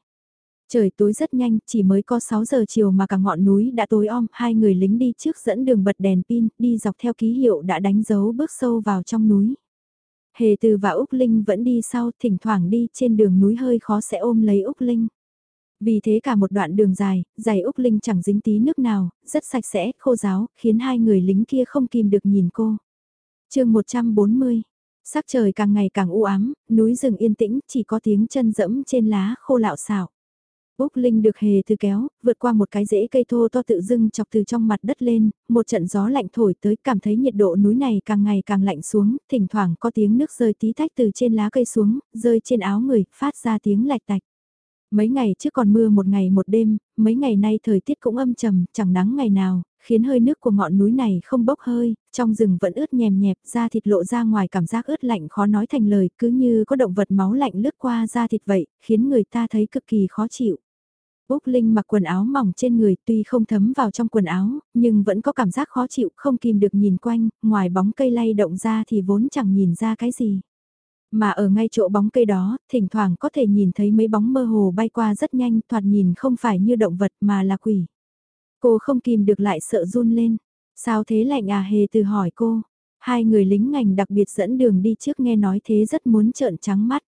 Trời tối rất nhanh, chỉ mới có 6 giờ chiều mà cả ngọn núi đã tối om, hai người lính đi trước dẫn đường bật đèn pin, đi dọc theo ký hiệu đã đánh dấu bước sâu vào trong núi. Hề Từ và Úc Linh vẫn đi sau, thỉnh thoảng đi trên đường núi hơi khó sẽ ôm lấy Úc Linh. Vì thế cả một đoạn đường dài, giày Úc Linh chẳng dính tí nước nào, rất sạch sẽ, khô ráo, khiến hai người lính kia không kìm được nhìn cô. chương 140, sắc trời càng ngày càng u ám, núi rừng yên tĩnh, chỉ có tiếng chân dẫm trên lá khô lạo xạo. Úc Linh được hề từ kéo, vượt qua một cái rễ cây thô to tự dưng chọc từ trong mặt đất lên, một trận gió lạnh thổi tới cảm thấy nhiệt độ núi này càng ngày càng lạnh xuống, thỉnh thoảng có tiếng nước rơi tí tách từ trên lá cây xuống, rơi trên áo người, phát ra tiếng lạch tạch. Mấy ngày trước còn mưa một ngày một đêm, mấy ngày nay thời tiết cũng âm trầm, chẳng nắng ngày nào, khiến hơi nước của ngọn núi này không bốc hơi, trong rừng vẫn ướt nhèm nhẹp, da thịt lộ ra ngoài cảm giác ướt lạnh khó nói thành lời, cứ như có động vật máu lạnh lướt qua da thịt vậy, khiến người ta thấy cực kỳ khó chịu. Úc Linh mặc quần áo mỏng trên người tuy không thấm vào trong quần áo, nhưng vẫn có cảm giác khó chịu, không kìm được nhìn quanh, ngoài bóng cây lay động ra thì vốn chẳng nhìn ra cái gì. Mà ở ngay chỗ bóng cây đó, thỉnh thoảng có thể nhìn thấy mấy bóng mơ hồ bay qua rất nhanh, thoạt nhìn không phải như động vật mà là quỷ. Cô không kìm được lại sợ run lên. Sao thế lạnh à hề từ hỏi cô. Hai người lính ngành đặc biệt dẫn đường đi trước nghe nói thế rất muốn trợn trắng mắt.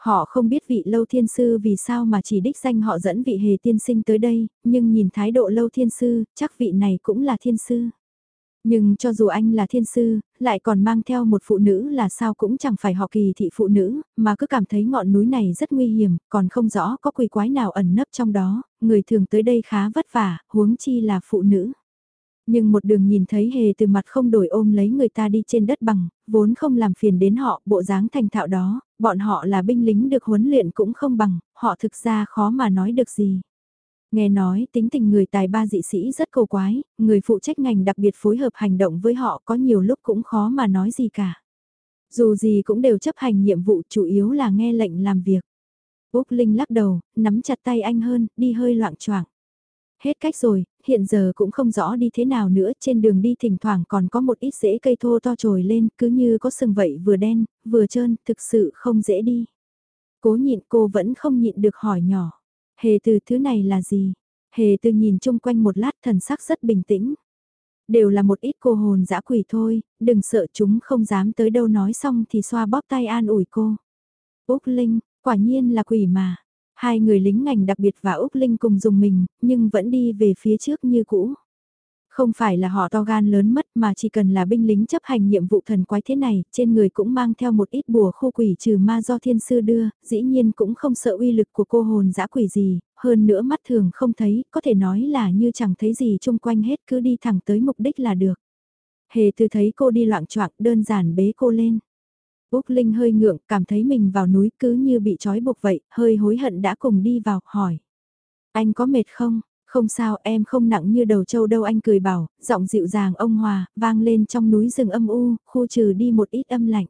Họ không biết vị lâu thiên sư vì sao mà chỉ đích danh họ dẫn vị hề tiên sinh tới đây, nhưng nhìn thái độ lâu thiên sư, chắc vị này cũng là thiên sư. Nhưng cho dù anh là thiên sư, lại còn mang theo một phụ nữ là sao cũng chẳng phải họ kỳ thị phụ nữ, mà cứ cảm thấy ngọn núi này rất nguy hiểm, còn không rõ có quỷ quái nào ẩn nấp trong đó, người thường tới đây khá vất vả, huống chi là phụ nữ. Nhưng một đường nhìn thấy hề từ mặt không đổi ôm lấy người ta đi trên đất bằng, vốn không làm phiền đến họ, bộ dáng thành thạo đó, bọn họ là binh lính được huấn luyện cũng không bằng, họ thực ra khó mà nói được gì. Nghe nói tính tình người tài ba dị sĩ rất cầu quái, người phụ trách ngành đặc biệt phối hợp hành động với họ có nhiều lúc cũng khó mà nói gì cả. Dù gì cũng đều chấp hành nhiệm vụ chủ yếu là nghe lệnh làm việc. Úc Linh lắc đầu, nắm chặt tay anh hơn, đi hơi loạn choạng. Hết cách rồi, hiện giờ cũng không rõ đi thế nào nữa, trên đường đi thỉnh thoảng còn có một ít rễ cây thô to trồi lên, cứ như có sừng vậy vừa đen, vừa trơn, thực sự không dễ đi. Cố nhịn cô vẫn không nhịn được hỏi nhỏ. Hề từ thứ này là gì? Hề từ nhìn chung quanh một lát thần sắc rất bình tĩnh. Đều là một ít cô hồn dã quỷ thôi, đừng sợ chúng không dám tới đâu nói xong thì xoa bóp tay an ủi cô. Úc Linh, quả nhiên là quỷ mà. Hai người lính ngành đặc biệt và Úc Linh cùng dùng mình, nhưng vẫn đi về phía trước như cũ. Không phải là họ to gan lớn mất mà chỉ cần là binh lính chấp hành nhiệm vụ thần quái thế này, trên người cũng mang theo một ít bùa khô quỷ trừ ma do thiên sư đưa, dĩ nhiên cũng không sợ uy lực của cô hồn dã quỷ gì, hơn nữa mắt thường không thấy, có thể nói là như chẳng thấy gì chung quanh hết cứ đi thẳng tới mục đích là được. Hề từ thấy cô đi loạn choạng đơn giản bế cô lên. Úc Linh hơi ngượng, cảm thấy mình vào núi cứ như bị trói buộc vậy, hơi hối hận đã cùng đi vào, hỏi. Anh có mệt không? Không sao em không nặng như đầu trâu đâu anh cười bảo, giọng dịu dàng ông Hòa, vang lên trong núi rừng âm u, khu trừ đi một ít âm lạnh.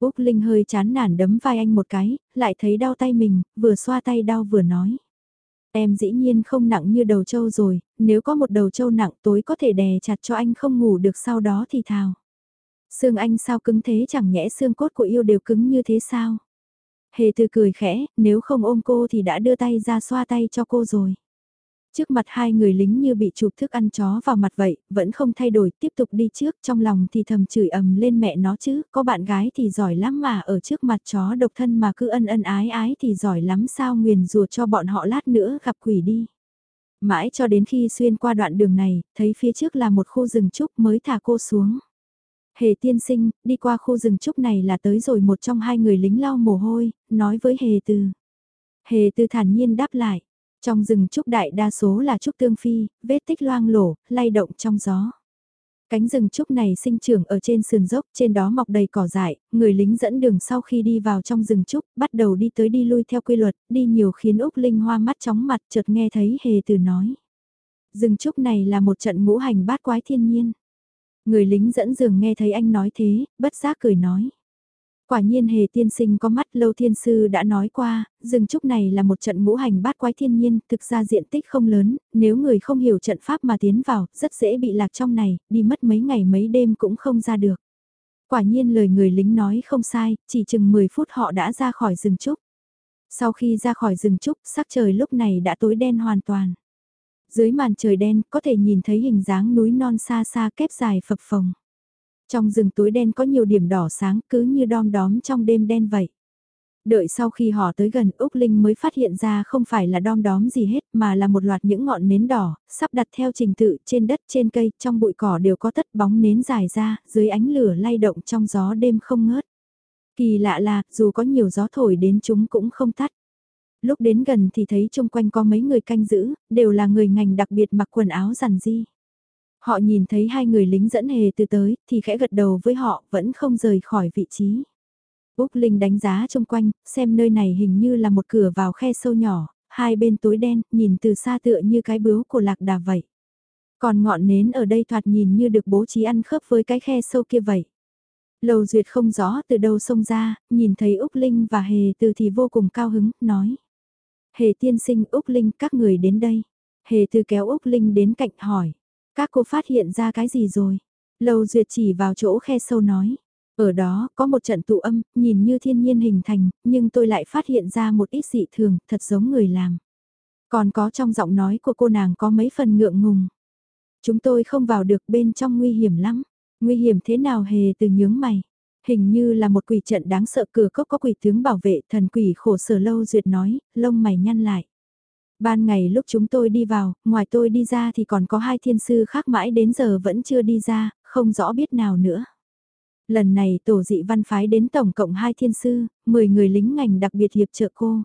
Úc Linh hơi chán nản đấm vai anh một cái, lại thấy đau tay mình, vừa xoa tay đau vừa nói. Em dĩ nhiên không nặng như đầu trâu rồi, nếu có một đầu trâu nặng tối có thể đè chặt cho anh không ngủ được sau đó thì thào. Xương anh sao cứng thế chẳng nhẽ xương cốt của yêu đều cứng như thế sao? Hề từ cười khẽ, nếu không ôm cô thì đã đưa tay ra xoa tay cho cô rồi. Trước mặt hai người lính như bị chụp thức ăn chó vào mặt vậy, vẫn không thay đổi, tiếp tục đi trước, trong lòng thì thầm chửi ầm lên mẹ nó chứ, có bạn gái thì giỏi lắm mà ở trước mặt chó độc thân mà cứ ân ân ái ái thì giỏi lắm sao nguyền rùa cho bọn họ lát nữa gặp quỷ đi. Mãi cho đến khi xuyên qua đoạn đường này, thấy phía trước là một khu rừng trúc mới thả cô xuống. Hề tiên sinh, đi qua khu rừng trúc này là tới rồi một trong hai người lính lau mồ hôi, nói với Hề Từ. Hề Từ thản nhiên đáp lại. Trong rừng trúc đại đa số là trúc tương phi, vết tích loang lổ, lay động trong gió. Cánh rừng trúc này sinh trưởng ở trên sườn dốc, trên đó mọc đầy cỏ dại, người lính dẫn đường sau khi đi vào trong rừng trúc, bắt đầu đi tới đi lui theo quy luật, đi nhiều khiến Úc Linh hoa mắt chóng mặt chợt nghe thấy hề từ nói. Rừng trúc này là một trận ngũ hành bát quái thiên nhiên. Người lính dẫn đường nghe thấy anh nói thế, bất giác cười nói. Quả nhiên hề tiên sinh có mắt lâu thiên sư đã nói qua, rừng trúc này là một trận ngũ hành bát quái thiên nhiên, thực ra diện tích không lớn, nếu người không hiểu trận pháp mà tiến vào, rất dễ bị lạc trong này, đi mất mấy ngày mấy đêm cũng không ra được. Quả nhiên lời người lính nói không sai, chỉ chừng 10 phút họ đã ra khỏi rừng trúc. Sau khi ra khỏi rừng trúc, sắc trời lúc này đã tối đen hoàn toàn. Dưới màn trời đen có thể nhìn thấy hình dáng núi non xa xa kép dài phập phồng. Trong rừng túi đen có nhiều điểm đỏ sáng cứ như đom đóm trong đêm đen vậy. Đợi sau khi họ tới gần Úc Linh mới phát hiện ra không phải là đom đóm gì hết mà là một loạt những ngọn nến đỏ, sắp đặt theo trình tự trên đất trên cây, trong bụi cỏ đều có tất bóng nến dài ra, dưới ánh lửa lay động trong gió đêm không ngớt. Kỳ lạ là, dù có nhiều gió thổi đến chúng cũng không tắt. Lúc đến gần thì thấy chung quanh có mấy người canh giữ, đều là người ngành đặc biệt mặc quần áo rằn di. Họ nhìn thấy hai người lính dẫn hề từ tới, thì khẽ gật đầu với họ, vẫn không rời khỏi vị trí. Úc Linh đánh giá chung quanh, xem nơi này hình như là một cửa vào khe sâu nhỏ, hai bên tối đen, nhìn từ xa tựa như cái bướu của lạc đà vậy. Còn ngọn nến ở đây thoạt nhìn như được bố trí ăn khớp với cái khe sâu kia vậy. Lầu Duyệt không rõ từ đâu xông ra, nhìn thấy Úc Linh và Hề Từ thì vô cùng cao hứng, nói. Hề tiên sinh Úc Linh các người đến đây. Hề Từ kéo Úc Linh đến cạnh hỏi. Các cô phát hiện ra cái gì rồi? Lầu Duyệt chỉ vào chỗ khe sâu nói. Ở đó có một trận tụ âm, nhìn như thiên nhiên hình thành, nhưng tôi lại phát hiện ra một ít dị thường, thật giống người làm. Còn có trong giọng nói của cô nàng có mấy phần ngượng ngùng. Chúng tôi không vào được bên trong nguy hiểm lắm. Nguy hiểm thế nào hề từ nhướng mày. Hình như là một quỷ trận đáng sợ cửa cốc có quỷ tướng bảo vệ thần quỷ khổ sở lâu duyệt nói, lông mày nhăn lại. Ban ngày lúc chúng tôi đi vào, ngoài tôi đi ra thì còn có hai thiên sư khác mãi đến giờ vẫn chưa đi ra, không rõ biết nào nữa. Lần này tổ dị văn phái đến tổng cộng hai thiên sư, 10 người lính ngành đặc biệt hiệp trợ cô.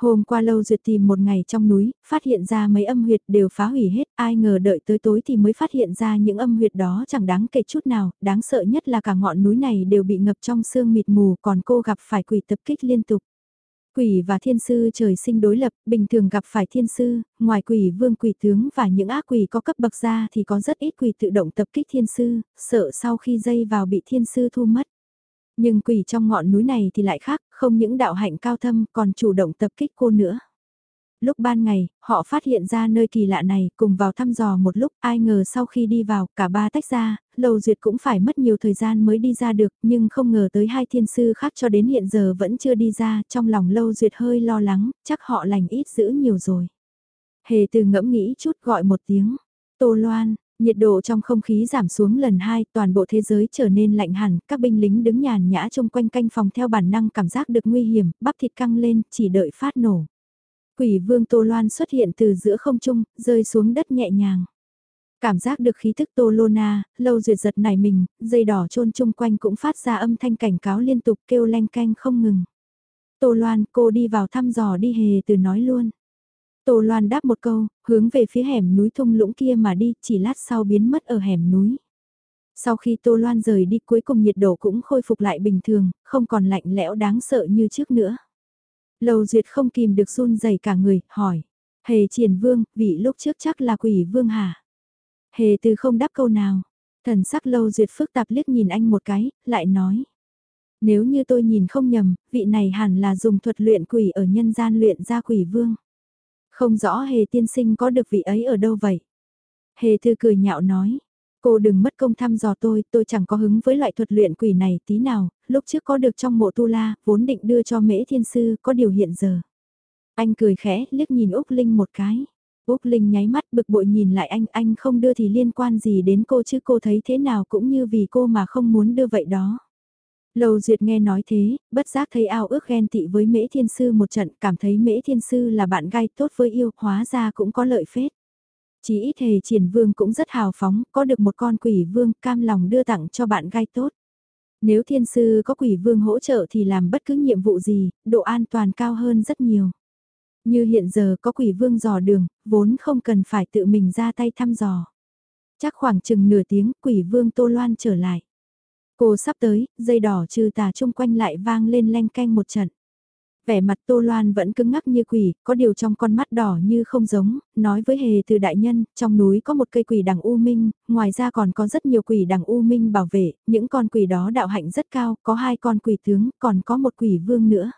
Hôm qua lâu duyệt tìm một ngày trong núi, phát hiện ra mấy âm huyệt đều phá hủy hết, ai ngờ đợi tới tối thì mới phát hiện ra những âm huyệt đó chẳng đáng kể chút nào, đáng sợ nhất là cả ngọn núi này đều bị ngập trong sương mịt mù còn cô gặp phải quỷ tập kích liên tục. Quỷ và thiên sư trời sinh đối lập, bình thường gặp phải thiên sư, ngoài quỷ vương quỷ tướng và những ác quỷ có cấp bậc ra thì có rất ít quỷ tự động tập kích thiên sư, sợ sau khi dây vào bị thiên sư thu mất. Nhưng quỷ trong ngọn núi này thì lại khác, không những đạo hạnh cao thâm còn chủ động tập kích cô nữa. Lúc ban ngày, họ phát hiện ra nơi kỳ lạ này, cùng vào thăm dò một lúc, ai ngờ sau khi đi vào, cả ba tách ra, Lầu Duyệt cũng phải mất nhiều thời gian mới đi ra được, nhưng không ngờ tới hai thiên sư khác cho đến hiện giờ vẫn chưa đi ra, trong lòng Lâu Duyệt hơi lo lắng, chắc họ lành ít giữ nhiều rồi. Hề từ ngẫm nghĩ chút gọi một tiếng, Tô Loan, Nhiệt độ trong không khí giảm xuống lần hai, toàn bộ thế giới trở nên lạnh hẳn, các binh lính đứng nhàn nhã chung quanh canh phòng theo bản năng cảm giác được nguy hiểm, bắp thịt căng lên, chỉ đợi phát nổ. Quỷ vương Tô Loan xuất hiện từ giữa không trung, rơi xuống đất nhẹ nhàng. Cảm giác được khí thức Tô Lô Na, lâu duyệt giật nảy mình, dây đỏ trôn chung quanh cũng phát ra âm thanh cảnh cáo liên tục kêu len canh không ngừng. Tô Loan, cô đi vào thăm dò đi hề từ nói luôn. Tô Loan đáp một câu, hướng về phía hẻm núi thung lũng kia mà đi, chỉ lát sau biến mất ở hẻm núi. Sau khi Tô Loan rời đi cuối cùng nhiệt độ cũng khôi phục lại bình thường, không còn lạnh lẽo đáng sợ như trước nữa. Lầu Duyệt không kìm được run rẩy cả người, hỏi. Hề triển vương, vị lúc trước chắc là quỷ vương hả? Hề từ không đáp câu nào. Thần sắc Lâu Duyệt phức tạp liếc nhìn anh một cái, lại nói. Nếu như tôi nhìn không nhầm, vị này hẳn là dùng thuật luyện quỷ ở nhân gian luyện ra quỷ vương. Không rõ hề tiên sinh có được vị ấy ở đâu vậy? Hề thư cười nhạo nói, cô đừng mất công thăm dò tôi, tôi chẳng có hứng với loại thuật luyện quỷ này tí nào, lúc trước có được trong mộ tu la, vốn định đưa cho mễ thiên sư, có điều hiện giờ. Anh cười khẽ, liếc nhìn Úc Linh một cái. Úc Linh nháy mắt bực bội nhìn lại anh, anh không đưa thì liên quan gì đến cô chứ cô thấy thế nào cũng như vì cô mà không muốn đưa vậy đó. Lầu Duyệt nghe nói thế, bất giác thấy ao ước ghen tị với Mễ Thiên Sư một trận, cảm thấy Mễ Thiên Sư là bạn gai tốt với yêu, hóa ra cũng có lợi phết. Chỉ ít hề triển vương cũng rất hào phóng, có được một con quỷ vương cam lòng đưa tặng cho bạn gai tốt. Nếu thiên sư có quỷ vương hỗ trợ thì làm bất cứ nhiệm vụ gì, độ an toàn cao hơn rất nhiều. Như hiện giờ có quỷ vương dò đường, vốn không cần phải tự mình ra tay thăm dò. Chắc khoảng chừng nửa tiếng quỷ vương Tô Loan trở lại. Cô sắp tới, dây đỏ trừ tà chung quanh lại vang lên len canh một trận. Vẻ mặt Tô Loan vẫn cứng ngắc như quỷ, có điều trong con mắt đỏ như không giống, nói với hề từ đại nhân, trong núi có một cây quỷ đằng U Minh, ngoài ra còn có rất nhiều quỷ đằng U Minh bảo vệ, những con quỷ đó đạo hạnh rất cao, có hai con quỷ tướng, còn có một quỷ vương nữa.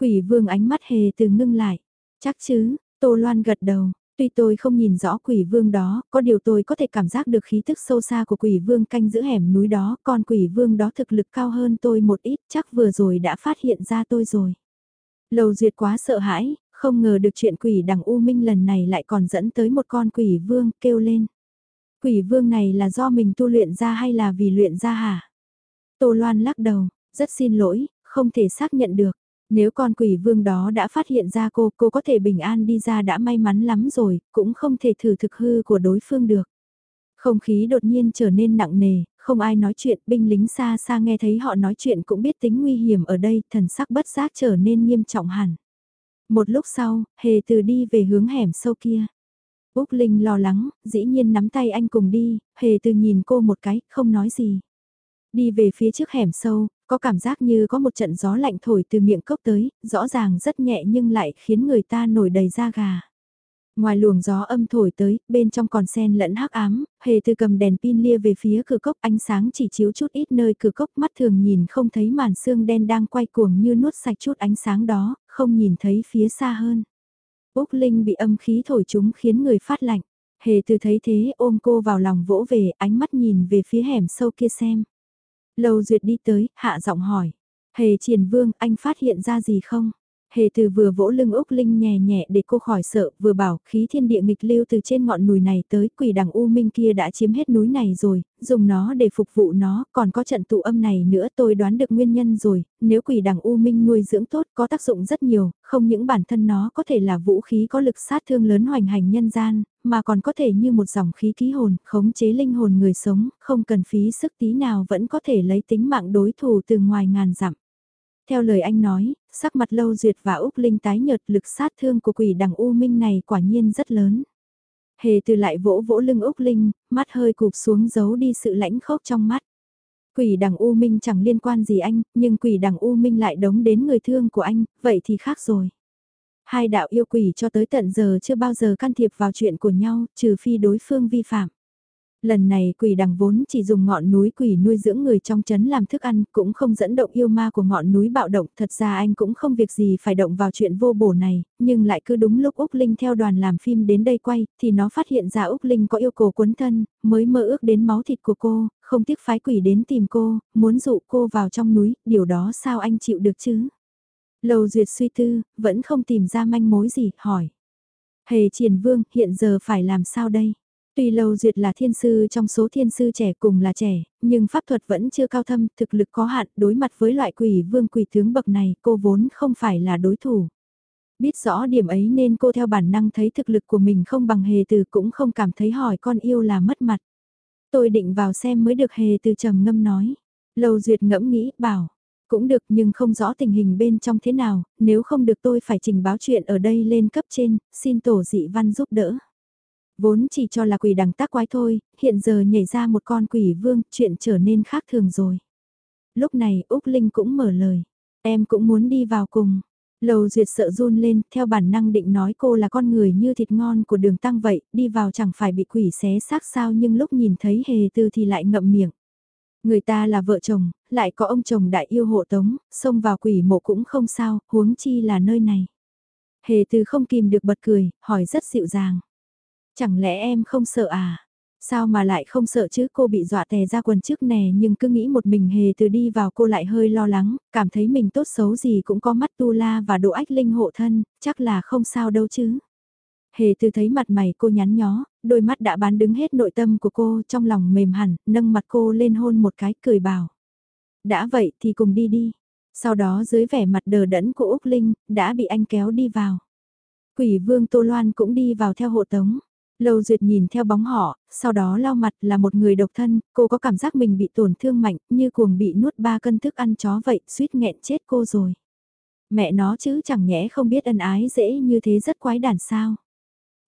Quỷ vương ánh mắt hề từ ngưng lại, chắc chứ, Tô Loan gật đầu, Tuy tôi không nhìn rõ quỷ vương đó, có điều tôi có thể cảm giác được khí thức sâu xa của quỷ vương canh giữ hẻm núi đó, còn quỷ vương đó thực lực cao hơn tôi một ít, chắc vừa rồi đã phát hiện ra tôi rồi. Lầu duyệt quá sợ hãi, không ngờ được chuyện quỷ đằng U Minh lần này lại còn dẫn tới một con quỷ vương kêu lên. Quỷ vương này là do mình tu luyện ra hay là vì luyện ra hả? Tô Loan lắc đầu, rất xin lỗi, không thể xác nhận được. Nếu con quỷ vương đó đã phát hiện ra cô, cô có thể bình an đi ra đã may mắn lắm rồi, cũng không thể thử thực hư của đối phương được. Không khí đột nhiên trở nên nặng nề, không ai nói chuyện, binh lính xa xa nghe thấy họ nói chuyện cũng biết tính nguy hiểm ở đây, thần sắc bất giác trở nên nghiêm trọng hẳn. Một lúc sau, hề từ đi về hướng hẻm sâu kia. Úc Linh lo lắng, dĩ nhiên nắm tay anh cùng đi, hề từ nhìn cô một cái, không nói gì. Đi về phía trước hẻm sâu, có cảm giác như có một trận gió lạnh thổi từ miệng cốc tới, rõ ràng rất nhẹ nhưng lại khiến người ta nổi đầy da gà. Ngoài luồng gió âm thổi tới, bên trong còn sen lẫn hắc ám, hề từ cầm đèn pin lia về phía cửa cốc ánh sáng chỉ chiếu chút ít nơi cửa cốc mắt thường nhìn không thấy màn xương đen đang quay cuồng như nuốt sạch chút ánh sáng đó, không nhìn thấy phía xa hơn. Úc Linh bị âm khí thổi chúng khiến người phát lạnh. Hề từ thấy thế ôm cô vào lòng vỗ về ánh mắt nhìn về phía hẻm sâu kia xem. Lâu duyệt đi tới, hạ giọng hỏi. Hề triển vương, anh phát hiện ra gì không? Hề từ vừa vỗ lưng Úc Linh nhẹ nhẹ để cô khỏi sợ, vừa bảo khí thiên địa nghịch lưu từ trên ngọn núi này tới quỷ đằng U Minh kia đã chiếm hết núi này rồi, dùng nó để phục vụ nó, còn có trận tụ âm này nữa tôi đoán được nguyên nhân rồi, nếu quỷ đằng U Minh nuôi dưỡng tốt có tác dụng rất nhiều, không những bản thân nó có thể là vũ khí có lực sát thương lớn hoành hành nhân gian, mà còn có thể như một dòng khí ký hồn, khống chế linh hồn người sống, không cần phí sức tí nào vẫn có thể lấy tính mạng đối thủ từ ngoài ngàn dặm. Theo lời anh nói, sắc mặt lâu duyệt và Úc Linh tái nhợt lực sát thương của quỷ đằng U Minh này quả nhiên rất lớn. Hề từ lại vỗ vỗ lưng Úc Linh, mắt hơi cụp xuống giấu đi sự lãnh khốc trong mắt. Quỷ đằng U Minh chẳng liên quan gì anh, nhưng quỷ đằng U Minh lại đống đến người thương của anh, vậy thì khác rồi. Hai đạo yêu quỷ cho tới tận giờ chưa bao giờ can thiệp vào chuyện của nhau, trừ phi đối phương vi phạm. Lần này quỷ đằng vốn chỉ dùng ngọn núi quỷ nuôi dưỡng người trong chấn làm thức ăn, cũng không dẫn động yêu ma của ngọn núi bạo động. Thật ra anh cũng không việc gì phải động vào chuyện vô bổ này, nhưng lại cứ đúng lúc Úc Linh theo đoàn làm phim đến đây quay, thì nó phát hiện ra Úc Linh có yêu cầu quấn thân, mới mơ ước đến máu thịt của cô, không tiếc phái quỷ đến tìm cô, muốn dụ cô vào trong núi, điều đó sao anh chịu được chứ? Lầu duyệt suy tư, vẫn không tìm ra manh mối gì, hỏi. Hề triển vương, hiện giờ phải làm sao đây? Tuy Lâu Duyệt là thiên sư trong số thiên sư trẻ cùng là trẻ, nhưng pháp thuật vẫn chưa cao thâm, thực lực có hạn, đối mặt với loại quỷ vương quỷ tướng bậc này, cô vốn không phải là đối thủ. Biết rõ điểm ấy nên cô theo bản năng thấy thực lực của mình không bằng hề từ cũng không cảm thấy hỏi con yêu là mất mặt. Tôi định vào xem mới được hề từ trầm ngâm nói. Lâu Duyệt ngẫm nghĩ, bảo. Cũng được nhưng không rõ tình hình bên trong thế nào, nếu không được tôi phải trình báo chuyện ở đây lên cấp trên, xin tổ dị văn giúp đỡ. Vốn chỉ cho là quỷ đằng tác quái thôi, hiện giờ nhảy ra một con quỷ vương, chuyện trở nên khác thường rồi. Lúc này Úc Linh cũng mở lời, em cũng muốn đi vào cùng. Lầu duyệt sợ run lên, theo bản năng định nói cô là con người như thịt ngon của đường tăng vậy, đi vào chẳng phải bị quỷ xé xác sao nhưng lúc nhìn thấy hề tư thì lại ngậm miệng. Người ta là vợ chồng, lại có ông chồng đại yêu hộ tống, xông vào quỷ mộ cũng không sao, huống chi là nơi này. Hề tư không kìm được bật cười, hỏi rất dịu dàng. Chẳng lẽ em không sợ à? Sao mà lại không sợ chứ cô bị dọa tè ra quần trước nè nhưng cứ nghĩ một mình hề từ đi vào cô lại hơi lo lắng, cảm thấy mình tốt xấu gì cũng có mắt tu la và độ ách linh hộ thân, chắc là không sao đâu chứ. Hề từ thấy mặt mày cô nhắn nhó, đôi mắt đã bán đứng hết nội tâm của cô trong lòng mềm hẳn, nâng mặt cô lên hôn một cái cười bảo. Đã vậy thì cùng đi đi. Sau đó dưới vẻ mặt đờ đẫn của Úc Linh, đã bị anh kéo đi vào. Quỷ vương Tô Loan cũng đi vào theo hộ tống. Lâu Duyệt nhìn theo bóng họ, sau đó lau mặt là một người độc thân, cô có cảm giác mình bị tổn thương mạnh, như cuồng bị nuốt ba cân thức ăn chó vậy, suýt nghẹn chết cô rồi. Mẹ nó chứ chẳng nhẽ không biết ân ái dễ như thế rất quái đản sao.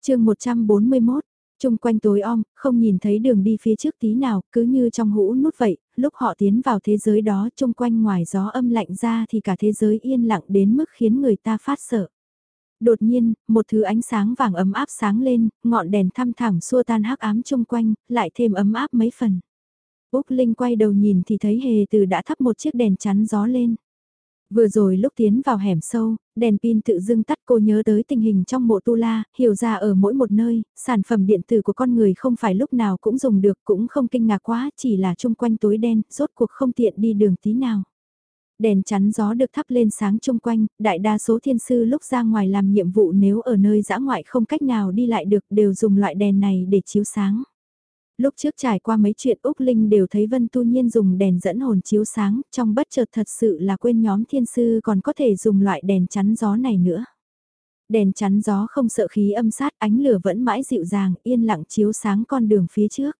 chương 141, chung quanh tối om, không nhìn thấy đường đi phía trước tí nào, cứ như trong hũ nút vậy, lúc họ tiến vào thế giới đó chung quanh ngoài gió âm lạnh ra thì cả thế giới yên lặng đến mức khiến người ta phát sợ. Đột nhiên, một thứ ánh sáng vàng ấm áp sáng lên, ngọn đèn thăm thẳm xua tan hắc ám chung quanh, lại thêm ấm áp mấy phần. Úc Linh quay đầu nhìn thì thấy hề từ đã thắp một chiếc đèn chắn gió lên. Vừa rồi lúc tiến vào hẻm sâu, đèn pin tự dưng tắt cô nhớ tới tình hình trong mộ tu la, hiểu ra ở mỗi một nơi, sản phẩm điện tử của con người không phải lúc nào cũng dùng được cũng không kinh ngạc quá, chỉ là chung quanh tối đen, rốt cuộc không tiện đi đường tí nào đèn chắn gió được thắp lên sáng chung quanh, đại đa số thiên sư lúc ra ngoài làm nhiệm vụ nếu ở nơi dã ngoại không cách nào đi lại được đều dùng loại đèn này để chiếu sáng. Lúc trước trải qua mấy chuyện Úc Linh đều thấy Vân Tu Nhiên dùng đèn dẫn hồn chiếu sáng, trong bất chợt thật sự là quên nhóm thiên sư còn có thể dùng loại đèn chắn gió này nữa. Đèn chắn gió không sợ khí âm sát ánh lửa vẫn mãi dịu dàng, yên lặng chiếu sáng con đường phía trước.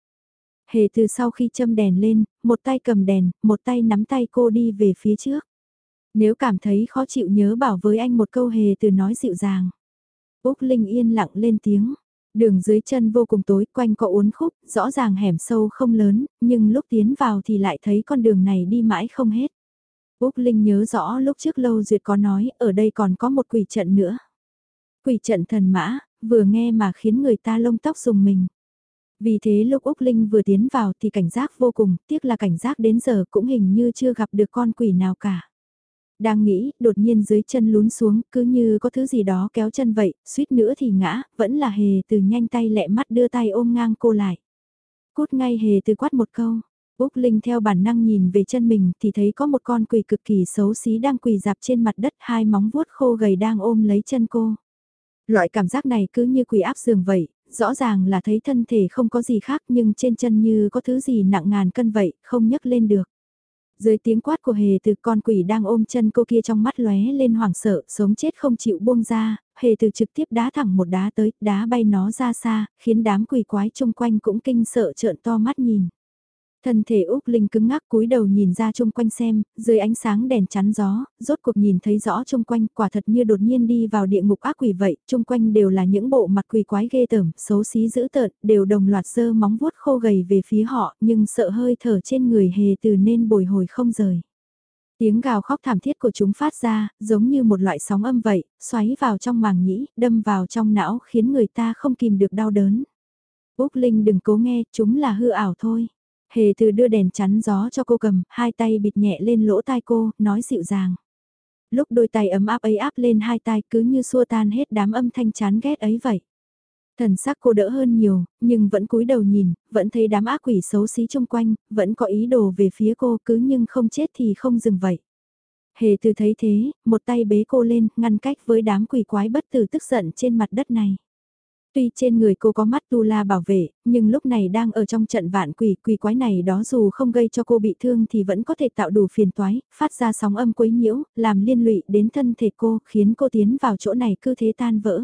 Hề từ sau khi châm đèn lên, một tay cầm đèn, một tay nắm tay cô đi về phía trước. Nếu cảm thấy khó chịu nhớ bảo với anh một câu hề từ nói dịu dàng. Úc Linh yên lặng lên tiếng. Đường dưới chân vô cùng tối, quanh có uốn khúc, rõ ràng hẻm sâu không lớn, nhưng lúc tiến vào thì lại thấy con đường này đi mãi không hết. Úc Linh nhớ rõ lúc trước Lâu Duyệt có nói ở đây còn có một quỷ trận nữa. Quỷ trận thần mã, vừa nghe mà khiến người ta lông tóc dùng mình. Vì thế lúc Úc Linh vừa tiến vào thì cảnh giác vô cùng, tiếc là cảnh giác đến giờ cũng hình như chưa gặp được con quỷ nào cả. Đang nghĩ, đột nhiên dưới chân lún xuống, cứ như có thứ gì đó kéo chân vậy, suýt nữa thì ngã, vẫn là hề từ nhanh tay lẹ mắt đưa tay ôm ngang cô lại. Cút ngay hề từ quát một câu, Úc Linh theo bản năng nhìn về chân mình thì thấy có một con quỷ cực kỳ xấu xí đang quỳ dạp trên mặt đất hai móng vuốt khô gầy đang ôm lấy chân cô. Loại cảm giác này cứ như quỷ áp giường vậy, rõ ràng là thấy thân thể không có gì khác nhưng trên chân như có thứ gì nặng ngàn cân vậy, không nhấc lên được. Dưới tiếng quát của hề từ con quỷ đang ôm chân cô kia trong mắt lóe lên hoảng sợ, sống chết không chịu buông ra, hề từ trực tiếp đá thẳng một đá tới, đá bay nó ra xa, khiến đám quỷ quái chung quanh cũng kinh sợ trợn to mắt nhìn. Thân thể Úc Linh cứng ngắc cúi đầu nhìn ra chung quanh xem, dưới ánh sáng đèn chắn gió, rốt cuộc nhìn thấy rõ chung quanh quả thật như đột nhiên đi vào địa ngục ác quỷ vậy, chung quanh đều là những bộ mặt quỷ quái ghê tởm, xấu xí dữ tợn, đều đồng loạt dơ móng vuốt khô gầy về phía họ, nhưng sợ hơi thở trên người hề từ nên bồi hồi không rời. Tiếng gào khóc thảm thiết của chúng phát ra, giống như một loại sóng âm vậy, xoáy vào trong màng nhĩ, đâm vào trong não khiến người ta không kìm được đau đớn. Úc Linh đừng cố nghe, chúng là hư ảo thôi. Hề từ đưa đèn chắn gió cho cô cầm, hai tay bịt nhẹ lên lỗ tai cô, nói dịu dàng. Lúc đôi tay ấm áp ấy áp lên hai tay cứ như xua tan hết đám âm thanh chán ghét ấy vậy. Thần sắc cô đỡ hơn nhiều, nhưng vẫn cúi đầu nhìn, vẫn thấy đám ác quỷ xấu xí chung quanh, vẫn có ý đồ về phía cô cứ nhưng không chết thì không dừng vậy. Hề từ thấy thế, một tay bế cô lên, ngăn cách với đám quỷ quái bất tử tức giận trên mặt đất này. Tuy trên người cô có mắt tu la bảo vệ, nhưng lúc này đang ở trong trận vạn quỷ, quỷ quái này đó dù không gây cho cô bị thương thì vẫn có thể tạo đủ phiền toái, phát ra sóng âm quấy nhiễu, làm liên lụy đến thân thể cô, khiến cô tiến vào chỗ này cứ thế tan vỡ.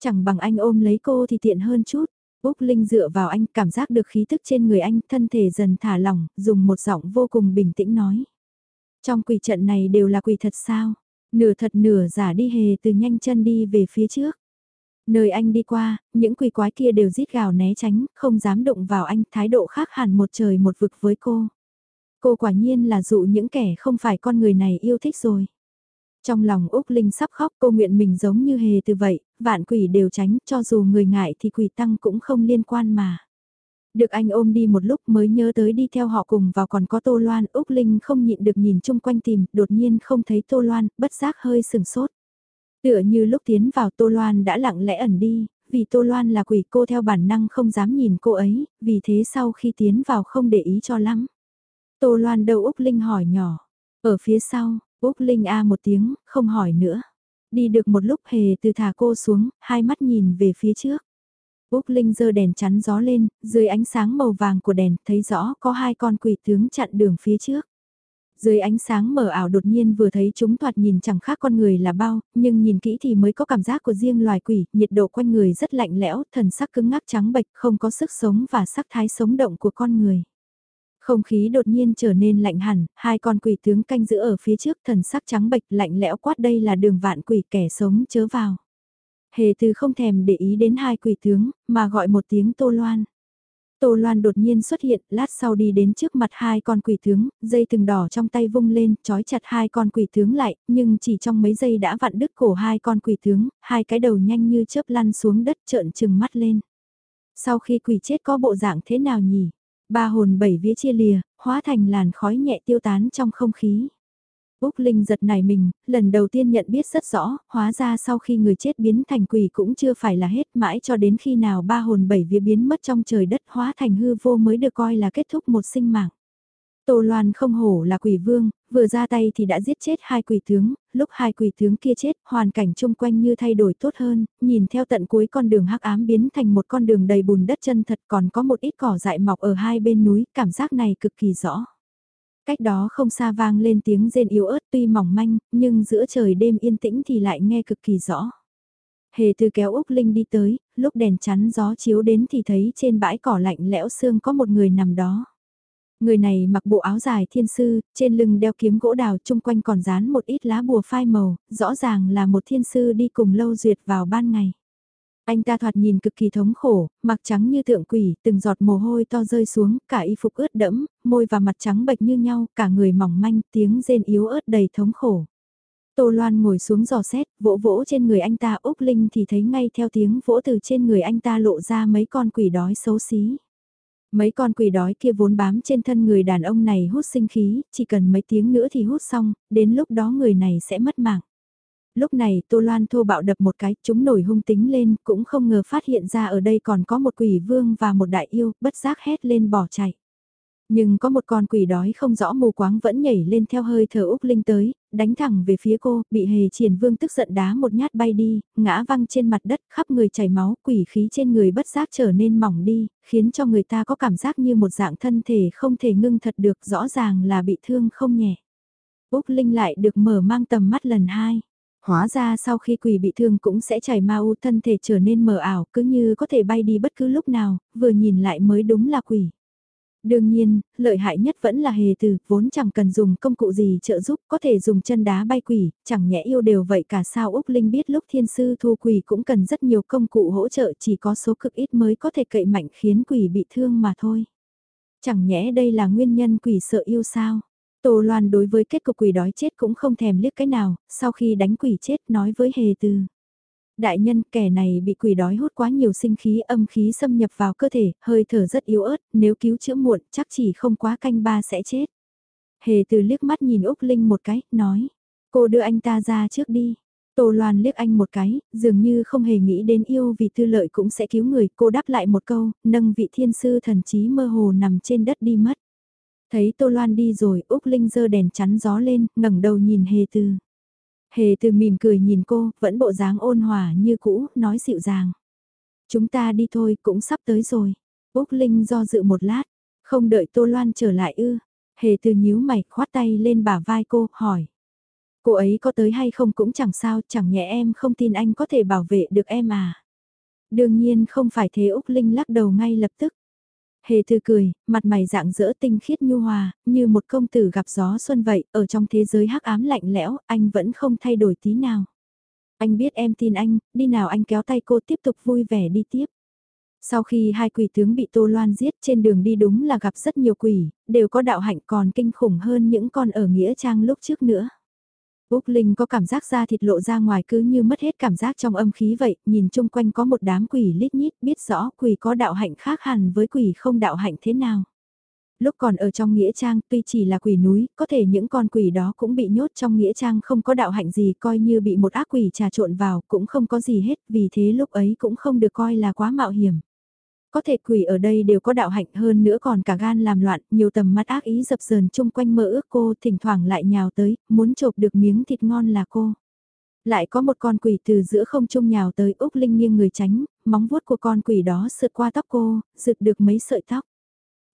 Chẳng bằng anh ôm lấy cô thì tiện hơn chút. Úc Linh dựa vào anh, cảm giác được khí thức trên người anh, thân thể dần thả lỏng, dùng một giọng vô cùng bình tĩnh nói. Trong quỷ trận này đều là quỷ thật sao? Nửa thật nửa giả đi hề từ nhanh chân đi về phía trước. Nơi anh đi qua, những quỷ quái kia đều rít gào né tránh, không dám động vào anh, thái độ khác hẳn một trời một vực với cô. Cô quả nhiên là dụ những kẻ không phải con người này yêu thích rồi. Trong lòng Úc Linh sắp khóc cô nguyện mình giống như hề từ vậy, vạn quỷ đều tránh, cho dù người ngại thì quỷ tăng cũng không liên quan mà. Được anh ôm đi một lúc mới nhớ tới đi theo họ cùng vào còn có Tô Loan, Úc Linh không nhịn được nhìn chung quanh tìm, đột nhiên không thấy Tô Loan, bất giác hơi sừng sốt. Tựa như lúc tiến vào Tô Loan đã lặng lẽ ẩn đi, vì Tô Loan là quỷ cô theo bản năng không dám nhìn cô ấy, vì thế sau khi tiến vào không để ý cho lắm. Tô Loan đâu Úc Linh hỏi nhỏ, ở phía sau, Úc Linh a một tiếng, không hỏi nữa. Đi được một lúc hề từ thả cô xuống, hai mắt nhìn về phía trước. Úc Linh giơ đèn chắn gió lên, dưới ánh sáng màu vàng của đèn, thấy rõ có hai con quỷ tướng chặn đường phía trước. Dưới ánh sáng mờ ảo đột nhiên vừa thấy chúng thoạt nhìn chẳng khác con người là bao, nhưng nhìn kỹ thì mới có cảm giác của riêng loài quỷ, nhiệt độ quanh người rất lạnh lẽo, thần sắc cứng ngắc trắng bệch, không có sức sống và sắc thái sống động của con người. Không khí đột nhiên trở nên lạnh hẳn, hai con quỷ tướng canh giữ ở phía trước thần sắc trắng bệch lạnh lẽo quát đây là đường vạn quỷ kẻ sống chớ vào. Hề từ không thèm để ý đến hai quỷ tướng, mà gọi một tiếng tô loan. Tô Loan đột nhiên xuất hiện, lát sau đi đến trước mặt hai con quỷ tướng, dây từng đỏ trong tay vung lên, trói chặt hai con quỷ tướng lại, nhưng chỉ trong mấy giây đã vặn đứt cổ hai con quỷ tướng, hai cái đầu nhanh như chớp lăn xuống đất trợn trừng mắt lên. Sau khi quỷ chết có bộ dạng thế nào nhỉ? Ba hồn bảy vía chia lìa, hóa thành làn khói nhẹ tiêu tán trong không khí. Úc Linh giật nảy mình, lần đầu tiên nhận biết rất rõ, hóa ra sau khi người chết biến thành quỷ cũng chưa phải là hết mãi cho đến khi nào ba hồn bảy vía biến mất trong trời đất hóa thành hư vô mới được coi là kết thúc một sinh mạng. Tô Loan không hổ là quỷ vương, vừa ra tay thì đã giết chết hai quỷ tướng, lúc hai quỷ tướng kia chết, hoàn cảnh chung quanh như thay đổi tốt hơn, nhìn theo tận cuối con đường hắc ám biến thành một con đường đầy bùn đất chân thật còn có một ít cỏ dại mọc ở hai bên núi, cảm giác này cực kỳ rõ. Cách đó không xa vang lên tiếng rên yếu ớt tuy mỏng manh, nhưng giữa trời đêm yên tĩnh thì lại nghe cực kỳ rõ. Hề từ kéo Úc Linh đi tới, lúc đèn chắn gió chiếu đến thì thấy trên bãi cỏ lạnh lẽo xương có một người nằm đó. Người này mặc bộ áo dài thiên sư, trên lưng đeo kiếm gỗ đào chung quanh còn dán một ít lá bùa phai màu, rõ ràng là một thiên sư đi cùng lâu duyệt vào ban ngày. Anh ta thoạt nhìn cực kỳ thống khổ, mặc trắng như tượng quỷ, từng giọt mồ hôi to rơi xuống, cả y phục ướt đẫm, môi và mặt trắng bệch như nhau, cả người mỏng manh, tiếng rên yếu ớt đầy thống khổ. Tô Loan ngồi xuống giò xét, vỗ vỗ trên người anh ta Úc Linh thì thấy ngay theo tiếng vỗ từ trên người anh ta lộ ra mấy con quỷ đói xấu xí. Mấy con quỷ đói kia vốn bám trên thân người đàn ông này hút sinh khí, chỉ cần mấy tiếng nữa thì hút xong, đến lúc đó người này sẽ mất mạng. Lúc này Tô Loan thô bạo đập một cái, chúng nổi hung tính lên, cũng không ngờ phát hiện ra ở đây còn có một quỷ vương và một đại yêu, bất giác hét lên bỏ chạy. Nhưng có một con quỷ đói không rõ mù quáng vẫn nhảy lên theo hơi thở Úc Linh tới, đánh thẳng về phía cô, bị hề triển vương tức giận đá một nhát bay đi, ngã văng trên mặt đất khắp người chảy máu, quỷ khí trên người bất giác trở nên mỏng đi, khiến cho người ta có cảm giác như một dạng thân thể không thể ngưng thật được rõ ràng là bị thương không nhẹ. Úc Linh lại được mở mang tầm mắt lần hai. Hóa ra sau khi quỷ bị thương cũng sẽ chảy mau thân thể trở nên mờ ảo cứ như có thể bay đi bất cứ lúc nào, vừa nhìn lại mới đúng là quỷ. Đương nhiên, lợi hại nhất vẫn là hề từ, vốn chẳng cần dùng công cụ gì trợ giúp, có thể dùng chân đá bay quỷ, chẳng nhẽ yêu đều vậy cả sao Úc Linh biết lúc thiên sư thu quỷ cũng cần rất nhiều công cụ hỗ trợ chỉ có số cực ít mới có thể cậy mạnh khiến quỷ bị thương mà thôi. Chẳng nhẽ đây là nguyên nhân quỷ sợ yêu sao? Tô Loan đối với kết cục quỷ đói chết cũng không thèm liếc cái nào, sau khi đánh quỷ chết nói với hề từ. Đại nhân, kẻ này bị quỷ đói hút quá nhiều sinh khí âm khí xâm nhập vào cơ thể, hơi thở rất yếu ớt, nếu cứu chữa muộn chắc chỉ không quá canh ba sẽ chết. Hề từ liếc mắt nhìn Úc Linh một cái, nói, cô đưa anh ta ra trước đi. Tô Loan liếc anh một cái, dường như không hề nghĩ đến yêu vì tư lợi cũng sẽ cứu người, cô đáp lại một câu, nâng vị thiên sư thần trí mơ hồ nằm trên đất đi mất. Thấy Tô Loan đi rồi, Úc Linh giơ đèn chắn gió lên, ngẩng đầu nhìn Hề Từ. Hề Từ mỉm cười nhìn cô, vẫn bộ dáng ôn hòa như cũ, nói dịu dàng. Chúng ta đi thôi, cũng sắp tới rồi. Úc Linh do dự một lát, không đợi Tô Loan trở lại ư. Hề Từ nhíu mày, khoát tay lên bả vai cô, hỏi. Cô ấy có tới hay không cũng chẳng sao, chẳng nhẽ em không tin anh có thể bảo vệ được em à. Đương nhiên không phải thế Úc Linh lắc đầu ngay lập tức. Hề thư cười, mặt mày dạng dỡ tinh khiết nhu hòa, như một công tử gặp gió xuân vậy, ở trong thế giới hắc ám lạnh lẽo, anh vẫn không thay đổi tí nào. Anh biết em tin anh, đi nào anh kéo tay cô tiếp tục vui vẻ đi tiếp. Sau khi hai quỷ tướng bị Tô Loan giết trên đường đi đúng là gặp rất nhiều quỷ, đều có đạo hạnh còn kinh khủng hơn những con ở Nghĩa Trang lúc trước nữa. Úc Linh có cảm giác da thịt lộ ra ngoài cứ như mất hết cảm giác trong âm khí vậy, nhìn chung quanh có một đám quỷ lít nhít, biết rõ quỷ có đạo hạnh khác hẳn với quỷ không đạo hạnh thế nào. Lúc còn ở trong Nghĩa Trang tuy chỉ là quỷ núi, có thể những con quỷ đó cũng bị nhốt trong Nghĩa Trang không có đạo hạnh gì coi như bị một ác quỷ trà trộn vào cũng không có gì hết vì thế lúc ấy cũng không được coi là quá mạo hiểm. Có thể quỷ ở đây đều có đạo hạnh hơn nữa còn cả gan làm loạn, nhiều tầm mắt ác ý dập dờn chung quanh mơ ước cô thỉnh thoảng lại nhào tới, muốn chộp được miếng thịt ngon là cô. Lại có một con quỷ từ giữa không trung nhào tới Úc Linh nghiêng người tránh, móng vuốt của con quỷ đó sượt qua tóc cô, rực được mấy sợi tóc.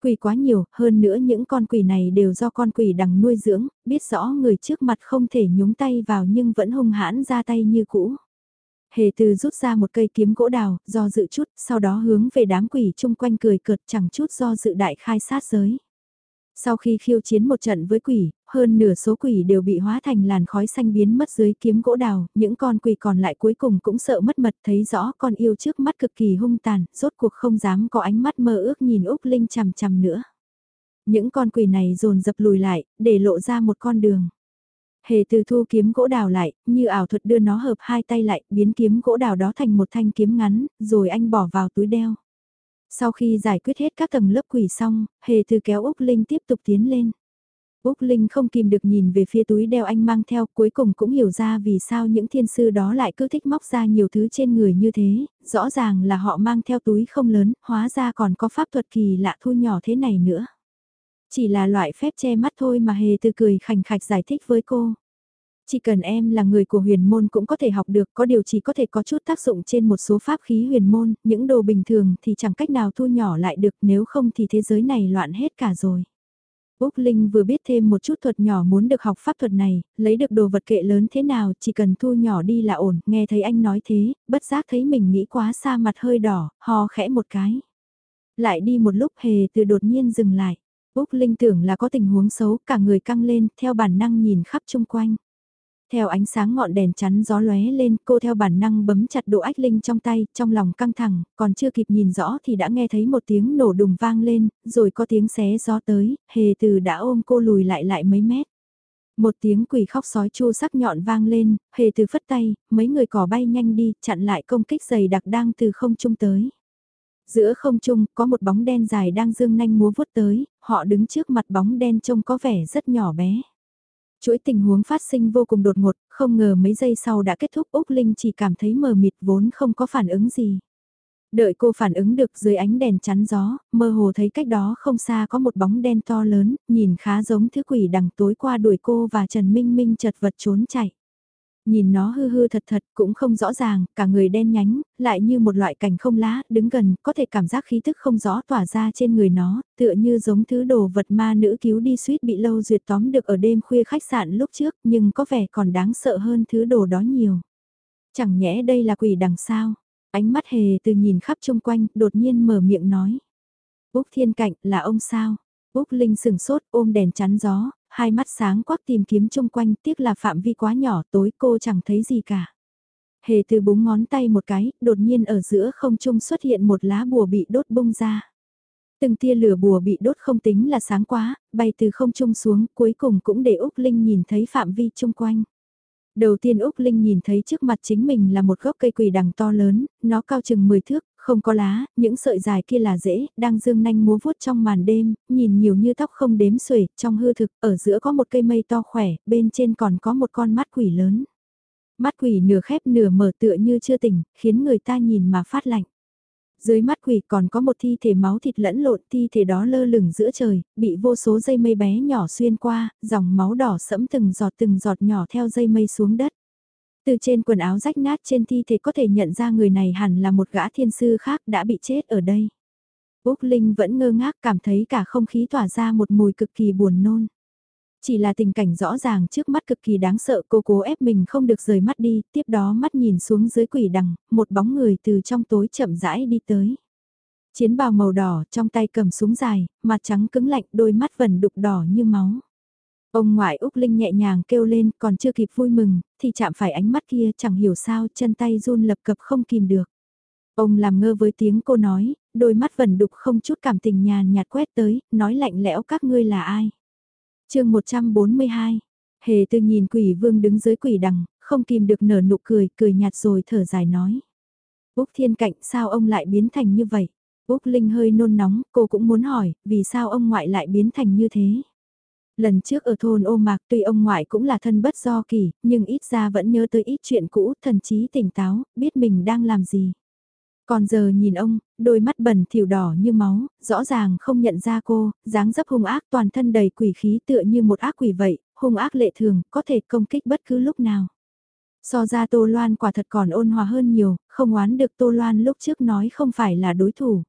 Quỷ quá nhiều, hơn nữa những con quỷ này đều do con quỷ đằng nuôi dưỡng, biết rõ người trước mặt không thể nhúng tay vào nhưng vẫn hung hãn ra tay như cũ. Hề từ rút ra một cây kiếm gỗ đào, do dự chút, sau đó hướng về đám quỷ chung quanh cười cợt chẳng chút do dự đại khai sát giới. Sau khi khiêu chiến một trận với quỷ, hơn nửa số quỷ đều bị hóa thành làn khói xanh biến mất dưới kiếm gỗ đào, những con quỷ còn lại cuối cùng cũng sợ mất mật thấy rõ con yêu trước mắt cực kỳ hung tàn, rốt cuộc không dám có ánh mắt mơ ước nhìn Úc Linh chằm chằm nữa. Những con quỷ này dồn dập lùi lại, để lộ ra một con đường. Hề từ thu kiếm gỗ đào lại, như ảo thuật đưa nó hợp hai tay lại, biến kiếm gỗ đào đó thành một thanh kiếm ngắn, rồi anh bỏ vào túi đeo. Sau khi giải quyết hết các tầng lớp quỷ xong, hề từ kéo Úc Linh tiếp tục tiến lên. Úc Linh không kìm được nhìn về phía túi đeo anh mang theo, cuối cùng cũng hiểu ra vì sao những thiên sư đó lại cứ thích móc ra nhiều thứ trên người như thế, rõ ràng là họ mang theo túi không lớn, hóa ra còn có pháp thuật kỳ lạ thu nhỏ thế này nữa. Chỉ là loại phép che mắt thôi mà hề từ cười khành khạch giải thích với cô. Chỉ cần em là người của huyền môn cũng có thể học được, có điều chỉ có thể có chút tác dụng trên một số pháp khí huyền môn, những đồ bình thường thì chẳng cách nào thu nhỏ lại được nếu không thì thế giới này loạn hết cả rồi. Úc Linh vừa biết thêm một chút thuật nhỏ muốn được học pháp thuật này, lấy được đồ vật kệ lớn thế nào chỉ cần thu nhỏ đi là ổn, nghe thấy anh nói thế, bất giác thấy mình nghĩ quá xa mặt hơi đỏ, hò khẽ một cái. Lại đi một lúc hề từ đột nhiên dừng lại. Úc Linh tưởng là có tình huống xấu, cả người căng lên, theo bản năng nhìn khắp chung quanh. Theo ánh sáng ngọn đèn chắn gió lóe lên, cô theo bản năng bấm chặt độ ách linh trong tay, trong lòng căng thẳng, còn chưa kịp nhìn rõ thì đã nghe thấy một tiếng nổ đùng vang lên, rồi có tiếng xé gió tới, hề từ đã ôm cô lùi lại lại mấy mét. Một tiếng quỷ khóc sói chua sắc nhọn vang lên, hề từ phất tay, mấy người cỏ bay nhanh đi, chặn lại công kích dày đặc đang từ không trung tới. Giữa không trung, có một bóng đen dài đang dương nanh múa vuốt tới, họ đứng trước mặt bóng đen trông có vẻ rất nhỏ bé. Chuỗi tình huống phát sinh vô cùng đột ngột, không ngờ mấy giây sau đã kết thúc Úc Linh chỉ cảm thấy mờ mịt vốn không có phản ứng gì. Đợi cô phản ứng được dưới ánh đèn chắn gió, mơ hồ thấy cách đó không xa có một bóng đen to lớn, nhìn khá giống thứ quỷ đằng tối qua đuổi cô và Trần Minh Minh chật vật trốn chạy. Nhìn nó hư hư thật thật cũng không rõ ràng, cả người đen nhánh, lại như một loại cành không lá, đứng gần, có thể cảm giác khí thức không rõ tỏa ra trên người nó, tựa như giống thứ đồ vật ma nữ cứu đi suýt bị lâu duyệt tóm được ở đêm khuya khách sạn lúc trước, nhưng có vẻ còn đáng sợ hơn thứ đồ đó nhiều. Chẳng nhẽ đây là quỷ đằng sao? Ánh mắt hề từ nhìn khắp chung quanh, đột nhiên mở miệng nói. Úc Thiên Cạnh, là ông sao? Úc Linh sừng sốt ôm đèn chắn gió, hai mắt sáng quắc tìm kiếm chung quanh tiếc là phạm vi quá nhỏ tối cô chẳng thấy gì cả. Hề từ búng ngón tay một cái, đột nhiên ở giữa không trung xuất hiện một lá bùa bị đốt bung ra. Từng tia lửa bùa bị đốt không tính là sáng quá, bay từ không trung xuống, cuối cùng cũng để Úc Linh nhìn thấy phạm vi chung quanh. Đầu tiên Úc Linh nhìn thấy trước mặt chính mình là một gốc cây quỳ đằng to lớn, nó cao chừng 10 thước, không có lá, những sợi dài kia là rễ, đang dương nanh múa vuốt trong màn đêm, nhìn nhiều như tóc không đếm xuể, trong hư thực, ở giữa có một cây mây to khỏe, bên trên còn có một con mắt quỷ lớn. Mắt quỷ nửa khép nửa mở tựa như chưa tỉnh, khiến người ta nhìn mà phát lạnh. Dưới mắt quỷ còn có một thi thể máu thịt lẫn lộn, thi thể đó lơ lửng giữa trời, bị vô số dây mây bé nhỏ xuyên qua, dòng máu đỏ sẫm từng giọt từng giọt nhỏ theo dây mây xuống đất. Từ trên quần áo rách nát trên thi thể có thể nhận ra người này hẳn là một gã thiên sư khác đã bị chết ở đây. Úc Linh vẫn ngơ ngác cảm thấy cả không khí tỏa ra một mùi cực kỳ buồn nôn. Chỉ là tình cảnh rõ ràng trước mắt cực kỳ đáng sợ cô cố ép mình không được rời mắt đi, tiếp đó mắt nhìn xuống dưới quỷ đằng, một bóng người từ trong tối chậm rãi đi tới. Chiến bào màu đỏ trong tay cầm súng dài, mặt trắng cứng lạnh đôi mắt vẫn đục đỏ như máu. Ông ngoại Úc Linh nhẹ nhàng kêu lên còn chưa kịp vui mừng, thì chạm phải ánh mắt kia chẳng hiểu sao chân tay run lập cập không kìm được. Ông làm ngơ với tiếng cô nói, đôi mắt vẩn đục không chút cảm tình nhàn nhạt quét tới, nói lạnh lẽo các ngươi là ai. chương 142, hề tư nhìn quỷ vương đứng dưới quỷ đằng, không kìm được nở nụ cười, cười nhạt rồi thở dài nói. Úc thiên cạnh sao ông lại biến thành như vậy? Úc Linh hơi nôn nóng, cô cũng muốn hỏi, vì sao ông ngoại lại biến thành như thế? Lần trước ở thôn ô mạc tuy ông ngoại cũng là thân bất do kỳ, nhưng ít ra vẫn nhớ tới ít chuyện cũ, thần trí tỉnh táo, biết mình đang làm gì. Còn giờ nhìn ông, đôi mắt bẩn thỉu đỏ như máu, rõ ràng không nhận ra cô, dáng dấp hung ác toàn thân đầy quỷ khí tựa như một ác quỷ vậy, hung ác lệ thường, có thể công kích bất cứ lúc nào. So ra Tô Loan quả thật còn ôn hòa hơn nhiều, không oán được Tô Loan lúc trước nói không phải là đối thủ.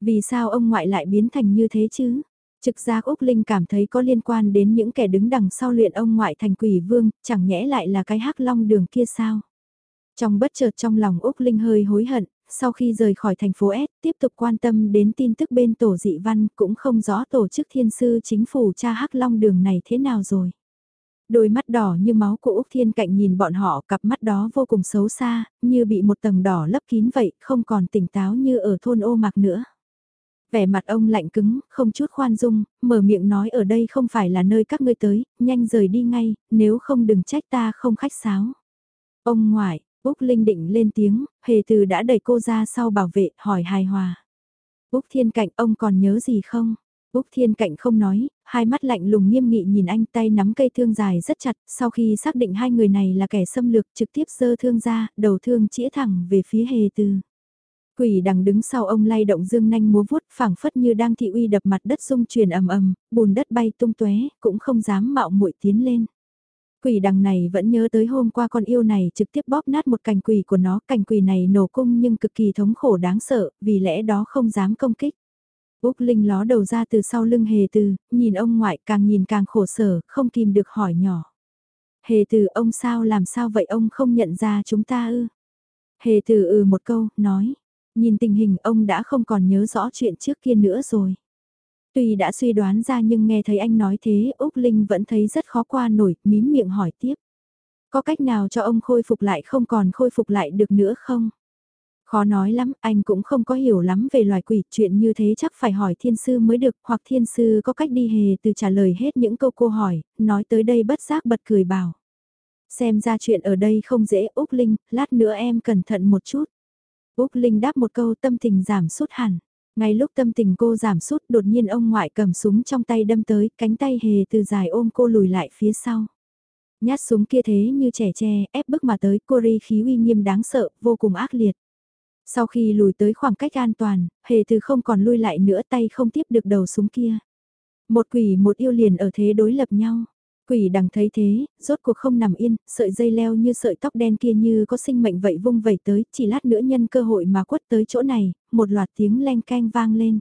Vì sao ông ngoại lại biến thành như thế chứ? Trực giác Úc Linh cảm thấy có liên quan đến những kẻ đứng đằng sau luyện ông ngoại thành quỷ vương, chẳng nhẽ lại là cái hắc long đường kia sao? Trong bất chợt trong lòng Úc Linh hơi hối hận, sau khi rời khỏi thành phố S, tiếp tục quan tâm đến tin tức bên tổ dị văn cũng không rõ tổ chức thiên sư chính phủ cha hắc long đường này thế nào rồi. Đôi mắt đỏ như máu của Úc Thiên Cạnh nhìn bọn họ cặp mắt đó vô cùng xấu xa, như bị một tầng đỏ lấp kín vậy, không còn tỉnh táo như ở thôn ô mạc nữa. Vẻ mặt ông lạnh cứng, không chút khoan dung, mở miệng nói ở đây không phải là nơi các ngươi tới, nhanh rời đi ngay, nếu không đừng trách ta không khách sáo. Ông ngoại, Úc Linh định lên tiếng, hề từ đã đẩy cô ra sau bảo vệ, hỏi hài hòa. Úc Thiên Cạnh ông còn nhớ gì không? Úc Thiên Cạnh không nói, hai mắt lạnh lùng nghiêm nghị nhìn anh tay nắm cây thương dài rất chặt, sau khi xác định hai người này là kẻ xâm lược trực tiếp giơ thương ra, đầu thương chĩa thẳng về phía hề từ. Quỷ đằng đứng sau ông lay động dương nanh múa vuốt phảng phất như đang thị uy đập mặt đất rung truyền ầm ầm, bùn đất bay tung tóe, cũng không dám mạo muội tiến lên. Quỷ đằng này vẫn nhớ tới hôm qua con yêu này trực tiếp bóp nát một cành quỷ của nó, cành quỷ này nổ cung nhưng cực kỳ thống khổ đáng sợ, vì lẽ đó không dám công kích. Úc Linh ló đầu ra từ sau lưng hề từ, nhìn ông ngoại càng nhìn càng khổ sở, không kìm được hỏi nhỏ. Hề từ ông sao làm sao vậy ông không nhận ra chúng ta ư? Hề từ ừ một câu, nói. Nhìn tình hình ông đã không còn nhớ rõ chuyện trước kia nữa rồi. Tuy đã suy đoán ra nhưng nghe thấy anh nói thế Úc Linh vẫn thấy rất khó qua nổi, mím miệng hỏi tiếp. Có cách nào cho ông khôi phục lại không còn khôi phục lại được nữa không? Khó nói lắm, anh cũng không có hiểu lắm về loài quỷ, chuyện như thế chắc phải hỏi thiên sư mới được, hoặc thiên sư có cách đi hề từ trả lời hết những câu cô hỏi, nói tới đây bất giác bật cười bảo. Xem ra chuyện ở đây không dễ, Úc Linh, lát nữa em cẩn thận một chút. Úc Linh đáp một câu tâm tình giảm sút hẳn. Ngay lúc tâm tình cô giảm sút đột nhiên ông ngoại cầm súng trong tay đâm tới, cánh tay hề từ dài ôm cô lùi lại phía sau. Nhát súng kia thế như trẻ tre, ép bức mà tới, cô ri khí uy nghiêm đáng sợ, vô cùng ác liệt. Sau khi lùi tới khoảng cách an toàn, hề từ không còn lui lại nữa tay không tiếp được đầu súng kia. Một quỷ một yêu liền ở thế đối lập nhau. Quỷ đằng thấy thế, rốt cuộc không nằm yên, sợi dây leo như sợi tóc đen kia như có sinh mệnh vậy vung vẩy tới, chỉ lát nữa nhân cơ hội mà quất tới chỗ này, một loạt tiếng len canh vang lên.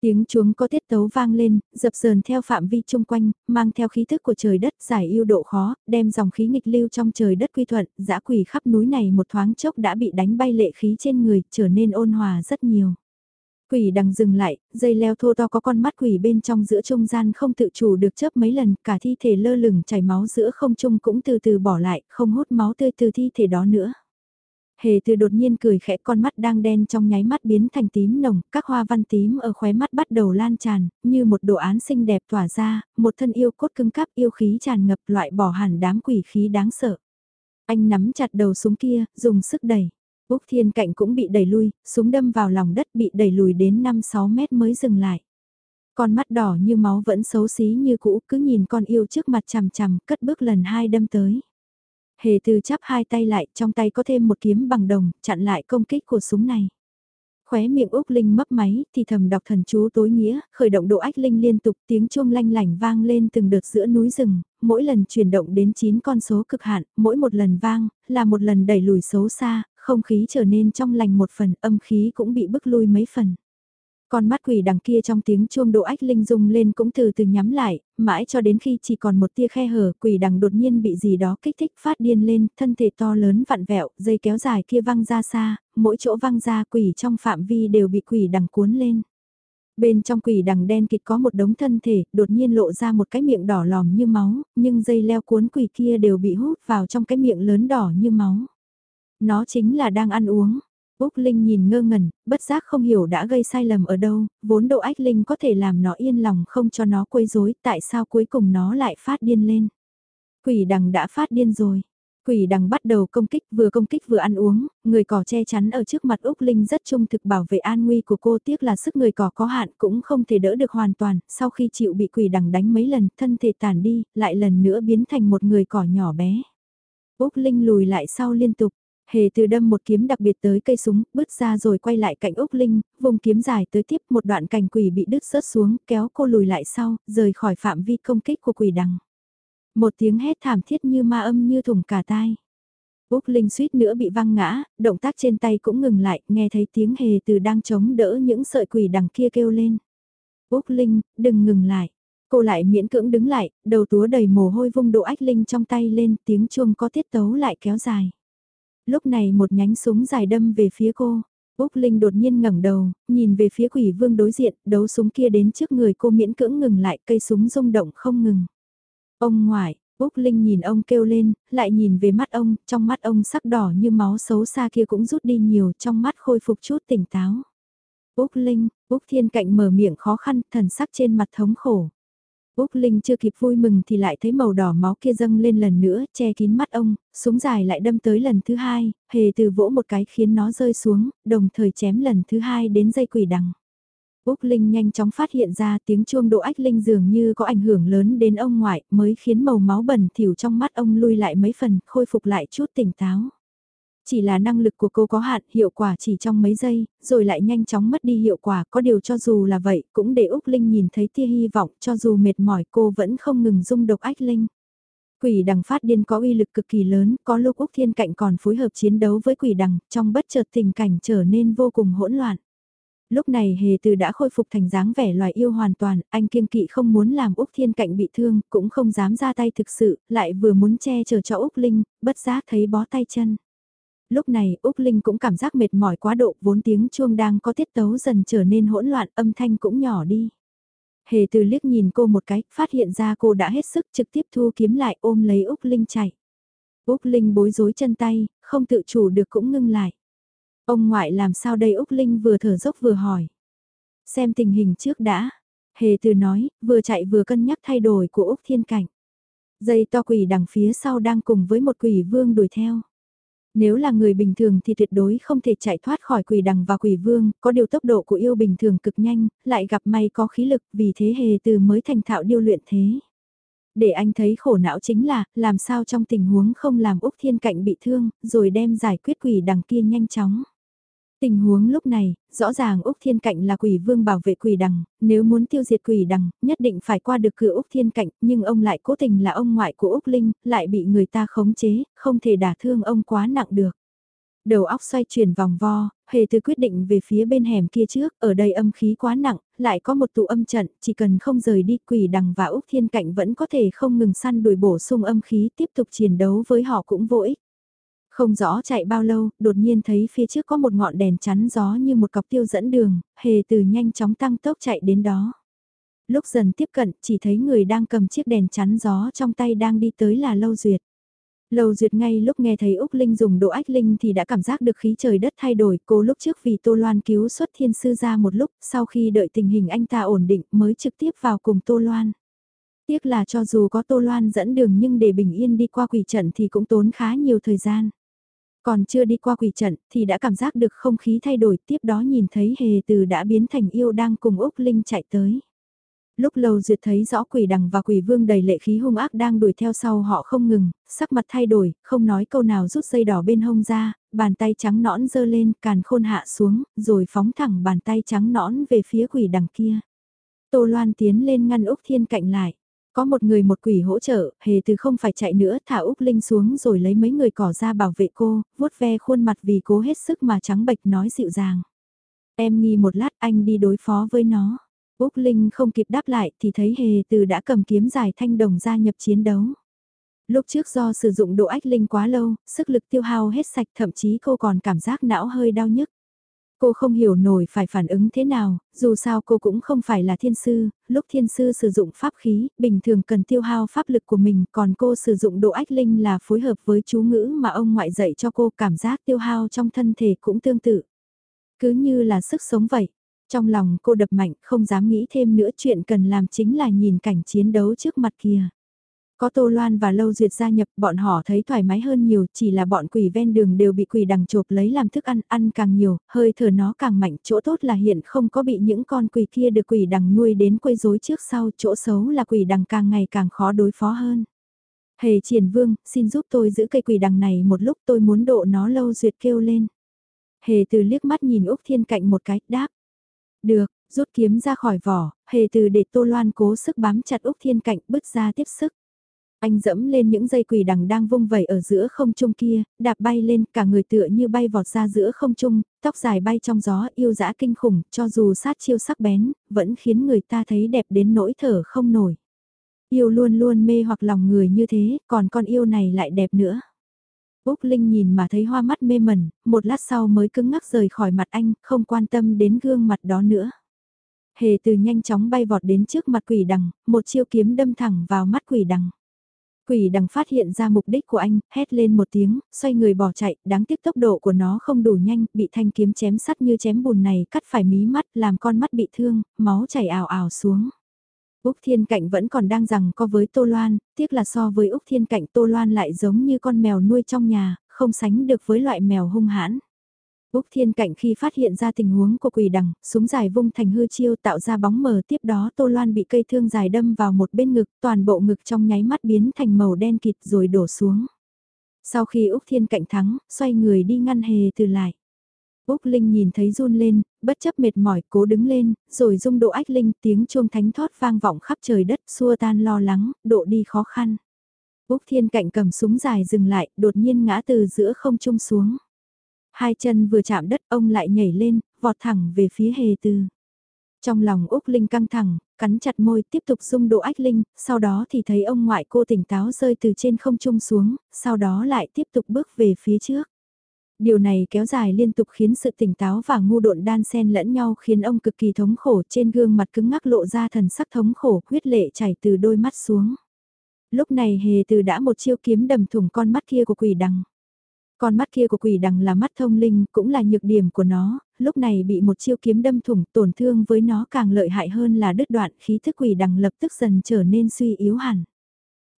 Tiếng chuông có tiết tấu vang lên, dập dờn theo phạm vi chung quanh, mang theo khí thức của trời đất giải yêu độ khó, đem dòng khí nghịch lưu trong trời đất quy thuận, dã quỷ khắp núi này một thoáng chốc đã bị đánh bay lệ khí trên người, trở nên ôn hòa rất nhiều. Quỷ đằng dừng lại, dây leo thô to có con mắt quỷ bên trong giữa trung gian không tự chủ được chớp mấy lần, cả thi thể lơ lửng chảy máu giữa không trung cũng từ từ bỏ lại, không hút máu tươi từ thi thể đó nữa. Hề từ đột nhiên cười khẽ con mắt đang đen trong nháy mắt biến thành tím nồng, các hoa văn tím ở khóe mắt bắt đầu lan tràn, như một đồ án xinh đẹp tỏa ra, một thân yêu cốt cứng cáp yêu khí tràn ngập loại bỏ hẳn đám quỷ khí đáng sợ. Anh nắm chặt đầu súng kia, dùng sức đẩy. Úc Thiên Cạnh cũng bị đẩy lui, súng đâm vào lòng đất bị đẩy lùi đến 5-6 mét mới dừng lại. Con mắt đỏ như máu vẫn xấu xí như cũ, cứ nhìn con yêu trước mặt chằm chằm, cất bước lần hai đâm tới. Hề từ chắp hai tay lại, trong tay có thêm một kiếm bằng đồng, chặn lại công kích của súng này. Khóe miệng Úc Linh mấp máy, thì thầm đọc thần chú tối nghĩa, khởi động độ ách linh liên tục tiếng chuông lanh lảnh vang lên từng đợt giữa núi rừng, mỗi lần chuyển động đến 9 con số cực hạn, mỗi một lần vang, là một lần đẩy lùi xấu xa, không khí trở nên trong lành một phần, âm khí cũng bị bức lui mấy phần. Con mắt quỷ đằng kia trong tiếng chuông độ ách linh rung lên cũng từ từ nhắm lại, mãi cho đến khi chỉ còn một tia khe hở, quỷ đằng đột nhiên bị gì đó kích thích phát điên lên, thân thể to lớn vặn vẹo, dây kéo dài kia văng ra xa, mỗi chỗ văng ra quỷ trong phạm vi đều bị quỷ đằng cuốn lên. Bên trong quỷ đằng đen kịt có một đống thân thể, đột nhiên lộ ra một cái miệng đỏ lòm như máu, nhưng dây leo cuốn quỷ kia đều bị hút vào trong cái miệng lớn đỏ như máu. Nó chính là đang ăn uống. Úc Linh nhìn ngơ ngẩn, bất giác không hiểu đã gây sai lầm ở đâu, vốn độ ách Linh có thể làm nó yên lòng không cho nó quấy rối, tại sao cuối cùng nó lại phát điên lên. Quỷ đằng đã phát điên rồi. Quỷ đằng bắt đầu công kích vừa công kích vừa ăn uống, người cỏ che chắn ở trước mặt Úc Linh rất trung thực bảo vệ an nguy của cô tiếc là sức người cỏ có hạn cũng không thể đỡ được hoàn toàn, sau khi chịu bị quỷ đằng đánh mấy lần thân thể tàn đi, lại lần nữa biến thành một người cỏ nhỏ bé. Úc Linh lùi lại sau liên tục, Hề từ đâm một kiếm đặc biệt tới cây súng, bứt ra rồi quay lại cạnh Úc Linh, vùng kiếm dài tới tiếp một đoạn cành quỷ bị đứt rớt xuống, kéo cô lùi lại sau, rời khỏi phạm vi công kích của quỷ đằng. Một tiếng hét thảm thiết như ma âm như thủng cả tai. Úc Linh suýt nữa bị văng ngã, động tác trên tay cũng ngừng lại, nghe thấy tiếng hề từ đang chống đỡ những sợi quỷ đằng kia kêu lên. Úc Linh, đừng ngừng lại. Cô lại miễn cưỡng đứng lại, đầu túa đầy mồ hôi vung độ ách linh trong tay lên, tiếng chuông có tiết tấu lại kéo dài. Lúc này một nhánh súng dài đâm về phía cô. Úc Linh đột nhiên ngẩng đầu, nhìn về phía quỷ vương đối diện, đấu súng kia đến trước người cô miễn cưỡng ngừng lại, cây súng rung động không ngừng. Ông ngoại, Úc Linh nhìn ông kêu lên, lại nhìn về mắt ông, trong mắt ông sắc đỏ như máu xấu xa kia cũng rút đi nhiều, trong mắt khôi phục chút tỉnh táo. Úc Linh, Úc Thiên Cạnh mở miệng khó khăn, thần sắc trên mặt thống khổ. Úc Linh chưa kịp vui mừng thì lại thấy màu đỏ máu kia dâng lên lần nữa, che kín mắt ông, súng dài lại đâm tới lần thứ hai, hề từ vỗ một cái khiến nó rơi xuống, đồng thời chém lần thứ hai đến dây quỷ đằng. Úc Linh nhanh chóng phát hiện ra tiếng chuông độ ách linh dường như có ảnh hưởng lớn đến ông ngoại mới khiến màu máu bẩn thỉu trong mắt ông lui lại mấy phần, khôi phục lại chút tỉnh táo. Chỉ là năng lực của cô có hạn, hiệu quả chỉ trong mấy giây, rồi lại nhanh chóng mất đi hiệu quả, có điều cho dù là vậy, cũng để Úc Linh nhìn thấy tia hy vọng, cho dù mệt mỏi cô vẫn không ngừng dung độc ách Linh. Quỷ đằng phát điên có uy lực cực kỳ lớn, có lúc Úc Thiên Cạnh còn phối hợp chiến đấu với quỷ đằng, trong bất chợt tình cảnh trở nên vô cùng hỗn loạn. Lúc này hề từ đã khôi phục thành dáng vẻ loài yêu hoàn toàn, anh kiên kỵ không muốn làm Úc Thiên Cạnh bị thương, cũng không dám ra tay thực sự, lại vừa muốn che chở cho Úc Linh, bất giác thấy bó tay chân lúc này Úc Linh cũng cảm giác mệt mỏi quá độ, vốn tiếng chuông đang có tiết tấu dần trở nên hỗn loạn, âm thanh cũng nhỏ đi. Hề từ liếc nhìn cô một cái, phát hiện ra cô đã hết sức trực tiếp thu kiếm lại ôm lấy Úc Linh chạy. Úc Linh bối rối chân tay, không tự chủ được cũng ngưng lại. Ông ngoại làm sao đây Úc Linh vừa thở dốc vừa hỏi. Xem tình hình trước đã. Hề từ nói, vừa chạy vừa cân nhắc thay đổi của Úc Thiên Cảnh. Dây to quỷ đằng phía sau đang cùng với một quỷ vương đuổi theo. Nếu là người bình thường thì tuyệt đối không thể chạy thoát khỏi quỷ đằng và quỷ vương, có điều tốc độ của yêu bình thường cực nhanh, lại gặp may có khí lực vì thế hề từ mới thành thạo điêu luyện thế. Để anh thấy khổ não chính là, làm sao trong tình huống không làm Úc Thiên Cạnh bị thương, rồi đem giải quyết quỷ đằng kia nhanh chóng. Tình huống lúc này, rõ ràng Úc Thiên Cạnh là quỷ vương bảo vệ quỷ đằng, nếu muốn tiêu diệt quỷ đằng, nhất định phải qua được cửa Úc Thiên Cạnh, nhưng ông lại cố tình là ông ngoại của Úc Linh, lại bị người ta khống chế, không thể đả thương ông quá nặng được. Đầu óc xoay chuyển vòng vo, hề từ quyết định về phía bên hẻm kia trước, ở đây âm khí quá nặng, lại có một tụ âm trận, chỉ cần không rời đi quỷ đằng và Úc Thiên Cạnh vẫn có thể không ngừng săn đuổi bổ sung âm khí tiếp tục chiến đấu với họ cũng vô ích. Không rõ chạy bao lâu, đột nhiên thấy phía trước có một ngọn đèn chắn gió như một cọc tiêu dẫn đường, hề từ nhanh chóng tăng tốc chạy đến đó. Lúc dần tiếp cận, chỉ thấy người đang cầm chiếc đèn chắn gió trong tay đang đi tới là Lâu Duyệt. Lâu Duyệt ngay lúc nghe thấy Úc Linh dùng độ ách linh thì đã cảm giác được khí trời đất thay đổi, cô lúc trước vì Tô Loan cứu xuất thiên sư ra một lúc, sau khi đợi tình hình anh ta ổn định mới trực tiếp vào cùng Tô Loan. Tiếc là cho dù có Tô Loan dẫn đường nhưng để bình yên đi qua quỷ trận thì cũng tốn khá nhiều thời gian. Còn chưa đi qua quỷ trận thì đã cảm giác được không khí thay đổi tiếp đó nhìn thấy hề từ đã biến thành yêu đang cùng Úc Linh chạy tới. Lúc lâu duyệt thấy rõ quỷ đằng và quỷ vương đầy lệ khí hung ác đang đuổi theo sau họ không ngừng, sắc mặt thay đổi, không nói câu nào rút dây đỏ bên hông ra, bàn tay trắng nõn dơ lên, càn khôn hạ xuống, rồi phóng thẳng bàn tay trắng nõn về phía quỷ đằng kia. Tô Loan tiến lên ngăn Úc Thiên cạnh lại. Có một người một quỷ hỗ trợ, hề từ không phải chạy nữa, thả Úc Linh xuống rồi lấy mấy người cỏ ra bảo vệ cô, vuốt ve khuôn mặt vì cố hết sức mà trắng bệch nói dịu dàng. Em nghi một lát anh đi đối phó với nó. Úc Linh không kịp đáp lại thì thấy hề từ đã cầm kiếm dài thanh đồng gia nhập chiến đấu. Lúc trước do sử dụng độ ách linh quá lâu, sức lực tiêu hao hết sạch thậm chí cô còn cảm giác não hơi đau nhức. Cô không hiểu nổi phải phản ứng thế nào, dù sao cô cũng không phải là thiên sư, lúc thiên sư sử dụng pháp khí, bình thường cần tiêu hao pháp lực của mình, còn cô sử dụng độ ách linh là phối hợp với chú ngữ mà ông ngoại dạy cho cô cảm giác tiêu hao trong thân thể cũng tương tự. Cứ như là sức sống vậy. Trong lòng cô đập mạnh không dám nghĩ thêm nữa chuyện cần làm chính là nhìn cảnh chiến đấu trước mặt kia. Có Tô Loan và Lâu Duyệt gia nhập, bọn họ thấy thoải mái hơn nhiều, chỉ là bọn quỷ ven đường đều bị quỷ đằng chộp lấy làm thức ăn, ăn càng nhiều, hơi thở nó càng mạnh, chỗ tốt là hiện không có bị những con quỷ kia được quỷ đằng nuôi đến quấy rối trước sau, chỗ xấu là quỷ đằng càng ngày càng khó đối phó hơn. Hề triển vương, xin giúp tôi giữ cây quỷ đằng này một lúc tôi muốn độ nó Lâu Duyệt kêu lên. Hề từ liếc mắt nhìn Úc Thiên Cạnh một cái, đáp. Được, rút kiếm ra khỏi vỏ, hề từ để Tô Loan cố sức bám chặt Úc Thiên Cạnh bứt ra tiếp sức. Anh dẫm lên những dây quỳ đằng đang vung vẩy ở giữa không trung kia, đạp bay lên cả người tựa như bay vọt ra giữa không trung, tóc dài bay trong gió yêu dã kinh khủng, cho dù sát chiêu sắc bén, vẫn khiến người ta thấy đẹp đến nỗi thở không nổi. Yêu luôn luôn mê hoặc lòng người như thế, còn con yêu này lại đẹp nữa. Úc Linh nhìn mà thấy hoa mắt mê mẩn, một lát sau mới cứng ngắc rời khỏi mặt anh, không quan tâm đến gương mặt đó nữa. Hề từ nhanh chóng bay vọt đến trước mặt quỷ đằng, một chiêu kiếm đâm thẳng vào mắt quỷ đằng. Quỷ đằng phát hiện ra mục đích của anh, hét lên một tiếng, xoay người bỏ chạy, đáng tiếc tốc độ của nó không đủ nhanh, bị thanh kiếm chém sắt như chém bùn này cắt phải mí mắt, làm con mắt bị thương, máu chảy ảo ảo xuống. Úc Thiên Cạnh vẫn còn đang rằng co với Tô Loan, tiếc là so với Úc Thiên Cạnh Tô Loan lại giống như con mèo nuôi trong nhà, không sánh được với loại mèo hung hãn. Úc Thiên Cạnh khi phát hiện ra tình huống của quỷ đằng, súng dài vung thành hư chiêu tạo ra bóng mờ tiếp đó Tô Loan bị cây thương dài đâm vào một bên ngực, toàn bộ ngực trong nháy mắt biến thành màu đen kịt rồi đổ xuống. Sau khi Úc Thiên Cạnh thắng, xoay người đi ngăn hề từ lại. Úc Linh nhìn thấy run lên, bất chấp mệt mỏi cố đứng lên, rồi rung độ ách linh tiếng chuông thánh thót vang vọng khắp trời đất xua tan lo lắng, độ đi khó khăn. Úc Thiên Cạnh cầm súng dài dừng lại, đột nhiên ngã từ giữa không trung xuống. Hai chân vừa chạm đất ông lại nhảy lên, vọt thẳng về phía hề tư. Trong lòng Úc Linh căng thẳng, cắn chặt môi tiếp tục rung độ ách linh, sau đó thì thấy ông ngoại cô tỉnh táo rơi từ trên không trung xuống, sau đó lại tiếp tục bước về phía trước. Điều này kéo dài liên tục khiến sự tỉnh táo và ngu độn đan xen lẫn nhau khiến ông cực kỳ thống khổ trên gương mặt cứng ngắc lộ ra thần sắc thống khổ huyết lệ chảy từ đôi mắt xuống. Lúc này hề từ đã một chiêu kiếm đầm thủng con mắt kia của quỷ đằng. Con mắt kia của quỷ đằng là mắt thông linh, cũng là nhược điểm của nó, lúc này bị một chiêu kiếm đâm thủng tổn thương với nó càng lợi hại hơn là đứt đoạn khí thức quỷ đằng lập tức dần trở nên suy yếu hẳn.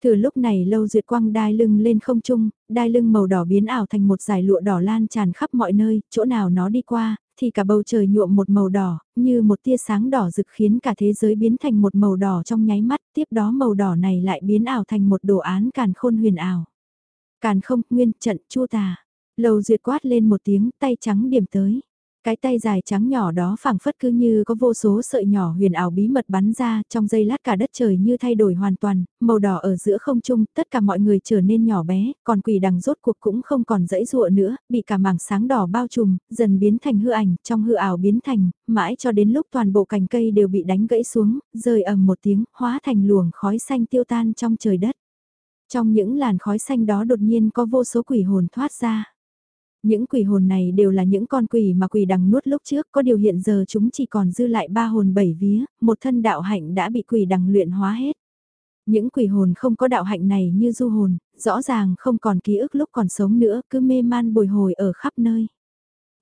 Từ lúc này lâu duyệt quang đai lưng lên không trung, đai lưng màu đỏ biến ảo thành một dải lụa đỏ lan tràn khắp mọi nơi, chỗ nào nó đi qua, thì cả bầu trời nhuộm một màu đỏ, như một tia sáng đỏ rực khiến cả thế giới biến thành một màu đỏ trong nháy mắt, tiếp đó màu đỏ này lại biến ảo thành một đồ án càn khôn huyền ảo. Càn không, nguyên, trận, chua tà. Lầu duyệt quát lên một tiếng, tay trắng điểm tới. Cái tay dài trắng nhỏ đó phảng phất cứ như có vô số sợi nhỏ huyền ảo bí mật bắn ra, trong giây lát cả đất trời như thay đổi hoàn toàn, màu đỏ ở giữa không trung, tất cả mọi người trở nên nhỏ bé, còn quỷ đằng rốt cuộc cũng không còn dãy dụa nữa, bị cả mảng sáng đỏ bao trùm, dần biến thành hư ảnh, trong hư ảo biến thành, mãi cho đến lúc toàn bộ cành cây đều bị đánh gãy xuống, rơi ầm một tiếng, hóa thành luồng khói xanh tiêu tan trong trời đất. Trong những làn khói xanh đó đột nhiên có vô số quỷ hồn thoát ra. Những quỷ hồn này đều là những con quỷ mà quỷ đằng nuốt lúc trước, có điều hiện giờ chúng chỉ còn dư lại ba hồn bảy vía, một thân đạo hạnh đã bị quỷ đằng luyện hóa hết. Những quỷ hồn không có đạo hạnh này như du hồn, rõ ràng không còn ký ức lúc còn sống nữa, cứ mê man bồi hồi ở khắp nơi.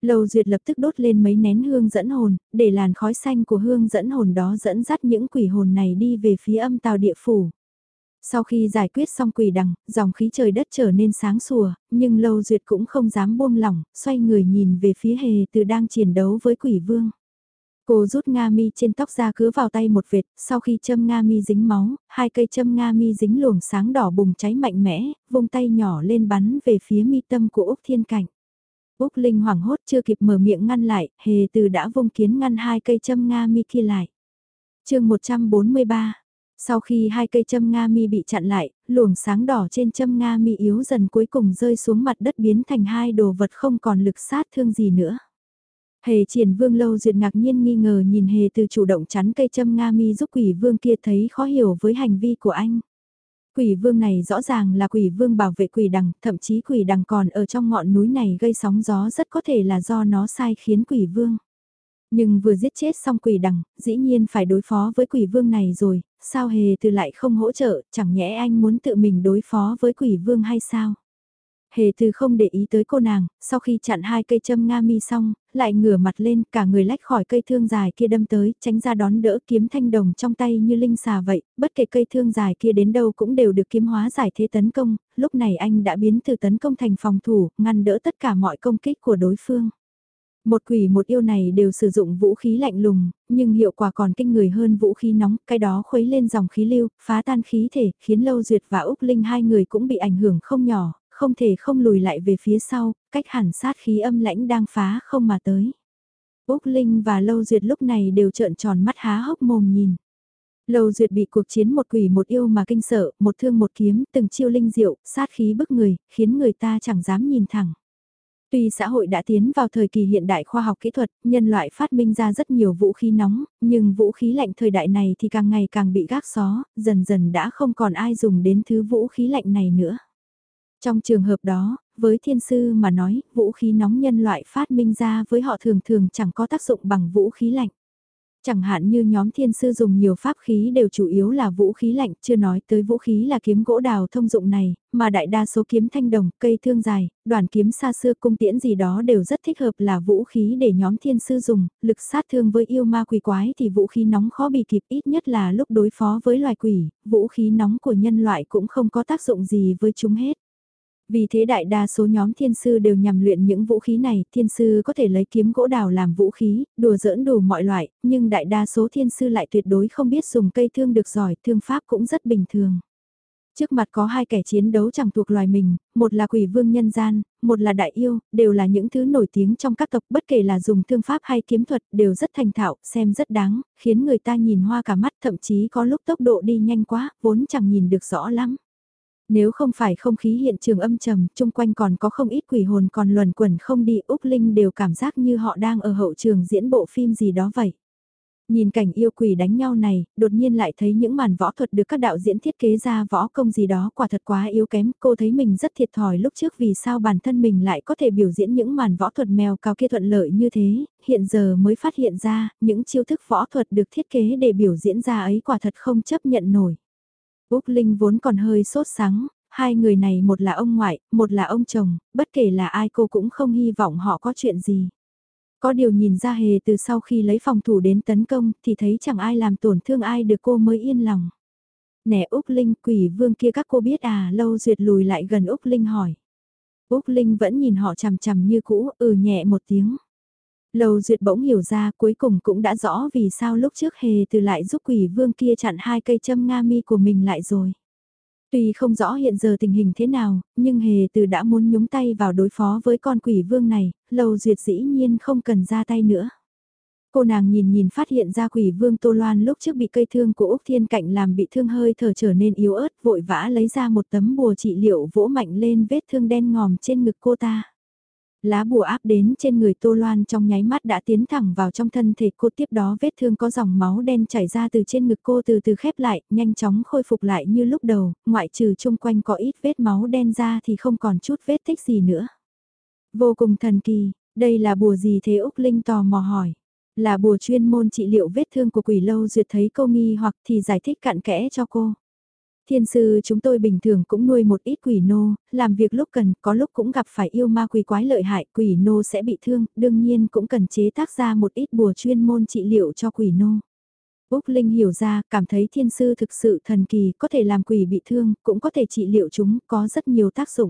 Lầu duyệt lập tức đốt lên mấy nén hương dẫn hồn, để làn khói xanh của hương dẫn hồn đó dẫn dắt những quỷ hồn này đi về phía âm tào địa phủ. Sau khi giải quyết xong quỷ đằng, dòng khí trời đất trở nên sáng sủa, nhưng Lâu Duyệt cũng không dám buông lỏng, xoay người nhìn về phía hề từ đang chiến đấu với quỷ vương. Cô rút nga mi trên tóc ra cứ vào tay một vệt, sau khi châm nga mi dính máu, hai cây châm nga mi dính luồng sáng đỏ bùng cháy mạnh mẽ, vung tay nhỏ lên bắn về phía mi tâm của Úc Thiên Cảnh. Úc Linh hoảng hốt chưa kịp mở miệng ngăn lại, hề từ đã vung kiến ngăn hai cây châm nga mi kia lại. chương 143 sau khi hai cây châm Nga mi bị chặn lại, luồng sáng đỏ trên châm Nga mi yếu dần cuối cùng rơi xuống mặt đất biến thành hai đồ vật không còn lực sát thương gì nữa. Hề triển vương lâu duyệt ngạc nhiên nghi ngờ nhìn hề từ chủ động chắn cây châm Nga mi giúp quỷ vương kia thấy khó hiểu với hành vi của anh. Quỷ vương này rõ ràng là quỷ vương bảo vệ quỷ đằng, thậm chí quỷ đằng còn ở trong ngọn núi này gây sóng gió rất có thể là do nó sai khiến quỷ vương. Nhưng vừa giết chết xong quỷ đằng, dĩ nhiên phải đối phó với quỷ vương này rồi, sao hề từ lại không hỗ trợ, chẳng nhẽ anh muốn tự mình đối phó với quỷ vương hay sao? Hề từ không để ý tới cô nàng, sau khi chặn hai cây châm nga mi xong, lại ngửa mặt lên, cả người lách khỏi cây thương dài kia đâm tới, tránh ra đón đỡ kiếm thanh đồng trong tay như linh xà vậy, bất kể cây thương dài kia đến đâu cũng đều được kiếm hóa giải thế tấn công, lúc này anh đã biến từ tấn công thành phòng thủ, ngăn đỡ tất cả mọi công kích của đối phương. Một quỷ một yêu này đều sử dụng vũ khí lạnh lùng, nhưng hiệu quả còn kinh người hơn vũ khí nóng, cái đó khuấy lên dòng khí lưu, phá tan khí thể, khiến Lâu Duyệt và Úc Linh hai người cũng bị ảnh hưởng không nhỏ, không thể không lùi lại về phía sau, cách hẳn sát khí âm lãnh đang phá không mà tới. Úc Linh và Lâu Duyệt lúc này đều trợn tròn mắt há hốc mồm nhìn. Lâu Duyệt bị cuộc chiến một quỷ một yêu mà kinh sợ, một thương một kiếm, từng chiêu linh diệu, sát khí bức người, khiến người ta chẳng dám nhìn thẳng. Tuy xã hội đã tiến vào thời kỳ hiện đại khoa học kỹ thuật, nhân loại phát minh ra rất nhiều vũ khí nóng, nhưng vũ khí lạnh thời đại này thì càng ngày càng bị gác xó, dần dần đã không còn ai dùng đến thứ vũ khí lạnh này nữa. Trong trường hợp đó, với thiên sư mà nói, vũ khí nóng nhân loại phát minh ra với họ thường thường chẳng có tác dụng bằng vũ khí lạnh. Chẳng hạn như nhóm thiên sư dùng nhiều pháp khí đều chủ yếu là vũ khí lạnh, chưa nói tới vũ khí là kiếm gỗ đào thông dụng này, mà đại đa số kiếm thanh đồng, cây thương dài, đoàn kiếm xa xưa cung tiễn gì đó đều rất thích hợp là vũ khí để nhóm thiên sư dùng, lực sát thương với yêu ma quỷ quái thì vũ khí nóng khó bị kịp ít nhất là lúc đối phó với loài quỷ, vũ khí nóng của nhân loại cũng không có tác dụng gì với chúng hết. Vì thế đại đa số nhóm thiên sư đều nhằm luyện những vũ khí này, thiên sư có thể lấy kiếm gỗ đào làm vũ khí, đùa giỡn đủ mọi loại, nhưng đại đa số thiên sư lại tuyệt đối không biết dùng cây thương được giỏi, thương pháp cũng rất bình thường. Trước mặt có hai kẻ chiến đấu chẳng thuộc loài mình, một là quỷ vương nhân gian, một là đại yêu, đều là những thứ nổi tiếng trong các tộc bất kể là dùng thương pháp hay kiếm thuật đều rất thành thạo, xem rất đáng, khiến người ta nhìn hoa cả mắt thậm chí có lúc tốc độ đi nhanh quá, vốn chẳng nhìn được rõ lắm. Nếu không phải không khí hiện trường âm trầm, chung quanh còn có không ít quỷ hồn còn luẩn quẩn không đi, Úc Linh đều cảm giác như họ đang ở hậu trường diễn bộ phim gì đó vậy. Nhìn cảnh yêu quỷ đánh nhau này, đột nhiên lại thấy những màn võ thuật được các đạo diễn thiết kế ra võ công gì đó quả thật quá yếu kém. Cô thấy mình rất thiệt thòi lúc trước vì sao bản thân mình lại có thể biểu diễn những màn võ thuật mèo cao kia thuận lợi như thế. Hiện giờ mới phát hiện ra, những chiêu thức võ thuật được thiết kế để biểu diễn ra ấy quả thật không chấp nhận nổi. Úc Linh vốn còn hơi sốt sắng, hai người này một là ông ngoại, một là ông chồng, bất kể là ai cô cũng không hy vọng họ có chuyện gì. Có điều nhìn ra hề từ sau khi lấy phòng thủ đến tấn công thì thấy chẳng ai làm tổn thương ai được cô mới yên lòng. Nè Úc Linh quỷ vương kia các cô biết à lâu duyệt lùi lại gần Úc Linh hỏi. Úc Linh vẫn nhìn họ chằm chằm như cũ, ừ nhẹ một tiếng lầu duyệt bỗng hiểu ra cuối cùng cũng đã rõ vì sao lúc trước hề từ lại giúp quỷ vương kia chặn hai cây châm nga mi của mình lại rồi. Tuy không rõ hiện giờ tình hình thế nào, nhưng hề từ đã muốn nhúng tay vào đối phó với con quỷ vương này, lầu duyệt dĩ nhiên không cần ra tay nữa. Cô nàng nhìn nhìn phát hiện ra quỷ vương Tô Loan lúc trước bị cây thương của Úc Thiên Cạnh làm bị thương hơi thở trở nên yếu ớt vội vã lấy ra một tấm bùa trị liệu vỗ mạnh lên vết thương đen ngòm trên ngực cô ta. Lá bùa áp đến trên người Tô Loan trong nháy mắt đã tiến thẳng vào trong thân thể cô tiếp đó vết thương có dòng máu đen chảy ra từ trên ngực cô từ từ khép lại, nhanh chóng khôi phục lại như lúc đầu, ngoại trừ chung quanh có ít vết máu đen ra thì không còn chút vết tích gì nữa. Vô cùng thần kỳ, đây là bùa gì thế Úc Linh tò mò hỏi. Là bùa chuyên môn trị liệu vết thương của quỷ lâu duyệt thấy cô nghi hoặc thì giải thích cặn kẽ cho cô. Thiên sư chúng tôi bình thường cũng nuôi một ít quỷ nô, làm việc lúc cần, có lúc cũng gặp phải yêu ma quỷ quái lợi hại, quỷ nô sẽ bị thương, đương nhiên cũng cần chế tác ra một ít bùa chuyên môn trị liệu cho quỷ nô. Úc Linh hiểu ra, cảm thấy thiên sư thực sự thần kỳ, có thể làm quỷ bị thương, cũng có thể trị liệu chúng, có rất nhiều tác dụng.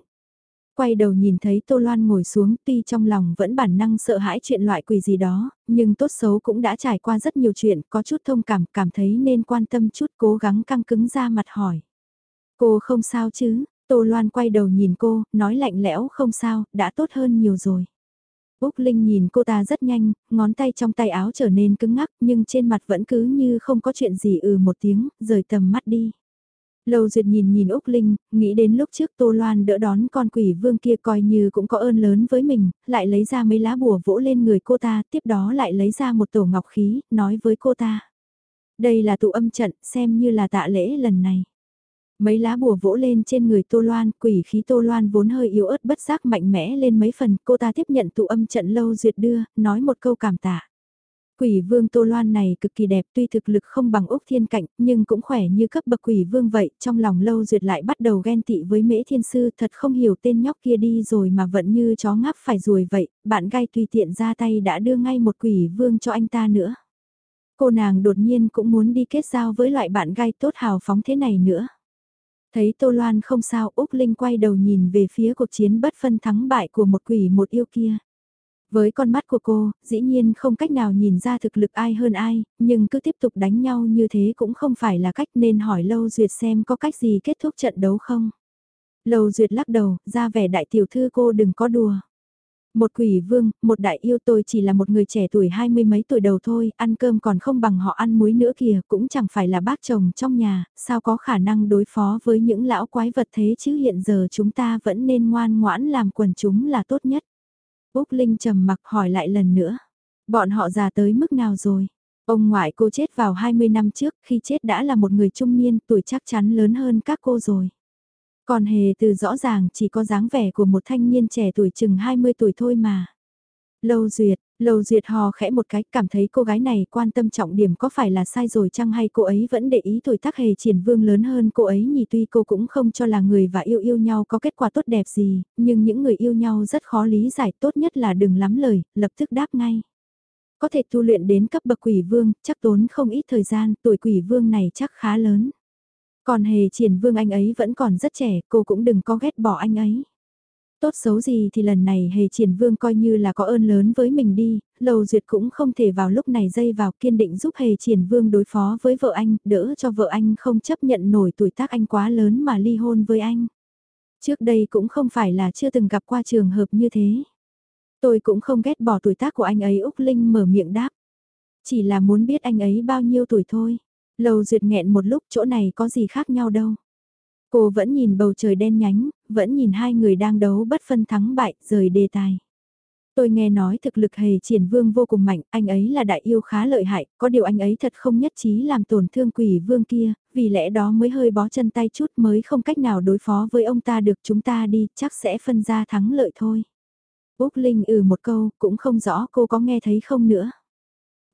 Quay đầu nhìn thấy Tô Loan ngồi xuống tuy trong lòng vẫn bản năng sợ hãi chuyện loại quỷ gì đó, nhưng tốt xấu cũng đã trải qua rất nhiều chuyện, có chút thông cảm, cảm thấy nên quan tâm chút cố gắng căng cứng ra mặt hỏi. Cô không sao chứ, Tô Loan quay đầu nhìn cô, nói lạnh lẽo không sao, đã tốt hơn nhiều rồi. Úc Linh nhìn cô ta rất nhanh, ngón tay trong tay áo trở nên cứng ngắc nhưng trên mặt vẫn cứ như không có chuyện gì ừ một tiếng, rời tầm mắt đi. Lâu Duyệt nhìn nhìn Úc Linh, nghĩ đến lúc trước Tô Loan đỡ đón con quỷ vương kia coi như cũng có ơn lớn với mình, lại lấy ra mấy lá bùa vỗ lên người cô ta, tiếp đó lại lấy ra một tổ ngọc khí, nói với cô ta. Đây là tụ âm trận, xem như là tạ lễ lần này. Mấy lá bùa vỗ lên trên người Tô Loan, quỷ khí Tô Loan vốn hơi yếu ớt bất giác mạnh mẽ lên mấy phần, cô ta tiếp nhận tụ âm trận lâu duyệt đưa, nói một câu cảm tạ. Quỷ vương Tô Loan này cực kỳ đẹp tuy thực lực không bằng Úc Thiên Cạnh nhưng cũng khỏe như cấp bậc quỷ vương vậy, trong lòng lâu duyệt lại bắt đầu ghen tị với mễ thiên sư thật không hiểu tên nhóc kia đi rồi mà vẫn như chó ngáp phải ruồi vậy, bạn gai tùy tiện ra tay đã đưa ngay một quỷ vương cho anh ta nữa. Cô nàng đột nhiên cũng muốn đi kết giao với loại bạn gai tốt hào phóng thế này nữa. Thấy Tô Loan không sao, Úc Linh quay đầu nhìn về phía cuộc chiến bất phân thắng bại của một quỷ một yêu kia. Với con mắt của cô, dĩ nhiên không cách nào nhìn ra thực lực ai hơn ai, nhưng cứ tiếp tục đánh nhau như thế cũng không phải là cách nên hỏi Lâu Duyệt xem có cách gì kết thúc trận đấu không. Lâu Duyệt lắc đầu, ra vẻ đại tiểu thư cô đừng có đùa. Một quỷ vương, một đại yêu tôi chỉ là một người trẻ tuổi hai mươi mấy tuổi đầu thôi, ăn cơm còn không bằng họ ăn muối nữa kìa, cũng chẳng phải là bác chồng trong nhà, sao có khả năng đối phó với những lão quái vật thế chứ hiện giờ chúng ta vẫn nên ngoan ngoãn làm quần chúng là tốt nhất. Úc Linh trầm mặc hỏi lại lần nữa, bọn họ già tới mức nào rồi? Ông ngoại cô chết vào 20 năm trước, khi chết đã là một người trung niên, tuổi chắc chắn lớn hơn các cô rồi. Còn hề từ rõ ràng chỉ có dáng vẻ của một thanh niên trẻ tuổi chừng 20 tuổi thôi mà. Lâu duyệt, lâu duyệt hò khẽ một cái cảm thấy cô gái này quan tâm trọng điểm có phải là sai rồi chăng hay cô ấy vẫn để ý tuổi tác hề triển vương lớn hơn cô ấy nhỉ tuy cô cũng không cho là người và yêu yêu nhau có kết quả tốt đẹp gì, nhưng những người yêu nhau rất khó lý giải tốt nhất là đừng lắm lời, lập tức đáp ngay. Có thể tu luyện đến cấp bậc quỷ vương, chắc tốn không ít thời gian, tuổi quỷ vương này chắc khá lớn. Còn hề triển vương anh ấy vẫn còn rất trẻ, cô cũng đừng có ghét bỏ anh ấy. Tốt xấu gì thì lần này hề triển vương coi như là có ơn lớn với mình đi, lầu duyệt cũng không thể vào lúc này dây vào kiên định giúp hề triển vương đối phó với vợ anh, đỡ cho vợ anh không chấp nhận nổi tuổi tác anh quá lớn mà ly hôn với anh. Trước đây cũng không phải là chưa từng gặp qua trường hợp như thế. Tôi cũng không ghét bỏ tuổi tác của anh ấy Úc Linh mở miệng đáp. Chỉ là muốn biết anh ấy bao nhiêu tuổi thôi. Lầu duyệt nghẹn một lúc chỗ này có gì khác nhau đâu. Cô vẫn nhìn bầu trời đen nhánh, vẫn nhìn hai người đang đấu bất phân thắng bại, rời đề tài. Tôi nghe nói thực lực hề triển vương vô cùng mạnh, anh ấy là đại yêu khá lợi hại, có điều anh ấy thật không nhất trí làm tổn thương quỷ vương kia, vì lẽ đó mới hơi bó chân tay chút mới không cách nào đối phó với ông ta được chúng ta đi, chắc sẽ phân ra thắng lợi thôi. Úc Linh ừ một câu, cũng không rõ cô có nghe thấy không nữa.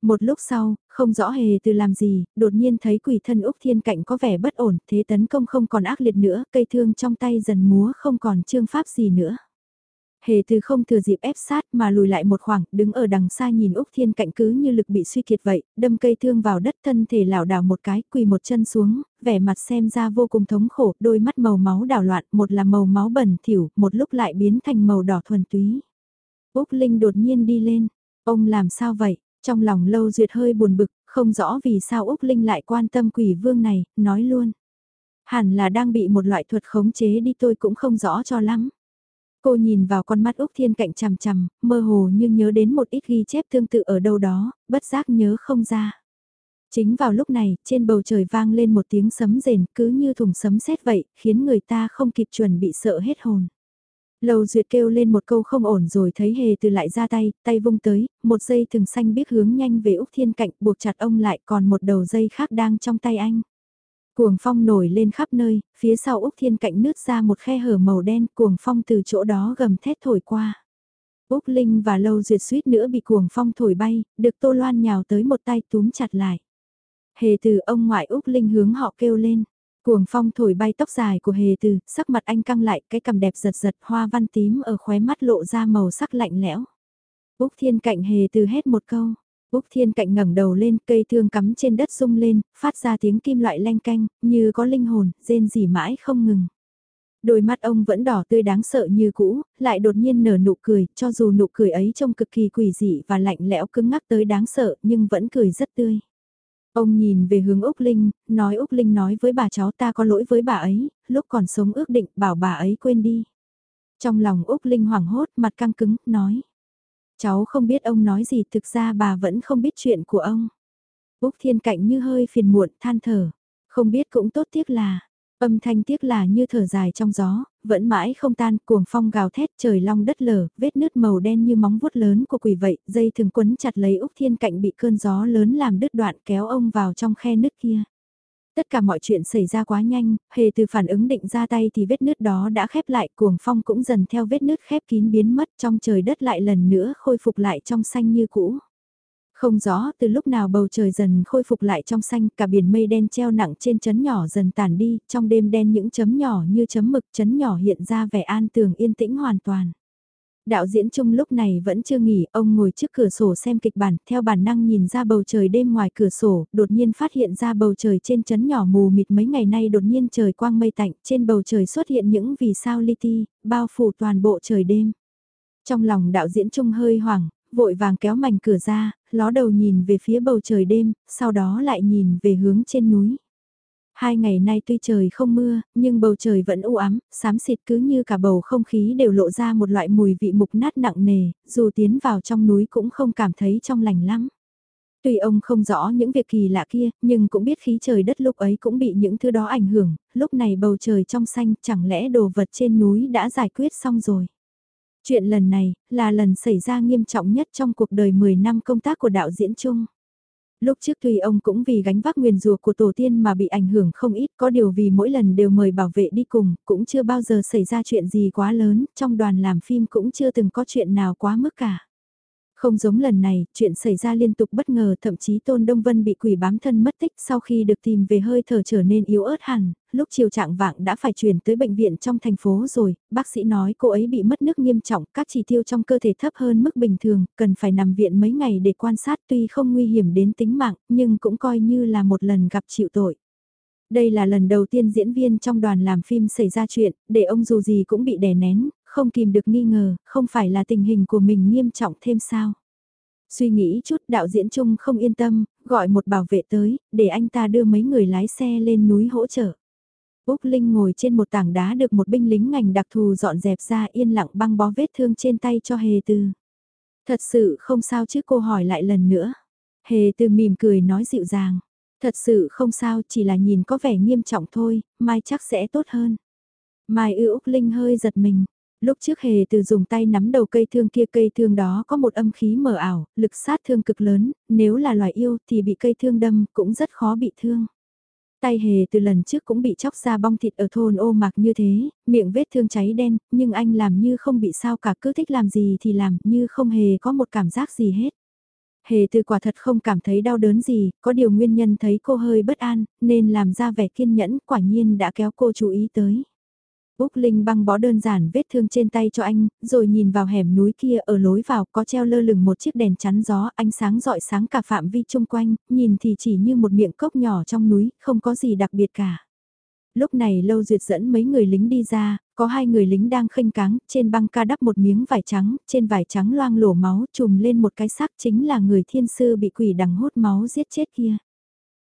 Một lúc sau, không rõ hề từ làm gì, đột nhiên thấy quỷ thân Úc Thiên Cạnh có vẻ bất ổn, thế tấn công không còn ác liệt nữa, cây thương trong tay dần múa không còn trương pháp gì nữa. Hề từ không thừa dịp ép sát mà lùi lại một khoảng, đứng ở đằng xa nhìn Úc Thiên Cạnh cứ như lực bị suy kiệt vậy, đâm cây thương vào đất thân thể lảo đảo một cái, quỳ một chân xuống, vẻ mặt xem ra vô cùng thống khổ, đôi mắt màu máu đảo loạn, một là màu máu bẩn thỉu, một lúc lại biến thành màu đỏ thuần túy. Úc Linh đột nhiên đi lên, ông làm sao vậy? Trong lòng lâu duyệt hơi buồn bực, không rõ vì sao Úc Linh lại quan tâm quỷ vương này, nói luôn. Hẳn là đang bị một loại thuật khống chế đi tôi cũng không rõ cho lắm. Cô nhìn vào con mắt Úc Thiên Cạnh chằm chằm, mơ hồ nhưng nhớ đến một ít ghi chép tương tự ở đâu đó, bất giác nhớ không ra. Chính vào lúc này, trên bầu trời vang lên một tiếng sấm rền cứ như thùng sấm sét vậy, khiến người ta không kịp chuẩn bị sợ hết hồn. Lầu duyệt kêu lên một câu không ổn rồi thấy hề từ lại ra tay, tay vung tới, một dây thừng xanh biết hướng nhanh về Úc Thiên Cạnh buộc chặt ông lại còn một đầu dây khác đang trong tay anh. Cuồng phong nổi lên khắp nơi, phía sau Úc Thiên Cạnh nứt ra một khe hở màu đen, cuồng phong từ chỗ đó gầm thét thổi qua. Úc Linh và Lâu Duyệt suýt nữa bị cuồng phong thổi bay, được Tô Loan nhào tới một tay túm chặt lại. Hề từ ông ngoại Úc Linh hướng họ kêu lên. Cuồng phong thổi bay tóc dài của hề từ, sắc mặt anh căng lại, cái cằm đẹp giật giật, hoa văn tím ở khóe mắt lộ ra màu sắc lạnh lẽo. Úc Thiên Cạnh hề từ hét một câu. Úc Thiên Cạnh ngẩng đầu lên, cây thương cắm trên đất rung lên, phát ra tiếng kim loại leng canh, như có linh hồn, rên rỉ mãi không ngừng. Đôi mắt ông vẫn đỏ tươi đáng sợ như cũ, lại đột nhiên nở nụ cười, cho dù nụ cười ấy trông cực kỳ quỷ dị và lạnh lẽo cứng ngắc tới đáng sợ, nhưng vẫn cười rất tươi. Ông nhìn về hướng Úc Linh, nói Úc Linh nói với bà cháu ta có lỗi với bà ấy, lúc còn sống ước định bảo bà ấy quên đi. Trong lòng Úc Linh hoảng hốt, mặt căng cứng, nói. Cháu không biết ông nói gì, thực ra bà vẫn không biết chuyện của ông. Úc Thiên Cạnh như hơi phiền muộn, than thở. Không biết cũng tốt tiếc là, Âm thanh tiếc là như thở dài trong gió, vẫn mãi không tan, cuồng phong gào thét trời long đất lở, vết nứt màu đen như móng vuốt lớn của quỷ vậy, dây thường quấn chặt lấy Úc Thiên Cạnh bị cơn gió lớn làm đứt đoạn kéo ông vào trong khe nứt kia. Tất cả mọi chuyện xảy ra quá nhanh, hề từ phản ứng định ra tay thì vết nứt đó đã khép lại, cuồng phong cũng dần theo vết nứt khép kín biến mất trong trời đất lại lần nữa khôi phục lại trong xanh như cũ. Không rõ từ lúc nào bầu trời dần khôi phục lại trong xanh, cả biển mây đen treo nặng trên chấn nhỏ dần tàn đi, trong đêm đen những chấm nhỏ như chấm mực chấn nhỏ hiện ra vẻ an tường yên tĩnh hoàn toàn. Đạo diễn trung lúc này vẫn chưa nghỉ, ông ngồi trước cửa sổ xem kịch bản, theo bản năng nhìn ra bầu trời đêm ngoài cửa sổ, đột nhiên phát hiện ra bầu trời trên chấn nhỏ mù mịt mấy ngày nay đột nhiên trời quang mây tạnh, trên bầu trời xuất hiện những vì sao li ti, bao phủ toàn bộ trời đêm. Trong lòng đạo diễn trung hơi hoảng, vội vàng kéo mảnh cửa ra, ló đầu nhìn về phía bầu trời đêm, sau đó lại nhìn về hướng trên núi. Hai ngày nay tuy trời không mưa, nhưng bầu trời vẫn u ám, xám xịt cứ như cả bầu không khí đều lộ ra một loại mùi vị mục nát nặng nề, dù tiến vào trong núi cũng không cảm thấy trong lành lắm. Tuy ông không rõ những việc kỳ lạ kia, nhưng cũng biết khí trời đất lúc ấy cũng bị những thứ đó ảnh hưởng, lúc này bầu trời trong xanh chẳng lẽ đồ vật trên núi đã giải quyết xong rồi. Chuyện lần này, là lần xảy ra nghiêm trọng nhất trong cuộc đời 10 năm công tác của đạo diễn chung. Lúc trước tuy ông cũng vì gánh vác nguyền rùa của tổ tiên mà bị ảnh hưởng không ít, có điều vì mỗi lần đều mời bảo vệ đi cùng, cũng chưa bao giờ xảy ra chuyện gì quá lớn, trong đoàn làm phim cũng chưa từng có chuyện nào quá mức cả. Không giống lần này, chuyện xảy ra liên tục bất ngờ thậm chí Tôn Đông Vân bị quỷ bám thân mất tích sau khi được tìm về hơi thở trở nên yếu ớt hẳn, lúc chiều trạng vạng đã phải chuyển tới bệnh viện trong thành phố rồi, bác sĩ nói cô ấy bị mất nước nghiêm trọng, các chỉ tiêu trong cơ thể thấp hơn mức bình thường, cần phải nằm viện mấy ngày để quan sát tuy không nguy hiểm đến tính mạng, nhưng cũng coi như là một lần gặp chịu tội. Đây là lần đầu tiên diễn viên trong đoàn làm phim xảy ra chuyện, để ông dù gì cũng bị đè nén, không kìm được nghi ngờ, không phải là tình hình của mình nghiêm trọng thêm sao. Suy nghĩ chút đạo diễn chung không yên tâm, gọi một bảo vệ tới, để anh ta đưa mấy người lái xe lên núi hỗ trợ. Úc Linh ngồi trên một tảng đá được một binh lính ngành đặc thù dọn dẹp ra yên lặng băng bó vết thương trên tay cho Hề Từ. Thật sự không sao chứ cô hỏi lại lần nữa. Hề Từ mỉm cười nói dịu dàng. Thật sự không sao chỉ là nhìn có vẻ nghiêm trọng thôi, mai chắc sẽ tốt hơn. Mai ư Úc Linh hơi giật mình. Lúc trước hề từ dùng tay nắm đầu cây thương kia cây thương đó có một âm khí mờ ảo, lực sát thương cực lớn, nếu là loài yêu thì bị cây thương đâm cũng rất khó bị thương. Tay hề từ lần trước cũng bị chóc ra bong thịt ở thôn ô mạc như thế, miệng vết thương cháy đen, nhưng anh làm như không bị sao cả cứ thích làm gì thì làm như không hề có một cảm giác gì hết. Hề từ quả thật không cảm thấy đau đớn gì, có điều nguyên nhân thấy cô hơi bất an, nên làm ra vẻ kiên nhẫn quả nhiên đã kéo cô chú ý tới. Úc Linh băng bó đơn giản vết thương trên tay cho anh, rồi nhìn vào hẻm núi kia ở lối vào có treo lơ lửng một chiếc đèn chắn gió, ánh sáng rọi sáng cả phạm vi chung quanh, nhìn thì chỉ như một miệng cốc nhỏ trong núi, không có gì đặc biệt cả. Lúc này Lâu Duyệt dẫn mấy người lính đi ra, có hai người lính đang khênh cáng, trên băng ca đắp một miếng vải trắng, trên vải trắng loang lổ máu trùm lên một cái xác chính là người thiên sư bị quỷ đằng hút máu giết chết kia.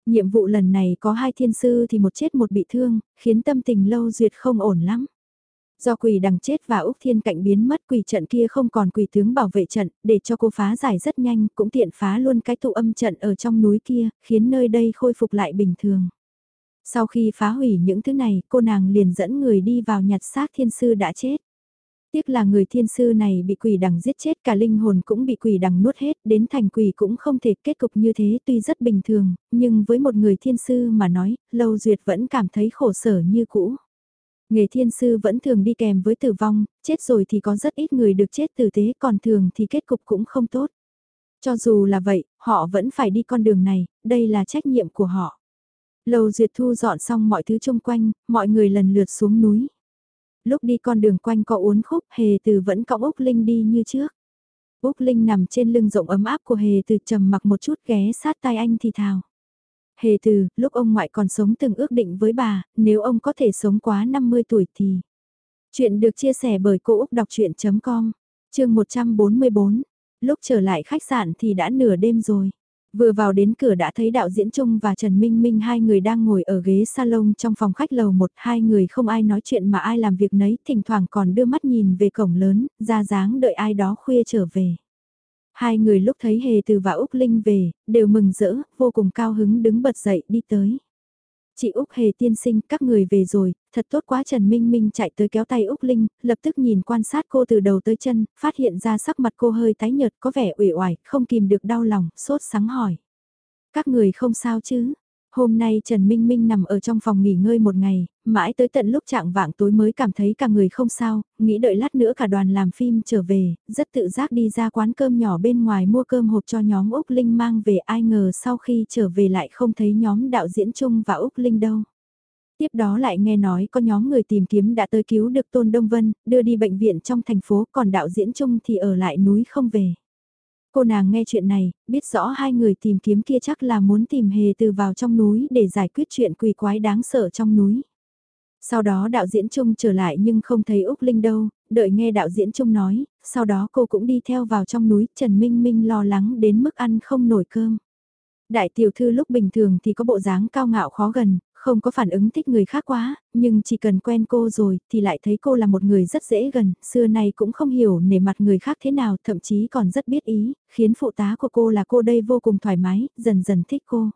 Nhiệm vụ lần này có hai thiên sư thì một chết một bị thương, khiến tâm tình Lâu Duyệt không ổn lắm. Do quỷ đằng chết và Úc Thiên Cạnh biến mất quỷ trận kia không còn quỷ tướng bảo vệ trận, để cho cô phá giải rất nhanh, cũng tiện phá luôn cái tụ âm trận ở trong núi kia, khiến nơi đây khôi phục lại bình thường. Sau khi phá hủy những thứ này, cô nàng liền dẫn người đi vào nhặt xác thiên sư đã chết. Tiếc là người thiên sư này bị quỷ đằng giết chết cả linh hồn cũng bị quỷ đằng nuốt hết, đến thành quỷ cũng không thể kết cục như thế tuy rất bình thường, nhưng với một người thiên sư mà nói, Lâu Duyệt vẫn cảm thấy khổ sở như cũ. Nghề thiên sư vẫn thường đi kèm với tử vong, chết rồi thì có rất ít người được chết tử tế còn thường thì kết cục cũng không tốt. Cho dù là vậy, họ vẫn phải đi con đường này, đây là trách nhiệm của họ. Lầu duyệt thu dọn xong mọi thứ chung quanh, mọi người lần lượt xuống núi. Lúc đi con đường quanh có uốn khúc, hề từ vẫn cõng Úc Linh đi như trước. Úc Linh nằm trên lưng rộng ấm áp của hề từ trầm mặc một chút ghé sát tai anh thì thào. Hề từ, lúc ông ngoại còn sống từng ước định với bà, nếu ông có thể sống quá 50 tuổi thì... Chuyện được chia sẻ bởi Cô Úc Đọc Chuyện.com, chương 144. Lúc trở lại khách sạn thì đã nửa đêm rồi. Vừa vào đến cửa đã thấy đạo diễn Trung và Trần Minh Minh hai người đang ngồi ở ghế salon trong phòng khách lầu một, hai người không ai nói chuyện mà ai làm việc nấy, thỉnh thoảng còn đưa mắt nhìn về cổng lớn, ra dáng đợi ai đó khuya trở về. Hai người lúc thấy Hề Từ và Úc Linh về, đều mừng rỡ, vô cùng cao hứng đứng bật dậy đi tới. Chị Úc Hề tiên sinh, các người về rồi, thật tốt quá Trần Minh Minh chạy tới kéo tay Úc Linh, lập tức nhìn quan sát cô từ đầu tới chân, phát hiện ra sắc mặt cô hơi tái nhợt có vẻ uể oải, không kìm được đau lòng, sốt sáng hỏi. Các người không sao chứ? Hôm nay Trần Minh Minh nằm ở trong phòng nghỉ ngơi một ngày, mãi tới tận lúc trạng vạng tối mới cảm thấy cả người không sao, nghĩ đợi lát nữa cả đoàn làm phim trở về, rất tự giác đi ra quán cơm nhỏ bên ngoài mua cơm hộp cho nhóm Úc Linh mang về ai ngờ sau khi trở về lại không thấy nhóm đạo diễn chung và Úc Linh đâu. Tiếp đó lại nghe nói có nhóm người tìm kiếm đã tới cứu được Tôn Đông Vân, đưa đi bệnh viện trong thành phố còn đạo diễn chung thì ở lại núi không về. Cô nàng nghe chuyện này, biết rõ hai người tìm kiếm kia chắc là muốn tìm hề từ vào trong núi để giải quyết chuyện quỷ quái đáng sợ trong núi. Sau đó đạo diễn Trung trở lại nhưng không thấy Úc Linh đâu, đợi nghe đạo diễn Trung nói, sau đó cô cũng đi theo vào trong núi, Trần Minh Minh lo lắng đến mức ăn không nổi cơm. Đại tiểu thư lúc bình thường thì có bộ dáng cao ngạo khó gần, không có phản ứng thích người khác quá, nhưng chỉ cần quen cô rồi thì lại thấy cô là một người rất dễ gần, xưa nay cũng không hiểu nể mặt người khác thế nào, thậm chí còn rất biết ý, khiến phụ tá của cô là cô đây vô cùng thoải mái, dần dần thích cô.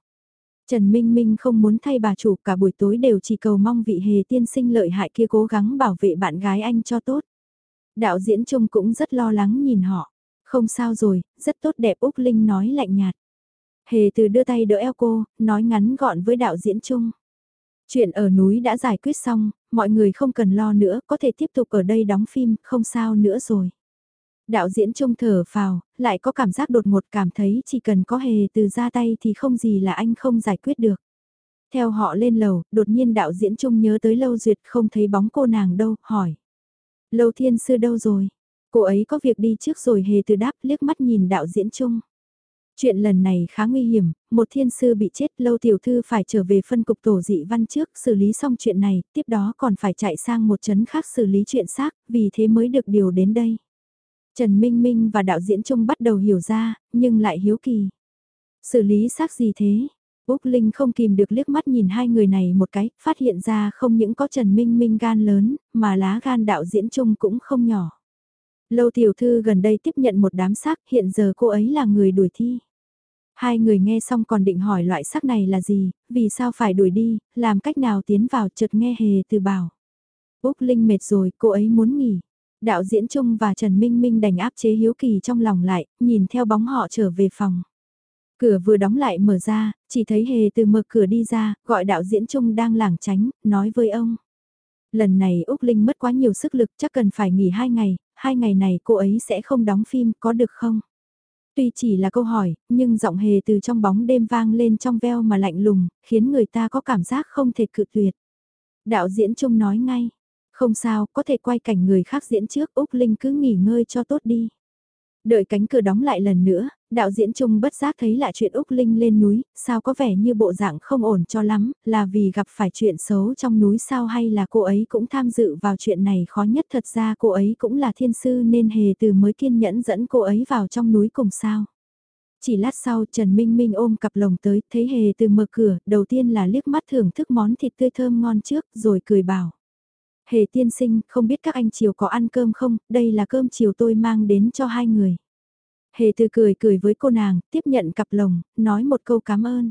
Trần Minh Minh không muốn thay bà chủ cả buổi tối đều chỉ cầu mong vị hề tiên sinh lợi hại kia cố gắng bảo vệ bạn gái anh cho tốt. Đạo diễn Trung cũng rất lo lắng nhìn họ. Không sao rồi, rất tốt đẹp Úc Linh nói lạnh nhạt. Hề từ đưa tay đỡ eo cô, nói ngắn gọn với đạo diễn Trung. Chuyện ở núi đã giải quyết xong, mọi người không cần lo nữa, có thể tiếp tục ở đây đóng phim, không sao nữa rồi. Đạo diễn trung thở phào, lại có cảm giác đột ngột cảm thấy chỉ cần có hề từ ra tay thì không gì là anh không giải quyết được. Theo họ lên lầu, đột nhiên đạo diễn trung nhớ tới Lâu Duyệt không thấy bóng cô nàng đâu, hỏi. Lâu thiên sư đâu rồi? Cô ấy có việc đi trước rồi hề từ đáp liếc mắt nhìn đạo diễn trung. Chuyện lần này khá nguy hiểm, một thiên sư bị chết lâu tiểu thư phải trở về phân cục tổ dị văn trước xử lý xong chuyện này, tiếp đó còn phải chạy sang một chấn khác xử lý chuyện xác, vì thế mới được điều đến đây. Trần Minh Minh và đạo diễn Trung bắt đầu hiểu ra, nhưng lại hiếu kỳ. Xử lý xác gì thế? Úc Linh không kìm được liếc mắt nhìn hai người này một cái, phát hiện ra không những có Trần Minh Minh gan lớn, mà lá gan đạo diễn Trung cũng không nhỏ. Lâu tiểu thư gần đây tiếp nhận một đám xác, hiện giờ cô ấy là người đuổi thi. Hai người nghe xong còn định hỏi loại sắc này là gì, vì sao phải đuổi đi, làm cách nào tiến vào chợt nghe hề từ bảo. Úc Linh mệt rồi, cô ấy muốn nghỉ. Đạo diễn Trung và Trần Minh Minh đành áp chế hiếu kỳ trong lòng lại, nhìn theo bóng họ trở về phòng. Cửa vừa đóng lại mở ra, chỉ thấy hề từ mở cửa đi ra, gọi đạo diễn Trung đang lảng tránh, nói với ông. Lần này Úc Linh mất quá nhiều sức lực chắc cần phải nghỉ hai ngày, hai ngày này cô ấy sẽ không đóng phim có được không? Tuy chỉ là câu hỏi, nhưng giọng hề từ trong bóng đêm vang lên trong veo mà lạnh lùng, khiến người ta có cảm giác không thể cự tuyệt. Đạo diễn Trung nói ngay, không sao, có thể quay cảnh người khác diễn trước, Úc Linh cứ nghỉ ngơi cho tốt đi. Đợi cánh cửa đóng lại lần nữa, đạo diễn Trung bất giác thấy lại chuyện Úc Linh lên núi, sao có vẻ như bộ dạng không ổn cho lắm, là vì gặp phải chuyện xấu trong núi sao hay là cô ấy cũng tham dự vào chuyện này khó nhất thật ra cô ấy cũng là thiên sư nên hề từ mới kiên nhẫn dẫn cô ấy vào trong núi cùng sao. Chỉ lát sau Trần Minh Minh ôm cặp lồng tới, thấy hề từ mở cửa, đầu tiên là liếc mắt thưởng thức món thịt tươi thơm ngon trước, rồi cười bảo. Hề tiên sinh, không biết các anh chiều có ăn cơm không, đây là cơm chiều tôi mang đến cho hai người. Hề từ cười cười với cô nàng, tiếp nhận cặp lồng, nói một câu cảm ơn.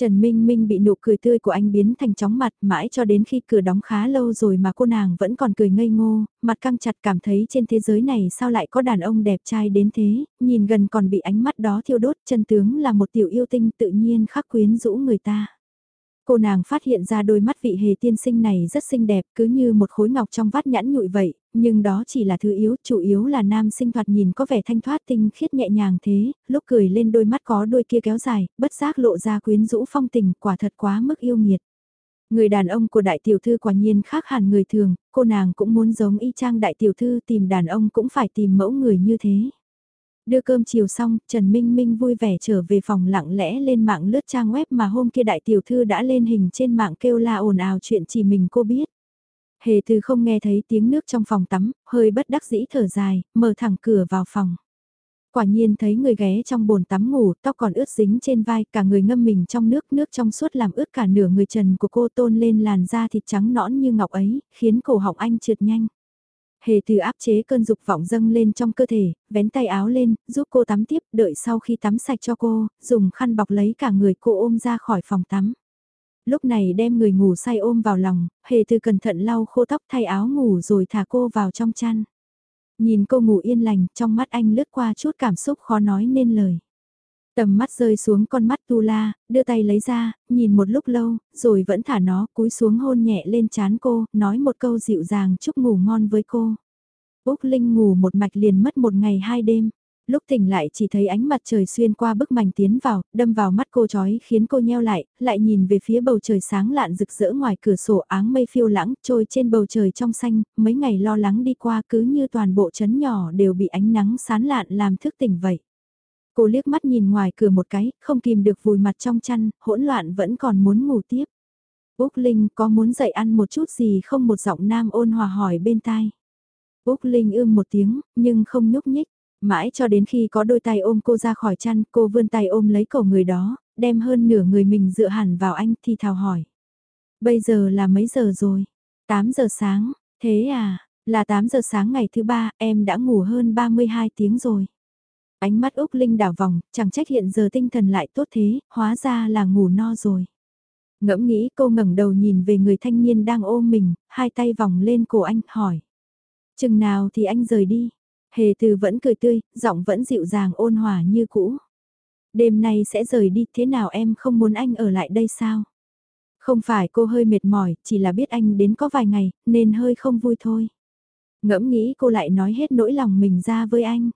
Trần Minh Minh bị nụ cười tươi của anh biến thành chóng mặt mãi cho đến khi cửa đóng khá lâu rồi mà cô nàng vẫn còn cười ngây ngô, mặt căng chặt cảm thấy trên thế giới này sao lại có đàn ông đẹp trai đến thế, nhìn gần còn bị ánh mắt đó thiêu đốt chân tướng là một tiểu yêu tinh tự nhiên khắc quyến rũ người ta. Cô nàng phát hiện ra đôi mắt vị hề tiên sinh này rất xinh đẹp cứ như một khối ngọc trong vát nhãn nhụi vậy, nhưng đó chỉ là thứ yếu, chủ yếu là nam sinh thoạt nhìn có vẻ thanh thoát tinh khiết nhẹ nhàng thế, lúc cười lên đôi mắt có đôi kia kéo dài, bất giác lộ ra quyến rũ phong tình, quả thật quá mức yêu nghiệt. Người đàn ông của đại tiểu thư quả nhiên khác hẳn người thường, cô nàng cũng muốn giống y chang đại tiểu thư tìm đàn ông cũng phải tìm mẫu người như thế. Đưa cơm chiều xong, Trần Minh Minh vui vẻ trở về phòng lặng lẽ lên mạng lướt trang web mà hôm kia đại tiểu thư đã lên hình trên mạng kêu la ồn ào chuyện chỉ mình cô biết. Hề từ không nghe thấy tiếng nước trong phòng tắm, hơi bất đắc dĩ thở dài, mở thẳng cửa vào phòng. Quả nhiên thấy người ghé trong bồn tắm ngủ, tóc còn ướt dính trên vai, cả người ngâm mình trong nước, nước trong suốt làm ướt cả nửa người trần của cô tôn lên làn da thịt trắng nõn như ngọc ấy, khiến cổ họng anh trượt nhanh. Hề từ áp chế cơn dục vọng dâng lên trong cơ thể, vén tay áo lên, giúp cô tắm tiếp, đợi sau khi tắm sạch cho cô, dùng khăn bọc lấy cả người cô ôm ra khỏi phòng tắm. Lúc này đem người ngủ say ôm vào lòng, hề từ cẩn thận lau khô tóc thay áo ngủ rồi thả cô vào trong chăn. Nhìn cô ngủ yên lành, trong mắt anh lướt qua chút cảm xúc khó nói nên lời. Tầm mắt rơi xuống con mắt Tu La, đưa tay lấy ra, nhìn một lúc lâu, rồi vẫn thả nó cúi xuống hôn nhẹ lên chán cô, nói một câu dịu dàng chúc ngủ ngon với cô. Úc Linh ngủ một mạch liền mất một ngày hai đêm. Lúc tỉnh lại chỉ thấy ánh mặt trời xuyên qua bức mảnh tiến vào, đâm vào mắt cô chói khiến cô nheo lại, lại nhìn về phía bầu trời sáng lạn rực rỡ ngoài cửa sổ áng mây phiêu lãng trôi trên bầu trời trong xanh, mấy ngày lo lắng đi qua cứ như toàn bộ chấn nhỏ đều bị ánh nắng sán lạn làm thức tỉnh vậy. Cô liếc mắt nhìn ngoài cửa một cái, không kìm được vùi mặt trong chăn, hỗn loạn vẫn còn muốn ngủ tiếp. Úc Linh có muốn dậy ăn một chút gì không một giọng nam ôn hòa hỏi bên tai. Úc Linh ưm một tiếng, nhưng không nhúc nhích. Mãi cho đến khi có đôi tay ôm cô ra khỏi chăn, cô vươn tay ôm lấy cổ người đó, đem hơn nửa người mình dựa hẳn vào anh thì thào hỏi. Bây giờ là mấy giờ rồi? 8 giờ sáng, thế à, là 8 giờ sáng ngày thứ ba, em đã ngủ hơn 32 tiếng rồi. Ánh mắt Úc Linh đảo vòng, chẳng trách hiện giờ tinh thần lại tốt thế, hóa ra là ngủ no rồi. Ngẫm nghĩ cô ngẩng đầu nhìn về người thanh niên đang ôm mình, hai tay vòng lên cổ anh, hỏi. Chừng nào thì anh rời đi. Hề từ vẫn cười tươi, giọng vẫn dịu dàng ôn hòa như cũ. Đêm nay sẽ rời đi, thế nào em không muốn anh ở lại đây sao? Không phải cô hơi mệt mỏi, chỉ là biết anh đến có vài ngày, nên hơi không vui thôi. Ngẫm nghĩ cô lại nói hết nỗi lòng mình ra với anh.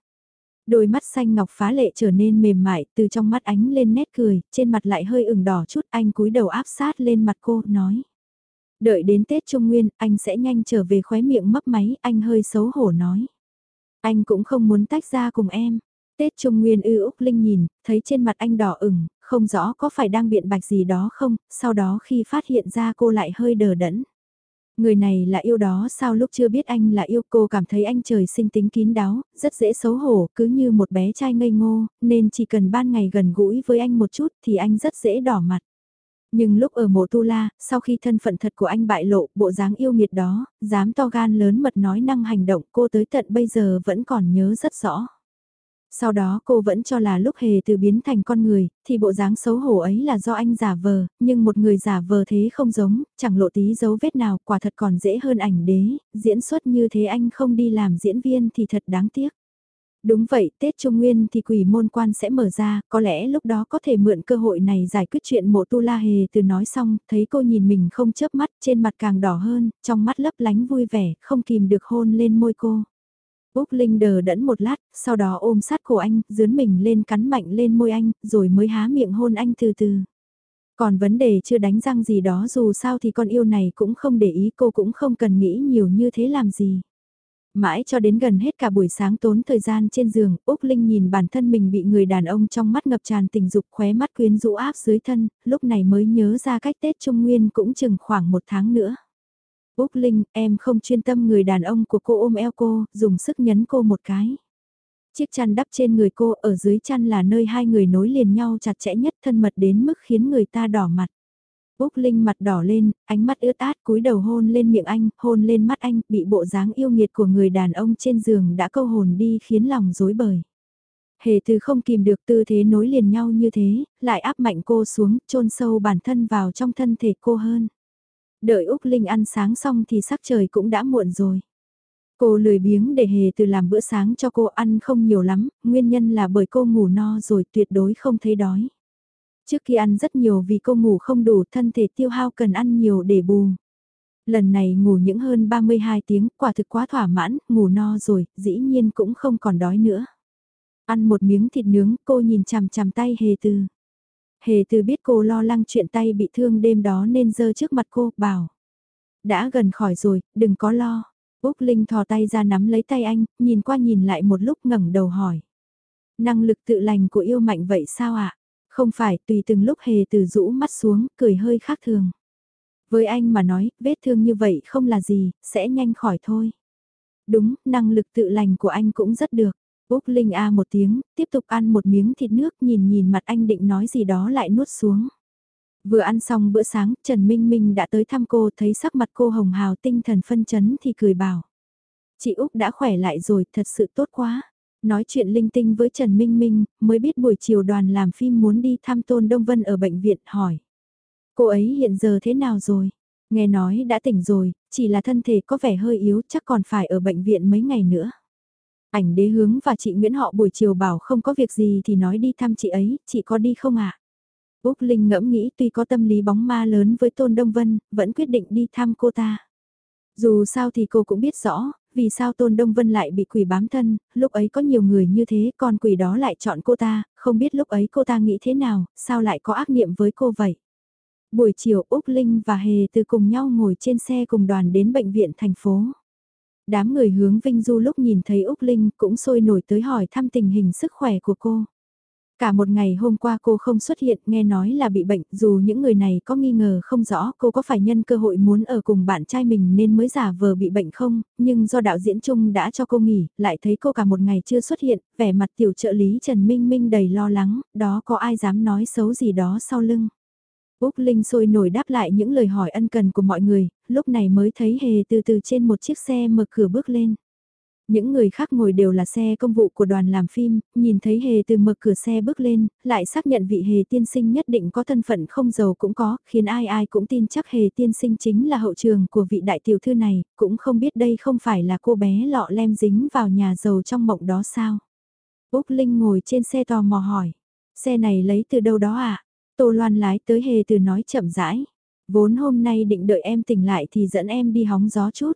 Đôi mắt xanh ngọc phá lệ trở nên mềm mại, từ trong mắt ánh lên nét cười, trên mặt lại hơi ửng đỏ chút, anh cúi đầu áp sát lên mặt cô, nói. Đợi đến Tết Trung Nguyên, anh sẽ nhanh trở về khóe miệng mấp máy, anh hơi xấu hổ nói. Anh cũng không muốn tách ra cùng em. Tết Trung Nguyên ư Úc Linh nhìn, thấy trên mặt anh đỏ ửng, không rõ có phải đang biện bạch gì đó không, sau đó khi phát hiện ra cô lại hơi đờ đẫn. Người này là yêu đó sao lúc chưa biết anh là yêu cô cảm thấy anh trời sinh tính kín đáo, rất dễ xấu hổ, cứ như một bé trai ngây ngô, nên chỉ cần ban ngày gần gũi với anh một chút thì anh rất dễ đỏ mặt. Nhưng lúc ở mộ tu la, sau khi thân phận thật của anh bại lộ, bộ dáng yêu nghiệt đó, dám to gan lớn mật nói năng hành động cô tới tận bây giờ vẫn còn nhớ rất rõ. Sau đó cô vẫn cho là lúc hề từ biến thành con người, thì bộ dáng xấu hổ ấy là do anh giả vờ, nhưng một người giả vờ thế không giống, chẳng lộ tí dấu vết nào, quả thật còn dễ hơn ảnh đế, diễn xuất như thế anh không đi làm diễn viên thì thật đáng tiếc. Đúng vậy, Tết Trung Nguyên thì quỷ môn quan sẽ mở ra, có lẽ lúc đó có thể mượn cơ hội này giải quyết chuyện mộ tu la hề từ nói xong, thấy cô nhìn mình không chớp mắt, trên mặt càng đỏ hơn, trong mắt lấp lánh vui vẻ, không kìm được hôn lên môi cô. Úc Linh đờ đẫn một lát, sau đó ôm sát cổ anh, dướn mình lên cắn mạnh lên môi anh, rồi mới há miệng hôn anh từ từ. Còn vấn đề chưa đánh răng gì đó dù sao thì con yêu này cũng không để ý cô cũng không cần nghĩ nhiều như thế làm gì. Mãi cho đến gần hết cả buổi sáng tốn thời gian trên giường, Úc Linh nhìn bản thân mình bị người đàn ông trong mắt ngập tràn tình dục khóe mắt quyến rũ áp dưới thân, lúc này mới nhớ ra cách Tết Trung Nguyên cũng chừng khoảng một tháng nữa. Úc Linh, em không chuyên tâm người đàn ông của cô ôm eo cô, dùng sức nhấn cô một cái. Chiếc chăn đắp trên người cô ở dưới chăn là nơi hai người nối liền nhau chặt chẽ nhất thân mật đến mức khiến người ta đỏ mặt. Úc Linh mặt đỏ lên, ánh mắt ướt át cúi đầu hôn lên miệng anh, hôn lên mắt anh, bị bộ dáng yêu nghiệt của người đàn ông trên giường đã câu hồn đi khiến lòng rối bời. Hề từ không kìm được tư thế nối liền nhau như thế, lại áp mạnh cô xuống, chôn sâu bản thân vào trong thân thể cô hơn. Đợi Úc Linh ăn sáng xong thì sắc trời cũng đã muộn rồi. Cô lười biếng để hề từ làm bữa sáng cho cô ăn không nhiều lắm, nguyên nhân là bởi cô ngủ no rồi tuyệt đối không thấy đói. Trước khi ăn rất nhiều vì cô ngủ không đủ thân thể tiêu hao cần ăn nhiều để bù. Lần này ngủ những hơn 32 tiếng, quả thực quá thỏa mãn, ngủ no rồi, dĩ nhiên cũng không còn đói nữa. Ăn một miếng thịt nướng, cô nhìn chằm chằm tay hề từ. Hề từ biết cô lo lắng chuyện tay bị thương đêm đó nên giơ trước mặt cô, bảo. Đã gần khỏi rồi, đừng có lo. Úc Linh thò tay ra nắm lấy tay anh, nhìn qua nhìn lại một lúc ngẩng đầu hỏi. Năng lực tự lành của yêu mạnh vậy sao ạ? Không phải, tùy từng lúc hề từ rũ mắt xuống, cười hơi khác thường. Với anh mà nói, vết thương như vậy không là gì, sẽ nhanh khỏi thôi. Đúng, năng lực tự lành của anh cũng rất được. Úc Linh A một tiếng, tiếp tục ăn một miếng thịt nước nhìn nhìn mặt anh định nói gì đó lại nuốt xuống. Vừa ăn xong bữa sáng, Trần Minh Minh đã tới thăm cô thấy sắc mặt cô hồng hào tinh thần phân chấn thì cười bảo. Chị Úc đã khỏe lại rồi, thật sự tốt quá. Nói chuyện linh tinh với Trần Minh Minh, mới biết buổi chiều đoàn làm phim muốn đi thăm Tôn Đông Vân ở bệnh viện, hỏi. Cô ấy hiện giờ thế nào rồi? Nghe nói đã tỉnh rồi, chỉ là thân thể có vẻ hơi yếu chắc còn phải ở bệnh viện mấy ngày nữa. Ảnh đế hướng và chị Nguyễn họ buổi chiều bảo không có việc gì thì nói đi thăm chị ấy, chị có đi không ạ? À? Úc Linh ngẫm nghĩ tuy có tâm lý bóng ma lớn với Tôn Đông Vân, vẫn quyết định đi thăm cô ta. Dù sao thì cô cũng biết rõ, vì sao Tôn Đông Vân lại bị quỷ bám thân, lúc ấy có nhiều người như thế, còn quỷ đó lại chọn cô ta, không biết lúc ấy cô ta nghĩ thế nào, sao lại có ác niệm với cô vậy. Buổi chiều Úc Linh và Hề từ cùng nhau ngồi trên xe cùng đoàn đến bệnh viện thành phố. Đám người hướng Vinh Du lúc nhìn thấy Úc Linh cũng sôi nổi tới hỏi thăm tình hình sức khỏe của cô. Cả một ngày hôm qua cô không xuất hiện nghe nói là bị bệnh dù những người này có nghi ngờ không rõ cô có phải nhân cơ hội muốn ở cùng bạn trai mình nên mới giả vờ bị bệnh không, nhưng do đạo diễn chung đã cho cô nghỉ, lại thấy cô cả một ngày chưa xuất hiện, vẻ mặt tiểu trợ lý Trần Minh Minh đầy lo lắng, đó có ai dám nói xấu gì đó sau lưng. Úc Linh sôi nổi đáp lại những lời hỏi ân cần của mọi người, lúc này mới thấy hề từ từ trên một chiếc xe mở cửa bước lên. Những người khác ngồi đều là xe công vụ của đoàn làm phim, nhìn thấy hề từ mở cửa xe bước lên, lại xác nhận vị hề tiên sinh nhất định có thân phận không giàu cũng có, khiến ai ai cũng tin chắc hề tiên sinh chính là hậu trường của vị đại tiểu thư này, cũng không biết đây không phải là cô bé lọ lem dính vào nhà giàu trong mộng đó sao. Úc Linh ngồi trên xe tò mò hỏi, xe này lấy từ đâu đó à? Tô Loan lái tới hề từ nói chậm rãi. Vốn hôm nay định đợi em tỉnh lại thì dẫn em đi hóng gió chút.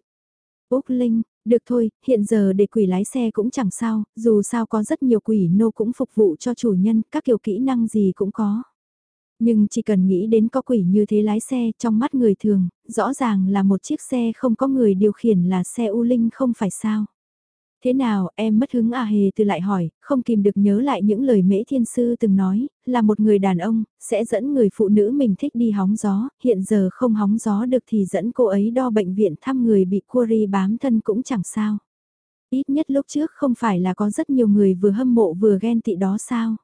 Úc Linh, được thôi, hiện giờ để quỷ lái xe cũng chẳng sao, dù sao có rất nhiều quỷ nô cũng phục vụ cho chủ nhân, các kiểu kỹ năng gì cũng có. Nhưng chỉ cần nghĩ đến có quỷ như thế lái xe trong mắt người thường, rõ ràng là một chiếc xe không có người điều khiển là xe U Linh không phải sao. Thế nào, em mất hứng à hề từ lại hỏi, không kìm được nhớ lại những lời mễ thiên sư từng nói, là một người đàn ông, sẽ dẫn người phụ nữ mình thích đi hóng gió, hiện giờ không hóng gió được thì dẫn cô ấy đo bệnh viện thăm người bị Curie bám thân cũng chẳng sao. Ít nhất lúc trước không phải là có rất nhiều người vừa hâm mộ vừa ghen tị đó sao.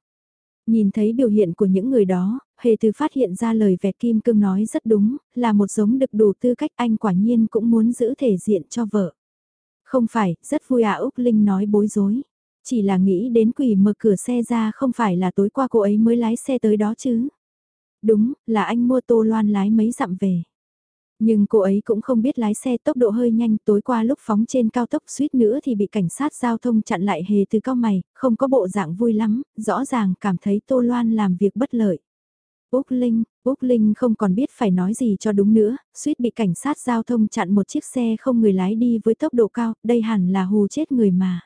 Nhìn thấy biểu hiện của những người đó, hề từ phát hiện ra lời vẹt kim cương nói rất đúng, là một giống được đủ tư cách anh quả nhiên cũng muốn giữ thể diện cho vợ. Không phải, rất vui à Úc Linh nói bối rối. Chỉ là nghĩ đến quỷ mở cửa xe ra không phải là tối qua cô ấy mới lái xe tới đó chứ. Đúng, là anh mua tô loan lái mấy dặm về. Nhưng cô ấy cũng không biết lái xe tốc độ hơi nhanh tối qua lúc phóng trên cao tốc suýt nữa thì bị cảnh sát giao thông chặn lại hề từ cao mày, không có bộ dạng vui lắm, rõ ràng cảm thấy Tô Loan làm việc bất lợi. Úc Linh, Úc Linh không còn biết phải nói gì cho đúng nữa, suýt bị cảnh sát giao thông chặn một chiếc xe không người lái đi với tốc độ cao, đây hẳn là hù chết người mà.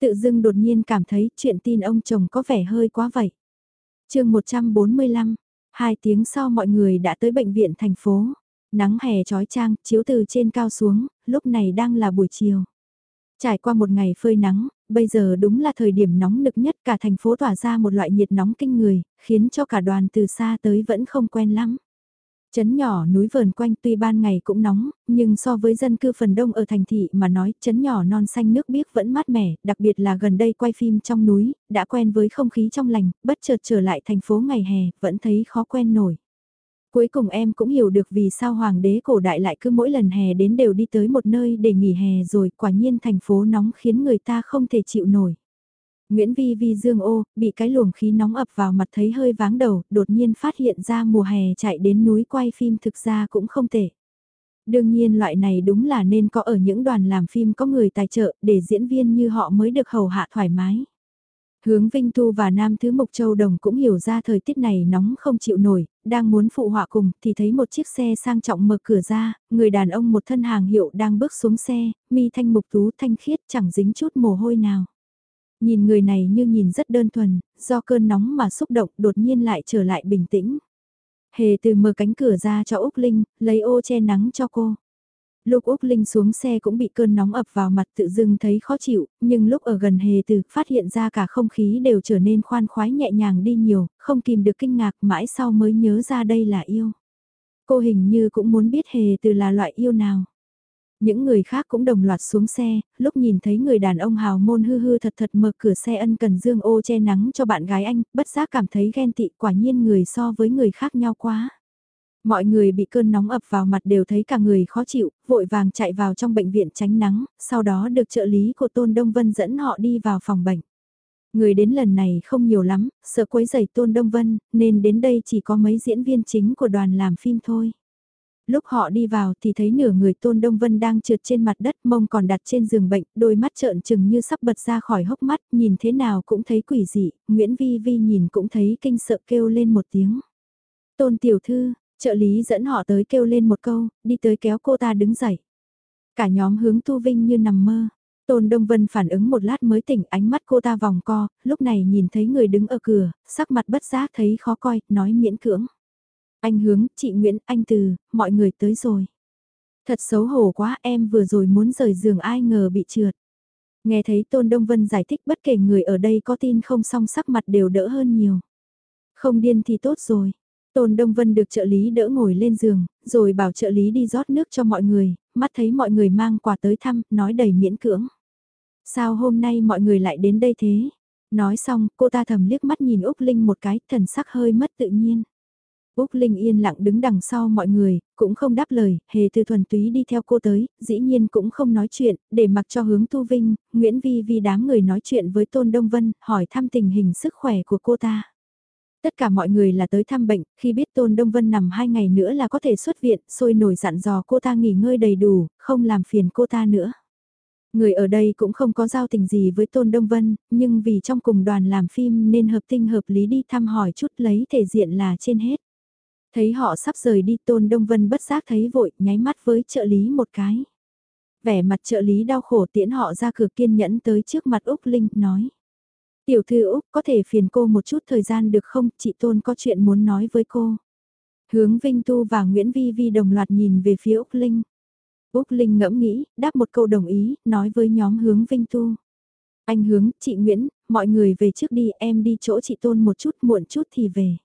Tự dưng đột nhiên cảm thấy chuyện tin ông chồng có vẻ hơi quá vậy. chương 145, hai tiếng sau mọi người đã tới bệnh viện thành phố. Nắng hè trói trang, chiếu từ trên cao xuống, lúc này đang là buổi chiều. Trải qua một ngày phơi nắng, bây giờ đúng là thời điểm nóng nực nhất cả thành phố tỏa ra một loại nhiệt nóng kinh người, khiến cho cả đoàn từ xa tới vẫn không quen lắm. Chấn nhỏ núi vờn quanh tuy ban ngày cũng nóng, nhưng so với dân cư phần đông ở thành thị mà nói chấn nhỏ non xanh nước biếc vẫn mát mẻ, đặc biệt là gần đây quay phim trong núi, đã quen với không khí trong lành, bất chợt trở lại thành phố ngày hè, vẫn thấy khó quen nổi. Cuối cùng em cũng hiểu được vì sao hoàng đế cổ đại lại cứ mỗi lần hè đến đều đi tới một nơi để nghỉ hè rồi quả nhiên thành phố nóng khiến người ta không thể chịu nổi. Nguyễn Vi Vi dương ô, bị cái luồng khí nóng ập vào mặt thấy hơi váng đầu, đột nhiên phát hiện ra mùa hè chạy đến núi quay phim thực ra cũng không tệ. Đương nhiên loại này đúng là nên có ở những đoàn làm phim có người tài trợ để diễn viên như họ mới được hầu hạ thoải mái. Hướng Vinh Tu và Nam Thứ Mục Châu Đồng cũng hiểu ra thời tiết này nóng không chịu nổi, đang muốn phụ họa cùng thì thấy một chiếc xe sang trọng mở cửa ra, người đàn ông một thân hàng hiệu đang bước xuống xe, mi thanh mục tú thanh khiết chẳng dính chút mồ hôi nào. Nhìn người này như nhìn rất đơn thuần, do cơn nóng mà xúc động đột nhiên lại trở lại bình tĩnh. Hề từ mở cánh cửa ra cho Úc Linh, lấy ô che nắng cho cô. Lúc Úc Linh xuống xe cũng bị cơn nóng ập vào mặt tự dưng thấy khó chịu, nhưng lúc ở gần hề từ phát hiện ra cả không khí đều trở nên khoan khoái nhẹ nhàng đi nhiều, không kìm được kinh ngạc mãi sau mới nhớ ra đây là yêu. Cô hình như cũng muốn biết hề từ là loại yêu nào. Những người khác cũng đồng loạt xuống xe, lúc nhìn thấy người đàn ông hào môn hư hư thật thật mở cửa xe ân cần dương ô che nắng cho bạn gái anh, bất giác cảm thấy ghen tị quả nhiên người so với người khác nhau quá. Mọi người bị cơn nóng ập vào mặt đều thấy cả người khó chịu, vội vàng chạy vào trong bệnh viện tránh nắng, sau đó được trợ lý của Tôn Đông Vân dẫn họ đi vào phòng bệnh. Người đến lần này không nhiều lắm, sợ quấy giày Tôn Đông Vân, nên đến đây chỉ có mấy diễn viên chính của đoàn làm phim thôi. Lúc họ đi vào thì thấy nửa người Tôn Đông Vân đang trượt trên mặt đất mông còn đặt trên giường bệnh, đôi mắt trợn trừng như sắp bật ra khỏi hốc mắt, nhìn thế nào cũng thấy quỷ dị, Nguyễn Vi Vi nhìn cũng thấy kinh sợ kêu lên một tiếng. Tôn Tiểu Thư, trợ lý dẫn họ tới kêu lên một câu, đi tới kéo cô ta đứng dậy. Cả nhóm hướng Tu Vinh như nằm mơ. Tôn Đông Vân phản ứng một lát mới tỉnh ánh mắt cô ta vòng co, lúc này nhìn thấy người đứng ở cửa, sắc mặt bất giác thấy khó coi, nói miễn cưỡng. Anh hướng, chị Nguyễn, anh Từ, mọi người tới rồi. Thật xấu hổ quá em vừa rồi muốn rời giường ai ngờ bị trượt. Nghe thấy Tôn Đông Vân giải thích bất kể người ở đây có tin không song sắc mặt đều đỡ hơn nhiều. Không điên thì tốt rồi. Tôn Đông Vân được trợ lý đỡ ngồi lên giường, rồi bảo trợ lý đi rót nước cho mọi người, mắt thấy mọi người mang quà tới thăm, nói đầy miễn cưỡng. Sao hôm nay mọi người lại đến đây thế? Nói xong, cô ta thầm liếc mắt nhìn Úc Linh một cái, thần sắc hơi mất tự nhiên. Úc Linh yên lặng đứng đằng sau mọi người, cũng không đáp lời, hề từ thuần túy đi theo cô tới, dĩ nhiên cũng không nói chuyện, để mặc cho hướng Tu Vinh, Nguyễn Vi Vi đám người nói chuyện với Tôn Đông Vân, hỏi thăm tình hình sức khỏe của cô ta. Tất cả mọi người là tới thăm bệnh, khi biết Tôn Đông Vân nằm hai ngày nữa là có thể xuất viện, sôi nổi dặn dò cô ta nghỉ ngơi đầy đủ, không làm phiền cô ta nữa. Người ở đây cũng không có giao tình gì với Tôn Đông Vân, nhưng vì trong cùng đoàn làm phim nên hợp tinh hợp lý đi thăm hỏi chút lấy thể diện là trên hết. Thấy họ sắp rời đi Tôn Đông Vân bất giác thấy vội, nháy mắt với trợ lý một cái. Vẻ mặt trợ lý đau khổ tiễn họ ra cửa kiên nhẫn tới trước mặt Úc Linh, nói. Tiểu thư Úc có thể phiền cô một chút thời gian được không, chị Tôn có chuyện muốn nói với cô. Hướng Vinh Tu và Nguyễn Vi Vi đồng loạt nhìn về phía Úc Linh. Úc Linh ngẫm nghĩ, đáp một câu đồng ý, nói với nhóm hướng Vinh Tu. Anh hướng, chị Nguyễn, mọi người về trước đi, em đi chỗ chị Tôn một chút, muộn chút thì về.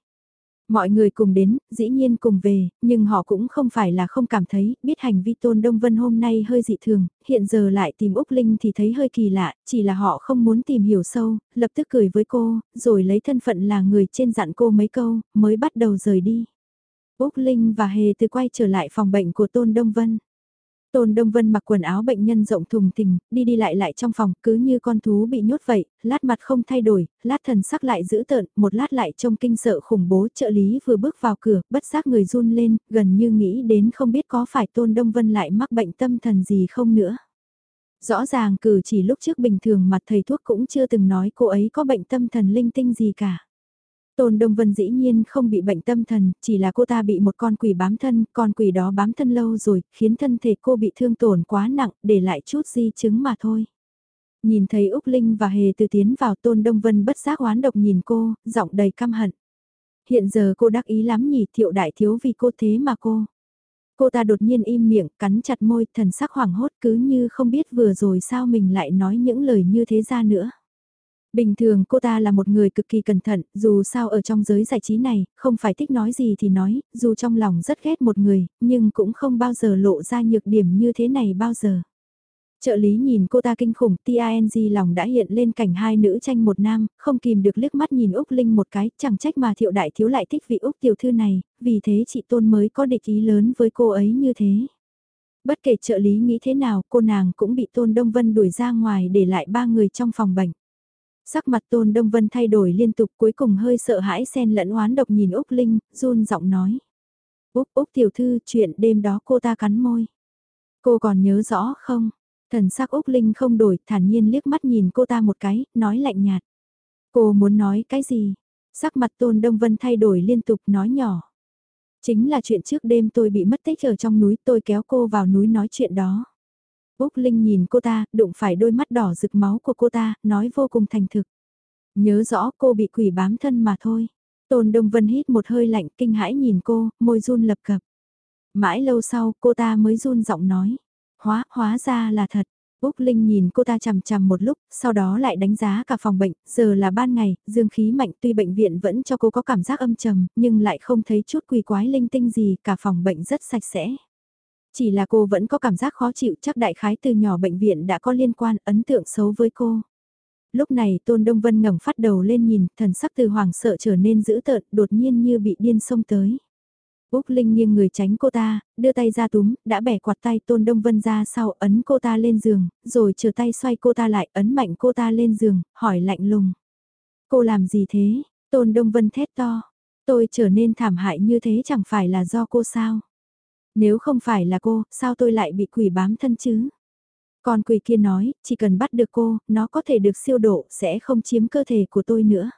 Mọi người cùng đến, dĩ nhiên cùng về, nhưng họ cũng không phải là không cảm thấy, biết hành vi Tôn Đông Vân hôm nay hơi dị thường, hiện giờ lại tìm Úc Linh thì thấy hơi kỳ lạ, chỉ là họ không muốn tìm hiểu sâu, lập tức cười với cô, rồi lấy thân phận là người trên dặn cô mấy câu, mới bắt đầu rời đi. Úc Linh và Hề từ quay trở lại phòng bệnh của Tôn Đông Vân. Tôn Đông Vân mặc quần áo bệnh nhân rộng thùng thình, đi đi lại lại trong phòng cứ như con thú bị nhốt vậy, lát mặt không thay đổi, lát thần sắc lại giữ tợn, một lát lại trông kinh sợ khủng bố trợ lý vừa bước vào cửa, bất giác người run lên, gần như nghĩ đến không biết có phải Tôn Đông Vân lại mắc bệnh tâm thần gì không nữa. Rõ ràng cử chỉ lúc trước bình thường mặt thầy thuốc cũng chưa từng nói cô ấy có bệnh tâm thần linh tinh gì cả. Tôn Đông Vân dĩ nhiên không bị bệnh tâm thần, chỉ là cô ta bị một con quỷ bám thân, con quỷ đó bám thân lâu rồi, khiến thân thể cô bị thương tổn quá nặng, để lại chút di chứng mà thôi. Nhìn thấy Úc Linh và Hề từ tiến vào Tôn Đông Vân bất giác oán độc nhìn cô, giọng đầy căm hận. Hiện giờ cô đắc ý lắm nhỉ thiệu đại thiếu vì cô thế mà cô. Cô ta đột nhiên im miệng, cắn chặt môi, thần sắc hoảng hốt cứ như không biết vừa rồi sao mình lại nói những lời như thế ra nữa. Bình thường cô ta là một người cực kỳ cẩn thận, dù sao ở trong giới giải trí này, không phải thích nói gì thì nói, dù trong lòng rất ghét một người, nhưng cũng không bao giờ lộ ra nhược điểm như thế này bao giờ. Trợ lý nhìn cô ta kinh khủng, TING lòng đã hiện lên cảnh hai nữ tranh một nam, không kìm được liếc mắt nhìn Úc Linh một cái, chẳng trách mà thiệu đại thiếu lại thích vị Úc tiểu thư này, vì thế chị Tôn mới có địch ý lớn với cô ấy như thế. Bất kể trợ lý nghĩ thế nào, cô nàng cũng bị Tôn Đông Vân đuổi ra ngoài để lại ba người trong phòng bệnh. Sắc mặt Tôn Đông Vân thay đổi liên tục cuối cùng hơi sợ hãi xen lẫn oán độc nhìn Úc Linh, run giọng nói. Úc Úc tiểu thư chuyện đêm đó cô ta cắn môi. Cô còn nhớ rõ không? Thần sắc Úc Linh không đổi, thản nhiên liếc mắt nhìn cô ta một cái, nói lạnh nhạt. Cô muốn nói cái gì? Sắc mặt Tôn Đông Vân thay đổi liên tục nói nhỏ. Chính là chuyện trước đêm tôi bị mất tích ở trong núi tôi kéo cô vào núi nói chuyện đó. Úc Linh nhìn cô ta, đụng phải đôi mắt đỏ rực máu của cô ta, nói vô cùng thành thực. Nhớ rõ cô bị quỷ bám thân mà thôi. Tôn Đông Vân hít một hơi lạnh kinh hãi nhìn cô, môi run lập cập. Mãi lâu sau cô ta mới run giọng nói. Hóa, hóa ra là thật. Úc Linh nhìn cô ta chằm chằm một lúc, sau đó lại đánh giá cả phòng bệnh, giờ là ban ngày, dương khí mạnh tuy bệnh viện vẫn cho cô có cảm giác âm trầm, nhưng lại không thấy chút quỷ quái linh tinh gì, cả phòng bệnh rất sạch sẽ. Chỉ là cô vẫn có cảm giác khó chịu chắc đại khái từ nhỏ bệnh viện đã có liên quan ấn tượng xấu với cô. Lúc này Tôn Đông Vân ngẩng phát đầu lên nhìn, thần sắc từ hoàng sợ trở nên dữ tợn, đột nhiên như bị điên xông tới. Úc Linh nghiêng người tránh cô ta, đưa tay ra túm, đã bẻ quạt tay Tôn Đông Vân ra sau ấn cô ta lên giường, rồi chờ tay xoay cô ta lại ấn mạnh cô ta lên giường, hỏi lạnh lùng. Cô làm gì thế? Tôn Đông Vân thét to. Tôi trở nên thảm hại như thế chẳng phải là do cô sao? Nếu không phải là cô, sao tôi lại bị quỷ bám thân chứ? Con quỷ kia nói, chỉ cần bắt được cô, nó có thể được siêu độ, sẽ không chiếm cơ thể của tôi nữa.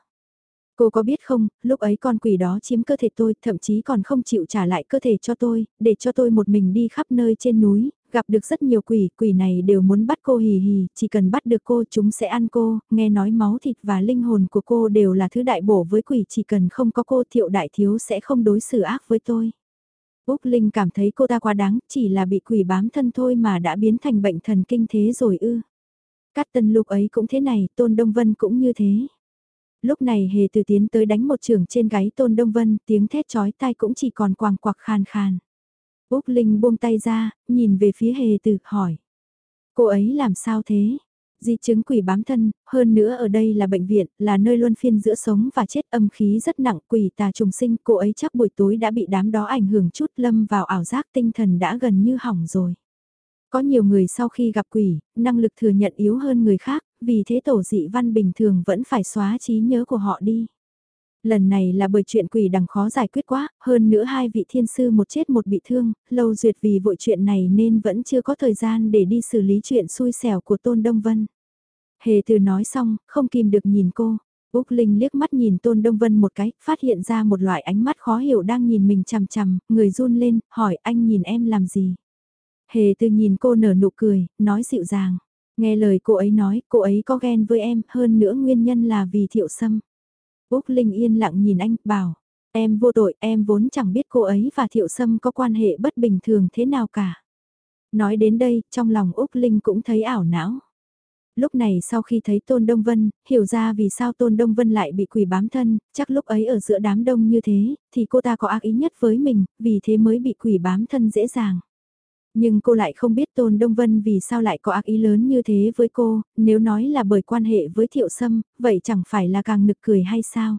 Cô có biết không, lúc ấy con quỷ đó chiếm cơ thể tôi, thậm chí còn không chịu trả lại cơ thể cho tôi, để cho tôi một mình đi khắp nơi trên núi, gặp được rất nhiều quỷ, quỷ này đều muốn bắt cô hì hì, chỉ cần bắt được cô chúng sẽ ăn cô, nghe nói máu thịt và linh hồn của cô đều là thứ đại bổ với quỷ, chỉ cần không có cô thiệu đại thiếu sẽ không đối xử ác với tôi. Úc Linh cảm thấy cô ta quá đáng, chỉ là bị quỷ bám thân thôi mà đã biến thành bệnh thần kinh thế rồi ư. Cát tân lục ấy cũng thế này, Tôn Đông Vân cũng như thế. Lúc này hề từ tiến tới đánh một trường trên gáy Tôn Đông Vân, tiếng thét chói tai cũng chỉ còn quàng quạc khàn khàn. Úc Linh buông tay ra, nhìn về phía hề từ, hỏi. Cô ấy làm sao thế? Di chứng quỷ bám thân, hơn nữa ở đây là bệnh viện, là nơi luân phiên giữa sống và chết âm khí rất nặng quỷ tà trùng sinh, cô ấy chắc buổi tối đã bị đám đó ảnh hưởng chút lâm vào ảo giác tinh thần đã gần như hỏng rồi. Có nhiều người sau khi gặp quỷ, năng lực thừa nhận yếu hơn người khác, vì thế tổ dị văn bình thường vẫn phải xóa trí nhớ của họ đi. Lần này là bởi chuyện quỷ đằng khó giải quyết quá, hơn nữa hai vị thiên sư một chết một bị thương, lâu duyệt vì vội chuyện này nên vẫn chưa có thời gian để đi xử lý chuyện xui xẻo của Tôn Đông Vân. Hề từ nói xong, không kìm được nhìn cô. Úc Linh liếc mắt nhìn Tôn Đông Vân một cái, phát hiện ra một loại ánh mắt khó hiểu đang nhìn mình chằm chằm, người run lên, hỏi anh nhìn em làm gì. Hề từ nhìn cô nở nụ cười, nói dịu dàng. Nghe lời cô ấy nói, cô ấy có ghen với em, hơn nữa nguyên nhân là vì thiệu sâm. Úc Linh yên lặng nhìn anh, bảo, em vô tội, em vốn chẳng biết cô ấy và thiệu sâm có quan hệ bất bình thường thế nào cả. Nói đến đây, trong lòng Úc Linh cũng thấy ảo não. Lúc này sau khi thấy Tôn Đông Vân, hiểu ra vì sao Tôn Đông Vân lại bị quỷ bám thân, chắc lúc ấy ở giữa đám đông như thế, thì cô ta có ác ý nhất với mình, vì thế mới bị quỷ bám thân dễ dàng. Nhưng cô lại không biết Tôn Đông Vân vì sao lại có ác ý lớn như thế với cô, nếu nói là bởi quan hệ với Thiệu Sâm, vậy chẳng phải là càng nực cười hay sao?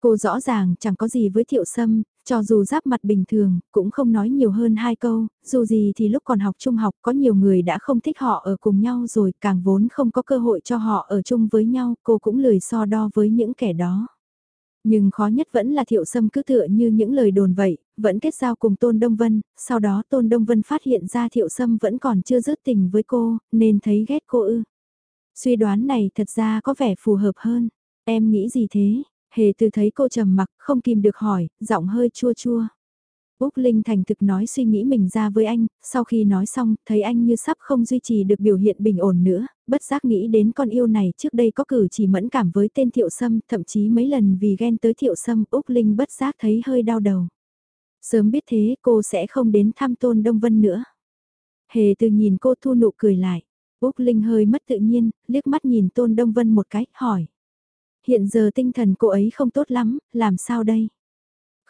Cô rõ ràng chẳng có gì với Thiệu Sâm, cho dù giáp mặt bình thường, cũng không nói nhiều hơn hai câu, dù gì thì lúc còn học trung học có nhiều người đã không thích họ ở cùng nhau rồi, càng vốn không có cơ hội cho họ ở chung với nhau, cô cũng lười so đo với những kẻ đó. Nhưng khó nhất vẫn là thiệu sâm cứ tựa như những lời đồn vậy, vẫn kết giao cùng Tôn Đông Vân, sau đó Tôn Đông Vân phát hiện ra thiệu sâm vẫn còn chưa dứt tình với cô, nên thấy ghét cô ư. Suy đoán này thật ra có vẻ phù hợp hơn. Em nghĩ gì thế? Hề từ thấy cô trầm mặc, không kìm được hỏi, giọng hơi chua chua. Úc Linh thành thực nói suy nghĩ mình ra với anh, sau khi nói xong, thấy anh như sắp không duy trì được biểu hiện bình ổn nữa, bất giác nghĩ đến con yêu này trước đây có cử chỉ mẫn cảm với tên Thiệu Sâm, thậm chí mấy lần vì ghen tới Thiệu Sâm, Úc Linh bất giác thấy hơi đau đầu. Sớm biết thế cô sẽ không đến thăm Tôn Đông Vân nữa. Hề từ nhìn cô thu nụ cười lại. Úc Linh hơi mất tự nhiên, liếc mắt nhìn Tôn Đông Vân một cái, hỏi. Hiện giờ tinh thần cô ấy không tốt lắm, làm sao đây?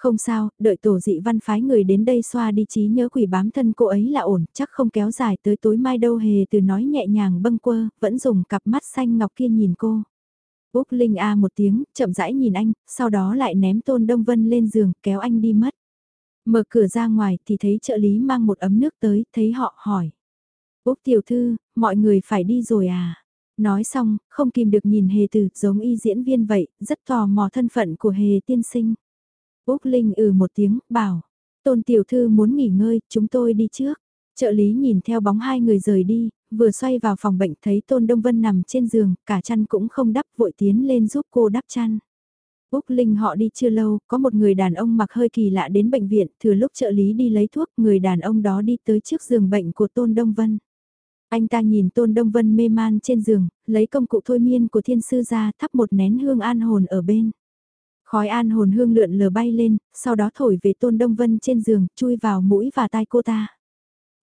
Không sao, đợi tổ dị văn phái người đến đây xoa đi trí nhớ quỷ bám thân cô ấy là ổn, chắc không kéo dài tới tối mai đâu hề từ nói nhẹ nhàng bâng quơ, vẫn dùng cặp mắt xanh ngọc kia nhìn cô. Úc Linh A một tiếng, chậm rãi nhìn anh, sau đó lại ném Tôn Đông Vân lên giường, kéo anh đi mất. Mở cửa ra ngoài thì thấy trợ lý mang một ấm nước tới, thấy họ hỏi. Úc tiểu thư, mọi người phải đi rồi à? Nói xong, không kìm được nhìn hề từ, giống y diễn viên vậy, rất tò mò thân phận của hề tiên sinh. Úc Linh ừ một tiếng, bảo. Tôn tiểu thư muốn nghỉ ngơi, chúng tôi đi trước. Trợ lý nhìn theo bóng hai người rời đi, vừa xoay vào phòng bệnh thấy Tôn Đông Vân nằm trên giường, cả chăn cũng không đắp vội tiến lên giúp cô đắp chăn. Úc Linh họ đi chưa lâu, có một người đàn ông mặc hơi kỳ lạ đến bệnh viện, thừa lúc trợ lý đi lấy thuốc, người đàn ông đó đi tới trước giường bệnh của Tôn Đông Vân. Anh ta nhìn Tôn Đông Vân mê man trên giường, lấy công cụ thôi miên của thiên sư ra thắp một nén hương an hồn ở bên. Khói an hồn hương lượn lờ bay lên, sau đó thổi về Tôn Đông Vân trên giường, chui vào mũi và tai cô ta.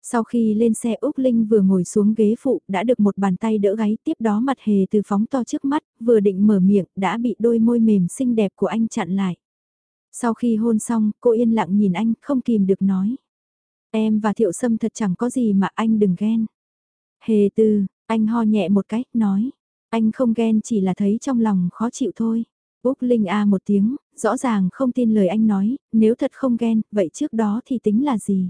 Sau khi lên xe Úc Linh vừa ngồi xuống ghế phụ, đã được một bàn tay đỡ gáy, tiếp đó mặt hề từ phóng to trước mắt, vừa định mở miệng, đã bị đôi môi mềm xinh đẹp của anh chặn lại. Sau khi hôn xong, cô yên lặng nhìn anh, không kìm được nói. Em và Thiệu Sâm thật chẳng có gì mà anh đừng ghen. Hề từ, anh ho nhẹ một cách, nói. Anh không ghen chỉ là thấy trong lòng khó chịu thôi. Úc Linh A một tiếng, rõ ràng không tin lời anh nói, nếu thật không ghen, vậy trước đó thì tính là gì?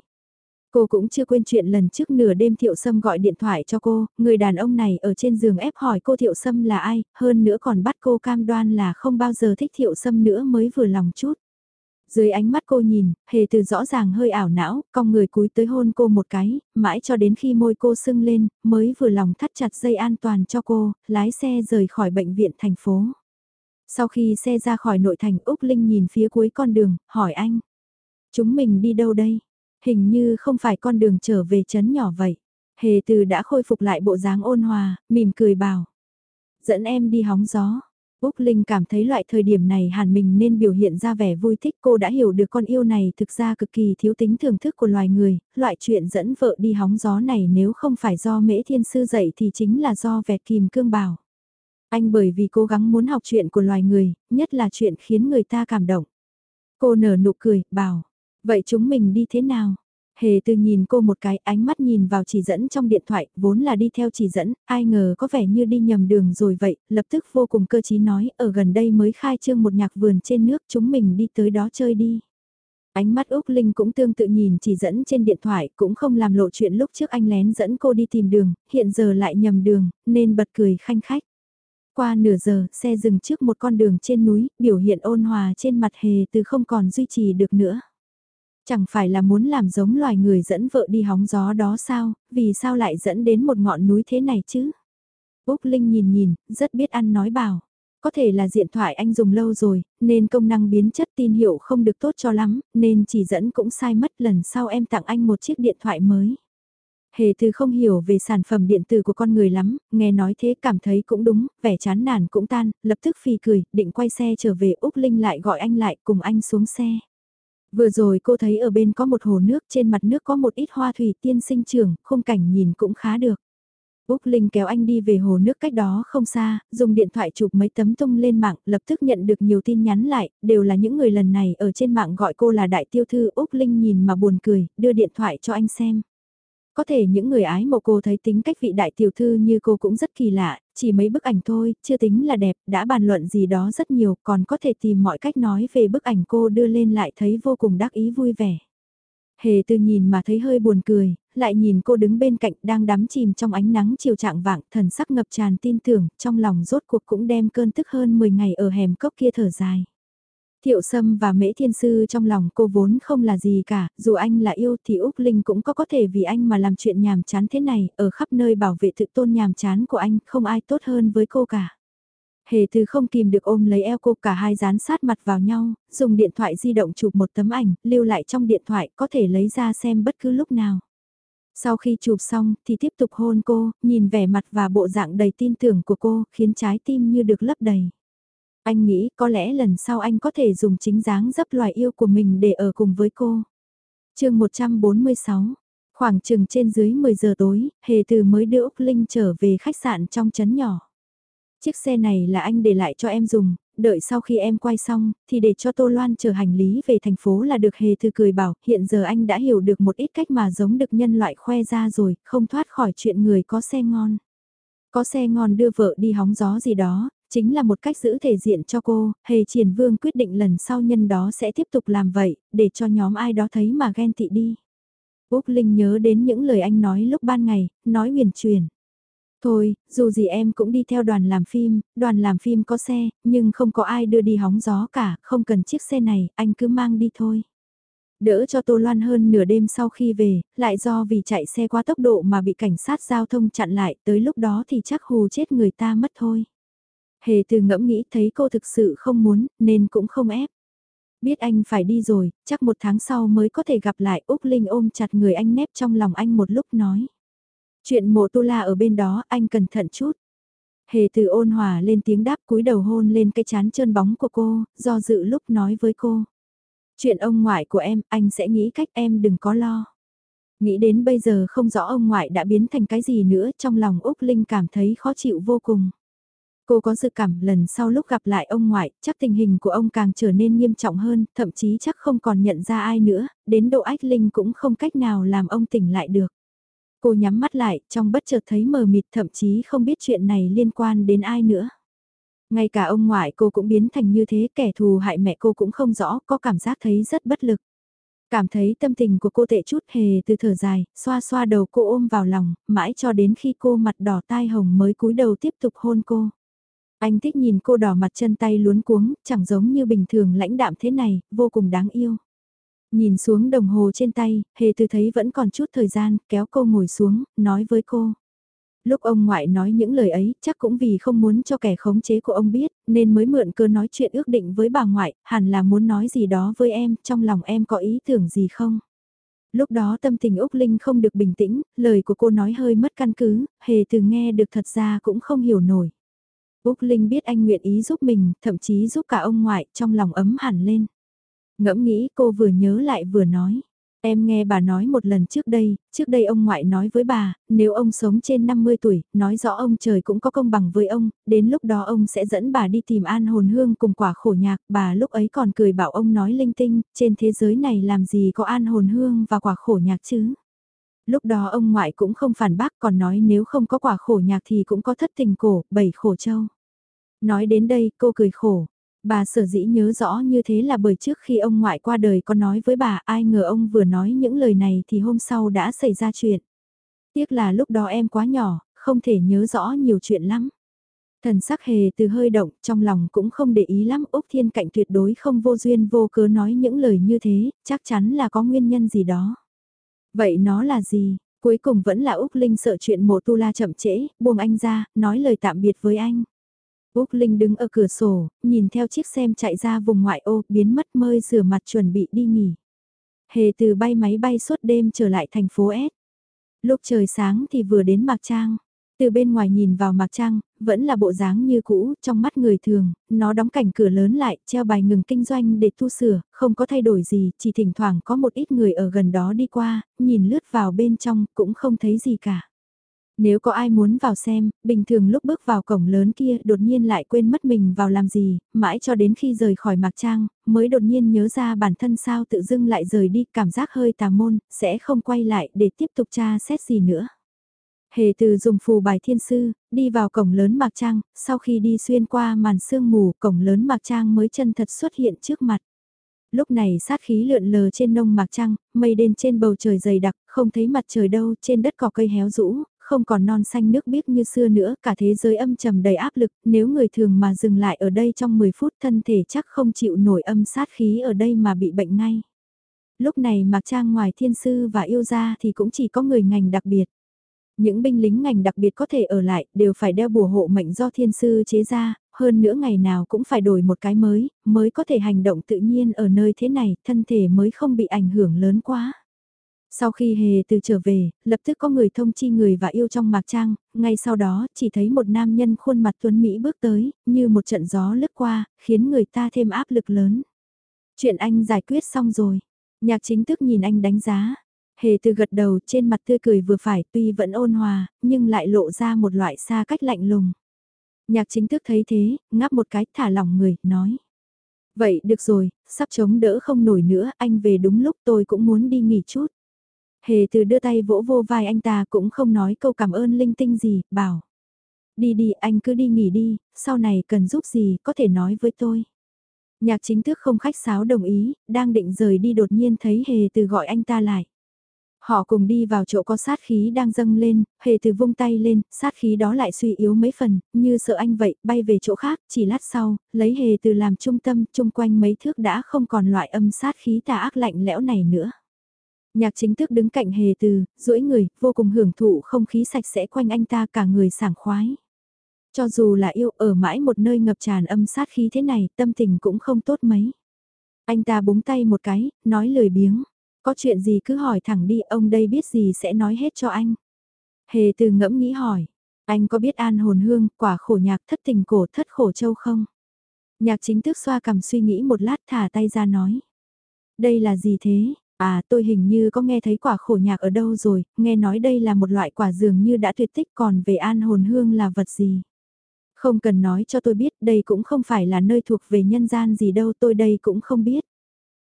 Cô cũng chưa quên chuyện lần trước nửa đêm Thiệu Sâm gọi điện thoại cho cô, người đàn ông này ở trên giường ép hỏi cô Thiệu Sâm là ai, hơn nữa còn bắt cô cam đoan là không bao giờ thích Thiệu Sâm nữa mới vừa lòng chút. Dưới ánh mắt cô nhìn, hề từ rõ ràng hơi ảo não, cong người cúi tới hôn cô một cái, mãi cho đến khi môi cô sưng lên, mới vừa lòng thắt chặt dây an toàn cho cô, lái xe rời khỏi bệnh viện thành phố. Sau khi xe ra khỏi nội thành Úc Linh nhìn phía cuối con đường, hỏi anh. Chúng mình đi đâu đây? Hình như không phải con đường trở về chấn nhỏ vậy. Hề từ đã khôi phục lại bộ dáng ôn hòa, mỉm cười bảo. Dẫn em đi hóng gió. Úc Linh cảm thấy loại thời điểm này hẳn mình nên biểu hiện ra vẻ vui thích cô đã hiểu được con yêu này thực ra cực kỳ thiếu tính thưởng thức của loài người, loại chuyện dẫn vợ đi hóng gió này nếu không phải do mễ thiên sư dạy thì chính là do vẹt kìm cương bảo. Anh bởi vì cố gắng muốn học chuyện của loài người, nhất là chuyện khiến người ta cảm động. Cô nở nụ cười, bảo, vậy chúng mình đi thế nào? Hề từ nhìn cô một cái ánh mắt nhìn vào chỉ dẫn trong điện thoại, vốn là đi theo chỉ dẫn, ai ngờ có vẻ như đi nhầm đường rồi vậy, lập tức vô cùng cơ trí nói, ở gần đây mới khai trương một nhạc vườn trên nước, chúng mình đi tới đó chơi đi. Ánh mắt Úc Linh cũng tương tự nhìn chỉ dẫn trên điện thoại, cũng không làm lộ chuyện lúc trước anh lén dẫn cô đi tìm đường, hiện giờ lại nhầm đường, nên bật cười khanh khách. Qua nửa giờ, xe dừng trước một con đường trên núi, biểu hiện ôn hòa trên mặt hề từ không còn duy trì được nữa. Chẳng phải là muốn làm giống loài người dẫn vợ đi hóng gió đó sao, vì sao lại dẫn đến một ngọn núi thế này chứ? Úc Linh nhìn nhìn, rất biết ăn nói bảo. Có thể là điện thoại anh dùng lâu rồi, nên công năng biến chất tin hiệu không được tốt cho lắm, nên chỉ dẫn cũng sai mất lần sau em tặng anh một chiếc điện thoại mới. Hề từ không hiểu về sản phẩm điện tử của con người lắm, nghe nói thế cảm thấy cũng đúng, vẻ chán nản cũng tan, lập tức phì cười, định quay xe trở về Úc Linh lại gọi anh lại cùng anh xuống xe. Vừa rồi cô thấy ở bên có một hồ nước trên mặt nước có một ít hoa thủy tiên sinh trưởng, khung cảnh nhìn cũng khá được. Úc Linh kéo anh đi về hồ nước cách đó không xa, dùng điện thoại chụp mấy tấm tung lên mạng, lập tức nhận được nhiều tin nhắn lại, đều là những người lần này ở trên mạng gọi cô là đại tiêu thư Úc Linh nhìn mà buồn cười, đưa điện thoại cho anh xem. Có thể những người ái mộ cô thấy tính cách vị đại tiểu thư như cô cũng rất kỳ lạ, chỉ mấy bức ảnh thôi, chưa tính là đẹp, đã bàn luận gì đó rất nhiều, còn có thể tìm mọi cách nói về bức ảnh cô đưa lên lại thấy vô cùng đắc ý vui vẻ. Hề từ nhìn mà thấy hơi buồn cười, lại nhìn cô đứng bên cạnh đang đắm chìm trong ánh nắng chiều trạng vạng, thần sắc ngập tràn tin tưởng, trong lòng rốt cuộc cũng đem cơn tức hơn 10 ngày ở hẻm cốc kia thở dài. Thiệu Sâm và Mễ Thiên Sư trong lòng cô vốn không là gì cả, dù anh là yêu thì Úc Linh cũng có có thể vì anh mà làm chuyện nhàm chán thế này, ở khắp nơi bảo vệ tự tôn nhàm chán của anh, không ai tốt hơn với cô cả. Hề từ không kìm được ôm lấy eo cô cả hai dán sát mặt vào nhau, dùng điện thoại di động chụp một tấm ảnh, lưu lại trong điện thoại có thể lấy ra xem bất cứ lúc nào. Sau khi chụp xong thì tiếp tục hôn cô, nhìn vẻ mặt và bộ dạng đầy tin tưởng của cô khiến trái tim như được lấp đầy. Anh nghĩ có lẽ lần sau anh có thể dùng chính dáng dấp loài yêu của mình để ở cùng với cô. chương 146, khoảng chừng trên dưới 10 giờ tối, Hề Từ mới đưa Úc Linh trở về khách sạn trong trấn nhỏ. Chiếc xe này là anh để lại cho em dùng, đợi sau khi em quay xong, thì để cho Tô Loan chở hành lý về thành phố là được Hề từ cười bảo, hiện giờ anh đã hiểu được một ít cách mà giống được nhân loại khoe ra rồi, không thoát khỏi chuyện người có xe ngon. Có xe ngon đưa vợ đi hóng gió gì đó, chính là một cách giữ thể diện cho cô, Hề Triển Vương quyết định lần sau nhân đó sẽ tiếp tục làm vậy, để cho nhóm ai đó thấy mà ghen tị đi. Úc Linh nhớ đến những lời anh nói lúc ban ngày, nói huyền truyền. Thôi, dù gì em cũng đi theo đoàn làm phim, đoàn làm phim có xe, nhưng không có ai đưa đi hóng gió cả, không cần chiếc xe này, anh cứ mang đi thôi. Đỡ cho Tô Loan hơn nửa đêm sau khi về, lại do vì chạy xe quá tốc độ mà bị cảnh sát giao thông chặn lại, tới lúc đó thì chắc hù chết người ta mất thôi. Hề từ ngẫm nghĩ thấy cô thực sự không muốn, nên cũng không ép. Biết anh phải đi rồi, chắc một tháng sau mới có thể gặp lại Úc Linh ôm chặt người anh nép trong lòng anh một lúc nói. Chuyện mộ tu la ở bên đó anh cẩn thận chút. Hề từ ôn hòa lên tiếng đáp cúi đầu hôn lên cái chán trơn bóng của cô, do dự lúc nói với cô. Chuyện ông ngoại của em, anh sẽ nghĩ cách em đừng có lo. Nghĩ đến bây giờ không rõ ông ngoại đã biến thành cái gì nữa trong lòng Úc Linh cảm thấy khó chịu vô cùng. Cô có dự cảm lần sau lúc gặp lại ông ngoại, chắc tình hình của ông càng trở nên nghiêm trọng hơn, thậm chí chắc không còn nhận ra ai nữa, đến độ ách Linh cũng không cách nào làm ông tỉnh lại được. Cô nhắm mắt lại, trong bất chợt thấy mờ mịt thậm chí không biết chuyện này liên quan đến ai nữa. Ngay cả ông ngoại cô cũng biến thành như thế, kẻ thù hại mẹ cô cũng không rõ, có cảm giác thấy rất bất lực. Cảm thấy tâm tình của cô tệ chút hề từ thở dài, xoa xoa đầu cô ôm vào lòng, mãi cho đến khi cô mặt đỏ tai hồng mới cúi đầu tiếp tục hôn cô. Anh thích nhìn cô đỏ mặt chân tay luống cuống, chẳng giống như bình thường lãnh đạm thế này, vô cùng đáng yêu. Nhìn xuống đồng hồ trên tay, hề từ thấy vẫn còn chút thời gian, kéo cô ngồi xuống, nói với cô. Lúc ông ngoại nói những lời ấy, chắc cũng vì không muốn cho kẻ khống chế của ông biết, nên mới mượn cơ nói chuyện ước định với bà ngoại, hẳn là muốn nói gì đó với em, trong lòng em có ý tưởng gì không? Lúc đó tâm tình Úc Linh không được bình tĩnh, lời của cô nói hơi mất căn cứ, hề từ nghe được thật ra cũng không hiểu nổi. Úc Linh biết anh nguyện ý giúp mình, thậm chí giúp cả ông ngoại, trong lòng ấm hẳn lên. Ngẫm nghĩ cô vừa nhớ lại vừa nói. Em nghe bà nói một lần trước đây, trước đây ông ngoại nói với bà, nếu ông sống trên 50 tuổi, nói rõ ông trời cũng có công bằng với ông, đến lúc đó ông sẽ dẫn bà đi tìm an hồn hương cùng quả khổ nhạc, bà lúc ấy còn cười bảo ông nói linh tinh, trên thế giới này làm gì có an hồn hương và quả khổ nhạc chứ. Lúc đó ông ngoại cũng không phản bác còn nói nếu không có quả khổ nhạc thì cũng có thất tình cổ, bảy khổ châu. Nói đến đây cô cười khổ, Bà sở dĩ nhớ rõ như thế là bởi trước khi ông ngoại qua đời có nói với bà ai ngờ ông vừa nói những lời này thì hôm sau đã xảy ra chuyện. Tiếc là lúc đó em quá nhỏ, không thể nhớ rõ nhiều chuyện lắm. Thần sắc hề từ hơi động, trong lòng cũng không để ý lắm, Úc Thiên Cạnh tuyệt đối không vô duyên vô cớ nói những lời như thế, chắc chắn là có nguyên nhân gì đó. Vậy nó là gì? Cuối cùng vẫn là Úc Linh sợ chuyện mộ tu la chậm trễ, buông anh ra, nói lời tạm biệt với anh. Úc Linh đứng ở cửa sổ, nhìn theo chiếc xem chạy ra vùng ngoại ô, biến mất mơi rửa mặt chuẩn bị đi nghỉ. Hề từ bay máy bay suốt đêm trở lại thành phố S. Lúc trời sáng thì vừa đến Mạc Trang. Từ bên ngoài nhìn vào Mạc Trang, vẫn là bộ dáng như cũ, trong mắt người thường, nó đóng cảnh cửa lớn lại, treo bài ngừng kinh doanh để tu sửa, không có thay đổi gì, chỉ thỉnh thoảng có một ít người ở gần đó đi qua, nhìn lướt vào bên trong, cũng không thấy gì cả. Nếu có ai muốn vào xem, bình thường lúc bước vào cổng lớn kia đột nhiên lại quên mất mình vào làm gì, mãi cho đến khi rời khỏi mạc trang, mới đột nhiên nhớ ra bản thân sao tự dưng lại rời đi, cảm giác hơi tà môn, sẽ không quay lại để tiếp tục tra xét gì nữa. Hề từ dùng phù bài thiên sư, đi vào cổng lớn mạc trang, sau khi đi xuyên qua màn sương mù, cổng lớn mạc trang mới chân thật xuất hiện trước mặt lúc này sát khí lượn lờ trên nông mạc trang mây đen trên bầu trời dày đặc, không thấy mặt trời đâu, trên đất cỏ cây héo rũ, không còn non xanh nước biếc như xưa nữa, cả thế giới âm trầm đầy áp lực, nếu người thường mà dừng lại ở đây trong 10 phút thân thể chắc không chịu nổi âm sát khí ở đây mà bị bệnh ngay. Lúc này Mạc Trang ngoài thiên sư và yêu gia thì cũng chỉ có người ngành đặc biệt. Những binh lính ngành đặc biệt có thể ở lại đều phải đeo bùa hộ mệnh do thiên sư chế ra, hơn nữa ngày nào cũng phải đổi một cái mới, mới có thể hành động tự nhiên ở nơi thế này, thân thể mới không bị ảnh hưởng lớn quá. Sau khi hề từ trở về, lập tức có người thông chi người và yêu trong mạc trang, ngay sau đó chỉ thấy một nam nhân khuôn mặt tuấn Mỹ bước tới, như một trận gió lướt qua, khiến người ta thêm áp lực lớn. Chuyện anh giải quyết xong rồi. Nhạc chính thức nhìn anh đánh giá. Hề từ gật đầu trên mặt tươi cười vừa phải tuy vẫn ôn hòa, nhưng lại lộ ra một loại xa cách lạnh lùng. Nhạc chính thức thấy thế, ngáp một cái thả lỏng người, nói. Vậy được rồi, sắp chống đỡ không nổi nữa, anh về đúng lúc tôi cũng muốn đi nghỉ chút. Hề từ đưa tay vỗ vô vai anh ta cũng không nói câu cảm ơn linh tinh gì, bảo. Đi đi, anh cứ đi nghỉ đi, sau này cần giúp gì có thể nói với tôi. Nhạc chính thức không khách sáo đồng ý, đang định rời đi đột nhiên thấy hề từ gọi anh ta lại. Họ cùng đi vào chỗ có sát khí đang dâng lên, hề từ vung tay lên, sát khí đó lại suy yếu mấy phần, như sợ anh vậy, bay về chỗ khác, chỉ lát sau, lấy hề từ làm trung tâm, chung quanh mấy thước đã không còn loại âm sát khí tà ác lạnh lẽo này nữa. Nhạc chính thức đứng cạnh hề từ, duỗi người, vô cùng hưởng thụ không khí sạch sẽ quanh anh ta cả người sảng khoái. Cho dù là yêu ở mãi một nơi ngập tràn âm sát khí thế này, tâm tình cũng không tốt mấy. Anh ta búng tay một cái, nói lời biếng. Có chuyện gì cứ hỏi thẳng đi, ông đây biết gì sẽ nói hết cho anh. Hề từ ngẫm nghĩ hỏi, anh có biết an hồn hương, quả khổ nhạc thất tình cổ thất khổ châu không? Nhạc chính thức xoa cầm suy nghĩ một lát thả tay ra nói. Đây là gì thế? À tôi hình như có nghe thấy quả khổ nhạc ở đâu rồi, nghe nói đây là một loại quả dường như đã tuyệt tích còn về an hồn hương là vật gì. Không cần nói cho tôi biết đây cũng không phải là nơi thuộc về nhân gian gì đâu tôi đây cũng không biết.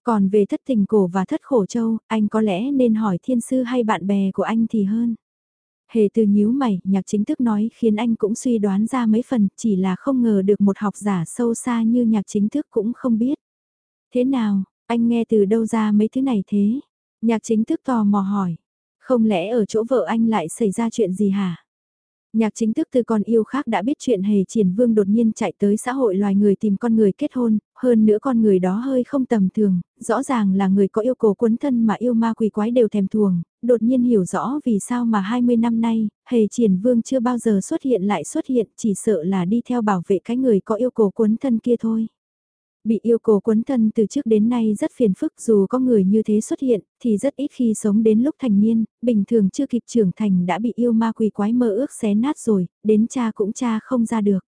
Còn về thất tình cổ và thất khổ châu, anh có lẽ nên hỏi thiên sư hay bạn bè của anh thì hơn. Hề từ nhíu mày, nhạc chính thức nói khiến anh cũng suy đoán ra mấy phần, chỉ là không ngờ được một học giả sâu xa như nhạc chính thức cũng không biết. Thế nào, anh nghe từ đâu ra mấy thứ này thế? Nhạc chính thức tò mò hỏi. Không lẽ ở chỗ vợ anh lại xảy ra chuyện gì hả? Nhạc chính thức từ con yêu khác đã biết chuyện hề triển vương đột nhiên chạy tới xã hội loài người tìm con người kết hôn, hơn nữa con người đó hơi không tầm thường, rõ ràng là người có yêu cầu quấn thân mà yêu ma quỷ quái đều thèm thuồng, đột nhiên hiểu rõ vì sao mà 20 năm nay, hề triển vương chưa bao giờ xuất hiện lại xuất hiện chỉ sợ là đi theo bảo vệ cái người có yêu cầu quấn thân kia thôi. Bị yêu cầu quấn thân từ trước đến nay rất phiền phức dù có người như thế xuất hiện thì rất ít khi sống đến lúc thành niên, bình thường chưa kịp trưởng thành đã bị yêu ma quỷ quái mơ ước xé nát rồi, đến cha cũng cha không ra được.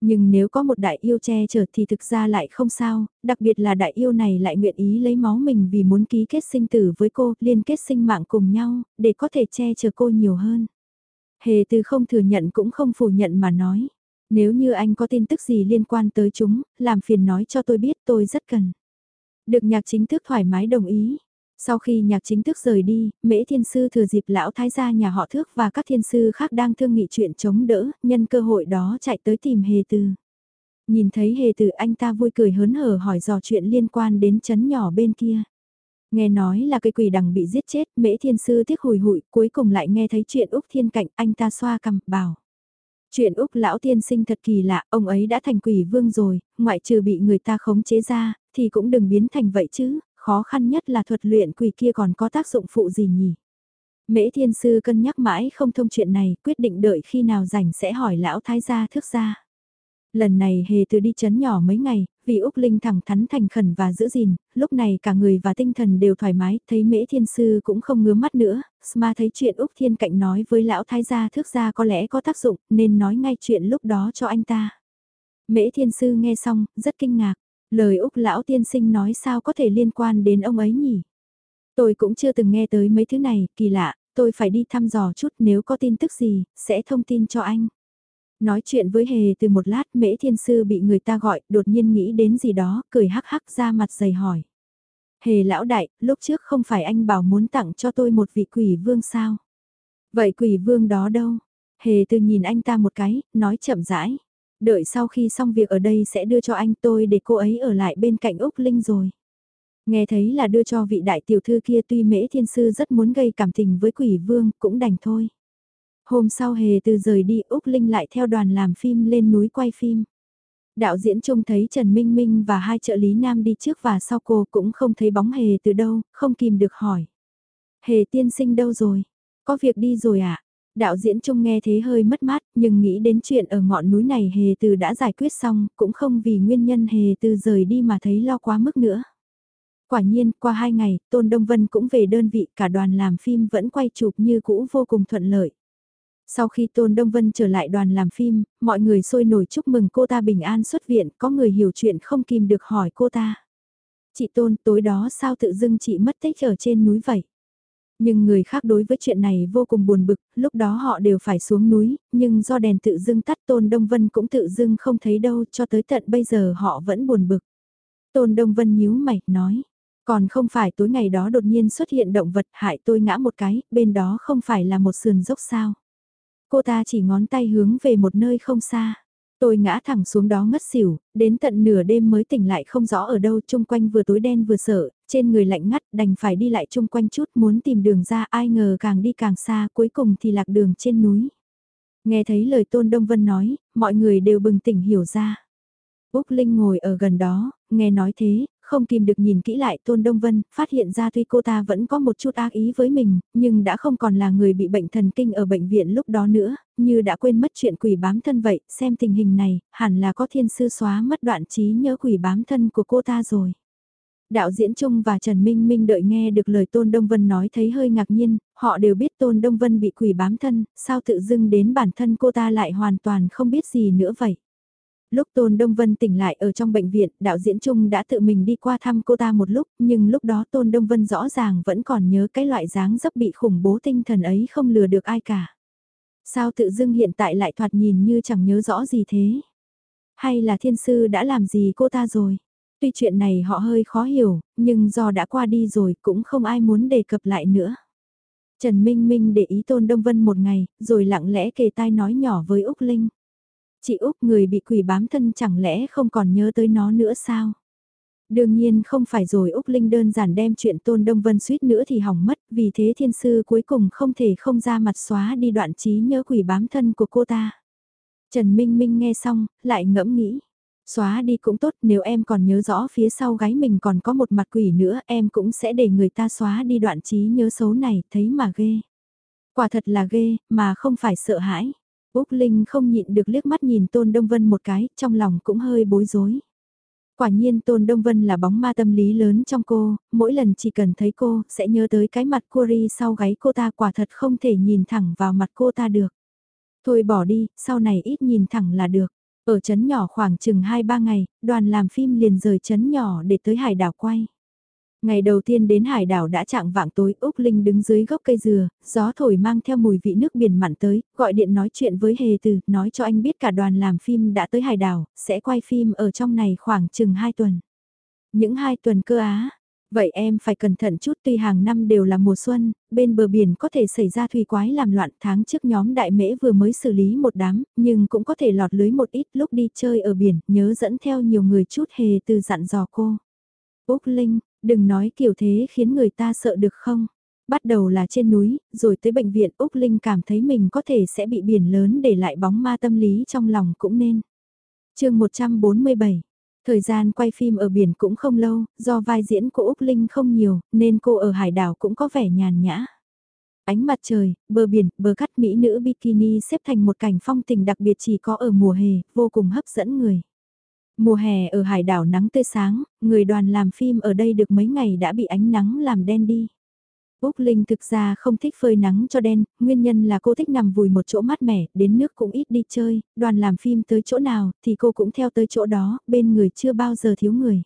Nhưng nếu có một đại yêu che chở thì thực ra lại không sao, đặc biệt là đại yêu này lại nguyện ý lấy máu mình vì muốn ký kết sinh tử với cô, liên kết sinh mạng cùng nhau, để có thể che chở cô nhiều hơn. Hề từ không thừa nhận cũng không phủ nhận mà nói. Nếu như anh có tin tức gì liên quan tới chúng, làm phiền nói cho tôi biết tôi rất cần. Được nhạc chính thức thoải mái đồng ý. Sau khi nhạc chính thức rời đi, Mễ Thiên Sư thừa dịp lão thái gia nhà họ thước và các thiên sư khác đang thương nghị chuyện chống đỡ, nhân cơ hội đó chạy tới tìm Hề Từ. Nhìn thấy Hề Từ anh ta vui cười hớn hở hỏi dò chuyện liên quan đến chấn nhỏ bên kia. Nghe nói là cây quỷ đằng bị giết chết, Mễ Thiên Sư tiếc hùi hụi, cuối cùng lại nghe thấy chuyện Úc Thiên Cạnh, anh ta xoa cằm, bảo. Chuyện Úc lão tiên sinh thật kỳ lạ, ông ấy đã thành quỷ vương rồi, ngoại trừ bị người ta khống chế ra, thì cũng đừng biến thành vậy chứ, khó khăn nhất là thuật luyện quỷ kia còn có tác dụng phụ gì nhỉ. Mễ thiên sư cân nhắc mãi không thông chuyện này, quyết định đợi khi nào rảnh sẽ hỏi lão thái gia thước ra Lần này hề từ đi chấn nhỏ mấy ngày, vì Úc Linh thẳng thắn thành khẩn và giữ gìn, lúc này cả người và tinh thần đều thoải mái, thấy mễ thiên sư cũng không ngứa mắt nữa, Sma thấy chuyện Úc Thiên Cạnh nói với lão thái gia thước gia có lẽ có tác dụng, nên nói ngay chuyện lúc đó cho anh ta. Mễ thiên sư nghe xong, rất kinh ngạc, lời Úc lão tiên sinh nói sao có thể liên quan đến ông ấy nhỉ? Tôi cũng chưa từng nghe tới mấy thứ này, kỳ lạ, tôi phải đi thăm dò chút nếu có tin tức gì, sẽ thông tin cho anh. Nói chuyện với Hề từ một lát mễ thiên sư bị người ta gọi, đột nhiên nghĩ đến gì đó, cười hắc hắc ra mặt dày hỏi. Hề lão đại, lúc trước không phải anh bảo muốn tặng cho tôi một vị quỷ vương sao? Vậy quỷ vương đó đâu? Hề từ nhìn anh ta một cái, nói chậm rãi. Đợi sau khi xong việc ở đây sẽ đưa cho anh tôi để cô ấy ở lại bên cạnh Úc Linh rồi. Nghe thấy là đưa cho vị đại tiểu thư kia tuy mễ thiên sư rất muốn gây cảm tình với quỷ vương, cũng đành thôi. Hôm sau hề từ rời đi Úc Linh lại theo đoàn làm phim lên núi quay phim. Đạo diễn trông thấy Trần Minh Minh và hai trợ lý nam đi trước và sau cô cũng không thấy bóng hề từ đâu, không kìm được hỏi. Hề tiên sinh đâu rồi? Có việc đi rồi? À? Đạo diễn Trung nghe thế hơi mất mát, nhưng nghĩ đến chuyện ở ngọn núi này hề từ đã giải quyết xong, cũng không vì nguyên nhân hề từ rời đi mà thấy lo quá mức nữa. Quả nhiên, qua hai ngày, Tôn Đông Vân cũng về đơn vị, cả đoàn làm phim vẫn quay chụp như cũ vô cùng thuận lợi. Sau khi Tôn Đông Vân trở lại đoàn làm phim, mọi người sôi nổi chúc mừng cô ta bình an xuất viện, có người hiểu chuyện không kìm được hỏi cô ta. Chị Tôn, tối đó sao tự dưng chị mất tích ở trên núi vậy? Nhưng người khác đối với chuyện này vô cùng buồn bực, lúc đó họ đều phải xuống núi, nhưng do đèn tự dưng tắt Tôn Đông Vân cũng tự dưng không thấy đâu cho tới tận bây giờ họ vẫn buồn bực. Tôn Đông Vân nhíu mày, nói, còn không phải tối ngày đó đột nhiên xuất hiện động vật hại tôi ngã một cái, bên đó không phải là một sườn dốc sao. Cô ta chỉ ngón tay hướng về một nơi không xa. Tôi ngã thẳng xuống đó ngất xỉu, đến tận nửa đêm mới tỉnh lại không rõ ở đâu chung quanh vừa tối đen vừa sợ, trên người lạnh ngắt đành phải đi lại chung quanh chút muốn tìm đường ra ai ngờ càng đi càng xa cuối cùng thì lạc đường trên núi. Nghe thấy lời Tôn Đông Vân nói, mọi người đều bừng tỉnh hiểu ra. Úc Linh ngồi ở gần đó, nghe nói thế, không kìm được nhìn kỹ lại Tôn Đông Vân, phát hiện ra tuy cô ta vẫn có một chút ác ý với mình, nhưng đã không còn là người bị bệnh thần kinh ở bệnh viện lúc đó nữa, như đã quên mất chuyện quỷ bám thân vậy, xem tình hình này, hẳn là có thiên sư xóa mất đoạn trí nhớ quỷ bám thân của cô ta rồi. Đạo diễn Trung và Trần Minh Minh đợi nghe được lời Tôn Đông Vân nói thấy hơi ngạc nhiên, họ đều biết Tôn Đông Vân bị quỷ bám thân, sao tự dưng đến bản thân cô ta lại hoàn toàn không biết gì nữa vậy. Lúc Tôn Đông Vân tỉnh lại ở trong bệnh viện, đạo diễn Trung đã tự mình đi qua thăm cô ta một lúc, nhưng lúc đó Tôn Đông Vân rõ ràng vẫn còn nhớ cái loại dáng dấp bị khủng bố tinh thần ấy không lừa được ai cả. Sao tự dưng hiện tại lại thoạt nhìn như chẳng nhớ rõ gì thế? Hay là thiên sư đã làm gì cô ta rồi? Tuy chuyện này họ hơi khó hiểu, nhưng do đã qua đi rồi cũng không ai muốn đề cập lại nữa. Trần Minh Minh để ý Tôn Đông Vân một ngày, rồi lặng lẽ kề tai nói nhỏ với Úc Linh. Chị Úc người bị quỷ bám thân chẳng lẽ không còn nhớ tới nó nữa sao? Đương nhiên không phải rồi Úc Linh đơn giản đem chuyện Tôn Đông Vân suýt nữa thì hỏng mất, vì thế thiên sư cuối cùng không thể không ra mặt xóa đi đoạn trí nhớ quỷ bám thân của cô ta. Trần Minh Minh nghe xong, lại ngẫm nghĩ. Xóa đi cũng tốt nếu em còn nhớ rõ phía sau gái mình còn có một mặt quỷ nữa em cũng sẽ để người ta xóa đi đoạn trí nhớ xấu này thấy mà ghê. Quả thật là ghê mà không phải sợ hãi. Úc Linh không nhịn được liếc mắt nhìn Tôn Đông Vân một cái, trong lòng cũng hơi bối rối. Quả nhiên Tôn Đông Vân là bóng ma tâm lý lớn trong cô, mỗi lần chỉ cần thấy cô, sẽ nhớ tới cái mặt Curi sau gáy cô ta quả thật không thể nhìn thẳng vào mặt cô ta được. Thôi bỏ đi, sau này ít nhìn thẳng là được. Ở chấn nhỏ khoảng chừng 2-3 ngày, đoàn làm phim liền rời chấn nhỏ để tới hải đảo quay. Ngày đầu tiên đến hải đảo đã chạng vạng tối Úc Linh đứng dưới gốc cây dừa, gió thổi mang theo mùi vị nước biển mặn tới, gọi điện nói chuyện với Hề Từ, nói cho anh biết cả đoàn làm phim đã tới hải đảo, sẽ quay phim ở trong này khoảng chừng 2 tuần. Những 2 tuần cơ á, Vậy em phải cẩn thận chút tuy hàng năm đều là mùa xuân, bên bờ biển có thể xảy ra thủy quái làm loạn tháng trước nhóm đại mễ vừa mới xử lý một đám, nhưng cũng có thể lọt lưới một ít lúc đi chơi ở biển, nhớ dẫn theo nhiều người chút hề từ dặn dò cô. Úc Linh, đừng nói kiểu thế khiến người ta sợ được không? Bắt đầu là trên núi, rồi tới bệnh viện Úc Linh cảm thấy mình có thể sẽ bị biển lớn để lại bóng ma tâm lý trong lòng cũng nên. chương 147 Thời gian quay phim ở biển cũng không lâu, do vai diễn của Úc Linh không nhiều, nên cô ở hải đảo cũng có vẻ nhàn nhã. Ánh mặt trời, bờ biển, bờ cắt mỹ nữ bikini xếp thành một cảnh phong tình đặc biệt chỉ có ở mùa hè, vô cùng hấp dẫn người. Mùa hè ở hải đảo nắng tươi sáng, người đoàn làm phim ở đây được mấy ngày đã bị ánh nắng làm đen đi. Úc Linh thực ra không thích phơi nắng cho đen, nguyên nhân là cô thích nằm vùi một chỗ mát mẻ, đến nước cũng ít đi chơi, đoàn làm phim tới chỗ nào thì cô cũng theo tới chỗ đó, bên người chưa bao giờ thiếu người.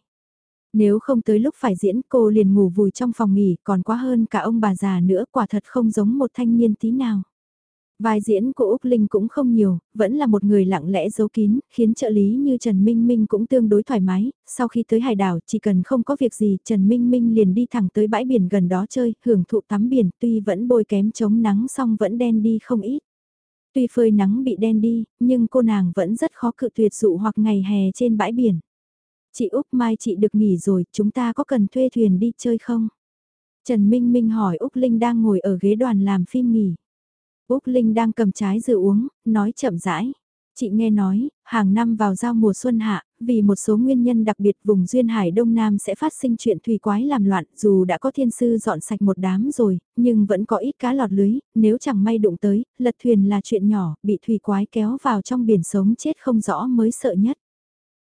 Nếu không tới lúc phải diễn cô liền ngủ vùi trong phòng nghỉ còn quá hơn cả ông bà già nữa quả thật không giống một thanh niên tí nào. Vai diễn của Úc Linh cũng không nhiều, vẫn là một người lặng lẽ giấu kín, khiến trợ lý như Trần Minh Minh cũng tương đối thoải mái, sau khi tới hải đảo chỉ cần không có việc gì Trần Minh Minh liền đi thẳng tới bãi biển gần đó chơi, hưởng thụ tắm biển tuy vẫn bôi kém chống nắng xong vẫn đen đi không ít. Tuy phơi nắng bị đen đi, nhưng cô nàng vẫn rất khó cự tuyệt dụ hoặc ngày hè trên bãi biển. Chị Úc mai chị được nghỉ rồi, chúng ta có cần thuê thuyền đi chơi không? Trần Minh Minh hỏi Úc Linh đang ngồi ở ghế đoàn làm phim nghỉ. Úc Linh đang cầm trái dừa uống, nói chậm rãi. Chị nghe nói, hàng năm vào giao mùa xuân hạ, vì một số nguyên nhân đặc biệt vùng duyên hải Đông Nam sẽ phát sinh chuyện thủy quái làm loạn, dù đã có thiên sư dọn sạch một đám rồi, nhưng vẫn có ít cá lọt lưới, nếu chẳng may đụng tới, lật thuyền là chuyện nhỏ, bị thủy quái kéo vào trong biển sống chết không rõ mới sợ nhất.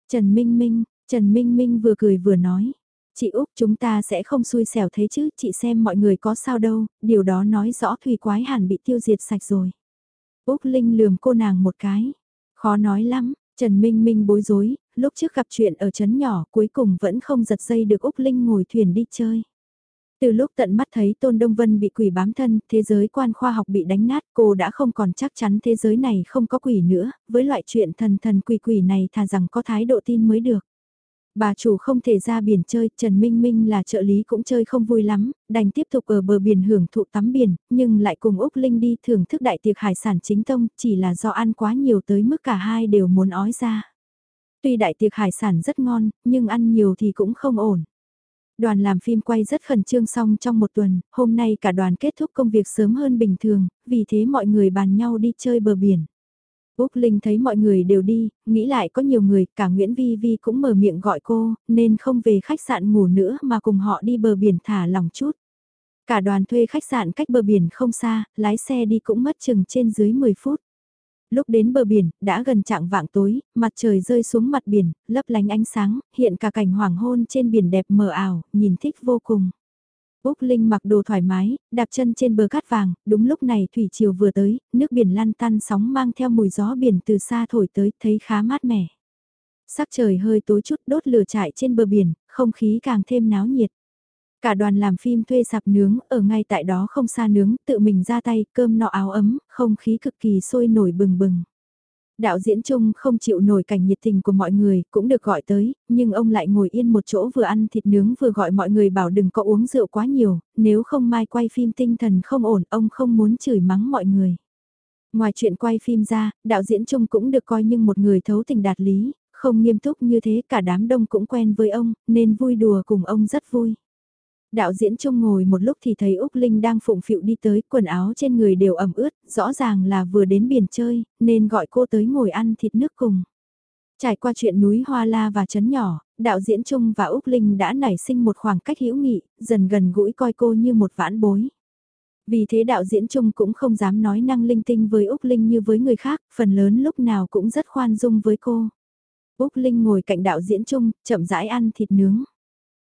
Trần Minh Minh, Trần Minh Minh vừa cười vừa nói. Chị Úc chúng ta sẽ không xui xẻo thế chứ, chị xem mọi người có sao đâu, điều đó nói rõ thủy quái hẳn bị tiêu diệt sạch rồi. Úc Linh lườm cô nàng một cái. Khó nói lắm, Trần Minh Minh bối rối, lúc trước gặp chuyện ở chấn nhỏ cuối cùng vẫn không giật dây được Úc Linh ngồi thuyền đi chơi. Từ lúc tận mắt thấy Tôn Đông Vân bị quỷ bám thân, thế giới quan khoa học bị đánh nát, cô đã không còn chắc chắn thế giới này không có quỷ nữa, với loại chuyện thần thần quỷ quỷ này thà rằng có thái độ tin mới được. Bà chủ không thể ra biển chơi, Trần Minh Minh là trợ lý cũng chơi không vui lắm, đành tiếp tục ở bờ biển hưởng thụ tắm biển, nhưng lại cùng Úc Linh đi thưởng thức đại tiệc hải sản chính tông, chỉ là do ăn quá nhiều tới mức cả hai đều muốn ói ra. Tuy đại tiệc hải sản rất ngon, nhưng ăn nhiều thì cũng không ổn. Đoàn làm phim quay rất khẩn trương xong trong một tuần, hôm nay cả đoàn kết thúc công việc sớm hơn bình thường, vì thế mọi người bàn nhau đi chơi bờ biển. Úc Linh thấy mọi người đều đi, nghĩ lại có nhiều người, cả Nguyễn Vi Vi cũng mở miệng gọi cô, nên không về khách sạn ngủ nữa mà cùng họ đi bờ biển thả lòng chút. Cả đoàn thuê khách sạn cách bờ biển không xa, lái xe đi cũng mất chừng trên dưới 10 phút. Lúc đến bờ biển, đã gần trạng vạng tối, mặt trời rơi xuống mặt biển, lấp lánh ánh sáng, hiện cả cảnh hoàng hôn trên biển đẹp mờ ảo, nhìn thích vô cùng. Úc Linh mặc đồ thoải mái, đạp chân trên bờ cát vàng, đúng lúc này thủy triều vừa tới, nước biển lăn tăn sóng mang theo mùi gió biển từ xa thổi tới, thấy khá mát mẻ. Sắc trời hơi tối chút đốt lửa trại trên bờ biển, không khí càng thêm náo nhiệt. Cả đoàn làm phim thuê sạp nướng, ở ngay tại đó không xa nướng, tự mình ra tay, cơm nọ áo ấm, không khí cực kỳ sôi nổi bừng bừng. Đạo diễn chung không chịu nổi cảnh nhiệt tình của mọi người, cũng được gọi tới, nhưng ông lại ngồi yên một chỗ vừa ăn thịt nướng vừa gọi mọi người bảo đừng có uống rượu quá nhiều, nếu không mai quay phim tinh thần không ổn, ông không muốn chửi mắng mọi người. Ngoài chuyện quay phim ra, đạo diễn chung cũng được coi như một người thấu tình đạt lý, không nghiêm túc như thế cả đám đông cũng quen với ông, nên vui đùa cùng ông rất vui. Đạo diễn trông ngồi một lúc thì thấy Úc Linh đang phụng phịu đi tới, quần áo trên người đều ẩm ướt, rõ ràng là vừa đến biển chơi, nên gọi cô tới ngồi ăn thịt nước cùng. Trải qua chuyện núi Hoa La và Trấn Nhỏ, đạo diễn Trung và Úc Linh đã nảy sinh một khoảng cách hữu nghị, dần gần gũi coi cô như một vãn bối. Vì thế đạo diễn Trung cũng không dám nói năng linh tinh với Úc Linh như với người khác, phần lớn lúc nào cũng rất khoan dung với cô. Úc Linh ngồi cạnh đạo diễn Trung, chậm rãi ăn thịt nướng.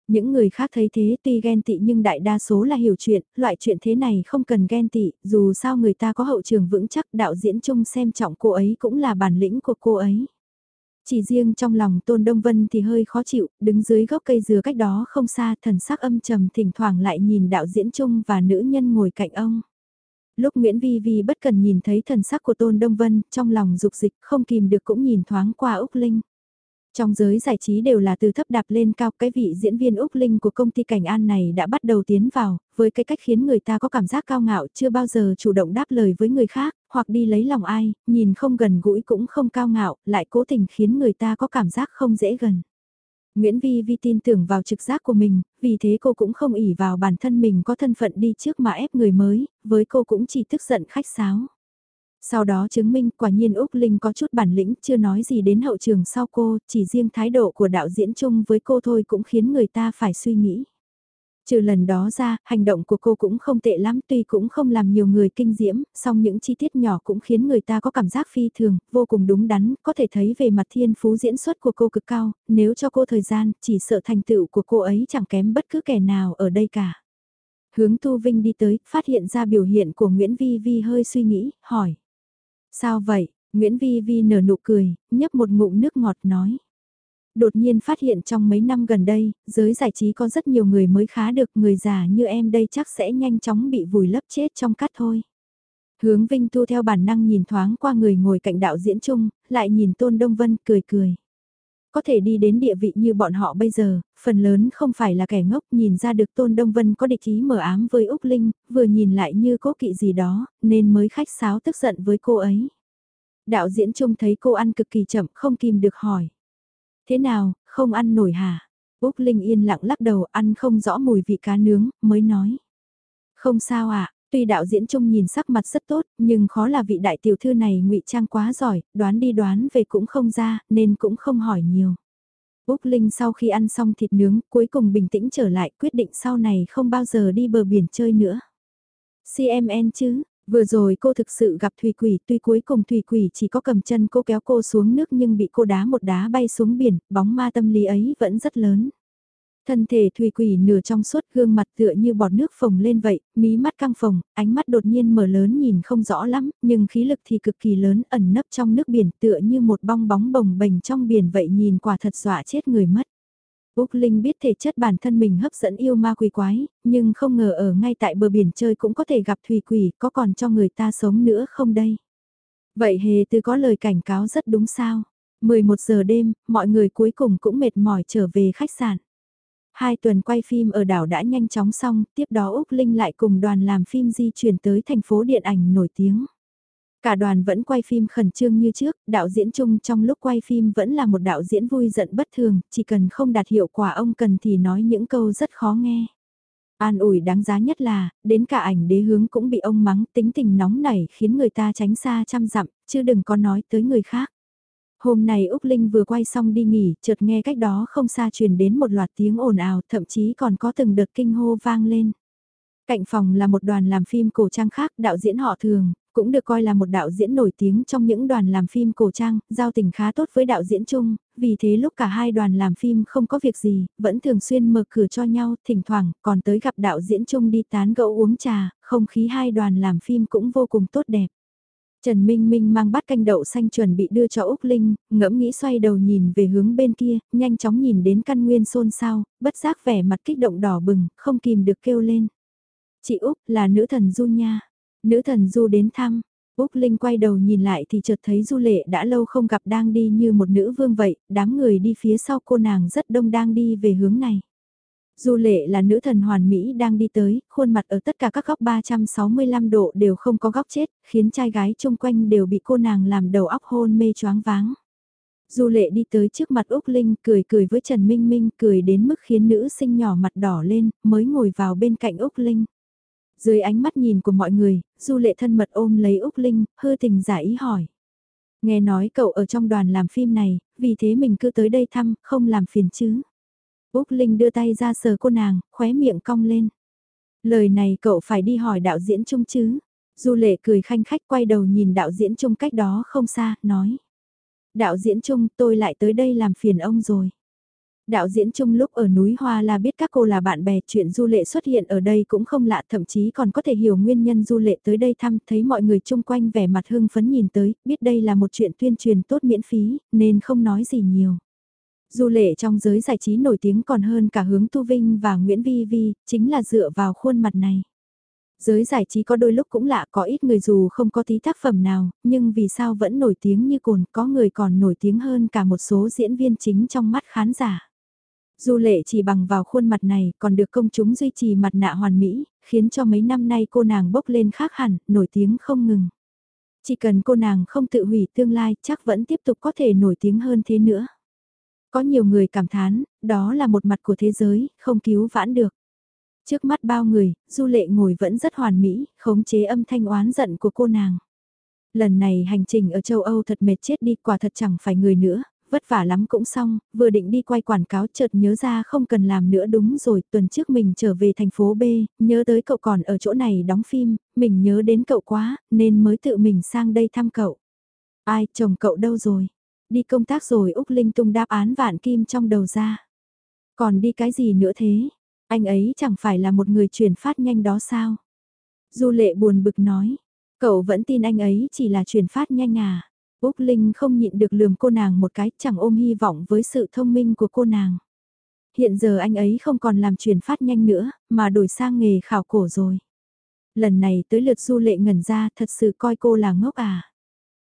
Những người khác thấy thế tuy ghen tị nhưng đại đa số là hiểu chuyện, loại chuyện thế này không cần ghen tị, dù sao người ta có hậu trường vững chắc đạo diễn chung xem trọng cô ấy cũng là bản lĩnh của cô ấy. Chỉ riêng trong lòng Tôn Đông Vân thì hơi khó chịu, đứng dưới gốc cây dừa cách đó không xa thần sắc âm trầm thỉnh thoảng lại nhìn đạo diễn chung và nữ nhân ngồi cạnh ông. Lúc Nguyễn Vi Vi bất cần nhìn thấy thần sắc của Tôn Đông Vân, trong lòng dục dịch không kìm được cũng nhìn thoáng qua Úc Linh. Trong giới giải trí đều là từ thấp đạp lên cao, cái vị diễn viên Úc Linh của công ty Cảnh An này đã bắt đầu tiến vào, với cái cách khiến người ta có cảm giác cao ngạo chưa bao giờ chủ động đáp lời với người khác, hoặc đi lấy lòng ai, nhìn không gần gũi cũng không cao ngạo, lại cố tình khiến người ta có cảm giác không dễ gần. Nguyễn Vi Vi tin tưởng vào trực giác của mình, vì thế cô cũng không ỉ vào bản thân mình có thân phận đi trước mà ép người mới, với cô cũng chỉ tức giận khách sáo. Sau đó chứng minh quả nhiên Úc Linh có chút bản lĩnh chưa nói gì đến hậu trường sau cô, chỉ riêng thái độ của đạo diễn chung với cô thôi cũng khiến người ta phải suy nghĩ. Trừ lần đó ra, hành động của cô cũng không tệ lắm tuy cũng không làm nhiều người kinh diễm, song những chi tiết nhỏ cũng khiến người ta có cảm giác phi thường, vô cùng đúng đắn, có thể thấy về mặt thiên phú diễn xuất của cô cực cao, nếu cho cô thời gian, chỉ sợ thành tựu của cô ấy chẳng kém bất cứ kẻ nào ở đây cả. Hướng Tu Vinh đi tới, phát hiện ra biểu hiện của Nguyễn Vi Vi hơi suy nghĩ, hỏi. Sao vậy? Nguyễn Vi Vi nở nụ cười, nhấp một ngụm nước ngọt nói. Đột nhiên phát hiện trong mấy năm gần đây, giới giải trí có rất nhiều người mới khá được người già như em đây chắc sẽ nhanh chóng bị vùi lấp chết trong cát thôi. Hướng Vinh thu theo bản năng nhìn thoáng qua người ngồi cạnh đạo diễn chung, lại nhìn Tôn Đông Vân cười cười. Có thể đi đến địa vị như bọn họ bây giờ, phần lớn không phải là kẻ ngốc nhìn ra được Tôn Đông Vân có địch ý mờ ám với Úc Linh, vừa nhìn lại như cố kỵ gì đó, nên mới khách sáo tức giận với cô ấy. Đạo diễn trông thấy cô ăn cực kỳ chậm không kìm được hỏi. Thế nào, không ăn nổi hả? Úc Linh yên lặng lắc đầu ăn không rõ mùi vị cá nướng, mới nói. Không sao ạ, Tuy đạo diễn chung nhìn sắc mặt rất tốt, nhưng khó là vị đại tiểu thư này ngụy trang quá giỏi, đoán đi đoán về cũng không ra, nên cũng không hỏi nhiều. Úc Linh sau khi ăn xong thịt nướng, cuối cùng bình tĩnh trở lại, quyết định sau này không bao giờ đi bờ biển chơi nữa. CMN chứ, vừa rồi cô thực sự gặp Thủy Quỷ, tuy cuối cùng Thủy Quỷ chỉ có cầm chân cô kéo cô xuống nước nhưng bị cô đá một đá bay xuống biển, bóng ma tâm lý ấy vẫn rất lớn. Thân thể thủy quỷ nửa trong suốt gương mặt tựa như bọt nước phồng lên vậy, mí mắt căng phồng, ánh mắt đột nhiên mở lớn nhìn không rõ lắm, nhưng khí lực thì cực kỳ lớn ẩn nấp trong nước biển tựa như một bong bóng bồng bềnh trong biển vậy nhìn quả thật dọa chết người mất. Úc Linh biết thể chất bản thân mình hấp dẫn yêu ma quỷ quái, nhưng không ngờ ở ngay tại bờ biển chơi cũng có thể gặp thủy quỷ, có còn cho người ta sống nữa không đây? Vậy hề từ có lời cảnh cáo rất đúng sao? 11 giờ đêm, mọi người cuối cùng cũng mệt mỏi trở về khách sạn. Hai tuần quay phim ở đảo đã nhanh chóng xong, tiếp đó Úc Linh lại cùng đoàn làm phim di chuyển tới thành phố điện ảnh nổi tiếng. Cả đoàn vẫn quay phim khẩn trương như trước, đạo diễn chung trong lúc quay phim vẫn là một đạo diễn vui giận bất thường, chỉ cần không đạt hiệu quả ông cần thì nói những câu rất khó nghe. An ủi đáng giá nhất là, đến cả ảnh đế hướng cũng bị ông mắng tính tình nóng nảy khiến người ta tránh xa chăm dặm, chứ đừng có nói tới người khác. Hôm nay Úc Linh vừa quay xong đi nghỉ, chợt nghe cách đó không xa truyền đến một loạt tiếng ồn ào, thậm chí còn có từng đợt kinh hô vang lên. Cạnh phòng là một đoàn làm phim cổ trang khác, đạo diễn họ thường, cũng được coi là một đạo diễn nổi tiếng trong những đoàn làm phim cổ trang, giao tình khá tốt với đạo diễn chung, vì thế lúc cả hai đoàn làm phim không có việc gì, vẫn thường xuyên mở cửa cho nhau, thỉnh thoảng còn tới gặp đạo diễn chung đi tán gẫu uống trà, không khí hai đoàn làm phim cũng vô cùng tốt đẹp. Trần Minh Minh mang bát canh đậu xanh chuẩn bị đưa cho Úc Linh, ngẫm nghĩ xoay đầu nhìn về hướng bên kia, nhanh chóng nhìn đến căn nguyên xôn xao, bất giác vẻ mặt kích động đỏ bừng, không kìm được kêu lên. Chị Úc là nữ thần Du nha. Nữ thần Du đến thăm. Úc Linh quay đầu nhìn lại thì chợt thấy Du Lệ đã lâu không gặp đang đi như một nữ vương vậy, đám người đi phía sau cô nàng rất đông đang đi về hướng này. Du lệ là nữ thần hoàn mỹ đang đi tới, khuôn mặt ở tất cả các góc 365 độ đều không có góc chết, khiến trai gái chung quanh đều bị cô nàng làm đầu óc hôn mê choáng váng. Du lệ đi tới trước mặt Úc Linh cười cười với Trần Minh Minh cười đến mức khiến nữ sinh nhỏ mặt đỏ lên, mới ngồi vào bên cạnh Úc Linh. Dưới ánh mắt nhìn của mọi người, Du lệ thân mật ôm lấy Úc Linh, hư tình giả ý hỏi. Nghe nói cậu ở trong đoàn làm phim này, vì thế mình cứ tới đây thăm, không làm phiền chứ. Úc Linh đưa tay ra sờ cô nàng, khóe miệng cong lên. Lời này cậu phải đi hỏi đạo diễn chung chứ. Du lệ cười khanh khách quay đầu nhìn đạo diễn chung cách đó không xa, nói. Đạo diễn chung tôi lại tới đây làm phiền ông rồi. Đạo diễn chung lúc ở núi Hoa là biết các cô là bạn bè chuyện du lệ xuất hiện ở đây cũng không lạ thậm chí còn có thể hiểu nguyên nhân du lệ tới đây thăm thấy mọi người chung quanh vẻ mặt hưng phấn nhìn tới, biết đây là một chuyện tuyên truyền tốt miễn phí, nên không nói gì nhiều. Du lệ trong giới giải trí nổi tiếng còn hơn cả hướng Tu Vinh và Nguyễn Vi Vi, chính là dựa vào khuôn mặt này. Giới giải trí có đôi lúc cũng lạ có ít người dù không có tí tác phẩm nào, nhưng vì sao vẫn nổi tiếng như cồn, có người còn nổi tiếng hơn cả một số diễn viên chính trong mắt khán giả. Du lệ chỉ bằng vào khuôn mặt này còn được công chúng duy trì mặt nạ hoàn mỹ, khiến cho mấy năm nay cô nàng bốc lên khác hẳn, nổi tiếng không ngừng. Chỉ cần cô nàng không tự hủy tương lai chắc vẫn tiếp tục có thể nổi tiếng hơn thế nữa. Có nhiều người cảm thán, đó là một mặt của thế giới, không cứu vãn được. Trước mắt bao người, du lệ ngồi vẫn rất hoàn mỹ, khống chế âm thanh oán giận của cô nàng. Lần này hành trình ở châu Âu thật mệt chết đi quả thật chẳng phải người nữa, vất vả lắm cũng xong, vừa định đi quay quảng cáo chợt nhớ ra không cần làm nữa đúng rồi, tuần trước mình trở về thành phố B, nhớ tới cậu còn ở chỗ này đóng phim, mình nhớ đến cậu quá, nên mới tự mình sang đây thăm cậu. Ai, chồng cậu đâu rồi? Đi công tác rồi Úc Linh tung đáp án vạn kim trong đầu ra. Còn đi cái gì nữa thế? Anh ấy chẳng phải là một người truyền phát nhanh đó sao? Du lệ buồn bực nói. Cậu vẫn tin anh ấy chỉ là truyền phát nhanh à? Úc Linh không nhịn được lườm cô nàng một cái chẳng ôm hy vọng với sự thông minh của cô nàng. Hiện giờ anh ấy không còn làm truyền phát nhanh nữa, mà đổi sang nghề khảo cổ rồi. Lần này tới lượt du lệ ngẩn ra thật sự coi cô là ngốc à.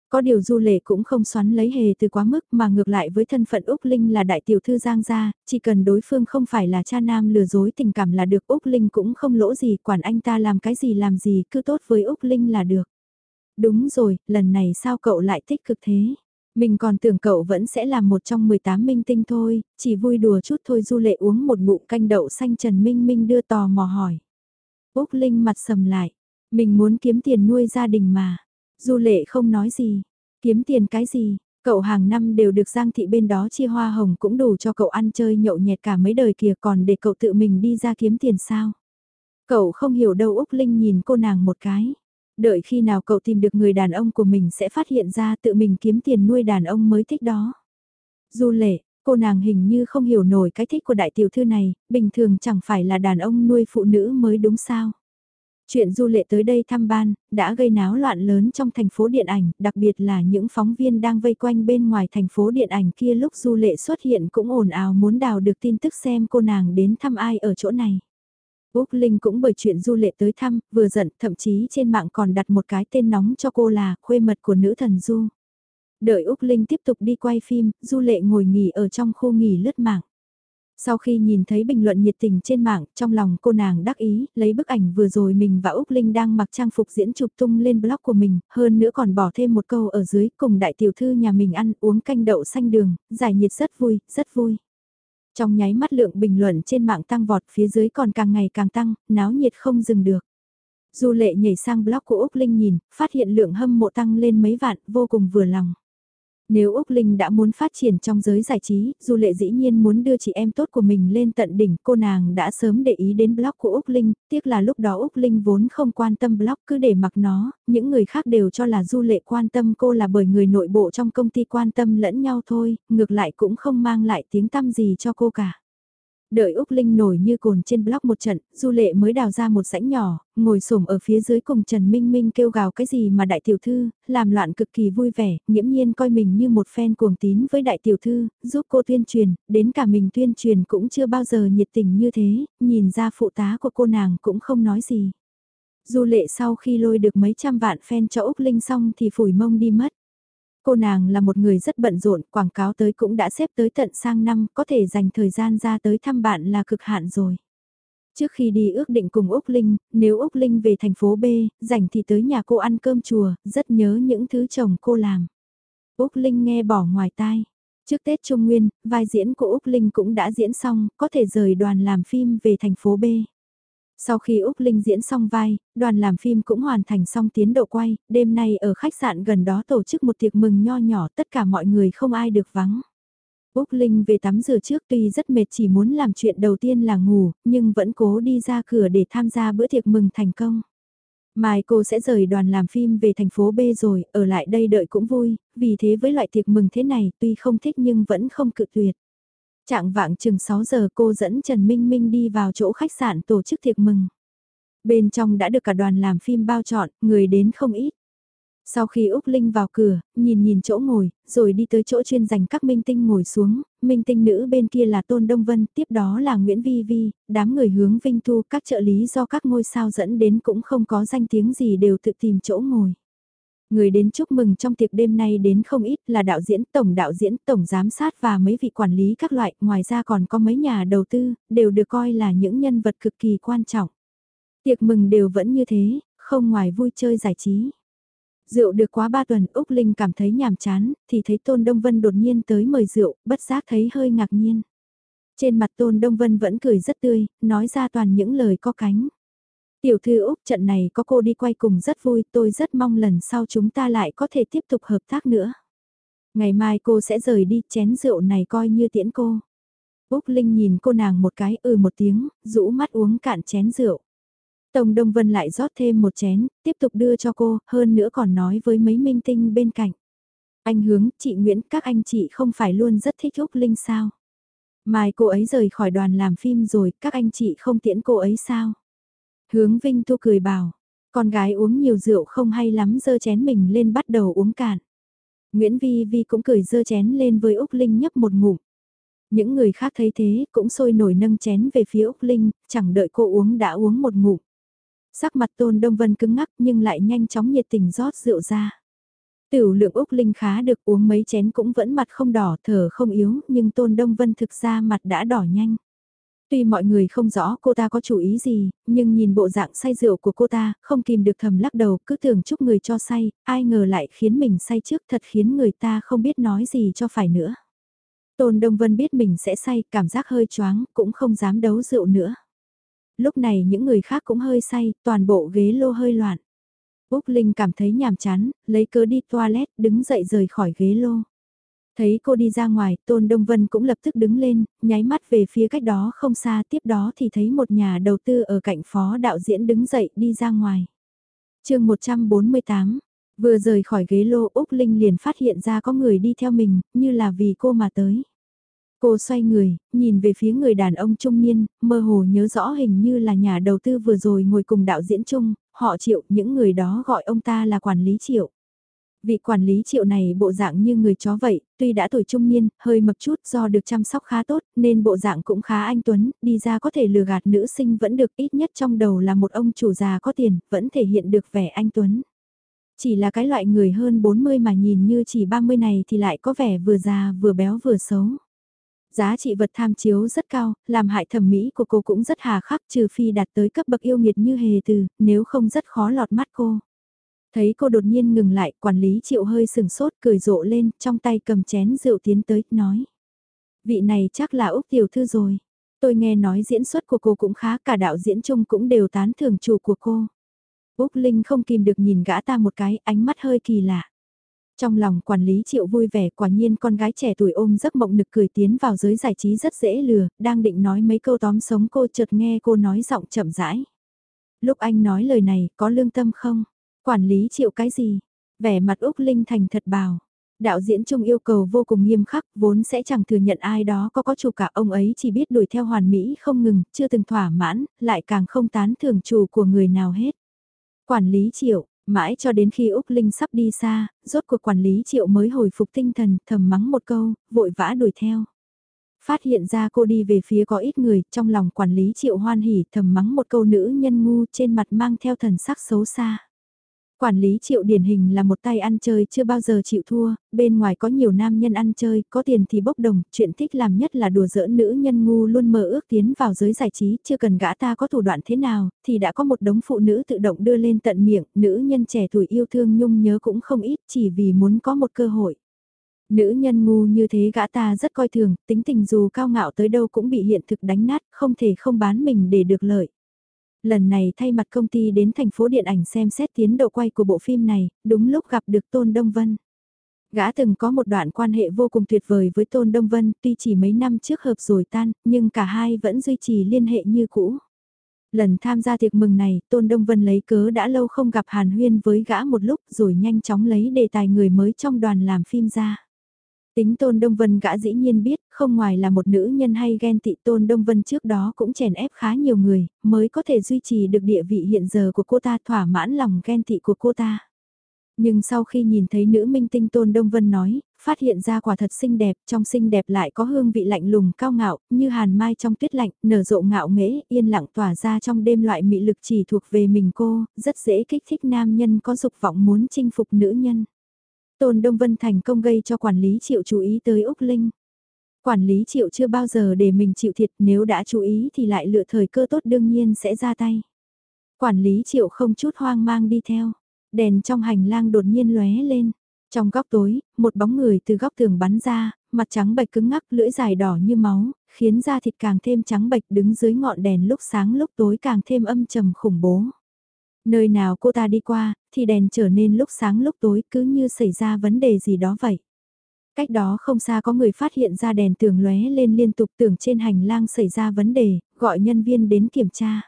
Có điều du lệ cũng không xoắn lấy hề từ quá mức mà ngược lại với thân phận Úc Linh là đại tiểu thư Giang gia, chỉ cần đối phương không phải là cha nam lừa dối tình cảm là được Úc Linh cũng không lỗ gì quản anh ta làm cái gì làm gì cứ tốt với Úc Linh là được. Đúng rồi, lần này sao cậu lại tích cực thế? Mình còn tưởng cậu vẫn sẽ là một trong 18 minh tinh thôi, chỉ vui đùa chút thôi du lệ uống một ngụm canh đậu xanh Trần Minh Minh đưa tò mò hỏi. Úc Linh mặt sầm lại, Mình muốn kiếm tiền nuôi gia đình mà. Du lệ không nói gì. Kiếm tiền cái gì? Cậu hàng năm đều được Giang Thị bên đó chia hoa hồng cũng đủ cho cậu ăn chơi nhậu nhẹt cả mấy đời kìa còn để cậu tự mình đi ra kiếm tiền sao? Cậu không hiểu đâu Úc Linh nhìn cô nàng một cái. Đợi khi nào cậu tìm được người đàn ông của mình sẽ phát hiện ra tự mình kiếm tiền nuôi đàn ông mới thích đó. Du lệ, cô nàng hình như không hiểu nổi cái thích của đại tiểu thư này, bình thường chẳng phải là đàn ông nuôi phụ nữ mới đúng sao. Chuyện du lệ tới đây thăm ban, đã gây náo loạn lớn trong thành phố điện ảnh, đặc biệt là những phóng viên đang vây quanh bên ngoài thành phố điện ảnh kia lúc du lệ xuất hiện cũng ồn ào muốn đào được tin tức xem cô nàng đến thăm ai ở chỗ này. Úc Linh cũng bởi chuyện du lệ tới thăm, vừa giận, thậm chí trên mạng còn đặt một cái tên nóng cho cô là khuê mật của nữ thần du. Đợi Úc Linh tiếp tục đi quay phim, du lệ ngồi nghỉ ở trong khu nghỉ lướt mạng. Sau khi nhìn thấy bình luận nhiệt tình trên mạng, trong lòng cô nàng đắc ý, lấy bức ảnh vừa rồi mình và Úc Linh đang mặc trang phục diễn chụp tung lên blog của mình, hơn nữa còn bỏ thêm một câu ở dưới, cùng đại tiểu thư nhà mình ăn uống canh đậu xanh đường, giải nhiệt rất vui, rất vui. Trong nháy mắt lượng bình luận trên mạng tăng vọt phía dưới còn càng ngày càng tăng, náo nhiệt không dừng được. Du lệ nhảy sang blog của Úc Linh nhìn, phát hiện lượng hâm mộ tăng lên mấy vạn, vô cùng vừa lòng. Nếu Úc Linh đã muốn phát triển trong giới giải trí, Du Lệ dĩ nhiên muốn đưa chị em tốt của mình lên tận đỉnh, cô nàng đã sớm để ý đến blog của Úc Linh, tiếc là lúc đó Úc Linh vốn không quan tâm blog cứ để mặc nó, những người khác đều cho là Du Lệ quan tâm cô là bởi người nội bộ trong công ty quan tâm lẫn nhau thôi, ngược lại cũng không mang lại tiếng tăm gì cho cô cả. Đợi Úc Linh nổi như cồn trên block một trận, Du Lệ mới đào ra một rãnh nhỏ, ngồi xổm ở phía dưới cùng Trần Minh Minh kêu gào cái gì mà đại tiểu thư, làm loạn cực kỳ vui vẻ, nghiễm nhiên coi mình như một fan cuồng tín với đại tiểu thư, giúp cô tuyên truyền, đến cả mình tuyên truyền cũng chưa bao giờ nhiệt tình như thế, nhìn ra phụ tá của cô nàng cũng không nói gì. Du Lệ sau khi lôi được mấy trăm vạn fan cho Úc Linh xong thì phủi mông đi mất. Cô nàng là một người rất bận rộn, quảng cáo tới cũng đã xếp tới tận sang năm, có thể dành thời gian ra tới thăm bạn là cực hạn rồi. Trước khi đi ước định cùng Úc Linh, nếu Úc Linh về thành phố B, rảnh thì tới nhà cô ăn cơm chùa, rất nhớ những thứ chồng cô làm. Úc Linh nghe bỏ ngoài tai. Trước Tết Trung Nguyên, vai diễn của Úc Linh cũng đã diễn xong, có thể rời đoàn làm phim về thành phố B. Sau khi Úc Linh diễn xong vai, đoàn làm phim cũng hoàn thành xong tiến độ quay, đêm nay ở khách sạn gần đó tổ chức một tiệc mừng nho nhỏ tất cả mọi người không ai được vắng. Úc Linh về tắm rửa trước tuy rất mệt chỉ muốn làm chuyện đầu tiên là ngủ, nhưng vẫn cố đi ra cửa để tham gia bữa tiệc mừng thành công. Mai cô sẽ rời đoàn làm phim về thành phố B rồi, ở lại đây đợi cũng vui, vì thế với loại tiệc mừng thế này tuy không thích nhưng vẫn không cự tuyệt. Trạng vạng chừng 6 giờ cô dẫn Trần Minh Minh đi vào chỗ khách sạn tổ chức tiệc mừng. Bên trong đã được cả đoàn làm phim bao chọn, người đến không ít. Sau khi Úc Linh vào cửa, nhìn nhìn chỗ ngồi, rồi đi tới chỗ chuyên dành các minh tinh ngồi xuống, minh tinh nữ bên kia là Tôn Đông Vân, tiếp đó là Nguyễn Vi Vi, đám người hướng Vinh Thu, các trợ lý do các ngôi sao dẫn đến cũng không có danh tiếng gì đều tự tìm chỗ ngồi. Người đến chúc mừng trong tiệc đêm nay đến không ít là đạo diễn, tổng đạo diễn, tổng giám sát và mấy vị quản lý các loại, ngoài ra còn có mấy nhà đầu tư, đều được coi là những nhân vật cực kỳ quan trọng. Tiệc mừng đều vẫn như thế, không ngoài vui chơi giải trí. Rượu được quá ba tuần, Úc Linh cảm thấy nhàm chán, thì thấy Tôn Đông Vân đột nhiên tới mời rượu, bất giác thấy hơi ngạc nhiên. Trên mặt Tôn Đông Vân vẫn cười rất tươi, nói ra toàn những lời có cánh. Tiểu thư Úc trận này có cô đi quay cùng rất vui, tôi rất mong lần sau chúng ta lại có thể tiếp tục hợp tác nữa. Ngày mai cô sẽ rời đi, chén rượu này coi như tiễn cô. Úc Linh nhìn cô nàng một cái ừ một tiếng, rũ mắt uống cạn chén rượu. Tổng Đông Vân lại rót thêm một chén, tiếp tục đưa cho cô, hơn nữa còn nói với mấy minh tinh bên cạnh. Anh hướng, chị Nguyễn, các anh chị không phải luôn rất thích Úc Linh sao? Mai cô ấy rời khỏi đoàn làm phim rồi, các anh chị không tiễn cô ấy sao? Hướng Vinh Thu cười bảo, con gái uống nhiều rượu không hay lắm dơ chén mình lên bắt đầu uống cạn. Nguyễn Vi Vi cũng cười dơ chén lên với Úc Linh nhấp một ngụm. Những người khác thấy thế cũng sôi nổi nâng chén về phía Úc Linh, chẳng đợi cô uống đã uống một ngụm. Sắc mặt Tôn Đông Vân cứng ngắc nhưng lại nhanh chóng nhiệt tình rót rượu ra. Tiểu lượng Úc Linh khá được uống mấy chén cũng vẫn mặt không đỏ thở không yếu nhưng Tôn Đông Vân thực ra mặt đã đỏ nhanh. Tuy mọi người không rõ cô ta có chủ ý gì, nhưng nhìn bộ dạng say rượu của cô ta, không kìm được thầm lắc đầu, cứ tưởng chúc người cho say, ai ngờ lại khiến mình say trước thật khiến người ta không biết nói gì cho phải nữa. Tôn Đông Vân biết mình sẽ say, cảm giác hơi choáng, cũng không dám đấu rượu nữa. Lúc này những người khác cũng hơi say, toàn bộ ghế lô hơi loạn. Úc Linh cảm thấy nhàm chán, lấy cớ đi toilet, đứng dậy rời khỏi ghế lô. Thấy cô đi ra ngoài, Tôn Đông Vân cũng lập tức đứng lên, nháy mắt về phía cách đó không xa, tiếp đó thì thấy một nhà đầu tư ở cạnh phó đạo diễn đứng dậy đi ra ngoài. chương 148, vừa rời khỏi ghế lô Úc Linh liền phát hiện ra có người đi theo mình, như là vì cô mà tới. Cô xoay người, nhìn về phía người đàn ông trung niên, mơ hồ nhớ rõ hình như là nhà đầu tư vừa rồi ngồi cùng đạo diễn chung, họ triệu, những người đó gọi ông ta là quản lý triệu. Vị quản lý triệu này bộ dạng như người chó vậy, tuy đã tuổi trung niên, hơi mập chút do được chăm sóc khá tốt, nên bộ dạng cũng khá anh Tuấn, đi ra có thể lừa gạt nữ sinh vẫn được ít nhất trong đầu là một ông chủ già có tiền, vẫn thể hiện được vẻ anh Tuấn. Chỉ là cái loại người hơn 40 mà nhìn như chỉ 30 này thì lại có vẻ vừa già vừa béo vừa xấu. Giá trị vật tham chiếu rất cao, làm hại thẩm mỹ của cô cũng rất hà khắc trừ phi đạt tới cấp bậc yêu nghiệt như hề từ, nếu không rất khó lọt mắt cô. Thấy cô đột nhiên ngừng lại, quản lý triệu hơi sừng sốt, cười rộ lên, trong tay cầm chén rượu tiến tới, nói. Vị này chắc là Úc Tiểu Thư rồi. Tôi nghe nói diễn xuất của cô cũng khá, cả đạo diễn chung cũng đều tán thưởng chủ của cô. Úc Linh không kìm được nhìn gã ta một cái, ánh mắt hơi kỳ lạ. Trong lòng quản lý triệu vui vẻ quả nhiên con gái trẻ tuổi ôm giấc mộng nực cười tiến vào giới giải trí rất dễ lừa, đang định nói mấy câu tóm sống cô chợt nghe cô nói giọng chậm rãi. Lúc anh nói lời này có lương tâm không? Quản lý chịu cái gì? Vẻ mặt Úc Linh thành thật bảo. Đạo diễn Trung yêu cầu vô cùng nghiêm khắc, vốn sẽ chẳng thừa nhận ai đó có có chủ cả ông ấy chỉ biết đuổi theo hoàn mỹ không ngừng, chưa từng thỏa mãn, lại càng không tán thưởng chủ của người nào hết. Quản lý triệu, mãi cho đến khi Úc Linh sắp đi xa, rốt cuộc quản lý triệu mới hồi phục tinh thần, thầm mắng một câu, vội vã đuổi theo. Phát hiện ra cô đi về phía có ít người, trong lòng quản lý triệu hoan hỉ thầm mắng một câu nữ nhân ngu trên mặt mang theo thần sắc xấu xa. Quản lý triệu điển hình là một tay ăn chơi chưa bao giờ chịu thua, bên ngoài có nhiều nam nhân ăn chơi, có tiền thì bốc đồng, chuyện thích làm nhất là đùa giỡn nữ nhân ngu luôn mơ ước tiến vào giới giải trí, chưa cần gã ta có thủ đoạn thế nào, thì đã có một đống phụ nữ tự động đưa lên tận miệng, nữ nhân trẻ tuổi yêu thương nhung nhớ cũng không ít chỉ vì muốn có một cơ hội. Nữ nhân ngu như thế gã ta rất coi thường, tính tình dù cao ngạo tới đâu cũng bị hiện thực đánh nát, không thể không bán mình để được lợi. Lần này thay mặt công ty đến thành phố điện ảnh xem xét tiến độ quay của bộ phim này, đúng lúc gặp được Tôn Đông Vân. Gã từng có một đoạn quan hệ vô cùng tuyệt vời với Tôn Đông Vân, tuy chỉ mấy năm trước hợp rồi tan, nhưng cả hai vẫn duy trì liên hệ như cũ. Lần tham gia tiệc mừng này, Tôn Đông Vân lấy cớ đã lâu không gặp Hàn Huyên với gã một lúc rồi nhanh chóng lấy đề tài người mới trong đoàn làm phim ra. Tính Tôn Đông Vân gã dĩ nhiên biết, không ngoài là một nữ nhân hay ghen tị Tôn Đông Vân trước đó cũng chèn ép khá nhiều người, mới có thể duy trì được địa vị hiện giờ của cô ta thỏa mãn lòng ghen tị của cô ta. Nhưng sau khi nhìn thấy nữ minh tinh Tôn Đông Vân nói, phát hiện ra quả thật xinh đẹp, trong xinh đẹp lại có hương vị lạnh lùng cao ngạo, như hàn mai trong tuyết lạnh, nở rộ ngạo nghễ, yên lặng tỏa ra trong đêm loại mị lực chỉ thuộc về mình cô, rất dễ kích thích nam nhân có dục vọng muốn chinh phục nữ nhân. Tôn Đông Vân thành công gây cho quản lý Triệu chú ý tới Úc Linh. Quản lý Triệu chưa bao giờ để mình chịu thiệt nếu đã chú ý thì lại lựa thời cơ tốt đương nhiên sẽ ra tay. Quản lý Triệu không chút hoang mang đi theo. Đèn trong hành lang đột nhiên lóe lên. Trong góc tối, một bóng người từ góc tường bắn ra, mặt trắng bạch cứng ngắc lưỡi dài đỏ như máu, khiến da thịt càng thêm trắng bạch đứng dưới ngọn đèn lúc sáng lúc tối càng thêm âm trầm khủng bố. Nơi nào cô ta đi qua, thì đèn trở nên lúc sáng lúc tối cứ như xảy ra vấn đề gì đó vậy. Cách đó không xa có người phát hiện ra đèn tường lóe lên liên tục tưởng trên hành lang xảy ra vấn đề, gọi nhân viên đến kiểm tra.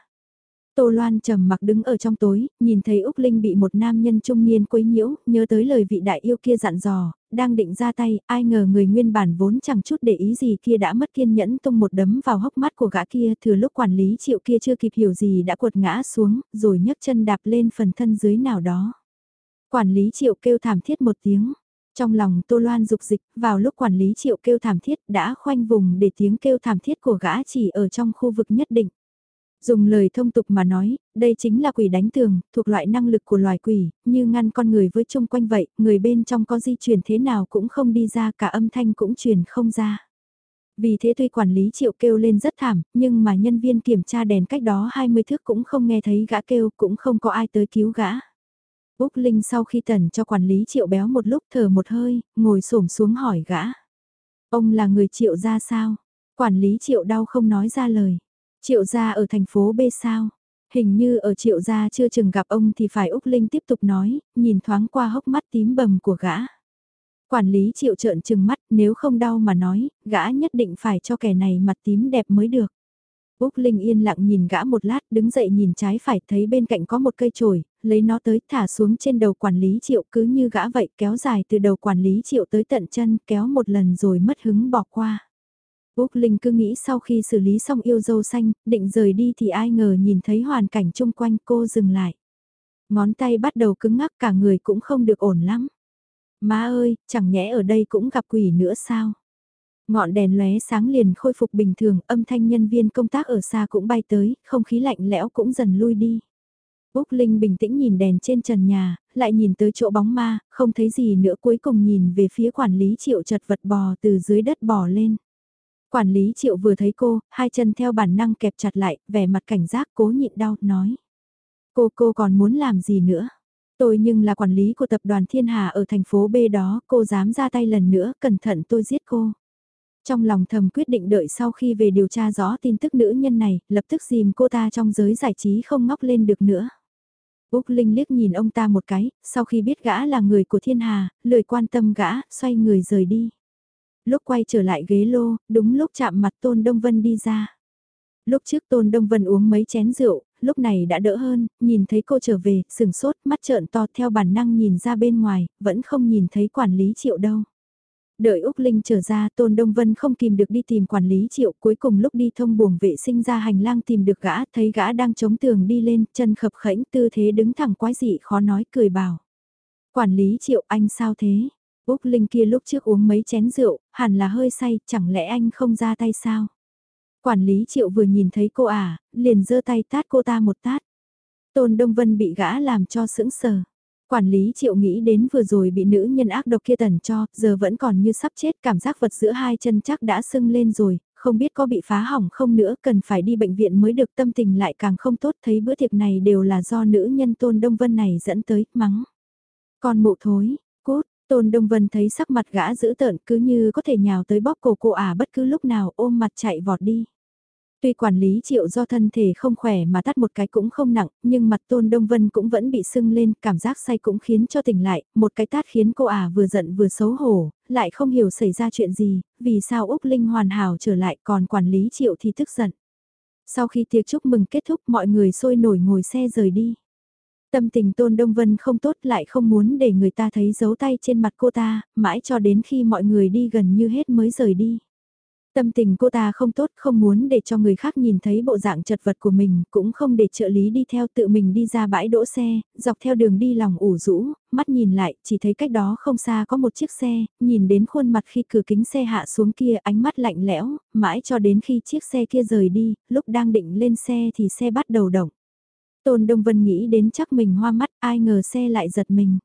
Tô Loan trầm mặc đứng ở trong tối, nhìn thấy Úc Linh bị một nam nhân trung niên quấy nhiễu, nhớ tới lời vị đại yêu kia dặn dò, đang định ra tay, ai ngờ người nguyên bản vốn chẳng chút để ý gì kia đã mất kiên nhẫn tung một đấm vào hốc mắt của gã kia thừa lúc quản lý triệu kia chưa kịp hiểu gì đã quật ngã xuống, rồi nhấc chân đạp lên phần thân dưới nào đó. Quản lý triệu kêu thảm thiết một tiếng. Trong lòng Tô Loan dục dịch, vào lúc quản lý triệu kêu thảm thiết đã khoanh vùng để tiếng kêu thảm thiết của gã chỉ ở trong khu vực nhất định. Dùng lời thông tục mà nói, đây chính là quỷ đánh tường, thuộc loại năng lực của loài quỷ, như ngăn con người với chung quanh vậy, người bên trong có di chuyển thế nào cũng không đi ra, cả âm thanh cũng truyền không ra. Vì thế tuy quản lý triệu kêu lên rất thảm, nhưng mà nhân viên kiểm tra đèn cách đó 20 thước cũng không nghe thấy gã kêu, cũng không có ai tới cứu gã. Úc Linh sau khi tần cho quản lý triệu béo một lúc thở một hơi, ngồi xổm xuống hỏi gã. Ông là người triệu ra sao? Quản lý triệu đau không nói ra lời. Triệu gia ở thành phố B sao? Hình như ở triệu gia chưa chừng gặp ông thì phải Úc Linh tiếp tục nói, nhìn thoáng qua hốc mắt tím bầm của gã. Quản lý triệu trợn chừng mắt nếu không đau mà nói, gã nhất định phải cho kẻ này mặt tím đẹp mới được. Úc Linh yên lặng nhìn gã một lát, đứng dậy nhìn trái phải thấy bên cạnh có một cây chổi, lấy nó tới thả xuống trên đầu quản lý triệu cứ như gã vậy kéo dài từ đầu quản lý triệu tới tận chân kéo một lần rồi mất hứng bỏ qua. Úc Linh cứ nghĩ sau khi xử lý xong yêu dâu xanh, định rời đi thì ai ngờ nhìn thấy hoàn cảnh chung quanh cô dừng lại. Ngón tay bắt đầu cứng ngắc cả người cũng không được ổn lắm. Má ơi, chẳng nhẽ ở đây cũng gặp quỷ nữa sao? Ngọn đèn lóe sáng liền khôi phục bình thường, âm thanh nhân viên công tác ở xa cũng bay tới, không khí lạnh lẽo cũng dần lui đi. Úc Linh bình tĩnh nhìn đèn trên trần nhà, lại nhìn tới chỗ bóng ma, không thấy gì nữa cuối cùng nhìn về phía quản lý triệu chật vật bò từ dưới đất bò lên. Quản lý triệu vừa thấy cô, hai chân theo bản năng kẹp chặt lại, vẻ mặt cảnh giác cố nhịn đau, nói. Cô cô còn muốn làm gì nữa? Tôi nhưng là quản lý của tập đoàn Thiên Hà ở thành phố B đó, cô dám ra tay lần nữa, cẩn thận tôi giết cô. Trong lòng thầm quyết định đợi sau khi về điều tra rõ tin tức nữ nhân này, lập tức dìm cô ta trong giới giải trí không ngóc lên được nữa. Úc Linh liếc nhìn ông ta một cái, sau khi biết gã là người của thiên hà, lười quan tâm gã, xoay người rời đi. Lúc quay trở lại ghế lô, đúng lúc chạm mặt Tôn Đông Vân đi ra. Lúc trước Tôn Đông Vân uống mấy chén rượu, lúc này đã đỡ hơn, nhìn thấy cô trở về, sừng sốt, mắt trợn to theo bản năng nhìn ra bên ngoài, vẫn không nhìn thấy quản lý triệu đâu. Đợi Úc Linh trở ra Tôn Đông Vân không kìm được đi tìm quản lý triệu cuối cùng lúc đi thông buồng vệ sinh ra hành lang tìm được gã thấy gã đang chống tường đi lên chân khập khẽnh tư thế đứng thẳng quái dị khó nói cười bảo. Quản lý triệu anh sao thế? Úc Linh kia lúc trước uống mấy chén rượu, hẳn là hơi say, chẳng lẽ anh không ra tay sao? Quản lý triệu vừa nhìn thấy cô à, liền giơ tay tát cô ta một tát. Tôn Đông Vân bị gã làm cho sững sờ. Quản lý triệu nghĩ đến vừa rồi bị nữ nhân ác độc kia tần cho, giờ vẫn còn như sắp chết, cảm giác vật giữa hai chân chắc đã sưng lên rồi, không biết có bị phá hỏng không nữa, cần phải đi bệnh viện mới được tâm tình lại càng không tốt, thấy bữa tiệc này đều là do nữ nhân Tôn Đông Vân này dẫn tới, mắng. Con mụ thối, cốt, Tôn Đông Vân thấy sắc mặt gã dữ tợn cứ như có thể nhào tới bóp cổ cô ả bất cứ lúc nào ôm mặt chạy vọt đi. Tuy quản lý triệu do thân thể không khỏe mà tắt một cái cũng không nặng, nhưng mặt Tôn Đông Vân cũng vẫn bị sưng lên, cảm giác say cũng khiến cho tỉnh lại, một cái tát khiến cô à vừa giận vừa xấu hổ, lại không hiểu xảy ra chuyện gì, vì sao Úc Linh hoàn hảo trở lại còn quản lý triệu thì tức giận. Sau khi tiệc chúc mừng kết thúc mọi người sôi nổi ngồi xe rời đi. Tâm tình Tôn Đông Vân không tốt lại không muốn để người ta thấy dấu tay trên mặt cô ta, mãi cho đến khi mọi người đi gần như hết mới rời đi. Tâm tình cô ta không tốt, không muốn để cho người khác nhìn thấy bộ dạng chật vật của mình, cũng không để trợ lý đi theo tự mình đi ra bãi đỗ xe, dọc theo đường đi lòng ủ rũ, mắt nhìn lại, chỉ thấy cách đó không xa có một chiếc xe, nhìn đến khuôn mặt khi cửa kính xe hạ xuống kia ánh mắt lạnh lẽo, mãi cho đến khi chiếc xe kia rời đi, lúc đang định lên xe thì xe bắt đầu động. Tôn Đông Vân nghĩ đến chắc mình hoa mắt, ai ngờ xe lại giật mình.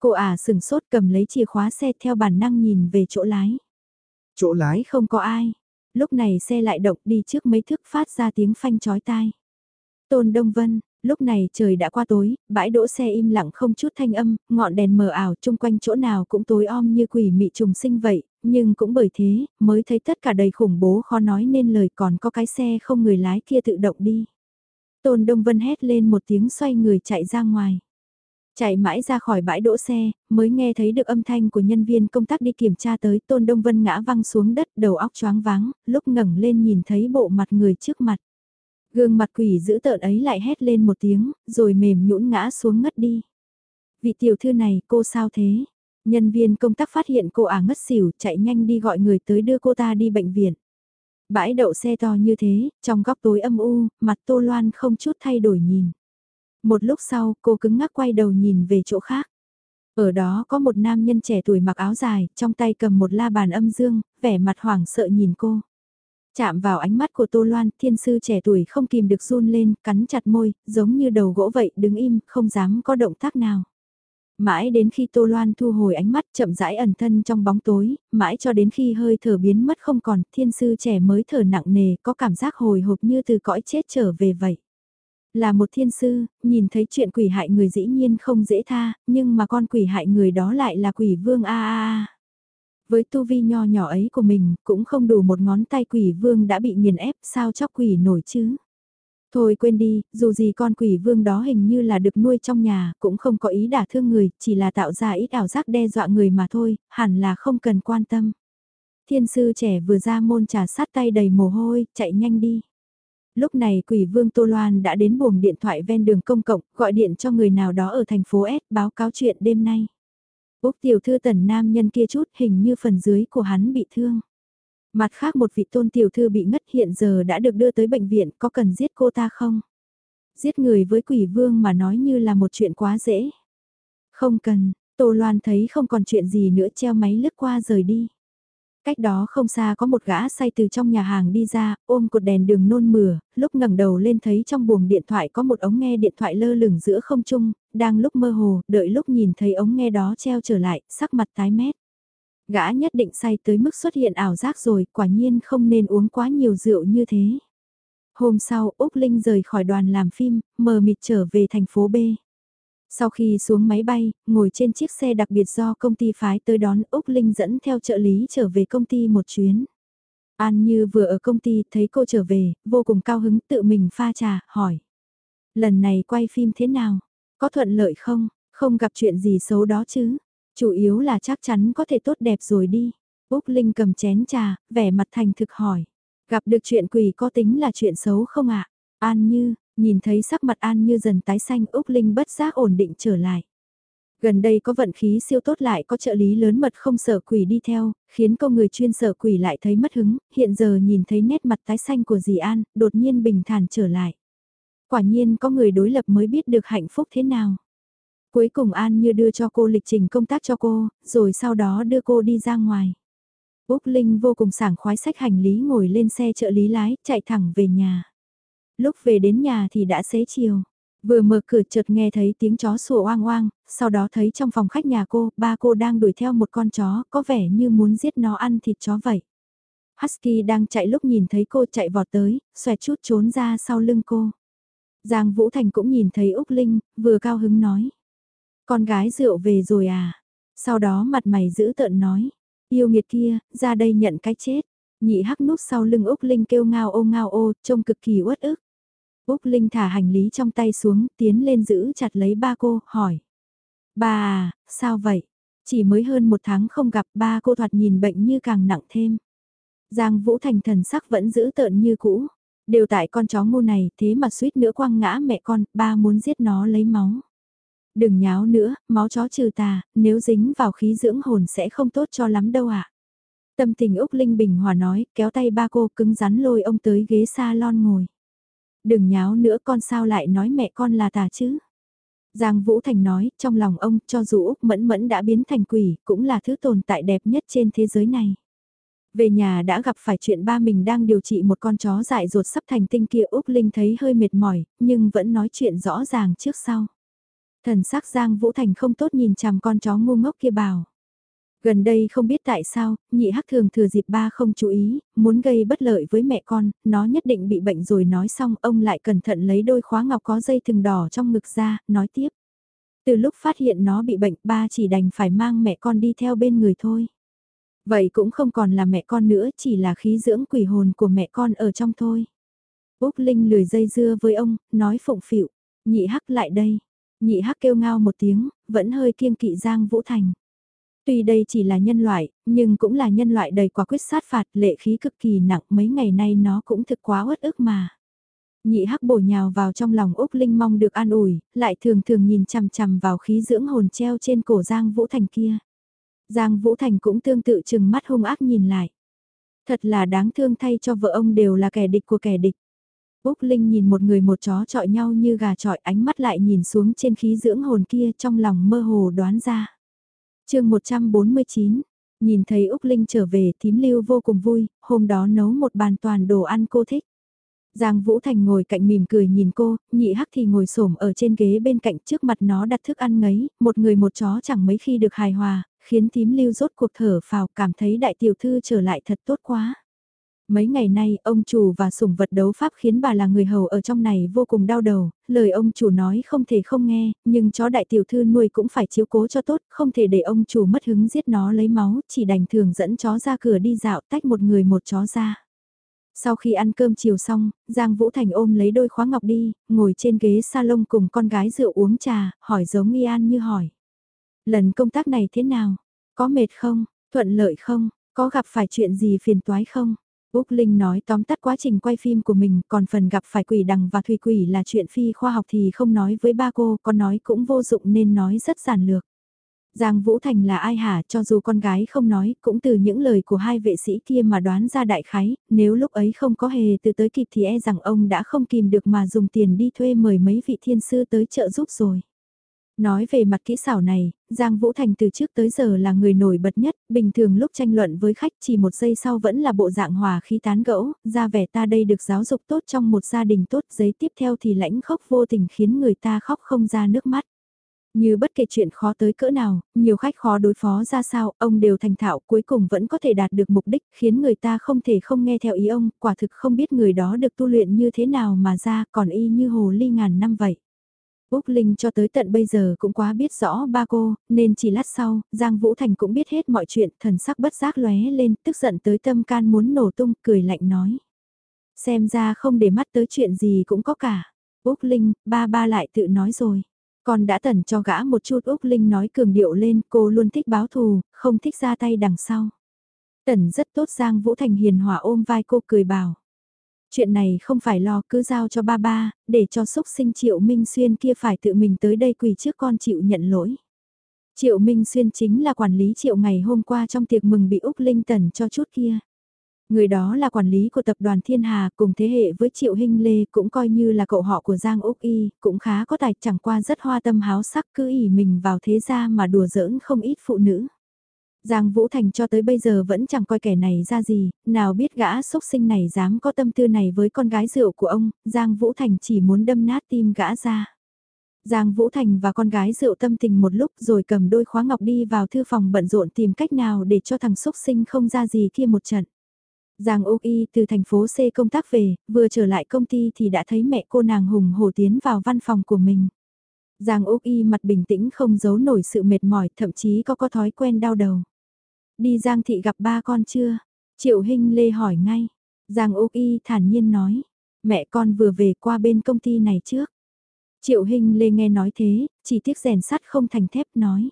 Cô ả à sừng sốt cầm lấy chìa khóa xe theo bản năng nhìn về chỗ lái. Chỗ lái không có ai. Lúc này xe lại động đi trước mấy thước phát ra tiếng phanh chói tai. Tôn Đông Vân, lúc này trời đã qua tối, bãi đỗ xe im lặng không chút thanh âm, ngọn đèn mờ ảo chung quanh chỗ nào cũng tối om như quỷ mị trùng sinh vậy, nhưng cũng bởi thế, mới thấy tất cả đầy khủng bố khó nói nên lời còn có cái xe không người lái kia tự động đi. Tôn Đông Vân hét lên một tiếng xoay người chạy ra ngoài. Chạy mãi ra khỏi bãi đỗ xe, mới nghe thấy được âm thanh của nhân viên công tác đi kiểm tra tới Tôn Đông Vân ngã văng xuống đất đầu óc choáng váng, lúc ngẩng lên nhìn thấy bộ mặt người trước mặt. Gương mặt quỷ dữ tợn ấy lại hét lên một tiếng, rồi mềm nhũn ngã xuống ngất đi. Vị tiểu thư này cô sao thế? Nhân viên công tác phát hiện cô à ngất xỉu chạy nhanh đi gọi người tới đưa cô ta đi bệnh viện. Bãi đậu xe to như thế, trong góc tối âm u, mặt Tô Loan không chút thay đổi nhìn. Một lúc sau, cô cứng ngắc quay đầu nhìn về chỗ khác. Ở đó có một nam nhân trẻ tuổi mặc áo dài, trong tay cầm một la bàn âm dương, vẻ mặt hoảng sợ nhìn cô. Chạm vào ánh mắt của Tô Loan, thiên sư trẻ tuổi không kìm được run lên, cắn chặt môi, giống như đầu gỗ vậy, đứng im, không dám có động tác nào. Mãi đến khi Tô Loan thu hồi ánh mắt chậm rãi ẩn thân trong bóng tối, mãi cho đến khi hơi thở biến mất không còn, thiên sư trẻ mới thở nặng nề, có cảm giác hồi hộp như từ cõi chết trở về vậy. Là một thiên sư, nhìn thấy chuyện quỷ hại người dĩ nhiên không dễ tha, nhưng mà con quỷ hại người đó lại là quỷ vương a a a. Với tu vi nho nhỏ ấy của mình, cũng không đủ một ngón tay quỷ vương đã bị nghiền ép, sao chóc quỷ nổi chứ? Thôi quên đi, dù gì con quỷ vương đó hình như là được nuôi trong nhà, cũng không có ý đả thương người, chỉ là tạo ra ít ảo giác đe dọa người mà thôi, hẳn là không cần quan tâm. Thiên sư trẻ vừa ra môn trà sát tay đầy mồ hôi, chạy nhanh đi. Lúc này quỷ vương Tô Loan đã đến buồng điện thoại ven đường công cộng, gọi điện cho người nào đó ở thành phố S báo cáo chuyện đêm nay. Úc tiểu thư tần nam nhân kia chút hình như phần dưới của hắn bị thương. Mặt khác một vị tôn tiểu thư bị ngất hiện giờ đã được đưa tới bệnh viện có cần giết cô ta không? Giết người với quỷ vương mà nói như là một chuyện quá dễ. Không cần, Tô Loan thấy không còn chuyện gì nữa treo máy lướt qua rời đi. Cách đó không xa có một gã say từ trong nhà hàng đi ra, ôm cột đèn đường nôn mửa, lúc ngẩng đầu lên thấy trong buồng điện thoại có một ống nghe điện thoại lơ lửng giữa không trung, đang lúc mơ hồ, đợi lúc nhìn thấy ống nghe đó treo trở lại, sắc mặt tái mét. Gã nhất định say tới mức xuất hiện ảo giác rồi, quả nhiên không nên uống quá nhiều rượu như thế. Hôm sau, Úc Linh rời khỏi đoàn làm phim, mờ mịt trở về thành phố B. Sau khi xuống máy bay, ngồi trên chiếc xe đặc biệt do công ty phái tới đón Úc Linh dẫn theo trợ lý trở về công ty một chuyến. An Như vừa ở công ty thấy cô trở về, vô cùng cao hứng tự mình pha trà, hỏi. Lần này quay phim thế nào? Có thuận lợi không? Không gặp chuyện gì xấu đó chứ? Chủ yếu là chắc chắn có thể tốt đẹp rồi đi. Úc Linh cầm chén trà, vẻ mặt thành thực hỏi. Gặp được chuyện quỷ có tính là chuyện xấu không ạ? An Như, nhìn thấy sắc mặt An Như dần tái xanh Úc Linh bất giác ổn định trở lại. Gần đây có vận khí siêu tốt lại có trợ lý lớn mật không sợ quỷ đi theo, khiến cô người chuyên sợ quỷ lại thấy mất hứng, hiện giờ nhìn thấy nét mặt tái xanh của dì An, đột nhiên bình thản trở lại. Quả nhiên có người đối lập mới biết được hạnh phúc thế nào. Cuối cùng An như đưa cho cô lịch trình công tác cho cô, rồi sau đó đưa cô đi ra ngoài. Úc Linh vô cùng sảng khoái sách hành lý ngồi lên xe trợ lý lái, chạy thẳng về nhà. Lúc về đến nhà thì đã xế chiều. Vừa mở cửa chợt nghe thấy tiếng chó sủa oang oang, sau đó thấy trong phòng khách nhà cô, ba cô đang đuổi theo một con chó, có vẻ như muốn giết nó ăn thịt chó vậy. Husky đang chạy lúc nhìn thấy cô chạy vọt tới, xoẹt chút trốn ra sau lưng cô. Giang Vũ Thành cũng nhìn thấy Úc Linh, vừa cao hứng nói. Con gái rượu về rồi à? Sau đó mặt mày giữ tợn nói. Yêu nghiệt kia, ra đây nhận cái chết. Nhị hắc nút sau lưng Úc Linh kêu ngao ô ngao ô, trông cực kỳ uất ức. Úc Linh thả hành lý trong tay xuống, tiến lên giữ chặt lấy ba cô, hỏi. Ba à, sao vậy? Chỉ mới hơn một tháng không gặp ba cô thoạt nhìn bệnh như càng nặng thêm. Giang Vũ Thành thần sắc vẫn giữ tợn như cũ. Đều tại con chó ngu này thế mà suýt nữa quăng ngã mẹ con, ba muốn giết nó lấy máu. Đừng nháo nữa, máu chó trừ tà, nếu dính vào khí dưỡng hồn sẽ không tốt cho lắm đâu ạ. À. Tâm tình Úc Linh Bình Hòa nói, kéo tay ba cô cứng rắn lôi ông tới ghế salon ngồi. Đừng nháo nữa con sao lại nói mẹ con là tà chứ. Giang Vũ Thành nói, trong lòng ông, cho dù Úc Mẫn Mẫn đã biến thành quỷ, cũng là thứ tồn tại đẹp nhất trên thế giới này. Về nhà đã gặp phải chuyện ba mình đang điều trị một con chó dại ruột sắp thành tinh kia Úc Linh thấy hơi mệt mỏi, nhưng vẫn nói chuyện rõ ràng trước sau. Thần sắc Giang Vũ Thành không tốt nhìn chằm con chó ngu ngốc kia bảo. Gần đây không biết tại sao, nhị hắc thường thừa dịp ba không chú ý, muốn gây bất lợi với mẹ con, nó nhất định bị bệnh rồi nói xong ông lại cẩn thận lấy đôi khóa ngọc có dây thừng đỏ trong ngực ra, nói tiếp. Từ lúc phát hiện nó bị bệnh ba chỉ đành phải mang mẹ con đi theo bên người thôi. Vậy cũng không còn là mẹ con nữa chỉ là khí dưỡng quỷ hồn của mẹ con ở trong thôi. Úc Linh lười dây dưa với ông, nói phụng phịu, nhị hắc lại đây. Nhị hắc kêu ngao một tiếng, vẫn hơi kiêng kỵ Giang Vũ Thành. Tuy đây chỉ là nhân loại, nhưng cũng là nhân loại đầy quả quyết sát phạt lệ khí cực kỳ nặng mấy ngày nay nó cũng thực quá uất ức mà. Nhị hắc bổ nhào vào trong lòng Úc Linh mong được an ủi, lại thường thường nhìn chằm chằm vào khí dưỡng hồn treo trên cổ Giang Vũ Thành kia. Giang Vũ Thành cũng tương tự chừng mắt hung ác nhìn lại. Thật là đáng thương thay cho vợ ông đều là kẻ địch của kẻ địch. Úc Linh nhìn một người một chó chọi nhau như gà chọi ánh mắt lại nhìn xuống trên khí dưỡng hồn kia trong lòng mơ hồ đoán ra chương 149, nhìn thấy Úc Linh trở về thím lưu vô cùng vui, hôm đó nấu một bàn toàn đồ ăn cô thích. Giang Vũ Thành ngồi cạnh mỉm cười nhìn cô, nhị hắc thì ngồi xổm ở trên ghế bên cạnh trước mặt nó đặt thức ăn ngấy, một người một chó chẳng mấy khi được hài hòa, khiến thím lưu rốt cuộc thở phào cảm thấy đại tiểu thư trở lại thật tốt quá. Mấy ngày nay, ông chủ và sủng vật đấu pháp khiến bà là người hầu ở trong này vô cùng đau đầu, lời ông chủ nói không thể không nghe, nhưng chó đại tiểu thư nuôi cũng phải chiếu cố cho tốt, không thể để ông chủ mất hứng giết nó lấy máu, chỉ đành thường dẫn chó ra cửa đi dạo tách một người một chó ra. Sau khi ăn cơm chiều xong, Giang Vũ Thành ôm lấy đôi khóa ngọc đi, ngồi trên ghế salon cùng con gái rượu uống trà, hỏi giống Nghi An như hỏi. Lần công tác này thế nào? Có mệt không? Thuận lợi không? Có gặp phải chuyện gì phiền toái không? Úc Linh nói tóm tắt quá trình quay phim của mình, còn phần gặp phải quỷ đằng và thủy quỷ là chuyện phi khoa học thì không nói với ba cô, con nói cũng vô dụng nên nói rất giản lược. Giang Vũ Thành là ai hả cho dù con gái không nói, cũng từ những lời của hai vệ sĩ kia mà đoán ra đại khái, nếu lúc ấy không có hề từ tới kịp thì e rằng ông đã không kìm được mà dùng tiền đi thuê mời mấy vị thiên sư tới trợ giúp rồi. Nói về mặt kỹ xảo này, Giang Vũ Thành từ trước tới giờ là người nổi bật nhất, bình thường lúc tranh luận với khách chỉ một giây sau vẫn là bộ dạng hòa khí tán gẫu, ra vẻ ta đây được giáo dục tốt trong một gia đình tốt, giấy tiếp theo thì lãnh khóc vô tình khiến người ta khóc không ra nước mắt. Như bất kể chuyện khó tới cỡ nào, nhiều khách khó đối phó ra sao, ông đều thành thạo cuối cùng vẫn có thể đạt được mục đích khiến người ta không thể không nghe theo ý ông, quả thực không biết người đó được tu luyện như thế nào mà ra còn y như hồ ly ngàn năm vậy. Úc Linh cho tới tận bây giờ cũng quá biết rõ ba cô, nên chỉ lát sau, Giang Vũ Thành cũng biết hết mọi chuyện, thần sắc bất giác lóe lên, tức giận tới tâm can muốn nổ tung, cười lạnh nói. Xem ra không để mắt tới chuyện gì cũng có cả. Úc Linh, ba ba lại tự nói rồi. Con đã tẩn cho gã một chút Úc Linh nói cường điệu lên, cô luôn thích báo thù, không thích ra tay đằng sau. Tẩn rất tốt Giang Vũ Thành hiền hòa ôm vai cô cười bảo. Chuyện này không phải lo cứ giao cho ba ba, để cho xúc sinh Triệu Minh Xuyên kia phải tự mình tới đây quỳ trước con chịu nhận lỗi. Triệu Minh Xuyên chính là quản lý Triệu ngày hôm qua trong tiệc mừng bị Úc Linh Tần cho chút kia. Người đó là quản lý của tập đoàn Thiên Hà cùng thế hệ với Triệu Hinh Lê cũng coi như là cậu họ của Giang Úc Y, cũng khá có tài chẳng qua rất hoa tâm háo sắc cứ ỉ mình vào thế gia mà đùa giỡn không ít phụ nữ. Giang Vũ Thành cho tới bây giờ vẫn chẳng coi kẻ này ra gì, nào biết gã xúc sinh này dám có tâm tư này với con gái rượu của ông, Giang Vũ Thành chỉ muốn đâm nát tim gã ra. Giang Vũ Thành và con gái rượu tâm tình một lúc rồi cầm đôi khóa ngọc đi vào thư phòng bận rộn tìm cách nào để cho thằng xúc sinh không ra gì kia một trận. Giang Úc Y từ thành phố C công tác về, vừa trở lại công ty thì đã thấy mẹ cô nàng hùng hổ tiến vào văn phòng của mình. Giang Úc Y mặt bình tĩnh không giấu nổi sự mệt mỏi, thậm chí có có thói quen đau đầu. Đi Giang Thị gặp ba con chưa? Triệu Hinh Lê hỏi ngay. Giang Úc Y thản nhiên nói. Mẹ con vừa về qua bên công ty này trước. Triệu Hinh Lê nghe nói thế, chỉ tiếc rèn sắt không thành thép nói.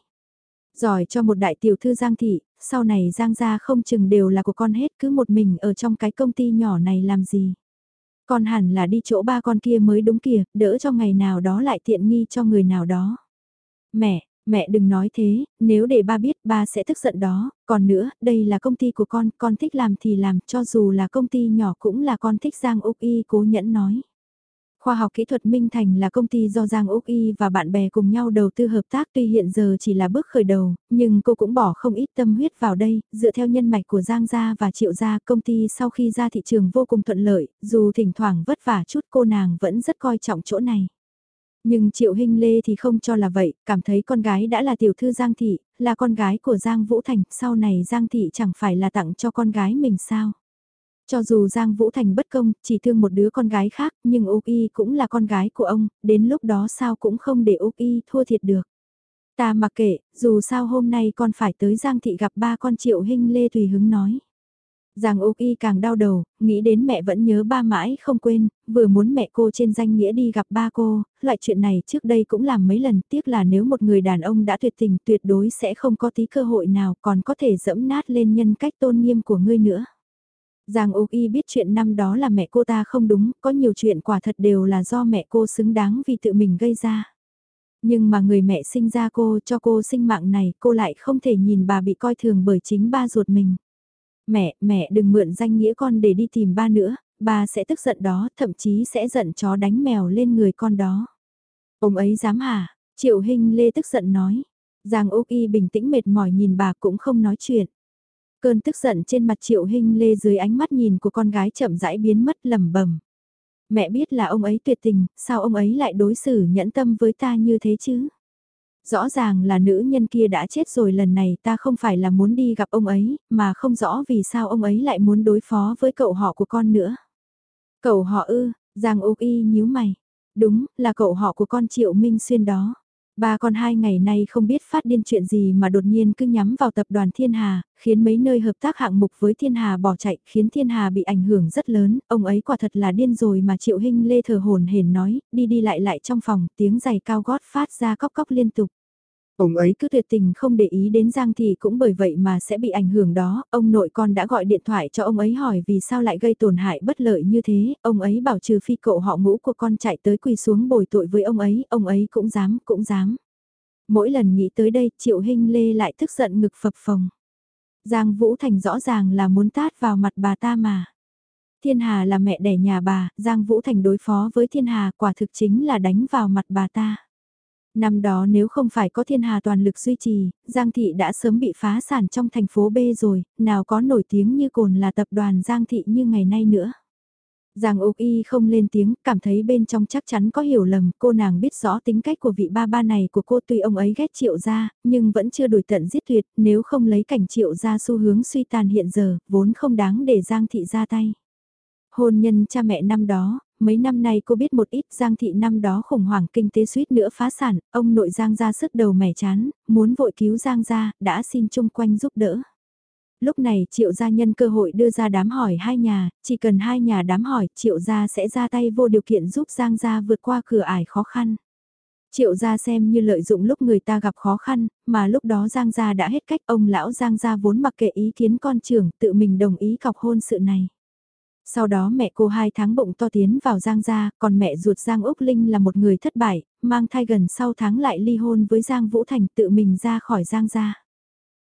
Giỏi cho một đại tiểu thư Giang Thị, sau này Giang gia không chừng đều là của con hết cứ một mình ở trong cái công ty nhỏ này làm gì. Con hẳn là đi chỗ ba con kia mới đúng kìa, đỡ cho ngày nào đó lại tiện nghi cho người nào đó. Mẹ, mẹ đừng nói thế, nếu để ba biết ba sẽ tức giận đó, còn nữa, đây là công ty của con, con thích làm thì làm, cho dù là công ty nhỏ cũng là con thích Giang Úc Y cố nhẫn nói. Khoa học kỹ thuật Minh Thành là công ty do Giang Úc Y và bạn bè cùng nhau đầu tư hợp tác tuy hiện giờ chỉ là bước khởi đầu, nhưng cô cũng bỏ không ít tâm huyết vào đây, dựa theo nhân mạch của Giang Gia và Triệu Gia công ty sau khi ra thị trường vô cùng thuận lợi, dù thỉnh thoảng vất vả chút cô nàng vẫn rất coi trọng chỗ này. Nhưng Triệu Hinh Lê thì không cho là vậy, cảm thấy con gái đã là tiểu thư Giang Thị, là con gái của Giang Vũ Thành, sau này Giang Thị chẳng phải là tặng cho con gái mình sao. Cho dù Giang Vũ Thành bất công, chỉ thương một đứa con gái khác, nhưng Úc Y cũng là con gái của ông, đến lúc đó sao cũng không để Úc Y thua thiệt được. Ta mặc kệ, dù sao hôm nay con phải tới Giang Thị gặp ba con Triệu Hinh Lê tùy hứng nói. Giang Úc Y càng đau đầu, nghĩ đến mẹ vẫn nhớ ba mãi không quên, vừa muốn mẹ cô trên danh nghĩa đi gặp ba cô, loại chuyện này trước đây cũng làm mấy lần, tiếc là nếu một người đàn ông đã tuyệt tình tuyệt đối sẽ không có tí cơ hội nào còn có thể dẫm nát lên nhân cách tôn nghiêm của ngươi nữa. Giang Úc Y biết chuyện năm đó là mẹ cô ta không đúng, có nhiều chuyện quả thật đều là do mẹ cô xứng đáng vì tự mình gây ra. Nhưng mà người mẹ sinh ra cô cho cô sinh mạng này cô lại không thể nhìn bà bị coi thường bởi chính ba ruột mình. Mẹ, mẹ đừng mượn danh nghĩa con để đi tìm ba nữa, ba sẽ tức giận đó, thậm chí sẽ giận chó đánh mèo lên người con đó. Ông ấy dám hả? Triệu Hinh Lê tức giận nói. Giang Úc Y bình tĩnh mệt mỏi nhìn bà cũng không nói chuyện. Cơn tức giận trên mặt Triệu Hinh Lê dưới ánh mắt nhìn của con gái chậm rãi biến mất lầm bẩm. Mẹ biết là ông ấy tuyệt tình, sao ông ấy lại đối xử nhẫn tâm với ta như thế chứ? Rõ ràng là nữ nhân kia đã chết rồi lần này ta không phải là muốn đi gặp ông ấy, mà không rõ vì sao ông ấy lại muốn đối phó với cậu họ của con nữa. Cậu họ ư, Giang Úc Y nhíu mày. Đúng, là cậu họ của con Triệu Minh Xuyên đó. Ba con hai ngày nay không biết phát điên chuyện gì mà đột nhiên cứ nhắm vào tập đoàn Thiên Hà, khiến mấy nơi hợp tác hạng mục với Thiên Hà bỏ chạy, khiến Thiên Hà bị ảnh hưởng rất lớn, ông ấy quả thật là điên rồi mà Triệu Hinh Lê thờ hồn hển nói, đi đi lại lại trong phòng, tiếng giày cao gót phát ra cóc cóc liên tục. Ông ấy cứ tuyệt tình không để ý đến Giang Thị cũng bởi vậy mà sẽ bị ảnh hưởng đó, ông nội con đã gọi điện thoại cho ông ấy hỏi vì sao lại gây tổn hại bất lợi như thế, ông ấy bảo trừ phi cậu họ ngũ của con chạy tới quỳ xuống bồi tội với ông ấy, ông ấy cũng dám, cũng dám. Mỗi lần nghĩ tới đây, Triệu Hinh Lê lại tức giận ngực phập phồng. Giang Vũ Thành rõ ràng là muốn tát vào mặt bà ta mà. Thiên Hà là mẹ đẻ nhà bà, Giang Vũ Thành đối phó với Thiên Hà quả thực chính là đánh vào mặt bà ta. Năm đó nếu không phải có thiên hà toàn lực duy trì, Giang Thị đã sớm bị phá sản trong thành phố B rồi, nào có nổi tiếng như cồn là tập đoàn Giang Thị như ngày nay nữa. Giang Úc Y không lên tiếng, cảm thấy bên trong chắc chắn có hiểu lầm, cô nàng biết rõ tính cách của vị ba ba này của cô tuy ông ấy ghét triệu gia, nhưng vẫn chưa đuổi tận giết tuyệt, nếu không lấy cảnh triệu gia xu hướng suy tàn hiện giờ, vốn không đáng để Giang Thị ra tay. Hôn nhân cha mẹ năm đó, mấy năm nay cô biết một ít Giang Thị năm đó khủng hoảng kinh tế suýt nữa phá sản, ông nội Giang ra sức đầu mẻ chán, muốn vội cứu Giang ra, đã xin chung quanh giúp đỡ. Lúc này triệu gia nhân cơ hội đưa ra đám hỏi hai nhà, chỉ cần hai nhà đám hỏi triệu gia sẽ ra tay vô điều kiện giúp Giang gia vượt qua cửa ải khó khăn. Triệu gia xem như lợi dụng lúc người ta gặp khó khăn, mà lúc đó Giang gia đã hết cách ông lão Giang gia vốn mặc kệ ý kiến con trưởng tự mình đồng ý cọc hôn sự này. Sau đó mẹ cô hai tháng bụng to tiến vào Giang gia, còn mẹ ruột Giang Úc Linh là một người thất bại, mang thai gần sau tháng lại ly hôn với Giang Vũ Thành tự mình ra khỏi Giang gia.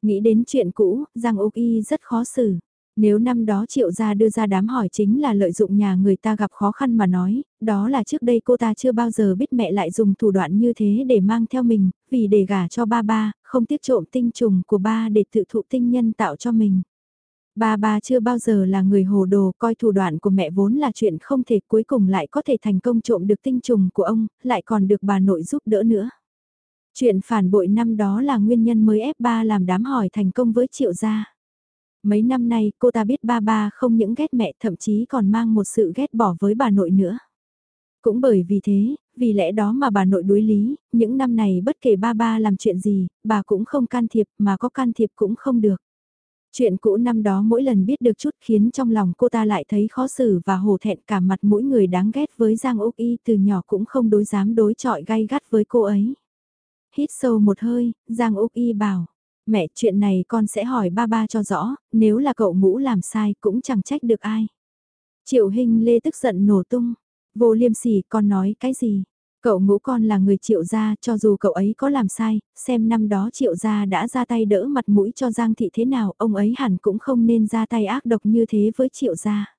Nghĩ đến chuyện cũ, Giang Úc Y rất khó xử. Nếu năm đó triệu gia đưa ra đám hỏi chính là lợi dụng nhà người ta gặp khó khăn mà nói, đó là trước đây cô ta chưa bao giờ biết mẹ lại dùng thủ đoạn như thế để mang theo mình, vì để gả cho ba ba, không tiếc trộm tinh trùng của ba để tự thụ tinh nhân tạo cho mình. Ba ba chưa bao giờ là người hồ đồ coi thủ đoạn của mẹ vốn là chuyện không thể cuối cùng lại có thể thành công trộm được tinh trùng của ông, lại còn được bà nội giúp đỡ nữa. Chuyện phản bội năm đó là nguyên nhân mới ép ba làm đám hỏi thành công với triệu gia. Mấy năm nay cô ta biết ba ba không những ghét mẹ thậm chí còn mang một sự ghét bỏ với bà nội nữa. Cũng bởi vì thế, vì lẽ đó mà bà nội đối lý, những năm này bất kể ba ba làm chuyện gì, bà cũng không can thiệp mà có can thiệp cũng không được. Chuyện cũ năm đó mỗi lần biết được chút khiến trong lòng cô ta lại thấy khó xử và hổ thẹn cả mặt mỗi người đáng ghét với Giang Úc Y từ nhỏ cũng không đối dám đối chọi gay gắt với cô ấy. Hít sâu một hơi, Giang Úc Y bảo, mẹ chuyện này con sẽ hỏi ba ba cho rõ, nếu là cậu ngũ làm sai cũng chẳng trách được ai. Triệu Hình Lê tức giận nổ tung, vô liêm sỉ con nói cái gì, Cậu ngũ con là người triệu gia, cho dù cậu ấy có làm sai, xem năm đó triệu gia đã ra tay đỡ mặt mũi cho Giang Thị thế nào, ông ấy hẳn cũng không nên ra tay ác độc như thế với triệu gia.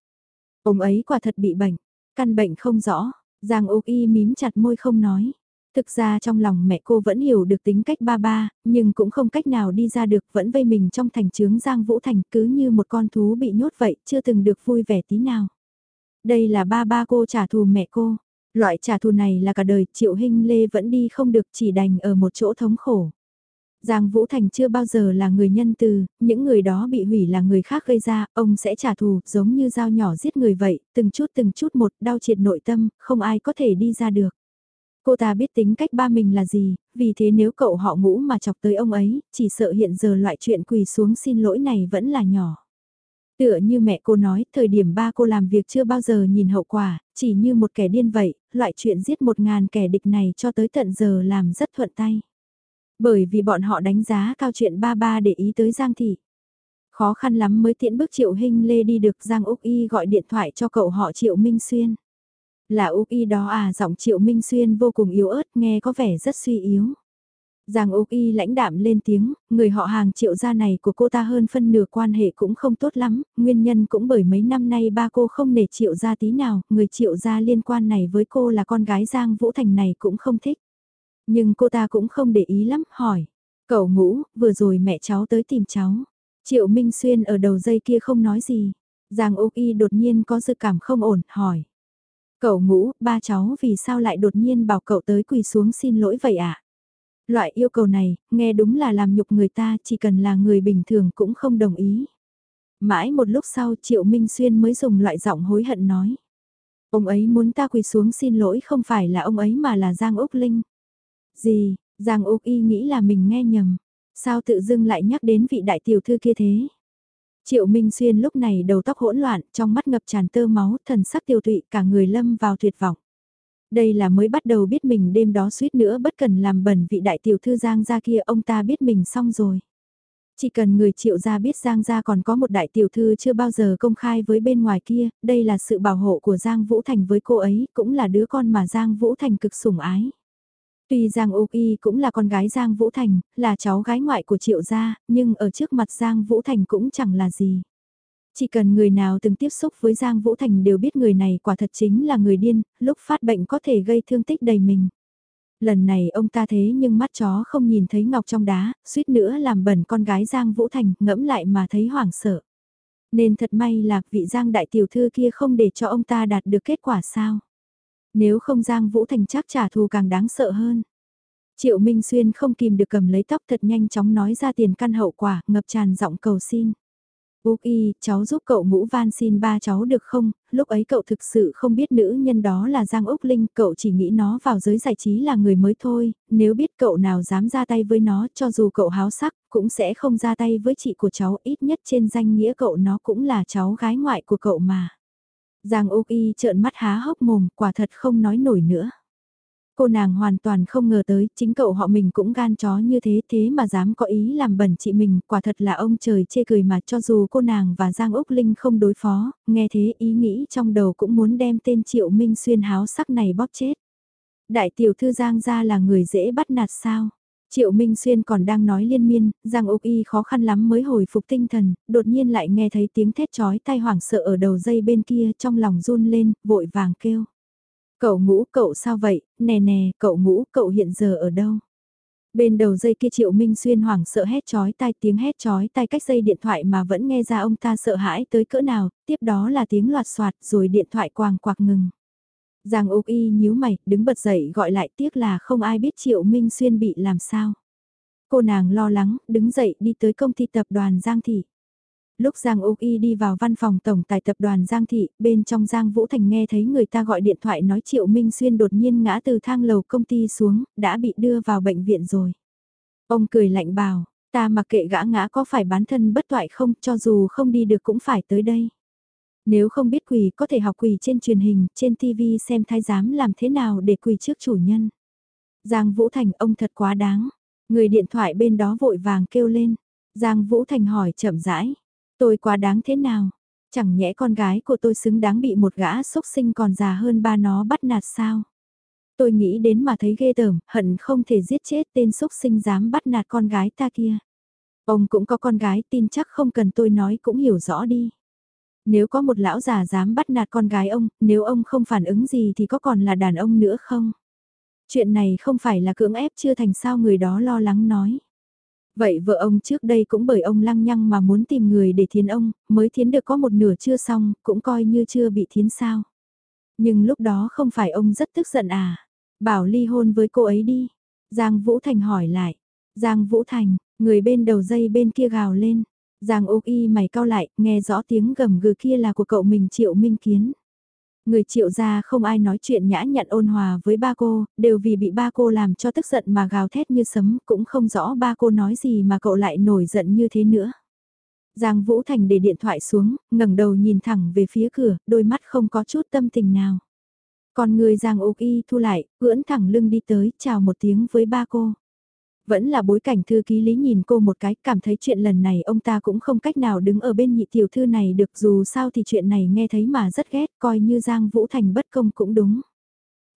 Ông ấy quả thật bị bệnh, căn bệnh không rõ, Giang Úc Y mím chặt môi không nói. Thực ra trong lòng mẹ cô vẫn hiểu được tính cách ba ba, nhưng cũng không cách nào đi ra được vẫn vây mình trong thành trướng Giang Vũ Thành cứ như một con thú bị nhốt vậy, chưa từng được vui vẻ tí nào. Đây là ba ba cô trả thù mẹ cô, Loại trả thù này là cả đời Triệu Hinh Lê vẫn đi không được chỉ đành ở một chỗ thống khổ. Giang Vũ Thành chưa bao giờ là người nhân từ, những người đó bị hủy là người khác gây ra, ông sẽ trả thù giống như dao nhỏ giết người vậy, từng chút từng chút một đau triệt nội tâm, không ai có thể đi ra được. Cô ta biết tính cách ba mình là gì, vì thế nếu cậu họ ngũ mà chọc tới ông ấy, chỉ sợ hiện giờ loại chuyện quỳ xuống xin lỗi này vẫn là nhỏ. Tựa như mẹ cô nói, thời điểm ba cô làm việc chưa bao giờ nhìn hậu quả, chỉ như một kẻ điên vậy, loại chuyện giết một ngàn kẻ địch này cho tới tận giờ làm rất thuận tay. Bởi vì bọn họ đánh giá cao chuyện ba ba để ý tới Giang Thị. Khó khăn lắm mới tiễn bước Triệu Hinh Lê đi được Giang Úc Y gọi điện thoại cho cậu họ Triệu Minh Xuyên. Là Úc Y đó à giọng Triệu Minh Xuyên vô cùng yếu ớt nghe có vẻ rất suy yếu. Giang Úc Y lãnh đạm lên tiếng, người họ hàng triệu gia này của cô ta hơn phân nửa quan hệ cũng không tốt lắm, nguyên nhân cũng bởi mấy năm nay ba cô không nể triệu gia tí nào, người triệu gia liên quan này với cô là con gái Giang Vũ Thành này cũng không thích. Nhưng cô ta cũng không để ý lắm, hỏi, cậu ngũ, vừa rồi mẹ cháu tới tìm cháu. Triệu Minh Xuyên ở đầu dây kia không nói gì. Giang Úc Y đột nhiên có dự cảm không ổn, hỏi. Cậu ngũ, ba cháu vì sao lại đột nhiên bảo cậu tới quỳ xuống xin lỗi vậy ạ? À? Loại yêu cầu này, nghe đúng là làm nhục người ta, chỉ cần là người bình thường cũng không đồng ý. Mãi một lúc sau Triệu Minh Xuyên mới dùng loại giọng hối hận nói. Ông ấy muốn ta quỳ xuống xin lỗi không phải là ông ấy mà là Giang Úc Linh. Gì, Giang Úc Y nghĩ là mình nghe nhầm. Sao tự dưng lại nhắc đến vị đại tiểu thư kia thế? Triệu Minh Xuyên lúc này đầu tóc hỗn loạn, trong mắt ngập tràn tơ máu, thần sắc tiêu tụy, cả người lâm vào tuyệt vọng. Đây là mới bắt đầu biết mình đêm đó suýt nữa bất cần làm bẩn vị đại tiểu thư Giang gia kia ông ta biết mình xong rồi. Chỉ cần người triệu gia biết Giang gia còn có một đại tiểu thư chưa bao giờ công khai với bên ngoài kia, đây là sự bảo hộ của Giang Vũ Thành với cô ấy, cũng là đứa con mà Giang Vũ Thành cực sủng ái. Tuy Giang Úc Y cũng là con gái Giang Vũ Thành, là cháu gái ngoại của triệu gia, nhưng ở trước mặt Giang Vũ Thành cũng chẳng là gì. Chỉ cần người nào từng tiếp xúc với Giang Vũ Thành đều biết người này quả thật chính là người điên, lúc phát bệnh có thể gây thương tích đầy mình. Lần này ông ta thế nhưng mắt chó không nhìn thấy ngọc trong đá, suýt nữa làm bẩn con gái Giang Vũ Thành, ngẫm lại mà thấy hoảng sợ. Nên thật may là vị Giang đại tiểu thư kia không để cho ông ta đạt được kết quả sao. Nếu không Giang Vũ Thành chắc trả thù càng đáng sợ hơn. Triệu Minh Xuyên không kìm được cầm lấy tóc thật nhanh chóng nói ra tiền căn hậu quả, ngập tràn giọng cầu xin. Úc y, cháu giúp cậu ngũ van xin ba cháu được không, lúc ấy cậu thực sự không biết nữ nhân đó là Giang Úc Linh, cậu chỉ nghĩ nó vào giới giải trí là người mới thôi, nếu biết cậu nào dám ra tay với nó cho dù cậu háo sắc, cũng sẽ không ra tay với chị của cháu, ít nhất trên danh nghĩa cậu nó cũng là cháu gái ngoại của cậu mà. Giang Úc y trợn mắt há hốc mồm, quả thật không nói nổi nữa. Cô nàng hoàn toàn không ngờ tới, chính cậu họ mình cũng gan chó như thế thế mà dám có ý làm bẩn chị mình, quả thật là ông trời chê cười mà cho dù cô nàng và Giang Úc Linh không đối phó, nghe thế ý nghĩ trong đầu cũng muốn đem tên Triệu Minh Xuyên háo sắc này bóp chết. Đại tiểu thư Giang gia là người dễ bắt nạt sao? Triệu Minh Xuyên còn đang nói liên miên, Giang Úc Y khó khăn lắm mới hồi phục tinh thần, đột nhiên lại nghe thấy tiếng thét chói tai hoảng sợ ở đầu dây bên kia trong lòng run lên, vội vàng kêu. Cậu ngũ cậu sao vậy, nè nè, cậu ngũ cậu hiện giờ ở đâu? Bên đầu dây kia Triệu Minh Xuyên hoảng sợ hét chói tai tiếng hét chói tai cách dây điện thoại mà vẫn nghe ra ông ta sợ hãi tới cỡ nào, tiếp đó là tiếng loạt soạt rồi điện thoại quàng quạc ngừng. Giang Úc Y nhíu mày, đứng bật dậy gọi lại tiếc là không ai biết Triệu Minh Xuyên bị làm sao. Cô nàng lo lắng, đứng dậy đi tới công ty tập đoàn Giang Thị. Lúc Giang Úc Y đi vào văn phòng tổng tài tập đoàn Giang Thị, bên trong Giang Vũ Thành nghe thấy người ta gọi điện thoại nói Triệu Minh Xuyên đột nhiên ngã từ thang lầu công ty xuống, đã bị đưa vào bệnh viện rồi. Ông cười lạnh bảo, ta mặc kệ gã ngã có phải bán thân bất toại không, cho dù không đi được cũng phải tới đây. Nếu không biết quỳ có thể học quỳ trên truyền hình, trên TV xem thái giám làm thế nào để quỳ trước chủ nhân. Giang Vũ Thành ông thật quá đáng. Người điện thoại bên đó vội vàng kêu lên. Giang Vũ Thành hỏi chậm rãi. Tôi quá đáng thế nào? Chẳng nhẽ con gái của tôi xứng đáng bị một gã xúc sinh còn già hơn ba nó bắt nạt sao? Tôi nghĩ đến mà thấy ghê tởm, hận không thể giết chết tên xúc sinh dám bắt nạt con gái ta kia. Ông cũng có con gái tin chắc không cần tôi nói cũng hiểu rõ đi. Nếu có một lão già dám bắt nạt con gái ông, nếu ông không phản ứng gì thì có còn là đàn ông nữa không? Chuyện này không phải là cưỡng ép chưa thành sao người đó lo lắng nói. Vậy vợ ông trước đây cũng bởi ông lăng nhăng mà muốn tìm người để thiến ông, mới thiến được có một nửa chưa xong, cũng coi như chưa bị thiến sao. Nhưng lúc đó không phải ông rất tức giận à? Bảo ly hôn với cô ấy đi. Giang Vũ Thành hỏi lại. Giang Vũ Thành, người bên đầu dây bên kia gào lên. Giang Úc Y mày cao lại, nghe rõ tiếng gầm gừ kia là của cậu mình Triệu Minh Kiến. Người triệu gia không ai nói chuyện nhã nhặn ôn hòa với ba cô, đều vì bị ba cô làm cho tức giận mà gào thét như sấm, cũng không rõ ba cô nói gì mà cậu lại nổi giận như thế nữa. Giang Vũ Thành để điện thoại xuống, ngẩng đầu nhìn thẳng về phía cửa, đôi mắt không có chút tâm tình nào. Còn người Giang Úc Y thu lại, ưỡn thẳng lưng đi tới, chào một tiếng với ba cô. Vẫn là bối cảnh thư ký lý nhìn cô một cái, cảm thấy chuyện lần này ông ta cũng không cách nào đứng ở bên nhị tiểu thư này được dù sao thì chuyện này nghe thấy mà rất ghét, coi như Giang Vũ Thành bất công cũng đúng.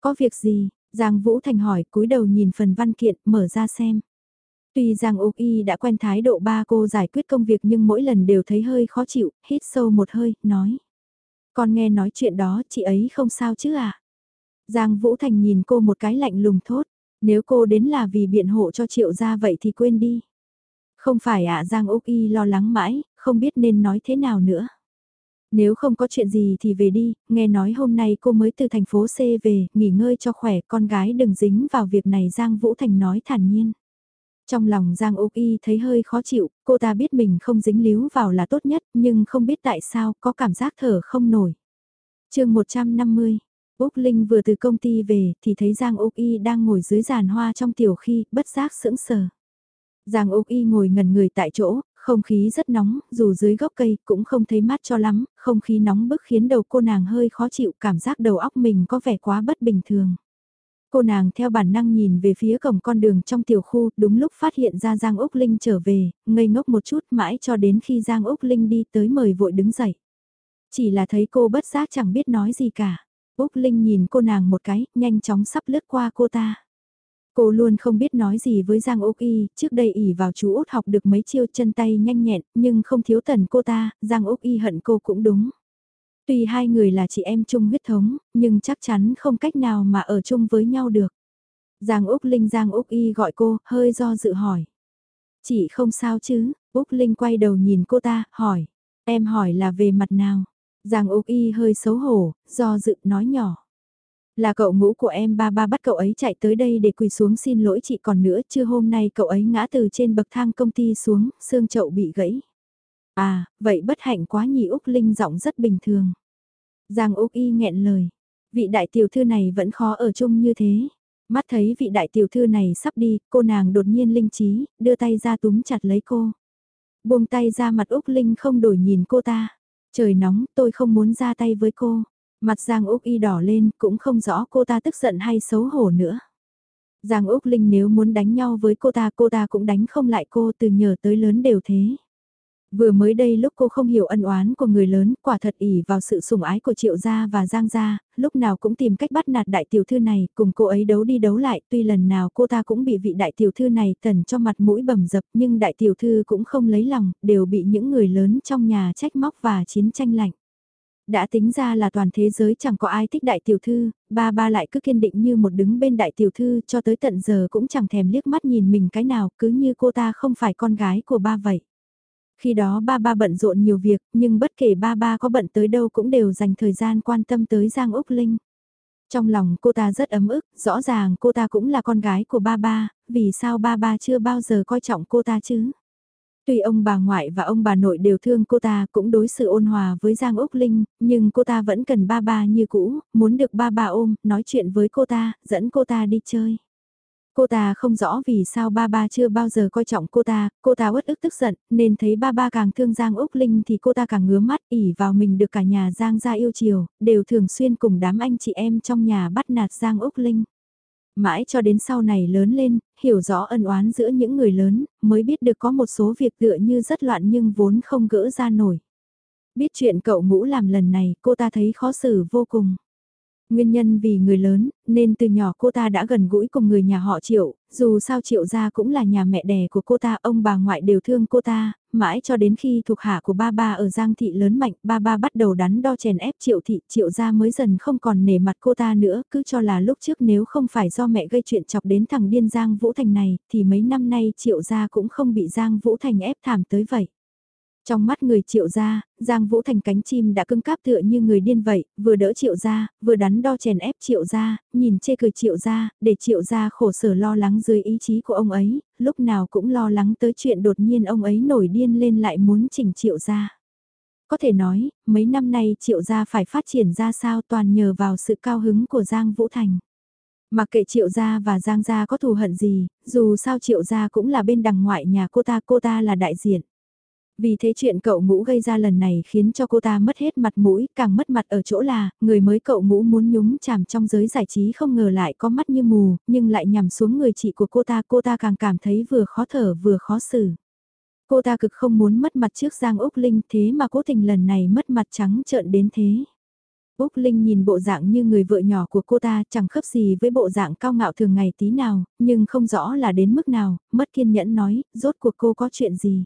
Có việc gì? Giang Vũ Thành hỏi cúi đầu nhìn phần văn kiện, mở ra xem. Tuy Giang Úc Y đã quen thái độ ba cô giải quyết công việc nhưng mỗi lần đều thấy hơi khó chịu, hít sâu một hơi, nói. Con nghe nói chuyện đó, chị ấy không sao chứ à? Giang Vũ Thành nhìn cô một cái lạnh lùng thốt. Nếu cô đến là vì biện hộ cho triệu gia vậy thì quên đi. Không phải ạ Giang Úc Y lo lắng mãi, không biết nên nói thế nào nữa. Nếu không có chuyện gì thì về đi, nghe nói hôm nay cô mới từ thành phố C về, nghỉ ngơi cho khỏe, con gái đừng dính vào việc này Giang Vũ Thành nói thản nhiên. Trong lòng Giang Úc Y thấy hơi khó chịu, cô ta biết mình không dính líu vào là tốt nhất, nhưng không biết tại sao có cảm giác thở không nổi. chương 150, Úc Linh vừa từ công ty về thì thấy Giang Úc Y đang ngồi dưới giàn hoa trong tiểu khi, bất giác sững sờ. Giang Úc Y ngồi ngần người tại chỗ, không khí rất nóng, dù dưới gốc cây cũng không thấy mát cho lắm, không khí nóng bức khiến đầu cô nàng hơi khó chịu, cảm giác đầu óc mình có vẻ quá bất bình thường. Cô nàng theo bản năng nhìn về phía cổng con đường trong tiểu khu, đúng lúc phát hiện ra Giang Úc Linh trở về, ngây ngốc một chút mãi cho đến khi Giang Úc Linh đi tới mời vội đứng dậy. Chỉ là thấy cô bất giác chẳng biết nói gì cả. Úc Linh nhìn cô nàng một cái, nhanh chóng sắp lướt qua cô ta. Cô luôn không biết nói gì với Giang Úc Y, trước đây ỉ vào chú Út học được mấy chiêu chân tay nhanh nhẹn, nhưng không thiếu tần cô ta, Giang Úc Y hận cô cũng đúng. Tuy hai người là chị em chung huyết thống, nhưng chắc chắn không cách nào mà ở chung với nhau được. Giang Úc Linh Giang Úc Y gọi cô, hơi do dự hỏi. Chị không sao chứ, Úc Linh quay đầu nhìn cô ta, hỏi. Em hỏi là về mặt nào? Giang Úc Y hơi xấu hổ, do dự nói nhỏ. Là cậu ngũ của em ba ba bắt cậu ấy chạy tới đây để quỳ xuống xin lỗi chị còn nữa chưa hôm nay cậu ấy ngã từ trên bậc thang công ty xuống, xương chậu bị gãy. À, vậy bất hạnh quá nhỉ Úc Linh giọng rất bình thường. Giang Úc Y nghẹn lời, vị đại tiểu thư này vẫn khó ở chung như thế. Mắt thấy vị đại tiểu thư này sắp đi, cô nàng đột nhiên linh trí, đưa tay ra túm chặt lấy cô. Buông tay ra mặt Úc Linh không đổi nhìn cô ta. Trời nóng, tôi không muốn ra tay với cô. Mặt Giang Úc Y đỏ lên, cũng không rõ cô ta tức giận hay xấu hổ nữa. Giang Úc Linh nếu muốn đánh nhau với cô ta, cô ta cũng đánh không lại cô từ nhờ tới lớn đều thế. Vừa mới đây lúc cô không hiểu ân oán của người lớn, quả thật ỉ vào sự sủng ái của Triệu Gia và Giang Gia, lúc nào cũng tìm cách bắt nạt đại tiểu thư này, cùng cô ấy đấu đi đấu lại, tuy lần nào cô ta cũng bị vị đại tiểu thư này tần cho mặt mũi bầm dập nhưng đại tiểu thư cũng không lấy lòng, đều bị những người lớn trong nhà trách móc và chiến tranh lạnh. Đã tính ra là toàn thế giới chẳng có ai thích đại tiểu thư, ba ba lại cứ kiên định như một đứng bên đại tiểu thư cho tới tận giờ cũng chẳng thèm liếc mắt nhìn mình cái nào cứ như cô ta không phải con gái của ba vậy. Khi đó ba ba bận rộn nhiều việc, nhưng bất kể ba ba có bận tới đâu cũng đều dành thời gian quan tâm tới Giang Úc Linh. Trong lòng cô ta rất ấm ức, rõ ràng cô ta cũng là con gái của ba ba, vì sao ba ba chưa bao giờ coi trọng cô ta chứ? Tuy ông bà ngoại và ông bà nội đều thương cô ta cũng đối xử ôn hòa với Giang Úc Linh, nhưng cô ta vẫn cần ba ba như cũ, muốn được ba ba ôm, nói chuyện với cô ta, dẫn cô ta đi chơi. Cô ta không rõ vì sao ba ba chưa bao giờ coi trọng cô ta, cô ta uất ức tức giận, nên thấy ba ba càng thương Giang Úc Linh thì cô ta càng ngứa mắt ỉ vào mình được cả nhà Giang gia yêu chiều, đều thường xuyên cùng đám anh chị em trong nhà bắt nạt Giang Úc Linh. Mãi cho đến sau này lớn lên, hiểu rõ ân oán giữa những người lớn, mới biết được có một số việc tựa như rất loạn nhưng vốn không gỡ ra nổi. Biết chuyện cậu ngũ làm lần này, cô ta thấy khó xử vô cùng. Nguyên nhân vì người lớn, nên từ nhỏ cô ta đã gần gũi cùng người nhà họ Triệu, dù sao Triệu gia cũng là nhà mẹ đẻ của cô ta, ông bà ngoại đều thương cô ta, mãi cho đến khi thuộc hạ của ba ba ở Giang Thị lớn mạnh, ba ba bắt đầu đắn đo chèn ép Triệu Thị, Triệu gia mới dần không còn nể mặt cô ta nữa, cứ cho là lúc trước nếu không phải do mẹ gây chuyện chọc đến thằng điên Giang Vũ Thành này, thì mấy năm nay Triệu gia cũng không bị Giang Vũ Thành ép thảm tới vậy. Trong mắt người triệu gia, Giang Vũ Thành cánh chim đã cưng cáp tựa như người điên vậy, vừa đỡ triệu gia, vừa đắn đo chèn ép triệu gia, nhìn chê cười triệu gia, để triệu gia khổ sở lo lắng dưới ý chí của ông ấy, lúc nào cũng lo lắng tới chuyện đột nhiên ông ấy nổi điên lên lại muốn chỉnh triệu gia. Có thể nói, mấy năm nay triệu gia phải phát triển ra sao toàn nhờ vào sự cao hứng của Giang Vũ Thành. Mặc kệ triệu gia và Giang gia có thù hận gì, dù sao triệu gia cũng là bên đằng ngoại nhà cô ta, cô ta là đại diện. Vì thế chuyện cậu ngũ gây ra lần này khiến cho cô ta mất hết mặt mũi, càng mất mặt ở chỗ là, người mới cậu ngũ muốn nhúng chàm trong giới giải trí không ngờ lại có mắt như mù, nhưng lại nhằm xuống người chị của cô ta, cô ta càng cảm thấy vừa khó thở vừa khó xử. Cô ta cực không muốn mất mặt trước Giang Úc Linh thế mà cố tình lần này mất mặt trắng trợn đến thế. Úc Linh nhìn bộ dạng như người vợ nhỏ của cô ta chẳng khớp gì với bộ dạng cao ngạo thường ngày tí nào, nhưng không rõ là đến mức nào, mất kiên nhẫn nói, rốt cuộc cô có chuyện gì.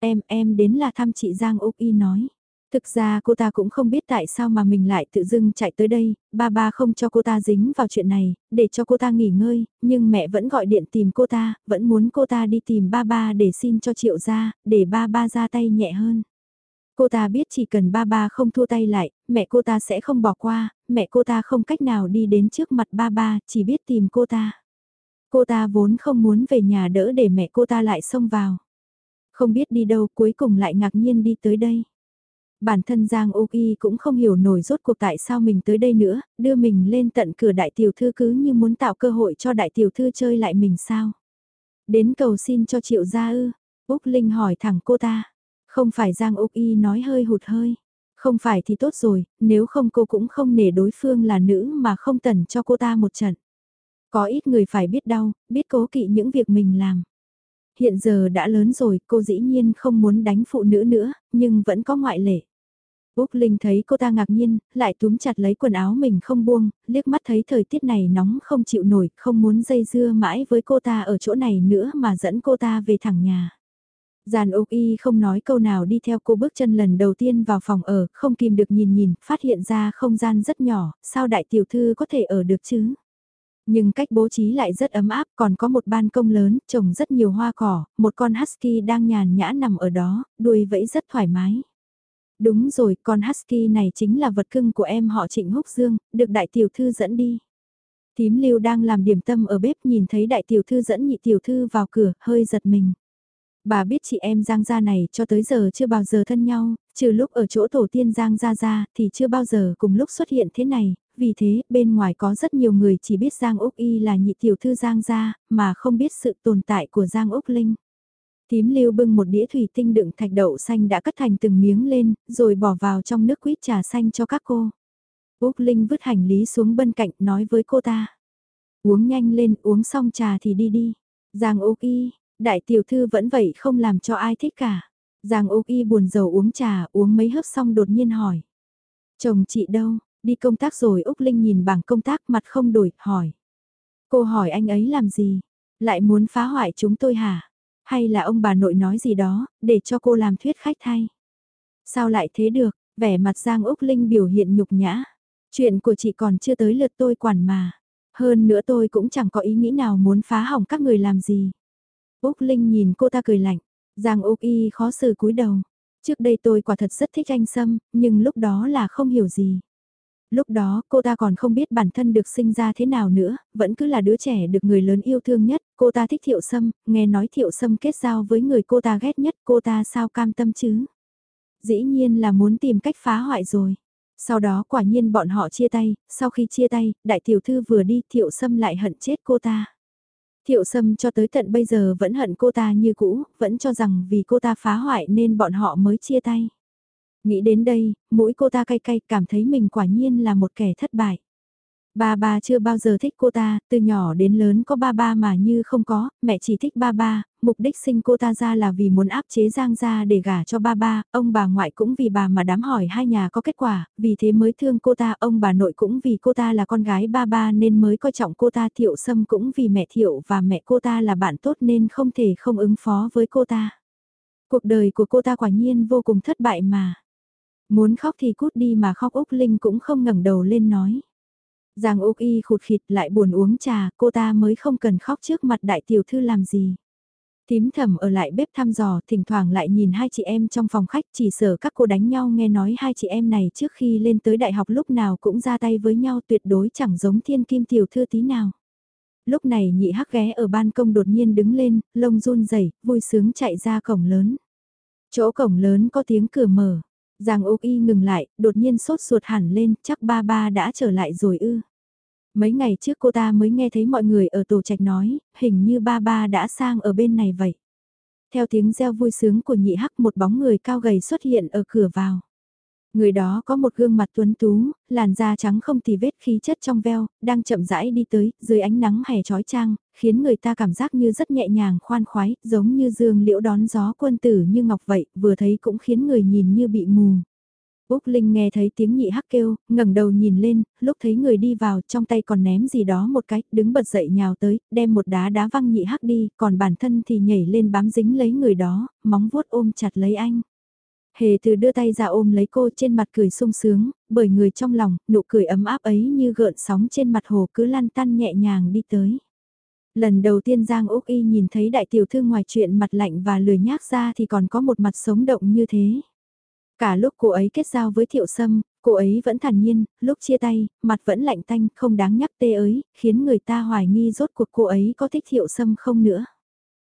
Em, em đến là thăm chị Giang Úc Y nói. Thực ra cô ta cũng không biết tại sao mà mình lại tự dưng chạy tới đây, ba ba không cho cô ta dính vào chuyện này, để cho cô ta nghỉ ngơi, nhưng mẹ vẫn gọi điện tìm cô ta, vẫn muốn cô ta đi tìm ba ba để xin cho triệu ra, để ba ba ra tay nhẹ hơn. Cô ta biết chỉ cần ba ba không thua tay lại, mẹ cô ta sẽ không bỏ qua, mẹ cô ta không cách nào đi đến trước mặt ba ba, chỉ biết tìm cô ta. Cô ta vốn không muốn về nhà đỡ để mẹ cô ta lại xông vào. Không biết đi đâu cuối cùng lại ngạc nhiên đi tới đây. Bản thân Giang Úc Y cũng không hiểu nổi rốt cuộc tại sao mình tới đây nữa, đưa mình lên tận cửa đại tiểu thư cứ như muốn tạo cơ hội cho đại tiểu thư chơi lại mình sao. Đến cầu xin cho triệu gia ư, Úc Linh hỏi thẳng cô ta. Không phải Giang Úc Y nói hơi hụt hơi. Không phải thì tốt rồi, nếu không cô cũng không nể đối phương là nữ mà không tần cho cô ta một trận. Có ít người phải biết đau, biết cố kỵ những việc mình làm. Hiện giờ đã lớn rồi, cô dĩ nhiên không muốn đánh phụ nữ nữa, nhưng vẫn có ngoại lệ. Úc Linh thấy cô ta ngạc nhiên, lại túm chặt lấy quần áo mình không buông, liếc mắt thấy thời tiết này nóng không chịu nổi, không muốn dây dưa mãi với cô ta ở chỗ này nữa mà dẫn cô ta về thẳng nhà. Giàn Úc Y không nói câu nào đi theo cô bước chân lần đầu tiên vào phòng ở, không kìm được nhìn nhìn, phát hiện ra không gian rất nhỏ, sao đại tiểu thư có thể ở được chứ? Nhưng cách bố trí lại rất ấm áp, còn có một ban công lớn, trồng rất nhiều hoa cỏ, một con husky đang nhàn nhã nằm ở đó, đuôi vẫy rất thoải mái. Đúng rồi, con husky này chính là vật cưng của em họ Trịnh Húc Dương, được đại tiểu thư dẫn đi. Tím lưu đang làm điểm tâm ở bếp nhìn thấy đại tiểu thư dẫn nhị tiểu thư vào cửa, hơi giật mình. Bà biết chị em Giang Gia này cho tới giờ chưa bao giờ thân nhau, trừ lúc ở chỗ tổ tiên Giang Gia Gia thì chưa bao giờ cùng lúc xuất hiện thế này, vì thế bên ngoài có rất nhiều người chỉ biết Giang Úc Y là nhị tiểu thư Giang Gia, mà không biết sự tồn tại của Giang Úc Linh. Tím lưu bưng một đĩa thủy tinh đựng thạch đậu xanh đã cắt thành từng miếng lên, rồi bỏ vào trong nước quýt trà xanh cho các cô. Úc Linh vứt hành lý xuống bên cạnh nói với cô ta. Uống nhanh lên, uống xong trà thì đi đi. Giang Úc Y, đại tiểu thư vẫn vậy không làm cho ai thích cả. Giang Úc Y buồn rầu uống trà, uống mấy hớp xong đột nhiên hỏi. Chồng chị đâu, đi công tác rồi Úc Linh nhìn bảng công tác mặt không đổi, hỏi. Cô hỏi anh ấy làm gì? Lại muốn phá hoại chúng tôi hả? Hay là ông bà nội nói gì đó, để cho cô làm thuyết khách thay? Sao lại thế được, vẻ mặt Giang Úc Linh biểu hiện nhục nhã. Chuyện của chị còn chưa tới lượt tôi quản mà. Hơn nữa tôi cũng chẳng có ý nghĩ nào muốn phá hỏng các người làm gì. Úc Linh nhìn cô ta cười lạnh. Giang Úc Y khó xử cúi đầu. Trước đây tôi quả thật rất thích anh Sâm, nhưng lúc đó là không hiểu gì. Lúc đó cô ta còn không biết bản thân được sinh ra thế nào nữa, vẫn cứ là đứa trẻ được người lớn yêu thương nhất, cô ta thích thiệu sâm, nghe nói thiệu sâm kết giao với người cô ta ghét nhất, cô ta sao cam tâm chứ? Dĩ nhiên là muốn tìm cách phá hoại rồi. Sau đó quả nhiên bọn họ chia tay, sau khi chia tay, đại tiểu thư vừa đi thiệu sâm lại hận chết cô ta. Thiệu sâm cho tới tận bây giờ vẫn hận cô ta như cũ, vẫn cho rằng vì cô ta phá hoại nên bọn họ mới chia tay. Nghĩ đến đây, mũi cô ta cay cay cảm thấy mình quả nhiên là một kẻ thất bại. Ba ba chưa bao giờ thích cô ta, từ nhỏ đến lớn có ba ba mà như không có, mẹ chỉ thích ba ba, mục đích sinh cô ta ra là vì muốn áp chế Giang gia để gả cho ba ba, ông bà ngoại cũng vì bà mà đám hỏi hai nhà có kết quả, vì thế mới thương cô ta, ông bà nội cũng vì cô ta là con gái ba ba nên mới coi trọng cô ta, Thiệu Sâm cũng vì mẹ Thiệu và mẹ cô ta là bạn tốt nên không thể không ứng phó với cô ta. Cuộc đời của cô ta quả nhiên vô cùng thất bại mà. Muốn khóc thì cút đi mà khóc Úc Linh cũng không ngẩng đầu lên nói. Giang Úc Y khụt khịt lại buồn uống trà, cô ta mới không cần khóc trước mặt đại tiểu thư làm gì. Tím thầm ở lại bếp thăm dò, thỉnh thoảng lại nhìn hai chị em trong phòng khách chỉ sợ các cô đánh nhau nghe nói hai chị em này trước khi lên tới đại học lúc nào cũng ra tay với nhau tuyệt đối chẳng giống thiên kim tiểu thư tí nào. Lúc này nhị hắc ghé ở ban công đột nhiên đứng lên, lông run rẩy vui sướng chạy ra cổng lớn. Chỗ cổng lớn có tiếng cửa mở, Giang Úc Y ngừng lại, đột nhiên sốt ruột hẳn lên, chắc ba ba đã trở lại rồi ư. Mấy ngày trước cô ta mới nghe thấy mọi người ở tổ trạch nói, hình như ba ba đã sang ở bên này vậy. Theo tiếng reo vui sướng của nhị hắc một bóng người cao gầy xuất hiện ở cửa vào. Người đó có một gương mặt tuấn tú, làn da trắng không tì vết khí chất trong veo, đang chậm rãi đi tới, dưới ánh nắng hè trói trang, khiến người ta cảm giác như rất nhẹ nhàng khoan khoái, giống như dương liễu đón gió quân tử như ngọc vậy, vừa thấy cũng khiến người nhìn như bị mù. Úc Linh nghe thấy tiếng nhị hắc kêu, ngẩng đầu nhìn lên, lúc thấy người đi vào trong tay còn ném gì đó một cái, đứng bật dậy nhào tới, đem một đá đá văng nhị hắc đi, còn bản thân thì nhảy lên bám dính lấy người đó, móng vuốt ôm chặt lấy anh. Hề từ đưa tay ra ôm lấy cô trên mặt cười sung sướng, bởi người trong lòng, nụ cười ấm áp ấy như gợn sóng trên mặt hồ cứ lăn tăn nhẹ nhàng đi tới. Lần đầu tiên Giang Úc Y nhìn thấy đại tiểu thư ngoài chuyện mặt lạnh và lười nhác ra thì còn có một mặt sống động như thế. Cả lúc cô ấy kết giao với Thiệu Sâm, Cô ấy vẫn thản nhiên, lúc chia tay, mặt vẫn lạnh tanh, không đáng nhắc tê ấy, khiến người ta hoài nghi rốt cuộc cô ấy có thích thiệu sâm không nữa.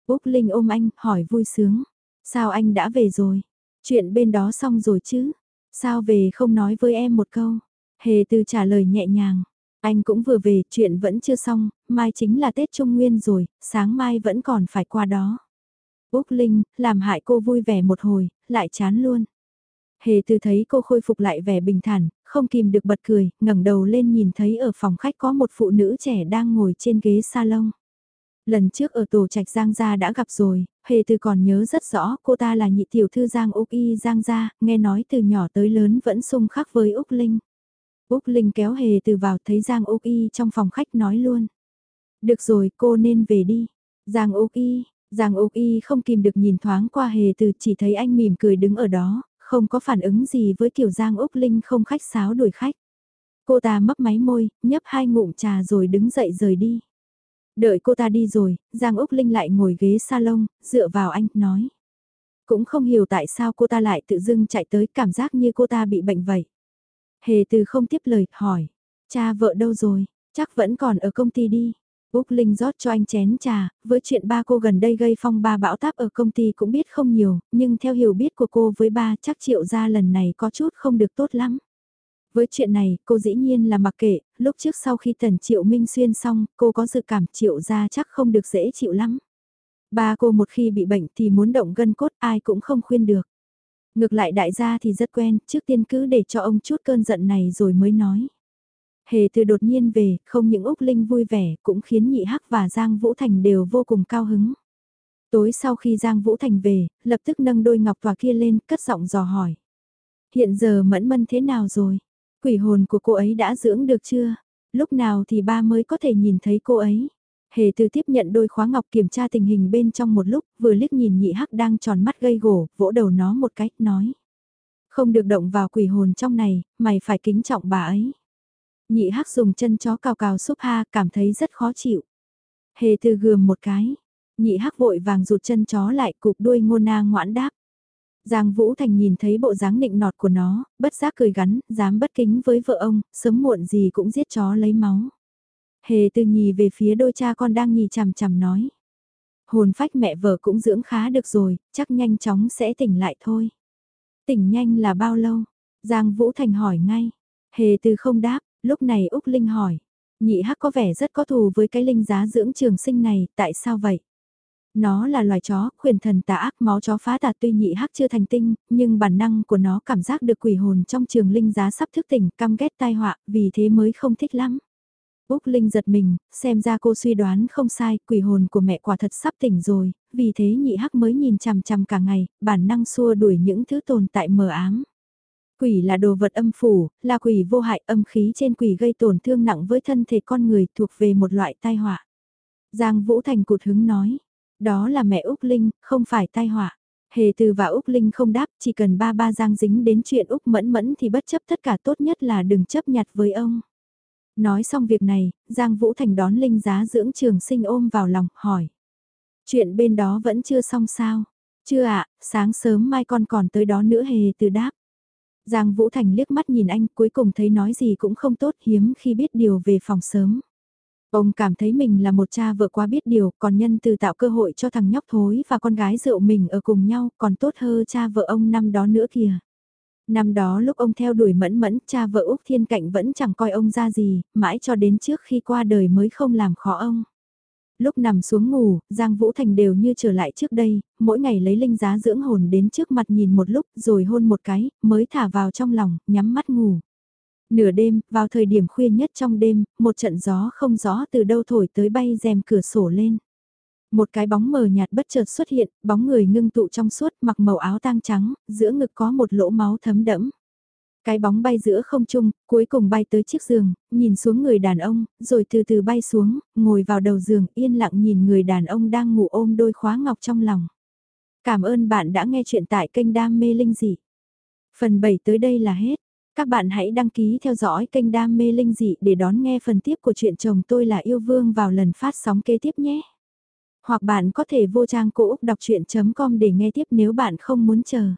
Úc Linh ôm anh, hỏi vui sướng. Sao anh đã về rồi? Chuyện bên đó xong rồi chứ? Sao về không nói với em một câu? Hề từ trả lời nhẹ nhàng. Anh cũng vừa về, chuyện vẫn chưa xong, mai chính là Tết Trung Nguyên rồi, sáng mai vẫn còn phải qua đó. Úc Linh, làm hại cô vui vẻ một hồi, lại chán luôn. Hề từ thấy cô khôi phục lại vẻ bình thản, không kìm được bật cười, ngẩng đầu lên nhìn thấy ở phòng khách có một phụ nữ trẻ đang ngồi trên ghế salon. Lần trước ở tổ trạch Giang Gia đã gặp rồi, Hề từ còn nhớ rất rõ cô ta là nhị tiểu thư Giang Úc Y Giang Gia, nghe nói từ nhỏ tới lớn vẫn xung khắc với Úc Linh. Úc Linh kéo Hề từ vào thấy Giang Úc Y trong phòng khách nói luôn. Được rồi cô nên về đi. Giang Úc Y, Giang Úc Y không kìm được nhìn thoáng qua Hề từ chỉ thấy anh mỉm cười đứng ở đó, không có phản ứng gì với kiểu Giang Úc Linh không khách sáo đuổi khách. Cô ta mấp máy môi, nhấp hai ngụm trà rồi đứng dậy rời đi. Đợi cô ta đi rồi, Giang Úc Linh lại ngồi ghế salon, dựa vào anh, nói. Cũng không hiểu tại sao cô ta lại tự dưng chạy tới cảm giác như cô ta bị bệnh vậy. Hề từ không tiếp lời, hỏi. Cha vợ đâu rồi, chắc vẫn còn ở công ty đi. Úc Linh rót cho anh chén trà, với chuyện ba cô gần đây gây phong ba bão táp ở công ty cũng biết không nhiều, nhưng theo hiểu biết của cô với ba chắc triệu gia lần này có chút không được tốt lắm. Với chuyện này, cô dĩ nhiên là mặc kệ, lúc trước sau khi tần triệu minh xuyên xong, cô có dự cảm triệu gia chắc không được dễ chịu lắm. Ba cô một khi bị bệnh thì muốn động gân cốt ai cũng không khuyên được. Ngược lại đại gia thì rất quen, trước tiên cứ để cho ông chút cơn giận này rồi mới nói. Hề từ đột nhiên về, không những Úc Linh vui vẻ, cũng khiến Nhị Hắc và Giang Vũ Thành đều vô cùng cao hứng. Tối sau khi Giang Vũ Thành về, lập tức nâng đôi ngọc tòa kia lên, cất giọng dò hỏi. Hiện giờ mẫn mân thế nào rồi? Quỷ hồn của cô ấy đã dưỡng được chưa? Lúc nào thì ba mới có thể nhìn thấy cô ấy? Hề từ tiếp nhận đôi khóa ngọc kiểm tra tình hình bên trong một lúc, vừa liếc nhìn nhị hắc đang tròn mắt gây gổ, vỗ đầu nó một cách, nói. Không được động vào quỷ hồn trong này, mày phải kính trọng bà ấy. Nhị hắc dùng chân chó cào cào xúc ha, cảm thấy rất khó chịu. Hề từ gườm một cái. Nhị hắc vội vàng rụt chân chó lại cục đuôi ngô na ngoãn đáp. Giang Vũ Thành nhìn thấy bộ dáng nịnh nọt của nó, bất giác cười gắn, dám bất kính với vợ ông, sớm muộn gì cũng giết chó lấy máu. Hề từ nhì về phía đôi cha con đang nhì chằm chằm nói. Hồn phách mẹ vợ cũng dưỡng khá được rồi, chắc nhanh chóng sẽ tỉnh lại thôi. Tỉnh nhanh là bao lâu? Giang Vũ Thành hỏi ngay. Hề từ không đáp, lúc này Úc Linh hỏi. Nhị hắc có vẻ rất có thù với cái linh giá dưỡng trường sinh này, tại sao vậy? Nó là loài chó, khuyển thần tà ác máu chó phá tà tuy nhị hắc chưa thành tinh, nhưng bản năng của nó cảm giác được quỷ hồn trong trường linh giá sắp thức tỉnh, căm ghét tai họa, vì thế mới không thích lắm. Úc Linh giật mình, xem ra cô suy đoán không sai, quỷ hồn của mẹ quả thật sắp tỉnh rồi, vì thế nhị hắc mới nhìn chằm chằm cả ngày, bản năng xua đuổi những thứ tồn tại mờ ám. Quỷ là đồ vật âm phủ, là quỷ vô hại âm khí trên quỷ gây tổn thương nặng với thân thể con người thuộc về một loại tai họa. Giang Vũ Thành cụt hứng nói, đó là mẹ Úc Linh, không phải tai họa. Hề từ và Úc Linh không đáp, chỉ cần ba ba Giang dính đến chuyện Úc mẫn mẫn thì bất chấp tất cả tốt nhất là đừng chấp nhặt với ông. Nói xong việc này, Giang Vũ Thành đón Linh giá dưỡng trường sinh ôm vào lòng, hỏi. Chuyện bên đó vẫn chưa xong sao? Chưa ạ, sáng sớm mai con còn tới đó nữa hề từ đáp. Giang Vũ Thành liếc mắt nhìn anh cuối cùng thấy nói gì cũng không tốt hiếm khi biết điều về phòng sớm. Ông cảm thấy mình là một cha vợ quá biết điều, còn nhân từ tạo cơ hội cho thằng nhóc thối và con gái rượu mình ở cùng nhau, còn tốt hơn cha vợ ông năm đó nữa kìa. Năm đó lúc ông theo đuổi mẫn mẫn, cha vợ Úc Thiên Cạnh vẫn chẳng coi ông ra gì, mãi cho đến trước khi qua đời mới không làm khó ông. Lúc nằm xuống ngủ, Giang Vũ Thành đều như trở lại trước đây, mỗi ngày lấy linh giá dưỡng hồn đến trước mặt nhìn một lúc rồi hôn một cái, mới thả vào trong lòng, nhắm mắt ngủ. Nửa đêm, vào thời điểm khuya nhất trong đêm, một trận gió không gió từ đâu thổi tới bay rèm cửa sổ lên. Một cái bóng mờ nhạt bất chợt xuất hiện, bóng người ngưng tụ trong suốt mặc màu áo tang trắng, giữa ngực có một lỗ máu thấm đẫm. Cái bóng bay giữa không trung, cuối cùng bay tới chiếc giường, nhìn xuống người đàn ông, rồi từ từ bay xuống, ngồi vào đầu giường yên lặng nhìn người đàn ông đang ngủ ôm đôi khóa ngọc trong lòng. Cảm ơn bạn đã nghe chuyện tại kênh Đam Mê Linh Dị. Phần 7 tới đây là hết. Các bạn hãy đăng ký theo dõi kênh Đam Mê Linh Dị để đón nghe phần tiếp của chuyện chồng tôi là yêu vương vào lần phát sóng kế tiếp nhé. Hoặc bạn có thể vô trang cô Úc đọc chuyện.com để nghe tiếp nếu bạn không muốn chờ.